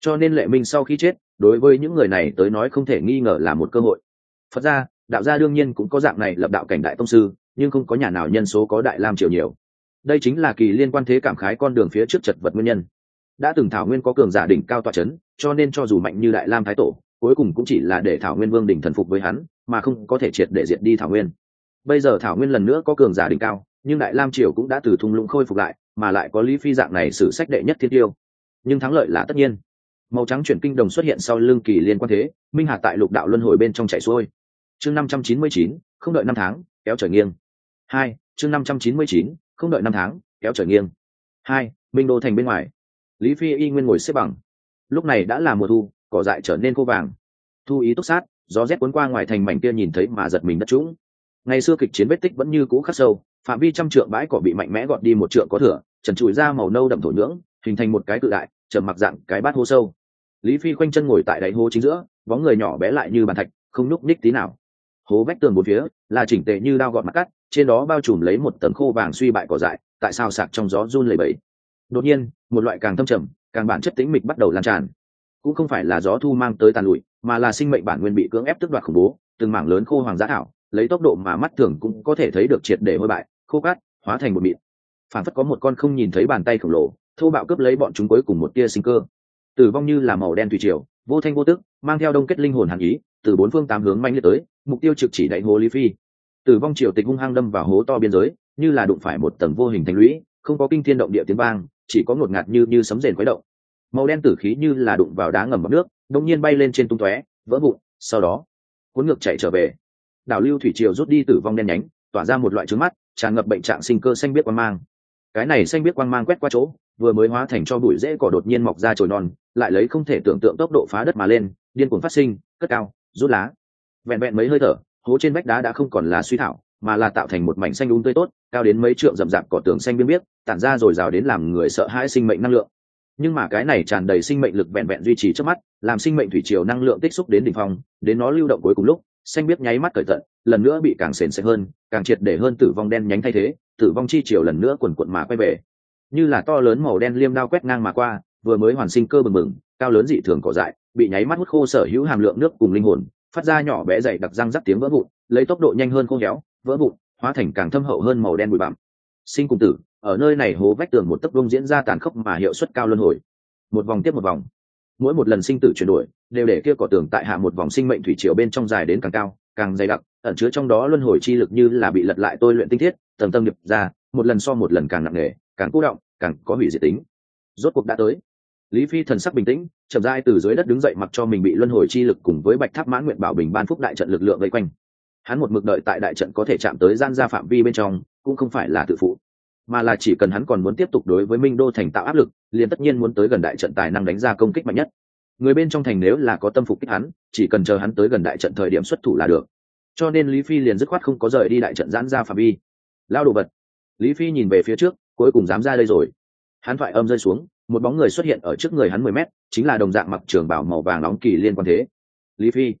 Cho nên lệ minh sau khi chết, đối với những người này tới nói không thể nghi ngờ là một cơ hội. Phật ra đạo gia đương nhiên cũng có dạng này lập đạo cảnh đại tông sư, nhưng không có nhà nào nhân số có đại lam triều nhiều. Đây chính là kỳ liên quan thế cảm khái con đường phía trước chật vật nguyên nhân. Đã từng thảo nguyên có cường giả đỉnh cao tọa c h ấ n cho nên cho dù mạnh như đại lam thái tổ, cuối cùng cũng chỉ là để thảo nguyên vương đỉnh thần phục với hắn, mà không có thể triệt để diệt đi thảo nguyên. Bây giờ thảo nguyên lần nữa có cường giả đỉnh cao nhưng đại lam triều cũng đã từ thung lũng khôi phục lại, mà lại có lý phi dạng này xử sách đệ nhất thiên tiêu. Nhưng thắng lợi là tất nhiên. Màu trắng chuyển kinh đồng xuất hiện sau lưng kỳ liên quan thế, minh hà tại lục đạo luân hồi bên trong chạy xuôi. Chương năm trăm chín mươi chín, không đợi năm tháng, kéo trở nghiêng. Hai, chương năm trăm chín mươi chín, không đợi năm tháng, kéo trở nghiêng. Hai, minh đô thành bên ngoài. Lý phi y nguyên ngồi xếp bằng. Lúc này đã là mùa thu, cỏ dại trở nên khô vàng. Thu ý túc sát, gió rét cuốn qua ngoài thành mảnh kia nhìn thấy mà giật mình đất trũng. Ngày xưa kịch chiến vết tích vẫn như cũ khắc sâu phạm vi trăm trượng bãi cỏ bị mạnh mẽ gọt đi một trượng có thửa trần trụi ra màu nâu đậm thổ nhưỡng, hình thành một cái cự đại, trầm mặc dạng cái bát hô sâu. Lý phi khoanh chân ngồi tại đáy hố chính giữa, bóng người nhỏ bé lại như bàn thạch, không nhúc ních tí nào. Hố vách tường bốn phía là chỉnh tệ như đao gọt mặt cắt, trên đó bao trùm lấy một tấm khô vàng suy bại cỏ dại, tại sao sạc trong gió run lầy bẫy đột nhiên, một loại càng thâm trầm, càng bản chất tĩnh mịch bắt đầu lan tràn. Cũng không phải là gió thu mang tới tàn lụi, mà là sinh mệnh bản nguyên bị cưỡng ép tức đoạt khủng bố, từng mảng lớn khô hoàng giá thảo lấy tốc độ mà mắt thường cũng có thể thấy được triệt để hôi bại, khô cát, hóa thành một mịn. Phản phất có một con không nhìn thấy bàn tay khổng lồ, thô bạo cướp lấy bọn chúng cuối cùng một tia sinh cơ. Tử vong như là màu đen thủy triều, vô thanh vô tức, mang theo đông kết linh hồn hàn ý, từ bốn phương tám hướng manh liệt tới, mục tiêu trực chỉ đại hố lý phi. Tử vong triều tịch hung hăng đâm vào hố to biên giới, như là đụng phải một tầng vô hình thành lũy, không có kinh thiên động địa tiếng vang, chỉ có ngột ngạt như như sấm rền khuấy động. Màu đen tử khí như là đụng vào đá ngầm bọc nước, đột nhiên bay lên trên tung tóe, vỡ vụn, sau đó, cuốn ngược chạy trở về đảo lưu thủy triều rút đi tử vong đen nhánh, tỏa ra một loại trứng mắt, tràn ngập bệnh trạng sinh cơ xanh biết quang mang. Cái này xanh biết quang mang quét qua chỗ, vừa mới hóa thành cho bụi rễ cỏ đột nhiên mọc ra trồi non, lại lấy không thể tưởng tượng tốc độ phá đất mà lên, điên cuồng phát sinh, cất cao, rút lá. Vẹn vẹn mấy hơi thở, hố trên vách đá đã không còn là suy thảo, mà là tạo thành một mảnh xanh đúng tươi tốt, cao đến mấy trượng rậm rạp cỏ tường xanh biên biết tản ra rồi rào đến làm người sợ hãi sinh mệnh năng lượng. Nhưng mà cái này tràn đầy sinh mệnh lực vẹn vẹn duy trì trước mắt, làm sinh mệnh thủy triều năng lượng tích xúc đến đỉnh phong, đến nó lưu động cuối cùng lúc xanh biết nháy mắt cởi tận lần nữa bị càng sền sệt hơn, càng triệt để hơn tử vong đen nhánh thay thế, tử vong chi chiều lần nữa quần quận mà quay về. Như là to lớn màu đen liêm đao quét ngang mà qua, vừa mới hoàn sinh cơ bừng bừng, cao lớn dị thường cỏ dại, bị nháy mắt hút khô sở hữu hàm lượng nước cùng linh hồn, phát ra nhỏ bé dày đặc răng rắc tiếng vỡ vụn, lấy tốc độ nhanh hơn khô héo, vỡ vụn, hóa thành càng thâm hậu hơn màu đen bụi bặm. Sinh cùng tử, ở nơi này hố vách tường một tấc vông diễn ra tàn khốc mà hiệu suất cao luân hồi. Một vòng tiếp một vòng mỗi một lần sinh tử chuyển đổi, đều để kia cỏ tường tại hạ một vòng sinh mệnh thủy triều bên trong dài đến càng cao, càng dày đặc, ẩn chứa trong đó luân hồi chi lực như là bị lật lại tôi luyện tinh thiết, tầng tầng điệp ra, một lần so một lần càng nặng nề, càng cố động, càng có hủy diệt tính. Rốt cuộc đã tới. Lý phi thần sắc bình tĩnh, chậm rãi từ dưới đất đứng dậy mặc cho mình bị luân hồi chi lực cùng với bạch tháp mãn nguyện bảo bình ban phúc đại trận lực lượng vây quanh. Hắn một mực đợi tại đại trận có thể chạm tới gian ra phạm vi bên trong, cũng không phải là tự phụ mà là chỉ cần hắn còn muốn tiếp tục đối với minh đô thành tạo áp lực, liền tất nhiên muốn tới gần đại trận tài năng đánh ra công kích mạnh nhất. Người bên trong thành nếu là có tâm phục kích hắn, chỉ cần chờ hắn tới gần đại trận thời điểm xuất thủ là được. Cho nên lý phi liền dứt khoát không có rời đi đại trận giãn ra phạm vi. Lao đồ vật. Lý phi nhìn về phía trước, cuối cùng dám ra đây rồi. Hắn thoại âm rơi xuống, một bóng người xuất hiện ở trước người hắn mười mét, chính là đồng dạng mặc trường bảo màu vàng nóng kỳ liên quan thế. Lý phi.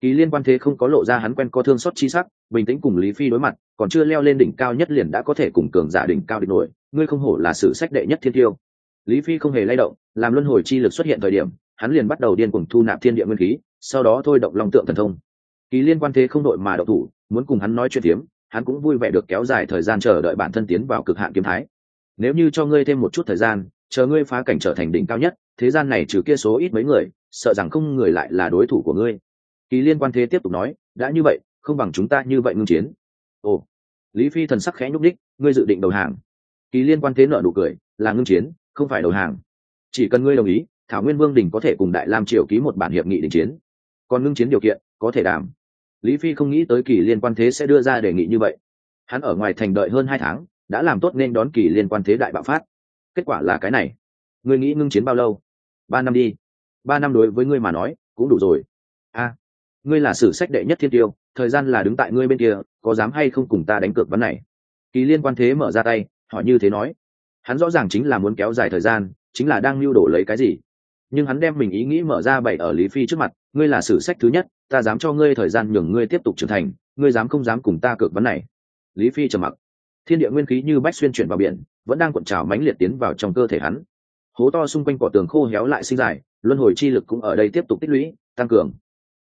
Kỳ liên quan thế không có lộ ra hắn quen có thương xót chi sắc, bình tĩnh cùng lý phi đối mặt còn chưa leo lên đỉnh cao nhất liền đã có thể cùng cường giả đỉnh cao địch nổi, ngươi không hổ là sử sách đệ nhất thiên tiêu. Lý phi không hề lay động, làm luân hồi chi lực xuất hiện thời điểm, hắn liền bắt đầu điên cuồng thu nạp thiên địa nguyên khí, sau đó thôi động long tượng thần thông. Kỳ liên quan thế không đội mà đậu thủ, muốn cùng hắn nói chuyện tiếm hắn cũng vui vẻ được kéo dài thời gian chờ đợi bản thân tiến vào cực hạn kiếm thái. Nếu như cho ngươi thêm một chút thời gian, chờ ngươi phá cảnh trở thành đỉnh cao nhất, thế gian này trừ kia số ít mấy người, sợ rằng không người lại là đối thủ của ngươi. Kỳ liên quan thế tiếp tục nói, đã như vậy, không bằng chúng ta như vậy ngưng chiến ồ, lý phi thần sắc khẽ nhúc đích ngươi dự định đầu hàng. Kỳ liên quan thế nợ nụ cười, là ngưng chiến, không phải đầu hàng. Chỉ cần ngươi đồng ý, thảo nguyên vương đình có thể cùng đại lam triều ký một bản hiệp nghị đình chiến. Còn ngưng chiến điều kiện, có thể đảm. Lý phi không nghĩ tới kỳ liên quan thế sẽ đưa ra đề nghị như vậy. Hắn ở ngoài thành đợi hơn hai tháng, đã làm tốt nên đón kỳ liên quan thế đại bạo phát. Kết quả là cái này. Ngươi nghĩ ngưng chiến bao lâu? Ba năm đi. Ba năm đối với ngươi mà nói, cũng đủ rồi. A, ngươi là sử sách đệ nhất thiên tiêu thời gian là đứng tại ngươi bên kia, có dám hay không cùng ta đánh cược vấn này? Kỳ liên quan thế mở ra tay, hỏi như thế nói. Hắn rõ ràng chính là muốn kéo dài thời gian, chính là đang lưu đổ lấy cái gì? Nhưng hắn đem mình ý nghĩ mở ra bày ở lý phi trước mặt, ngươi là sử sách thứ nhất, ta dám cho ngươi thời gian nhường ngươi tiếp tục trưởng thành, ngươi dám không dám cùng ta cược vấn này? Lý phi trầm mặc. Thiên địa nguyên khí như bách xuyên chuyển vào biển, vẫn đang cuộn trào mãnh liệt tiến vào trong cơ thể hắn. Hố to xung quanh cỏ tường khô héo lại sinh dài, luân hồi chi lực cũng ở đây tiếp tục tích lũy, tăng cường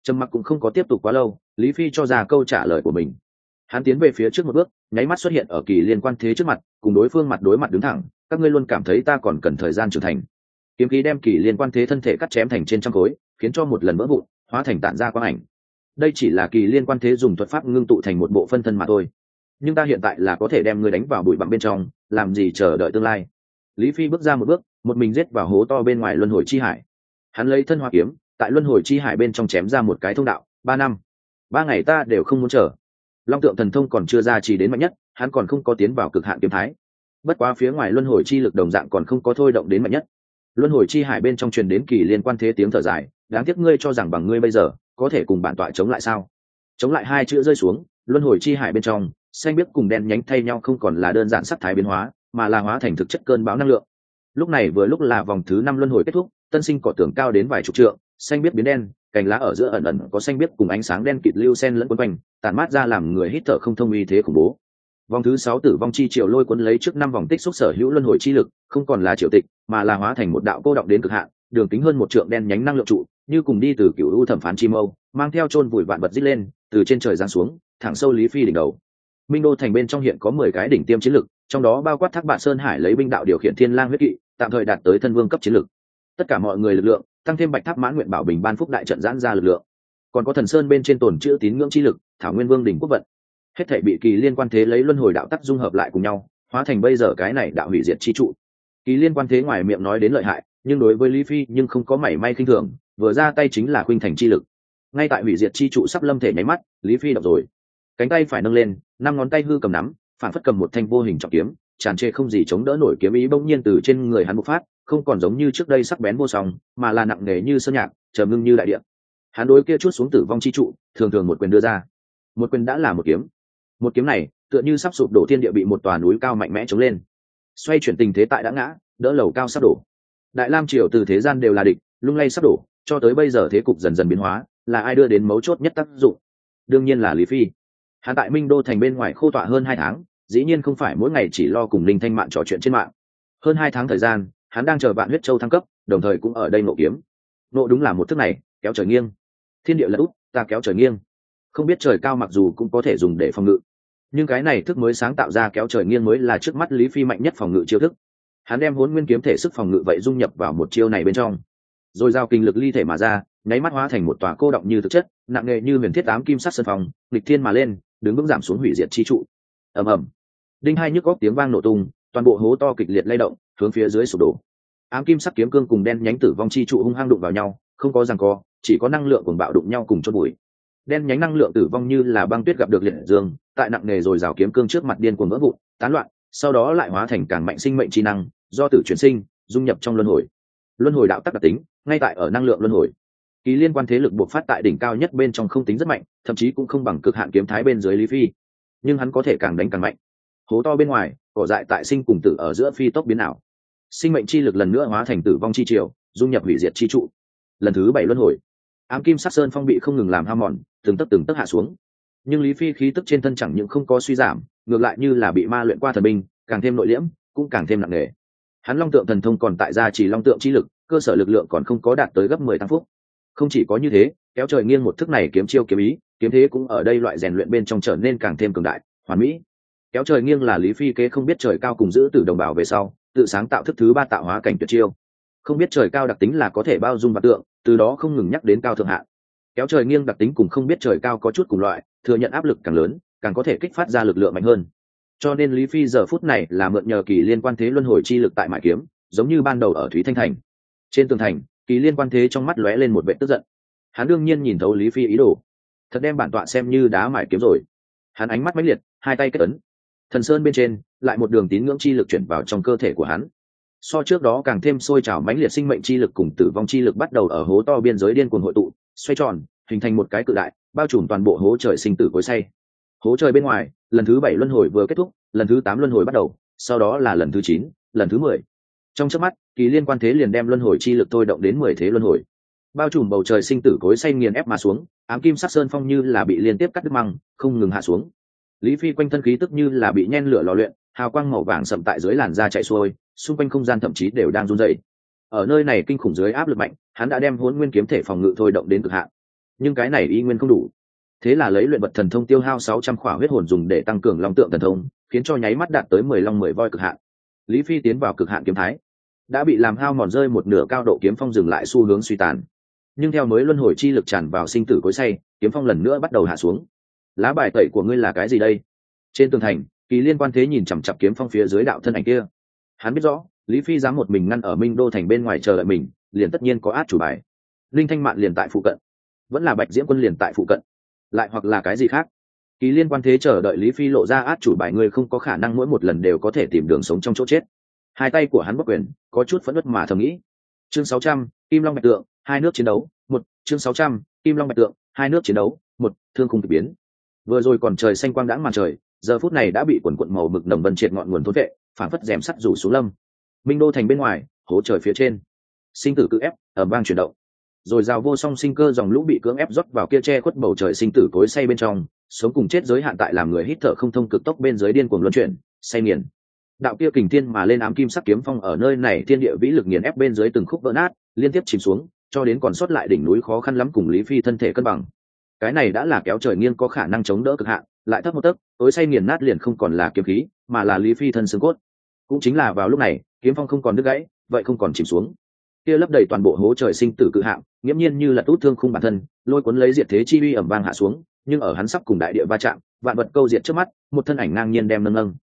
trầm mặc cũng không có tiếp tục quá lâu, lý phi cho ra câu trả lời của mình. Hắn tiến về phía trước một bước, nháy mắt xuất hiện ở kỳ liên quan thế trước mặt, cùng đối phương mặt đối mặt đứng thẳng, các ngươi luôn cảm thấy ta còn cần thời gian trưởng thành. Kiếm khí đem kỳ liên quan thế thân thể cắt chém thành trên trăm khối, khiến cho một lần vỡ vụn, hóa thành tản ra quang ảnh. Đây chỉ là kỳ liên quan thế dùng thuật pháp ngưng tụ thành một bộ phân thân mà thôi. Nhưng ta hiện tại là có thể đem ngươi đánh vào bụi bặm bên trong, làm gì chờ đợi tương lai? Lý phi bước ra một bước, một mình giết vào hố to bên ngoài luân hồi chi hải. Hắn lấy thân hoa kiếm tại luân hồi chi hải bên trong chém ra một cái thông đạo, ba năm. Ba ngày ta đều không muốn chờ. Long tượng thần thông còn chưa ra chỉ đến mạnh nhất, hắn còn không có tiến vào cực hạn kiếm thái. Bất quá phía ngoài luân hồi chi lực đồng dạng còn không có thôi động đến mạnh nhất. Luân hồi chi hải bên trong truyền đến kỳ liên quan thế tiếng thở dài, đáng tiếc ngươi cho rằng bằng ngươi bây giờ, có thể cùng bản tọa chống lại sao? Chống lại hai chữ rơi xuống, luân hồi chi hải bên trong, xanh biếc cùng đen nhánh thay nhau không còn là đơn giản sắc thái biến hóa, mà là hóa thành thực chất cơn bão năng lượng. Lúc này vừa lúc là vòng thứ năm luân hồi kết thúc, tân sinh cỏ tường cao đến vài chục trượng xanh biết biến đen, cành lá ở giữa ẩn ẩn có xanh biết cùng ánh sáng đen kịt lưu sen lẫn quấn quanh tàn mát ra làm người hít thở không thông uy thế khủng bố. Vòng thứ sáu tử vong chi triệu lôi cuốn lấy trước năm vòng tích xúc sở hữu luân hồi chi lực, không còn là triệu tịch, mà là hóa thành một đạo cô động đến cực hạn, đường kính hơn một trượng đen nhánh năng lượng trụ, như cùng đi từ cựu u thẩm phán chi mâu, mang theo chôn vùi vạn vật dít lên, từ trên trời giáng xuống, thẳng sâu lý phi đỉnh đầu. Minh đô thành bên trong hiện có mười cái đỉnh tiêm chiến lực, trong đó bao quát thác bạn sơn hải lấy binh đạo điều khiển thiên lang huyết kỵ, tạm thời đạt tới thân vương cấp chiến lực. Tất cả mọi người lực lượng tăng thêm bạch tháp mãn nguyện bảo bình ban phúc đại trận giãn ra lực lượng. Còn có thần sơn bên trên tồn chữ tín ngưỡng chi lực, thảo nguyên vương đỉnh quốc vận. Hết thể bị kỳ liên quan thế lấy luân hồi đạo tắc dung hợp lại cùng nhau, hóa thành bây giờ cái này đạo hủy diệt chi trụ. Kỳ liên quan thế ngoài miệng nói đến lợi hại, nhưng đối với lý phi nhưng không có mảy may khinh thường, vừa ra tay chính là khuynh thành chi lực. Ngay tại hủy diệt chi trụ sắp lâm thể nháy mắt, lý phi đọc rồi. Cánh tay phải nâng lên, năm ngón tay hư cầm nắm, phản phất cầm một thanh vô hình trọng kiếm, tràn trề không gì chống đỡ nổi kiếm ý bỗng nhiên từ trên người hắn bộc phát không còn giống như trước đây sắc bén vô song, mà là nặng nề như sơn nhạc trầm ngưng như đại địa. Hắn đối kia chút xuống tử vong chi trụ, thường thường một quyền đưa ra. Một quyền đã là một kiếm. Một kiếm này, tựa như sắp sụp đổ thiên địa bị một tòa núi cao mạnh mẽ chống lên. Xoay chuyển tình thế tại đã ngã, đỡ lầu cao sắp đổ. Đại lam triều từ thế gian đều là địch, lung lay sắp đổ, cho tới bây giờ thế cục dần dần biến hóa, là ai đưa đến mấu chốt nhất tác dụng? Đương nhiên là lý phi. Hắn tại minh đô thành bên ngoài khô tọa hơn hai tháng, dĩ nhiên không phải mỗi ngày chỉ lo cùng linh thanh mạng trò chuyện trên mạng. Hơn hai tháng thời gian hắn đang chờ vạn huyết châu thăng cấp, đồng thời cũng ở đây nộ kiếm. Nộ đúng là một thức này, kéo trời nghiêng. Thiên địa lật úp ta kéo trời nghiêng. Không biết trời cao mặc dù cũng có thể dùng để phòng ngự, nhưng cái này thức mới sáng tạo ra kéo trời nghiêng mới là trước mắt lý phi mạnh nhất phòng ngự chiêu thức. Hắn đem hốn nguyên kiếm thể sức phòng ngự vậy dung nhập vào một chiêu này bên trong. Rồi giao kinh lực ly thể mà ra, nháy mắt hóa thành một tòa cô động như thực chất, nặng nề như huyền thiết tám kim sắc sân phòng lịch thiên mà lên, đứng vững giảm xuống hủy diệt chi trụ. Ầm ầm. Đinh hai nhức góc tiếng vang nổ tung toàn bộ hố to kịch liệt lay động, hướng phía dưới sụp đổ. Ám kim sắc kiếm cương cùng đen nhánh tử vong chi trụ hung hăng đụng vào nhau, không có rằng co, chỉ có năng lượng cùng bạo đụng nhau cùng chốt bụi đen nhánh năng lượng tử vong như là băng tuyết gặp được liệt dương, tại nặng nề rồi rào kiếm cương trước mặt điên cuồng vỡ vụn, tán loạn, sau đó lại hóa thành càng mạnh sinh mệnh trí năng, do tử chuyển sinh, dung nhập trong luân hồi. Luân hồi đạo tắc đặc tính, ngay tại ở năng lượng luân hồi. Kỳ liên quan thế lực buộc phát tại đỉnh cao nhất bên trong không tính rất mạnh, thậm chí cũng không bằng cực hạn kiếm thái bên dưới lý phi. Nhưng hắn có thể càng đánh càng mạnh. Hố to bên ngoài cỏ dại tại sinh cùng tử ở giữa phi tốc biến ảo. Sinh mệnh chi lực lần nữa hóa thành tử vong chi triều, dung nhập hủy diệt chi trụ. Lần thứ bảy luân hồi. Ám kim sắc sơn phong bị không ngừng làm ham mòn, từng tấc từng tấc hạ xuống. Nhưng lý phi khí tức trên thân chẳng những không có suy giảm, ngược lại như là bị ma luyện qua thần binh, càng thêm nội liễm, cũng càng thêm nặng nề. Hắn long tượng thần thông còn tại gia chỉ long tượng chi lực, cơ sở lực lượng còn không có đạt tới gấp mười tăng phúc. Không chỉ có như thế, kéo trời nghiêng một thức này kiếm chiêu kiếm ý, kiếm thế cũng ở đây loại rèn luyện bên trong trở nên càng thêm cường đại, hoàn mỹ kéo trời nghiêng là lý phi kế không biết trời cao cùng giữ từ đồng bào về sau, tự sáng tạo thức thứ ba tạo hóa cảnh tuyệt chiêu. Không biết trời cao đặc tính là có thể bao dung vật tượng, từ đó không ngừng nhắc đến cao thượng hạn kéo trời nghiêng đặc tính cùng không biết trời cao có chút cùng loại, thừa nhận áp lực càng lớn, càng có thể kích phát ra lực lượng mạnh hơn. Cho nên lý phi giờ phút này là mượn nhờ kỳ liên quan thế luân hồi chi lực tại mãi kiếm, giống như ban đầu ở thúy thanh thành. Trên tường thành, kỳ liên quan thế trong mắt lóe lên một vệ tức giận. Hắn đương nhiên nhìn thấu lý phi ý đồ. Thật đem bản tọa xem như đá mải kiếm rồi. Hắn ánh mắt mãnh liệt, hai tay kết ấn thần sơn bên trên, lại một đường tín ngưỡng chi lực chuyển vào trong cơ thể của hắn. So trước đó càng thêm sôi trào mãnh liệt sinh mệnh chi lực cùng tử vong chi lực bắt đầu ở hố to biên giới điên cuồng hội tụ, xoay tròn, hình thành một cái cự đại, bao trùm toàn bộ hố trời sinh tử cối say. Hố trời bên ngoài, lần thứ bảy luân hồi vừa kết thúc, lần thứ tám luân hồi bắt đầu, sau đó là lần thứ chín, lần thứ mười. Trong trước mắt, kỳ liên quan thế liền đem luân hồi chi lực thôi động đến mười thế luân hồi. Bao trùm bầu trời sinh tử cối say nghiền ép mà xuống, ám kim sắc sơn phong như là bị liên tiếp cắt đứt măng, không ngừng hạ xuống lý phi quanh thân khí tức như là bị nhen lửa lò luyện, hào quang màu vàng sậm tại dưới làn da chạy xuôi, xung quanh không gian thậm chí đều đang run dày ở nơi này kinh khủng dưới áp lực mạnh, hắn đã đem hôn nguyên kiếm thể phòng ngự thôi động đến cực hạn. Nhưng cái này y nguyên không đủ. Thế là lấy luyện vật thần thông tiêu hao sáu trăm khỏa huyết hồn dùng để tăng cường long tượng thần thông, khiến cho nháy mắt đạt tới mười long mười voi cực hạn. Lý phi tiến vào cực hạn kiếm thái. Đã bị làm hao mòn rơi một nửa cao độ kiếm phong dừng lại xu hướng suy tàn. Nhưng theo mới luân hồi chi lực tràn vào sinh tử cối say, kiếm phong lần nữa bắt đầu hạ xuống lá bài tẩy của ngươi là cái gì đây? Trên tường thành, kỳ liên quan thế nhìn chằm chặp kiếm phong phía dưới đạo thân ảnh kia. Hắn biết rõ, lý phi dám một mình ngăn ở minh đô thành bên ngoài chờ đợi mình, liền tất nhiên có át chủ bài. Linh thanh mạn liền tại phụ cận. Vẫn là bạch diễm quân liền tại phụ cận. Lại hoặc là cái gì khác? Kỳ liên quan thế chờ đợi lý phi lộ ra át chủ bài, ngươi không có khả năng mỗi một lần đều có thể tìm đường sống trong chỗ chết. Hai tay của hắn bất quyền, có chút phẫn nứt mà thầm nghĩ. Chương sáu trăm, kim long bạch tượng, hai nước chiến đấu, một, chương sáu trăm, kim long bạch tượng, hai nước chiến đấu, một, thương khung k ỳ biến vừa rồi còn trời xanh quang đãng màn trời, giờ phút này đã bị quần quận màu mực nồng vân triệt ngọn nguồn thốt vệ phản phất rèm sắt rủ xuống lâm. Minh đô thành bên ngoài, hố trời phía trên. Sinh tử cự ép ở bang chuyển động. Rồi rào vô song sinh cơ dòng lũ bị cưỡng ép rót vào kia che khuất bầu trời sinh tử cối say bên trong, sống cùng chết giới hạn tại làm người hít thở không thông cực tốc bên dưới điên cuồng luân chuyển, say nghiền. Đạo kia kình thiên mà lên ám kim sắc kiếm phong ở nơi này thiên địa vĩ lực nghiền ép bên dưới từng khúc vỡ nát, liên tiếp chìm xuống, cho đến còn sót lại đỉnh núi khó khăn lắm cùng lý phi thân thể cân bằng cái này đã là kéo trời nghiêng có khả năng chống đỡ cực hạn, lại thấp một tấc, tối say nghiền nát liền không còn là kiếm khí, mà là lý phi thân xương cốt. Cũng chính là vào lúc này, kiếm phong không còn đứt gãy, vậy không còn chìm xuống. Kia lấp đầy toàn bộ hố trời sinh tử cự hạng nghiễm nhiên như là tút thương khung bản thân, lôi cuốn lấy diệt thế chi uy ẩm vang hạ xuống, nhưng ở hắn sắp cùng đại địa va chạm, vạn vật câu diệt trước mắt, một thân ảnh ngang nhiên đem nâng nâng.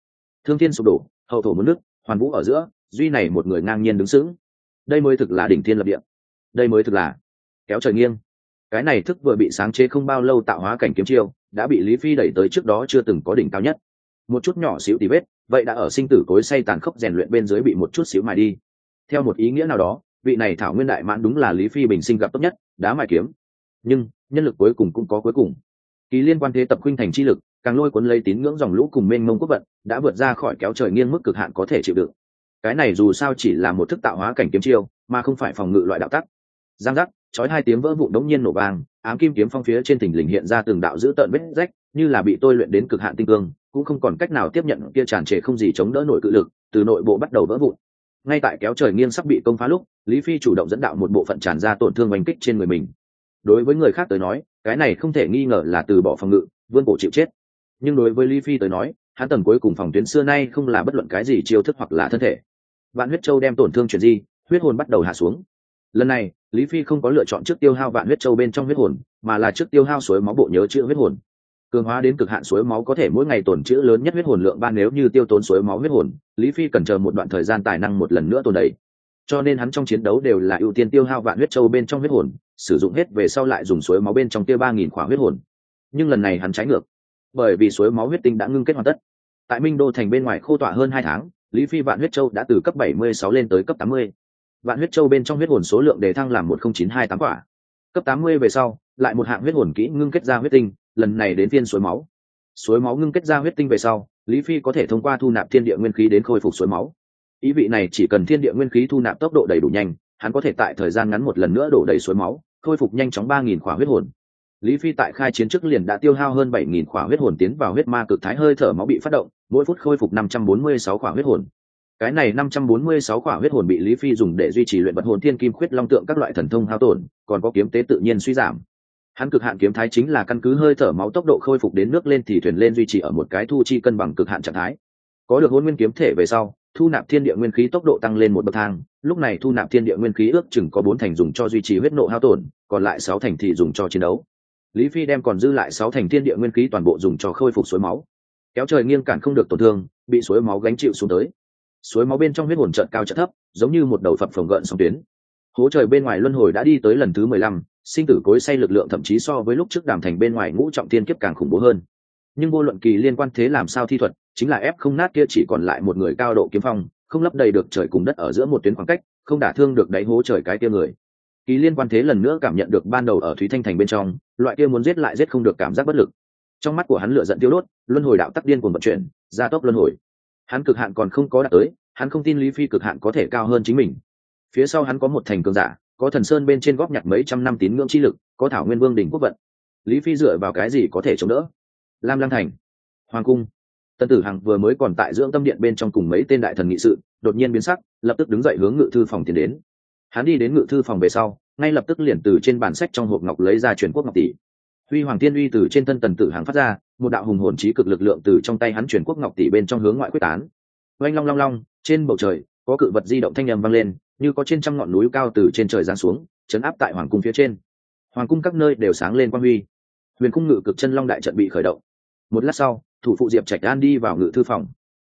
Thương thiên sụp đổ, hậu thổ muốn nước hoàn vũ ở giữa, duy này một người ngang nhiên đứng sững. Đây mới thực là đỉnh thiên lập địa. Đây mới thực là kéo trời nghiêng cái này thức vừa bị sáng chế không bao lâu tạo hóa cảnh kiếm chiêu, đã bị lý phi đẩy tới trước đó chưa từng có đỉnh cao nhất. Một chút nhỏ xíu tí vết, vậy đã ở sinh tử cối say tàn khốc rèn luyện bên dưới bị một chút xíu mài đi. Theo một ý nghĩa nào đó, vị này thảo nguyên đại mãn đúng là lý phi bình sinh gặp tốt nhất, đá mài kiếm. Nhưng, nhân lực cuối cùng cũng có cuối cùng. Kỳ liên quan thế tập khuynh thành chi lực, càng lôi cuốn lấy tín ngưỡng dòng lũ cùng mênh mông quốc vận, đã vượt ra khỏi kéo trời nghiêng mức cực hạn có thể chịu đựng. Cái này dù sao chỉ là một thức tạo hóa cảnh kiếm chiêu, mà không phải phòng ngự loại đạo tắc. Giang giác chói hai tiếng vỡ vụn đống nhiên nổ vang, ám kim kiếm phong phía trên tình lình hiện ra từng đạo dữ tợn vết rách, như là bị tôi luyện đến cực hạn tinh cương, cũng không còn cách nào tiếp nhận kia tràn trề không gì chống đỡ nổi cự lực, từ nội bộ bắt đầu vỡ vụn. Ngay tại kéo trời nghiêng sắp bị công phá lúc, lý phi chủ động dẫn đạo một bộ phận tràn ra tổn thương oanh kích trên người mình. Đối với người khác tới nói, cái này không thể nghi ngờ là từ bỏ phòng ngự vươn cổ chịu chết. Nhưng đối với lý phi tới nói, hắn tầng cuối cùng phòng tuyến xưa nay không là bất luận cái gì chiêu thức hoặc là thân thể. Vạn huyết châu đem tổn thương chuyển di, huyết hồn bắt đầu hạ xuống lần này, lý phi không có lựa chọn trước tiêu hao vạn huyết châu bên trong huyết hồn, mà là trước tiêu hao suối máu bộ nhớ chữ huyết hồn. Cường hóa đến cực hạn suối máu có thể mỗi ngày tổn chữ lớn nhất huyết hồn lượng ban nếu như tiêu tốn suối máu huyết hồn, lý phi cần chờ một đoạn thời gian tài năng một lần nữa tồn đầy. Cho nên hắn trong chiến đấu đều là ưu tiên tiêu hao vạn huyết châu bên trong huyết hồn, sử dụng hết về sau lại dùng suối máu bên trong tiêu ba nghìn khỏa huyết hồn. Nhưng lần này hắn trái ngược, bởi vì suối máu huyết tinh đã ngưng kết hoàn tất. Tại minh đô thành bên ngoài khô tỏa hơn hai tháng, lý phi vạn huyết châu đã từ cấp bảy mươi sáu lên tới cấp tám mươi vạn huyết châu bên trong huyết hồn số lượng đề thăng làm một nghìn chín hai tám quả. Cấp tám mươi về sau, lại một hạng huyết hồn kỹ ngưng kết ra huyết tinh, lần này đến phiên suối máu. Suối máu ngưng kết ra huyết tinh về sau, lý phi có thể thông qua thu nạp thiên địa nguyên khí đến khôi phục suối máu. Ý vị này chỉ cần thiên địa nguyên khí thu nạp tốc độ đầy đủ nhanh, hắn có thể tại thời gian ngắn một lần nữa đổ đầy suối máu, khôi phục nhanh chóng ba nghìn khỏa huyết hồn. Lý phi tại khai chiến trước liền đã tiêu hao hơn bảy nghìn khỏa huyết hồn tiến vào huyết ma cực thái hơi thở máu bị phát động, mỗi phút khôi phục năm trăm bốn mươi sáu khỏa huyết hồn cái này năm trăm bốn mươi sáu quả huyết hồn bị lý phi dùng để duy trì luyện vật hồn thiên kim khuyết long tượng các loại thần thông hao tổn, còn có kiếm tế tự nhiên suy giảm. Hắn cực hạn kiếm thái chính là căn cứ hơi thở máu tốc độ khôi phục đến nước lên thì thuyền lên duy trì ở một cái thu chi cân bằng cực hạn trạng thái. Có được hôn nguyên kiếm thể về sau, thu nạp thiên địa nguyên khí tốc độ tăng lên một bậc thang, lúc này thu nạp thiên địa nguyên khí ước chừng có bốn thành dùng cho duy trì huyết nộ hao tổn, còn lại sáu thành thì dùng cho chiến đấu. Lý phi đem còn dư lại sáu thành thiên địa nguyên khí toàn bộ dùng cho khôi phục suối máu. Kéo trời nghiêng cản không được tổn thương, bị suối máu gánh chịu xuống tới suối máu bên trong huyết hồn trận cao trận thấp, giống như một đầu phập phồng gợn sóng tuyến. Hố trời bên ngoài luân hồi đã đi tới lần thứ mười lăm, sinh tử cối say lực lượng thậm chí so với lúc trước đàm thành bên ngoài ngũ trọng tiên kiếp càng khủng bố hơn. Nhưng vô luận kỳ liên quan thế làm sao thi thuật, chính là ép không nát kia chỉ còn lại một người cao độ kiếm phong, không lấp đầy được trời cùng đất ở giữa một tuyến khoảng cách, không đả thương được đáy hố trời cái kia người. Kỳ liên quan thế lần nữa cảm nhận được ban đầu ở thúy thanh thành bên trong, loại kia muốn giết lại giết không được cảm giác bất lực. Trong mắt của hắn lựa giận tiêu đốt, luân hồi đạo tắc điên cuồng vận chuyển, gia tốc luân hồi hắn cực hạn còn không có đạt tới, hắn không tin lý phi cực hạn có thể cao hơn chính mình. Phía sau hắn có một thành cường giả, có thần sơn bên trên góp nhặt mấy trăm năm tín ngưỡng chi lực, có thảo nguyên vương đỉnh quốc vận. Lý phi dựa vào cái gì có thể chống đỡ? Lam lăng thành, hoàng cung. Tân tử hằng vừa mới còn tại dưỡng tâm điện bên trong cùng mấy tên đại thần nghị sự, đột nhiên biến sắc, lập tức đứng dậy hướng ngự thư phòng tiến đến. Hắn đi đến ngự thư phòng về sau, ngay lập tức liền từ trên bản sách trong hộp ngọc lấy ra truyền quốc ngọc tỷ. Huy hoàng tiên uy từ trên thân tần tử hằng phát ra một đạo hùng hồn trí cực lực lượng từ trong tay hắn chuyển quốc ngọc tỷ bên trong hướng ngoại quyết tán. Oanh long long long, trên bầu trời, có cự vật di động thanh nhầm vang lên, như có trên trăm ngọn núi cao từ trên trời giáng xuống, chấn áp tại hoàng cung phía trên. Hoàng cung các nơi đều sáng lên quang huy. Huyền cung ngự cực chân long đại trận bị khởi động. Một lát sau, thủ phụ diệp trạch an đi vào ngự thư phòng.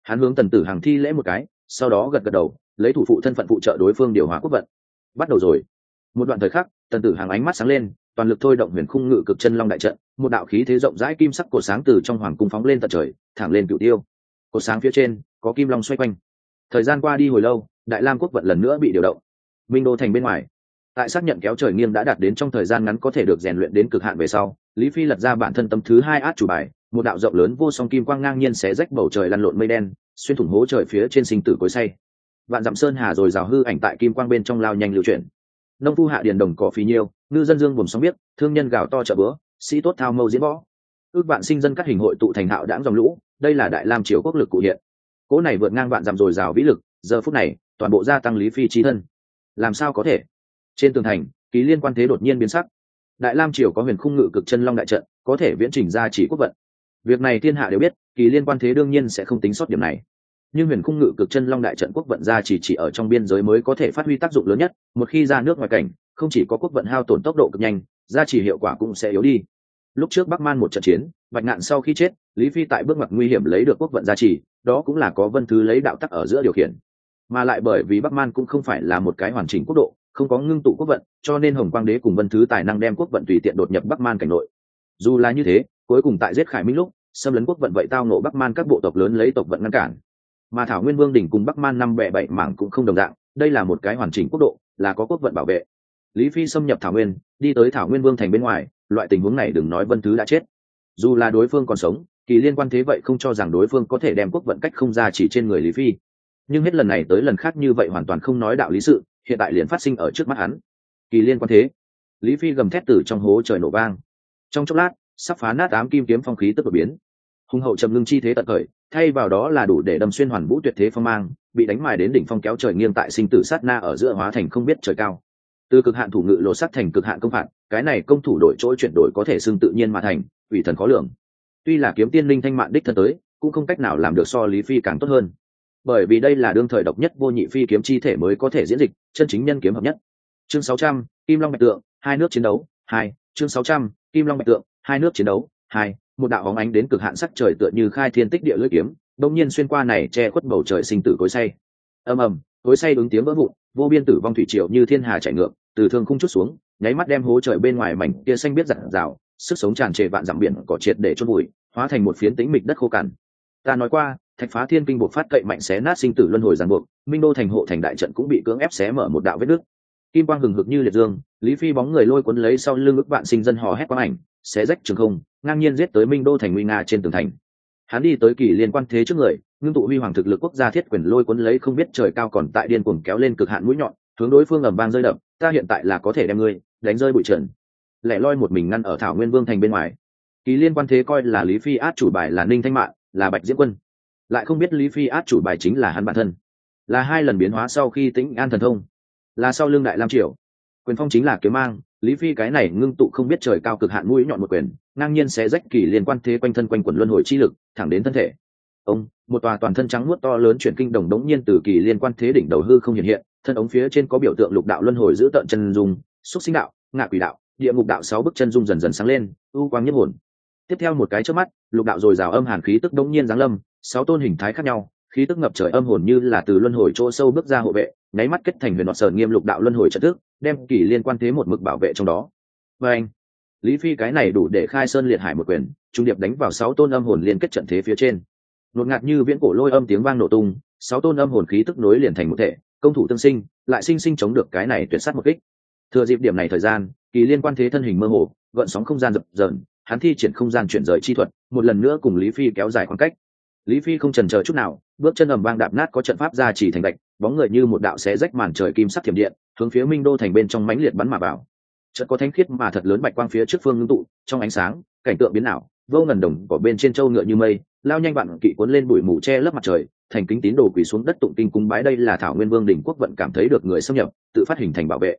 Hắn hướng tần tử hàng thi lễ một cái, sau đó gật gật đầu, lấy thủ phụ thân phận phụ trợ đối phương điều hòa quốc vận. Bắt đầu rồi. Một đoạn thời khắc, tần tử hàng ánh mắt sáng lên toàn lực thôi động huyền khung ngự cực chân long đại trận, một đạo khí thế rộng rãi kim sắc cổ sáng từ trong hoàng cung phóng lên tận trời, thẳng lên cửu tiêu. Cổ sáng phía trên, có kim long xoay quanh. Thời gian qua đi hồi lâu, đại lam quốc vận lần nữa bị điều động. Minh đô thành bên ngoài. Tại xác nhận kéo trời nghiêng đã đạt đến trong thời gian ngắn có thể được rèn luyện đến cực hạn về sau, lý phi lật ra bản thân tâm thứ hai át chủ bài, một đạo rộng lớn vô song kim quang ngang nhiên xé rách bầu trời lăn lộn mây đen, xuyên thủng hố trời phía trên sinh tử cối say. Vạn dặm sơn hà rồi rào hư ảnh tại kim quang bên trong lao nhanh lưu chuyển. Nông phu hạ điền đồng có phí nhiêu ngư dân dương buồn sóng biết, thương nhân gạo to chợ bữa sĩ tốt thao mâu diễn võ. Ước vạn sinh dân các hình hội tụ thành hạo đãng dòng lũ, đây là đại lam triều quốc lực cụ hiện. Cỗ này vượt ngang vạn dặm rồi rào vĩ lực, giờ phút này, toàn bộ gia tăng lý phi trí thân. Làm sao có thể? Trên tường thành ký liên quan thế đột nhiên biến sắc. Đại lam triều có huyền khung ngự cực chân long đại trận, có thể viễn trình ra chỉ quốc vận. Việc này thiên hạ đều biết, kỳ liên quan thế đương nhiên sẽ không tính sót điểm này. Nhưng huyền khung ngự cực chân long đại trận quốc vận ra chỉ chỉ ở trong biên giới mới có thể phát huy tác dụng lớn nhất, một khi ra nước ngoài cảnh không chỉ có quốc vận hao tổn tốc độ cực nhanh, gia trì hiệu quả cũng sẽ yếu đi. Lúc trước bắc man một trận chiến, bạch ngạn sau khi chết, lý phi tại bước ngoặt nguy hiểm lấy được quốc vận gia trì, đó cũng là có vân thứ lấy đạo tắc ở giữa điều khiển. Mà lại bởi vì bắc man cũng không phải là một cái hoàn chỉnh quốc độ, không có ngưng tụ quốc vận, cho nên hồng quang đế cùng vân thứ tài năng đem quốc vận tùy tiện đột nhập bắc man cảnh nội. Dù là như thế, cuối cùng tại giết khải minh lúc, xâm lấn quốc vận vậy tao nộ bắc man các bộ tộc lớn lấy tộc vận ngăn cản. Mà thảo nguyên vương đỉnh cùng bắc man năm bệ bảy mảng cũng không đồng dạng, đây là một cái hoàn chỉnh quốc độ, là có quốc vận bảo vệ lý phi xâm nhập thảo nguyên, đi tới thảo nguyên vương thành bên ngoài, loại tình huống này đừng nói vân thứ đã chết. Dù là đối phương còn sống, kỳ liên quan thế vậy không cho rằng đối phương có thể đem quốc vận cách không ra chỉ trên người lý phi. Nhưng hết lần này tới lần khác như vậy hoàn toàn không nói đạo lý sự, hiện tại liền phát sinh ở trước mắt hắn. Kỳ liên quan thế. Lý phi gầm thét từ trong hố trời nổ vang. Trong chốc lát, sắp phá nát ám kim kiếm phong khí tức đột biến. Hùng hậu trầm ngưng chi thế tận khởi, thay vào đó là đủ để đâm xuyên hoàn vũ tuyệt thế phong mang, bị đánh mài đến đỉnh phong kéo trời nghiêng tại sinh tử sát na ở giữa hóa thành không biết trời cao từ cực hạn thủ ngự lộ sắt thành cực hạn công phạt cái này công thủ đổi chỗ chuyển đổi có thể xưng tự nhiên mà thành ủy thần khó lường. Tuy là kiếm tiên linh thanh mạn đích thân tới cũng không cách nào làm được so lý phi càng tốt hơn. Bởi vì đây là đương thời độc nhất vô nhị phi kiếm chi thể mới có thể diễn dịch chân chính nhân kiếm hợp nhất. Chương 600, kim long bạch tượng hai nước chiến đấu hai chương 600, kim long bạch tượng hai nước chiến đấu hai một đạo hóng ánh đến cực hạn sắc trời tựa như khai thiên tích địa lưỡi kiếm đông nhiên xuyên qua này che khuất bầu trời sinh tử cối say. Ầm ầm cối say ứng tiếng vỡ vụn vô biên tử vong thủy triều như thiên hà chảy ngược từ thương khung chút xuống, nháy mắt đem hố trời bên ngoài mảnh kia xanh biết rạng rào, sức sống tràn trề vạn dặm biển cỏ triệt để chôn bụi hóa thành một phiến tĩnh mịch đất khô cằn ta nói qua, thạch phá thiên kinh buộc phát cậy mạnh xé nát sinh tử luân hồi giàn buộc, minh đô thành hộ thành đại trận cũng bị cưỡng ép xé mở một đạo vết nước. kim quang hừng hực như liệt dương, lý phi bóng người lôi cuốn lấy sau lưng ức vạn sinh dân hò hét quang ảnh, xé rách trường không, ngang nhiên giết tới minh đô thành nguy nga trên tường thành hắn đi tới kỳ liên quan thế trước người, ngưng tụ huy hoàng thực lực quốc gia thiết quyền lôi cuốn lấy không biết trời cao còn tại điên cuồng kéo lên cực hạn mũi nhọn hướng đối phương ầm vang rơi đập, ta hiện tại là có thể đem ngươi đánh rơi bụi trần. Lẻ loi một mình ngăn ở thảo nguyên vương thành bên ngoài. Kỳ liên quan thế coi là lý phi át chủ bài là ninh thanh mạng là bạch diễm quân. Lại không biết lý phi át chủ bài chính là hắn bản thân. Là hai lần biến hóa sau khi tĩnh an thần thông. Là sau lương đại lam triều. Quyền phong chính là kiếm mang, lý phi cái này ngưng tụ không biết trời cao cực hạn mũi nhọn một quyền, ngang nhiên sẽ rách kỳ liên quan thế quanh thân quanh quần luân hồi chi lực, thẳng đến thân thể. Ông, một tòa toàn thân trắng muốt to lớn chuyển kinh đồng đống nhiên từ kỳ liên quan thế đỉnh đầu hư không hiện hiện thân ống phía trên có biểu tượng lục đạo luân hồi giữ tận chân dung, xúc sinh đạo, ngạ quỷ đạo, địa ngục đạo sáu bức chân dung dần dần sáng lên u quang nhất hồn. Tiếp theo một cái trước mắt, lục đạo dồi dào âm hàn khí tức đống nhiên giáng lâm, sáu tôn hình thái khác nhau, khí tức ngập trời âm hồn như là từ luân hồi chỗ sâu bước ra hộ vệ, nháy mắt kết thành huyền đoạt sờn nghiêm lục đạo luân hồi trận thức, đem kỷ liên quan thế một mực bảo vệ trong đó. Và anh, lý phi cái này đủ để khai sơn liệt hải một quyền, trung điệp đánh vào sáu tôn âm hồn liên kết trận thế phía trên. Nột ngạt như viễn cổ lôi âm tiếng vang nổ tung, sáu tôn âm hồn khí tức nối liền thành một thể công thủ tương sinh, lại sinh sinh chống được cái này tuyệt sát một kích. Thừa dịp điểm này thời gian, kỳ liên quan thế thân hình mơ hồ, gợn sóng không gian dập dờn, hắn thi triển không gian chuyển rời chi thuật, một lần nữa cùng lý phi kéo dài khoảng cách. Lý phi không trần chờ chút nào, bước chân ầm vang đạp nát có trận pháp ra chỉ thành đạch bóng người như một đạo xé rách màn trời kim sắc thiểm điện, hướng phía minh đô thành bên trong mãnh liệt bắn mà vào. Chợt có thánh khiết mà thật lớn bạch quang phía trước phương ngưng tụ, trong ánh sáng, cảnh tượng biến ảo, vô ngần đồng của bên trên châu ngựa như mây, lao nhanh vạn kỵ cuốn lên bụi mù che lấp mặt trời thành kính tín đồ quỳ xuống đất tụng kinh cung bái đây là thảo nguyên vương đỉnh quốc vận cảm thấy được người xâm nhập, tự phát hình thành bảo vệ.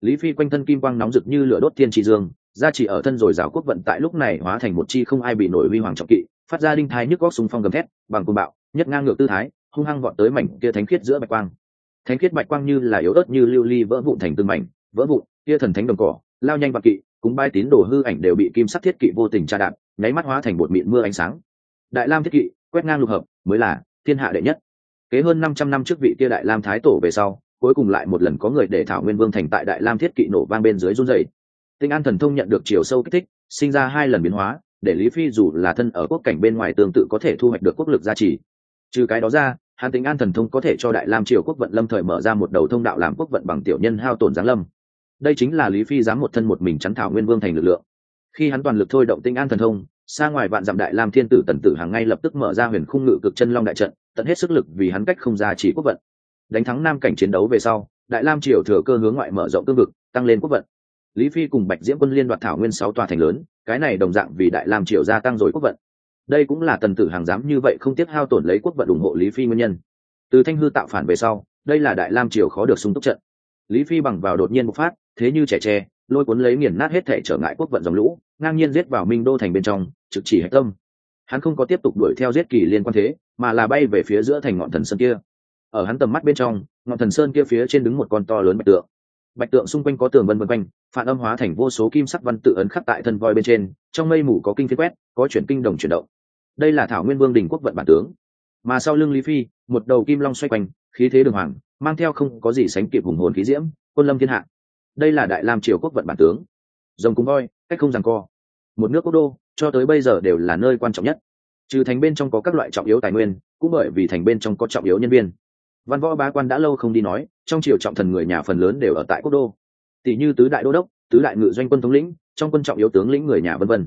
Lý phi quanh thân kim quang nóng rực như lửa đốt thiên tri dương, gia trị ở thân rồi rào quốc vận tại lúc này hóa thành một chi không ai bị nổi huy hoàng trọng kỵ, phát ra đinh thái nhức góc súng phong gầm thét, bằng côn bạo, nhất ngang ngược tư thái, hung hăng vọt tới mảnh kia thánh khiết giữa bạch quang. Thánh khiết bạch quang như là yếu ớt như lưu ly vỡ vụn thành từng mảnh, vỡ vụn, kia thần thánh đồng cỏ, lao nhanh bạc kỵ, cúng bai tín đồ hư ảnh đều bị kim sắc thiết kỵ vô tình tra đạn nháy mắt hóa thành bột mịn mưa ánh sáng. Đại lam thiết kỵ, quét ngang lục hợp, mới là thiên hạ đệ nhất. Kế hơn năm trăm năm trước vị kia đại lam thái tổ về sau, cuối cùng lại một lần có người để thảo nguyên vương thành tại đại lam thiết kỵ nổ vang bên dưới run dày tinh an thần thông nhận được chiều sâu kích thích, sinh ra hai lần biến hóa, để lý phi dù là thân ở quốc cảnh bên ngoài tương tự có thể thu hoạch được quốc lực gia trì. Trừ cái đó ra hàn tính an thần thông có thể cho đại lam triều quốc vận lâm thời mở ra một đầu thông đạo làm quốc vận bằng tiểu nhân hao tổn giáng lâm. Đây chính là lý phi dám một thân một mình chắn thảo nguyên vương thành lực lượng. Khi hắn toàn lực thôi động tinh an thần thông xa ngoài vạn dặm đại lam thiên tử tần tử hàng ngay lập tức mở ra huyền khung ngự cực chân long đại trận, tận hết sức lực vì hắn cách không ra chỉ quốc vận. Đánh thắng nam cảnh chiến đấu về sau, đại lam triều thừa cơ hướng ngoại mở rộng cương vực, tăng lên quốc vận. Lý phi cùng bạch diễm quân liên đoạt thảo nguyên sáu tòa thành lớn, cái này đồng dạng vì đại lam triều gia tăng rồi quốc vận. Đây cũng là tần tử hàng dám như vậy không tiếc hao tổn lấy quốc vận ủng hộ lý phi nguyên nhân. Từ thanh hư tạo phản về sau, đây là đại lam triều khó được sung túc trận. Lý phi bằng vào đột nhiên bộc phát, thế như trẻ tre lôi cuốn lấy nghiền nát hết thể trở ngại quốc vận dòng lũ, ngang nhiên giết vào minh đô thành bên trong, trực chỉ hạch tâm. Hắn không có tiếp tục đuổi theo giết kỳ liên quan thế, mà là bay về phía giữa thành ngọn thần sơn kia. Ở hắn tầm mắt bên trong, ngọn thần sơn kia phía trên đứng một con to lớn bạch tượng. Bạch tượng xung quanh có tường vân vân quanh, phản âm hóa thành vô số kim sắc văn tự ấn khắc tại thân voi bên trên, trong mây mù có kinh phiên quét, có chuyển kinh đồng chuyển động. Đây là thảo nguyên vương đình quốc vận bản tướng. Mà sau lưng lý phi, một đầu kim long xoay quanh, khí thế đường hoàng, mang theo không có gì sánh kịp hùng hồn khí diễm, quân lâm thiên hạ đây là đại lam triều quốc vận bản tướng. Rồng cúng voi, cách không rằng co. Một nước quốc đô, cho tới bây giờ đều là nơi quan trọng nhất. Trừ thành bên trong có các loại trọng yếu tài nguyên, cũng bởi vì thành bên trong có trọng yếu nhân viên. Văn võ bá quan đã lâu không đi nói, trong triều trọng thần người nhà phần lớn đều ở tại quốc đô. Tỷ như tứ đại đô đốc, tứ đại ngự doanh quân thống lĩnh, trong quân trọng yếu tướng lĩnh người nhà vân vân.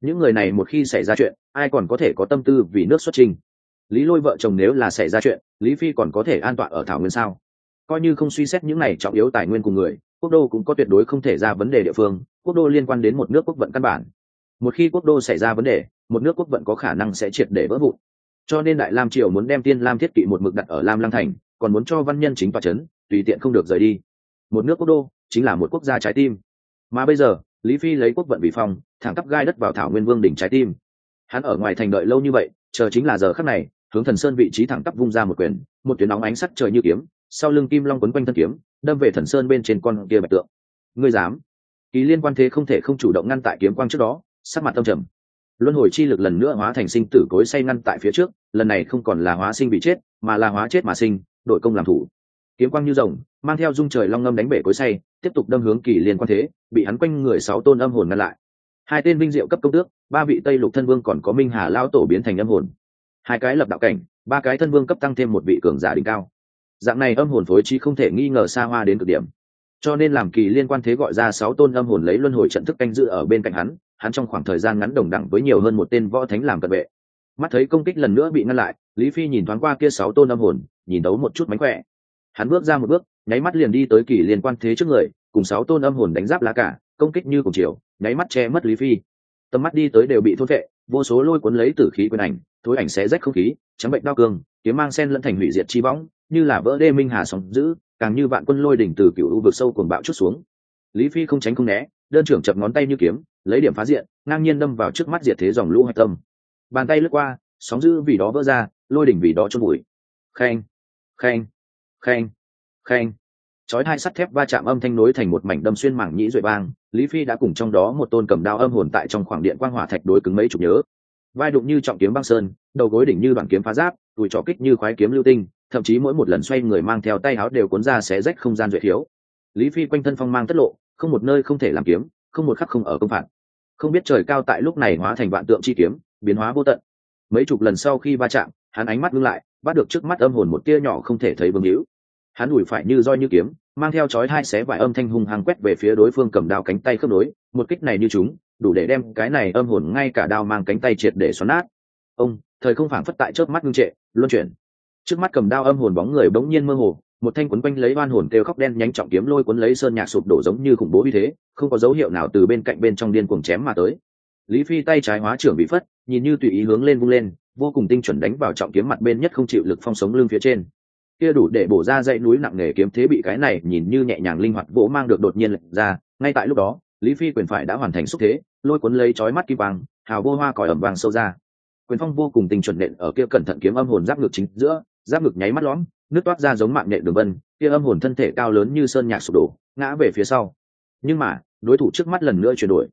Những người này một khi xảy ra chuyện, ai còn có thể có tâm tư vì nước xuất trình? Lý lôi vợ chồng nếu là xảy ra chuyện, lý phi còn có thể an toàn ở thảo nguyên sao? Coi như không suy xét những này trọng yếu tài nguyên của người quốc đô cũng có tuyệt đối không thể ra vấn đề địa phương, quốc đô liên quan đến một nước quốc vận căn bản. Một khi quốc đô xảy ra vấn đề, một nước quốc vận có khả năng sẽ triệt để vỡ vụn. Cho nên đại lam triều muốn đem tiên lam thiết kỵ một mực đặt ở lam lăng thành, còn muốn cho văn nhân chính tòa c h ấ n tùy tiện không được rời đi. Một nước quốc đô chính là một quốc gia trái tim. Mà bây giờ, lý phi lấy quốc vận bị phong, thẳng tắp gai đất vào thảo nguyên vương đỉnh trái tim. Hắn ở ngoài thành đợi lâu như vậy, chờ chính là giờ khắc này, hướng thần sơn vị trí thẳng tắp vung ra một quyền, một tuyến nóng ánh sắt trời như kiếm sau lưng kim long quấn quanh thân kiếm, đâm về thần sơn bên trên con kia bạch tượng. Ngươi dám? Kỳ liên quan thế không thể không chủ động ngăn tại kiếm quang trước đó, sắc mặt tâm trầm. Luân hồi chi lực lần nữa hóa thành sinh tử cối say ngăn tại phía trước, lần này không còn là hóa sinh bị chết, mà là hóa chết mà sinh đội công làm thủ. Kiếm quang như rồng, mang theo dung trời long ngâm đánh bể cối say, tiếp tục đâm hướng kỳ liên quan thế, bị hắn quanh người sáu tôn âm hồn ngăn lại. Hai tên vinh diệu cấp công tước, ba vị tây lục thân vương còn có minh hà lao tổ biến thành âm hồn. Hai cái lập đạo cảnh, ba cái thân vương cấp tăng thêm một vị cường giả đỉnh cao dạng này âm hồn phối trí không thể nghi ngờ xa hoa đến cực điểm. Cho nên làm kỳ liên quan thế gọi ra sáu tôn âm hồn lấy luân hồi trận thức canh dự ở bên cạnh hắn hắn trong khoảng thời gian ngắn đồng đẳng với nhiều hơn một tên võ thánh làm cận vệ. Mắt thấy công kích lần nữa bị ngăn lại, lý phi nhìn thoáng qua kia sáu tôn âm hồn, nhìn đấu một chút mánh khỏe. Hắn bước ra một bước, nháy mắt liền đi tới kỳ liên quan thế trước người, cùng sáu tôn âm hồn đánh giáp lá cả, công kích như cùng chiều, nháy mắt che mất lý phi. Tầm mắt đi tới đều bị thốt vệ vô số lôi cuốn lấy tử khí quyền ảnh, thối ảnh sẽ rách không khí, trắng bệnh đau cương kiếm mang sen lẫn thành hủy diệt chi võng, như là vỡ đê minh hà sóng giữ càng như vạn quân lôi đỉnh từ cựu u vực sâu cuồng bạo chút xuống. Lý phi không tránh không né, đơn trưởng chập ngón tay như kiếm, lấy điểm phá diện, ngang nhiên đâm vào trước mắt diệt thế dòng lũ hạch tâm. Bàn tay lướt qua, sóng giữ vì đó vỡ ra, lôi đỉnh vì đó chôn bụi khen khen khen khen chói hai sắt thép va chạm âm thanh nối thành một mảnh đâm xuyên mảng nhĩ duệ bang lý phi đã cùng trong đó một tôn cầm đao âm hồn tại trong khoảng điện quang hỏa thạch đối cứng mấy chục nhớ vai đụng như trọng kiếm băng sơn, đầu gối đỉnh như đoạn kiếm phá giáp đùi trỏ kích như khoái kiếm lưu tinh, thậm chí mỗi một lần xoay người mang theo tay áo đều cuốn ra xé rách không gian duệ thiếu. Lý phi quanh thân phong mang tất lộ, không một nơi không thể làm kiếm, không một khắc không ở công phạt. Không biết trời cao tại lúc này hóa thành vạn tượng chi kiếm, biến hóa vô tận. Mấy chục lần sau khi va chạm, hắn ánh mắt ngưng lại, bắt được trước mắt âm hồn một tia nhỏ không thể thấy vương hữu hắn ủi phải như roi như kiếm, mang theo chói hai xé vải âm thanh hung hăng quét về phía đối phương cầm đao cánh tay khớp nối, một kích này như chúng đủ để đem cái này âm hồn ngay cả đao mang cánh tay triệt để xoắn nát. Ông, thời không phảng phất tại chớp mắt ngưng trệ, luân chuyển. Trước mắt cầm đao âm hồn bóng người bỗng nhiên mơ hồ, một thanh quấn quanh lấy oan hồn kêu khóc đen nhánh trọng kiếm lôi cuốn lấy sơn nhạc sụp đổ giống như khủng bố như thế, không có dấu hiệu nào từ bên cạnh bên trong điên cuồng chém mà tới. Lý phi tay trái hóa trưởng bị phất, nhìn như tùy ý hướng lên vung lên, vô cùng tinh chuẩn đánh vào trọng kiếm mặt bên nhất không chịu lực phong sống lưng phía trên. Kia đủ để bổ ra dãy núi nặng nề kiếm thế bị cái này nhìn như nhẹ nhàng linh hoạt vỗ mang được đột nhiên lệch ra, ngay tại lúc đó lý phi quyền phải đã hoàn thành xúc thế, lôi cuốn lấy chói mắt kim vàng hào vô hoa còi ẩm vàng sâu ra. Quyền phong vô cùng tinh chuẩn nện ở kia cẩn thận kiếm âm hồn giáp ngực chính giữa, giáp ngực nháy mắt lõm, nước toát ra giống mạng nện đường vân, kia âm hồn thân thể cao lớn như sơn nhạc sụp đổ, ngã về phía sau. Nhưng mà, đối thủ trước mắt lần nữa chuyển đổi.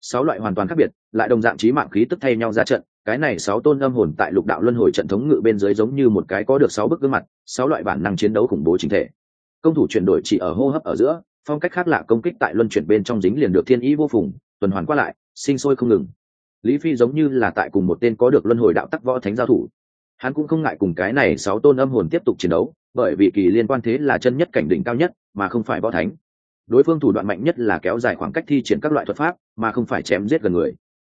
Sáu loại hoàn toàn khác biệt, lại đồng dạng trí mạng khí tức thay nhau ra trận, cái này sáu tôn âm hồn tại lục đạo luân hồi trận thống ngự bên dưới giống như một cái có được sáu bức gương mặt, sáu loại bản năng chiến đấu khủng bố chính thể. Công thủ chuyển đổi chỉ ở hô hấp ở giữa phong cách khác lạ công kích tại luân chuyển bên trong dính liền được thiên ý vô phùng, tuần hoàn qua lại, sinh sôi không ngừng. Lý phi giống như là tại cùng một tên có được luân hồi đạo tắc võ thánh giao thủ. Hắn cũng không ngại cùng cái này sáu tôn âm hồn tiếp tục chiến đấu, bởi vì kỳ liên quan thế là chân nhất cảnh đỉnh cao nhất, mà không phải võ thánh. Đối phương thủ đoạn mạnh nhất là kéo dài khoảng cách thi triển các loại thuật pháp, mà không phải chém giết gần người.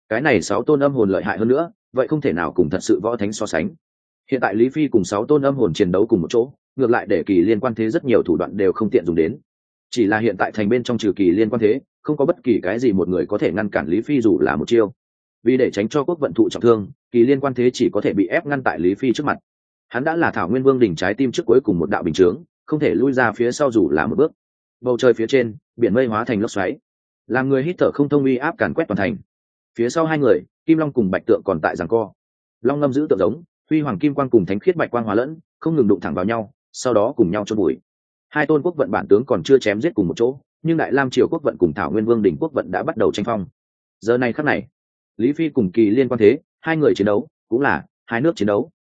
Cái này sáu tôn âm hồn lợi hại hơn nữa, vậy không thể nào cùng thật sự võ thánh so sánh. Hiện tại lý phi cùng sáu tôn âm hồn chiến đấu cùng một chỗ, ngược lại để kỳ liên quan thế rất nhiều thủ đoạn đều không tiện dùng đến chỉ là hiện tại thành bên trong trừ kỳ liên quan thế, không có bất kỳ cái gì một người có thể ngăn cản lý phi dù là một chiêu. Vì để tránh cho quốc vận thụ trọng thương, kỳ liên quan thế chỉ có thể bị ép ngăn tại lý phi trước mặt. Hắn đã là thảo nguyên vương đỉnh trái tim trước cuối cùng một đạo bình chướng, không thể lui ra phía sau dù là một bước. Bầu trời phía trên, biển mây hóa thành lốc xoáy. Làm người hít thở không thông uy áp càn quét toàn thành. Phía sau hai người, kim long cùng bạch tượng còn tại giằng co. Long ngâm giữ tượng giống, huy hoàng kim quang cùng thánh khiết bạch quang hóa lẫn, không ngừng đụng thẳng vào nhau, sau đó cùng nhau chôn bụi hai tôn quốc vận bản tướng còn chưa chém giết cùng một chỗ, nhưng đại lam triều quốc vận cùng thảo nguyên vương đình quốc vận đã bắt đầu tranh phong. Giờ này khắc này, lý phi cùng kỳ liên quan thế, hai người chiến đấu, cũng là hai nước chiến đấu.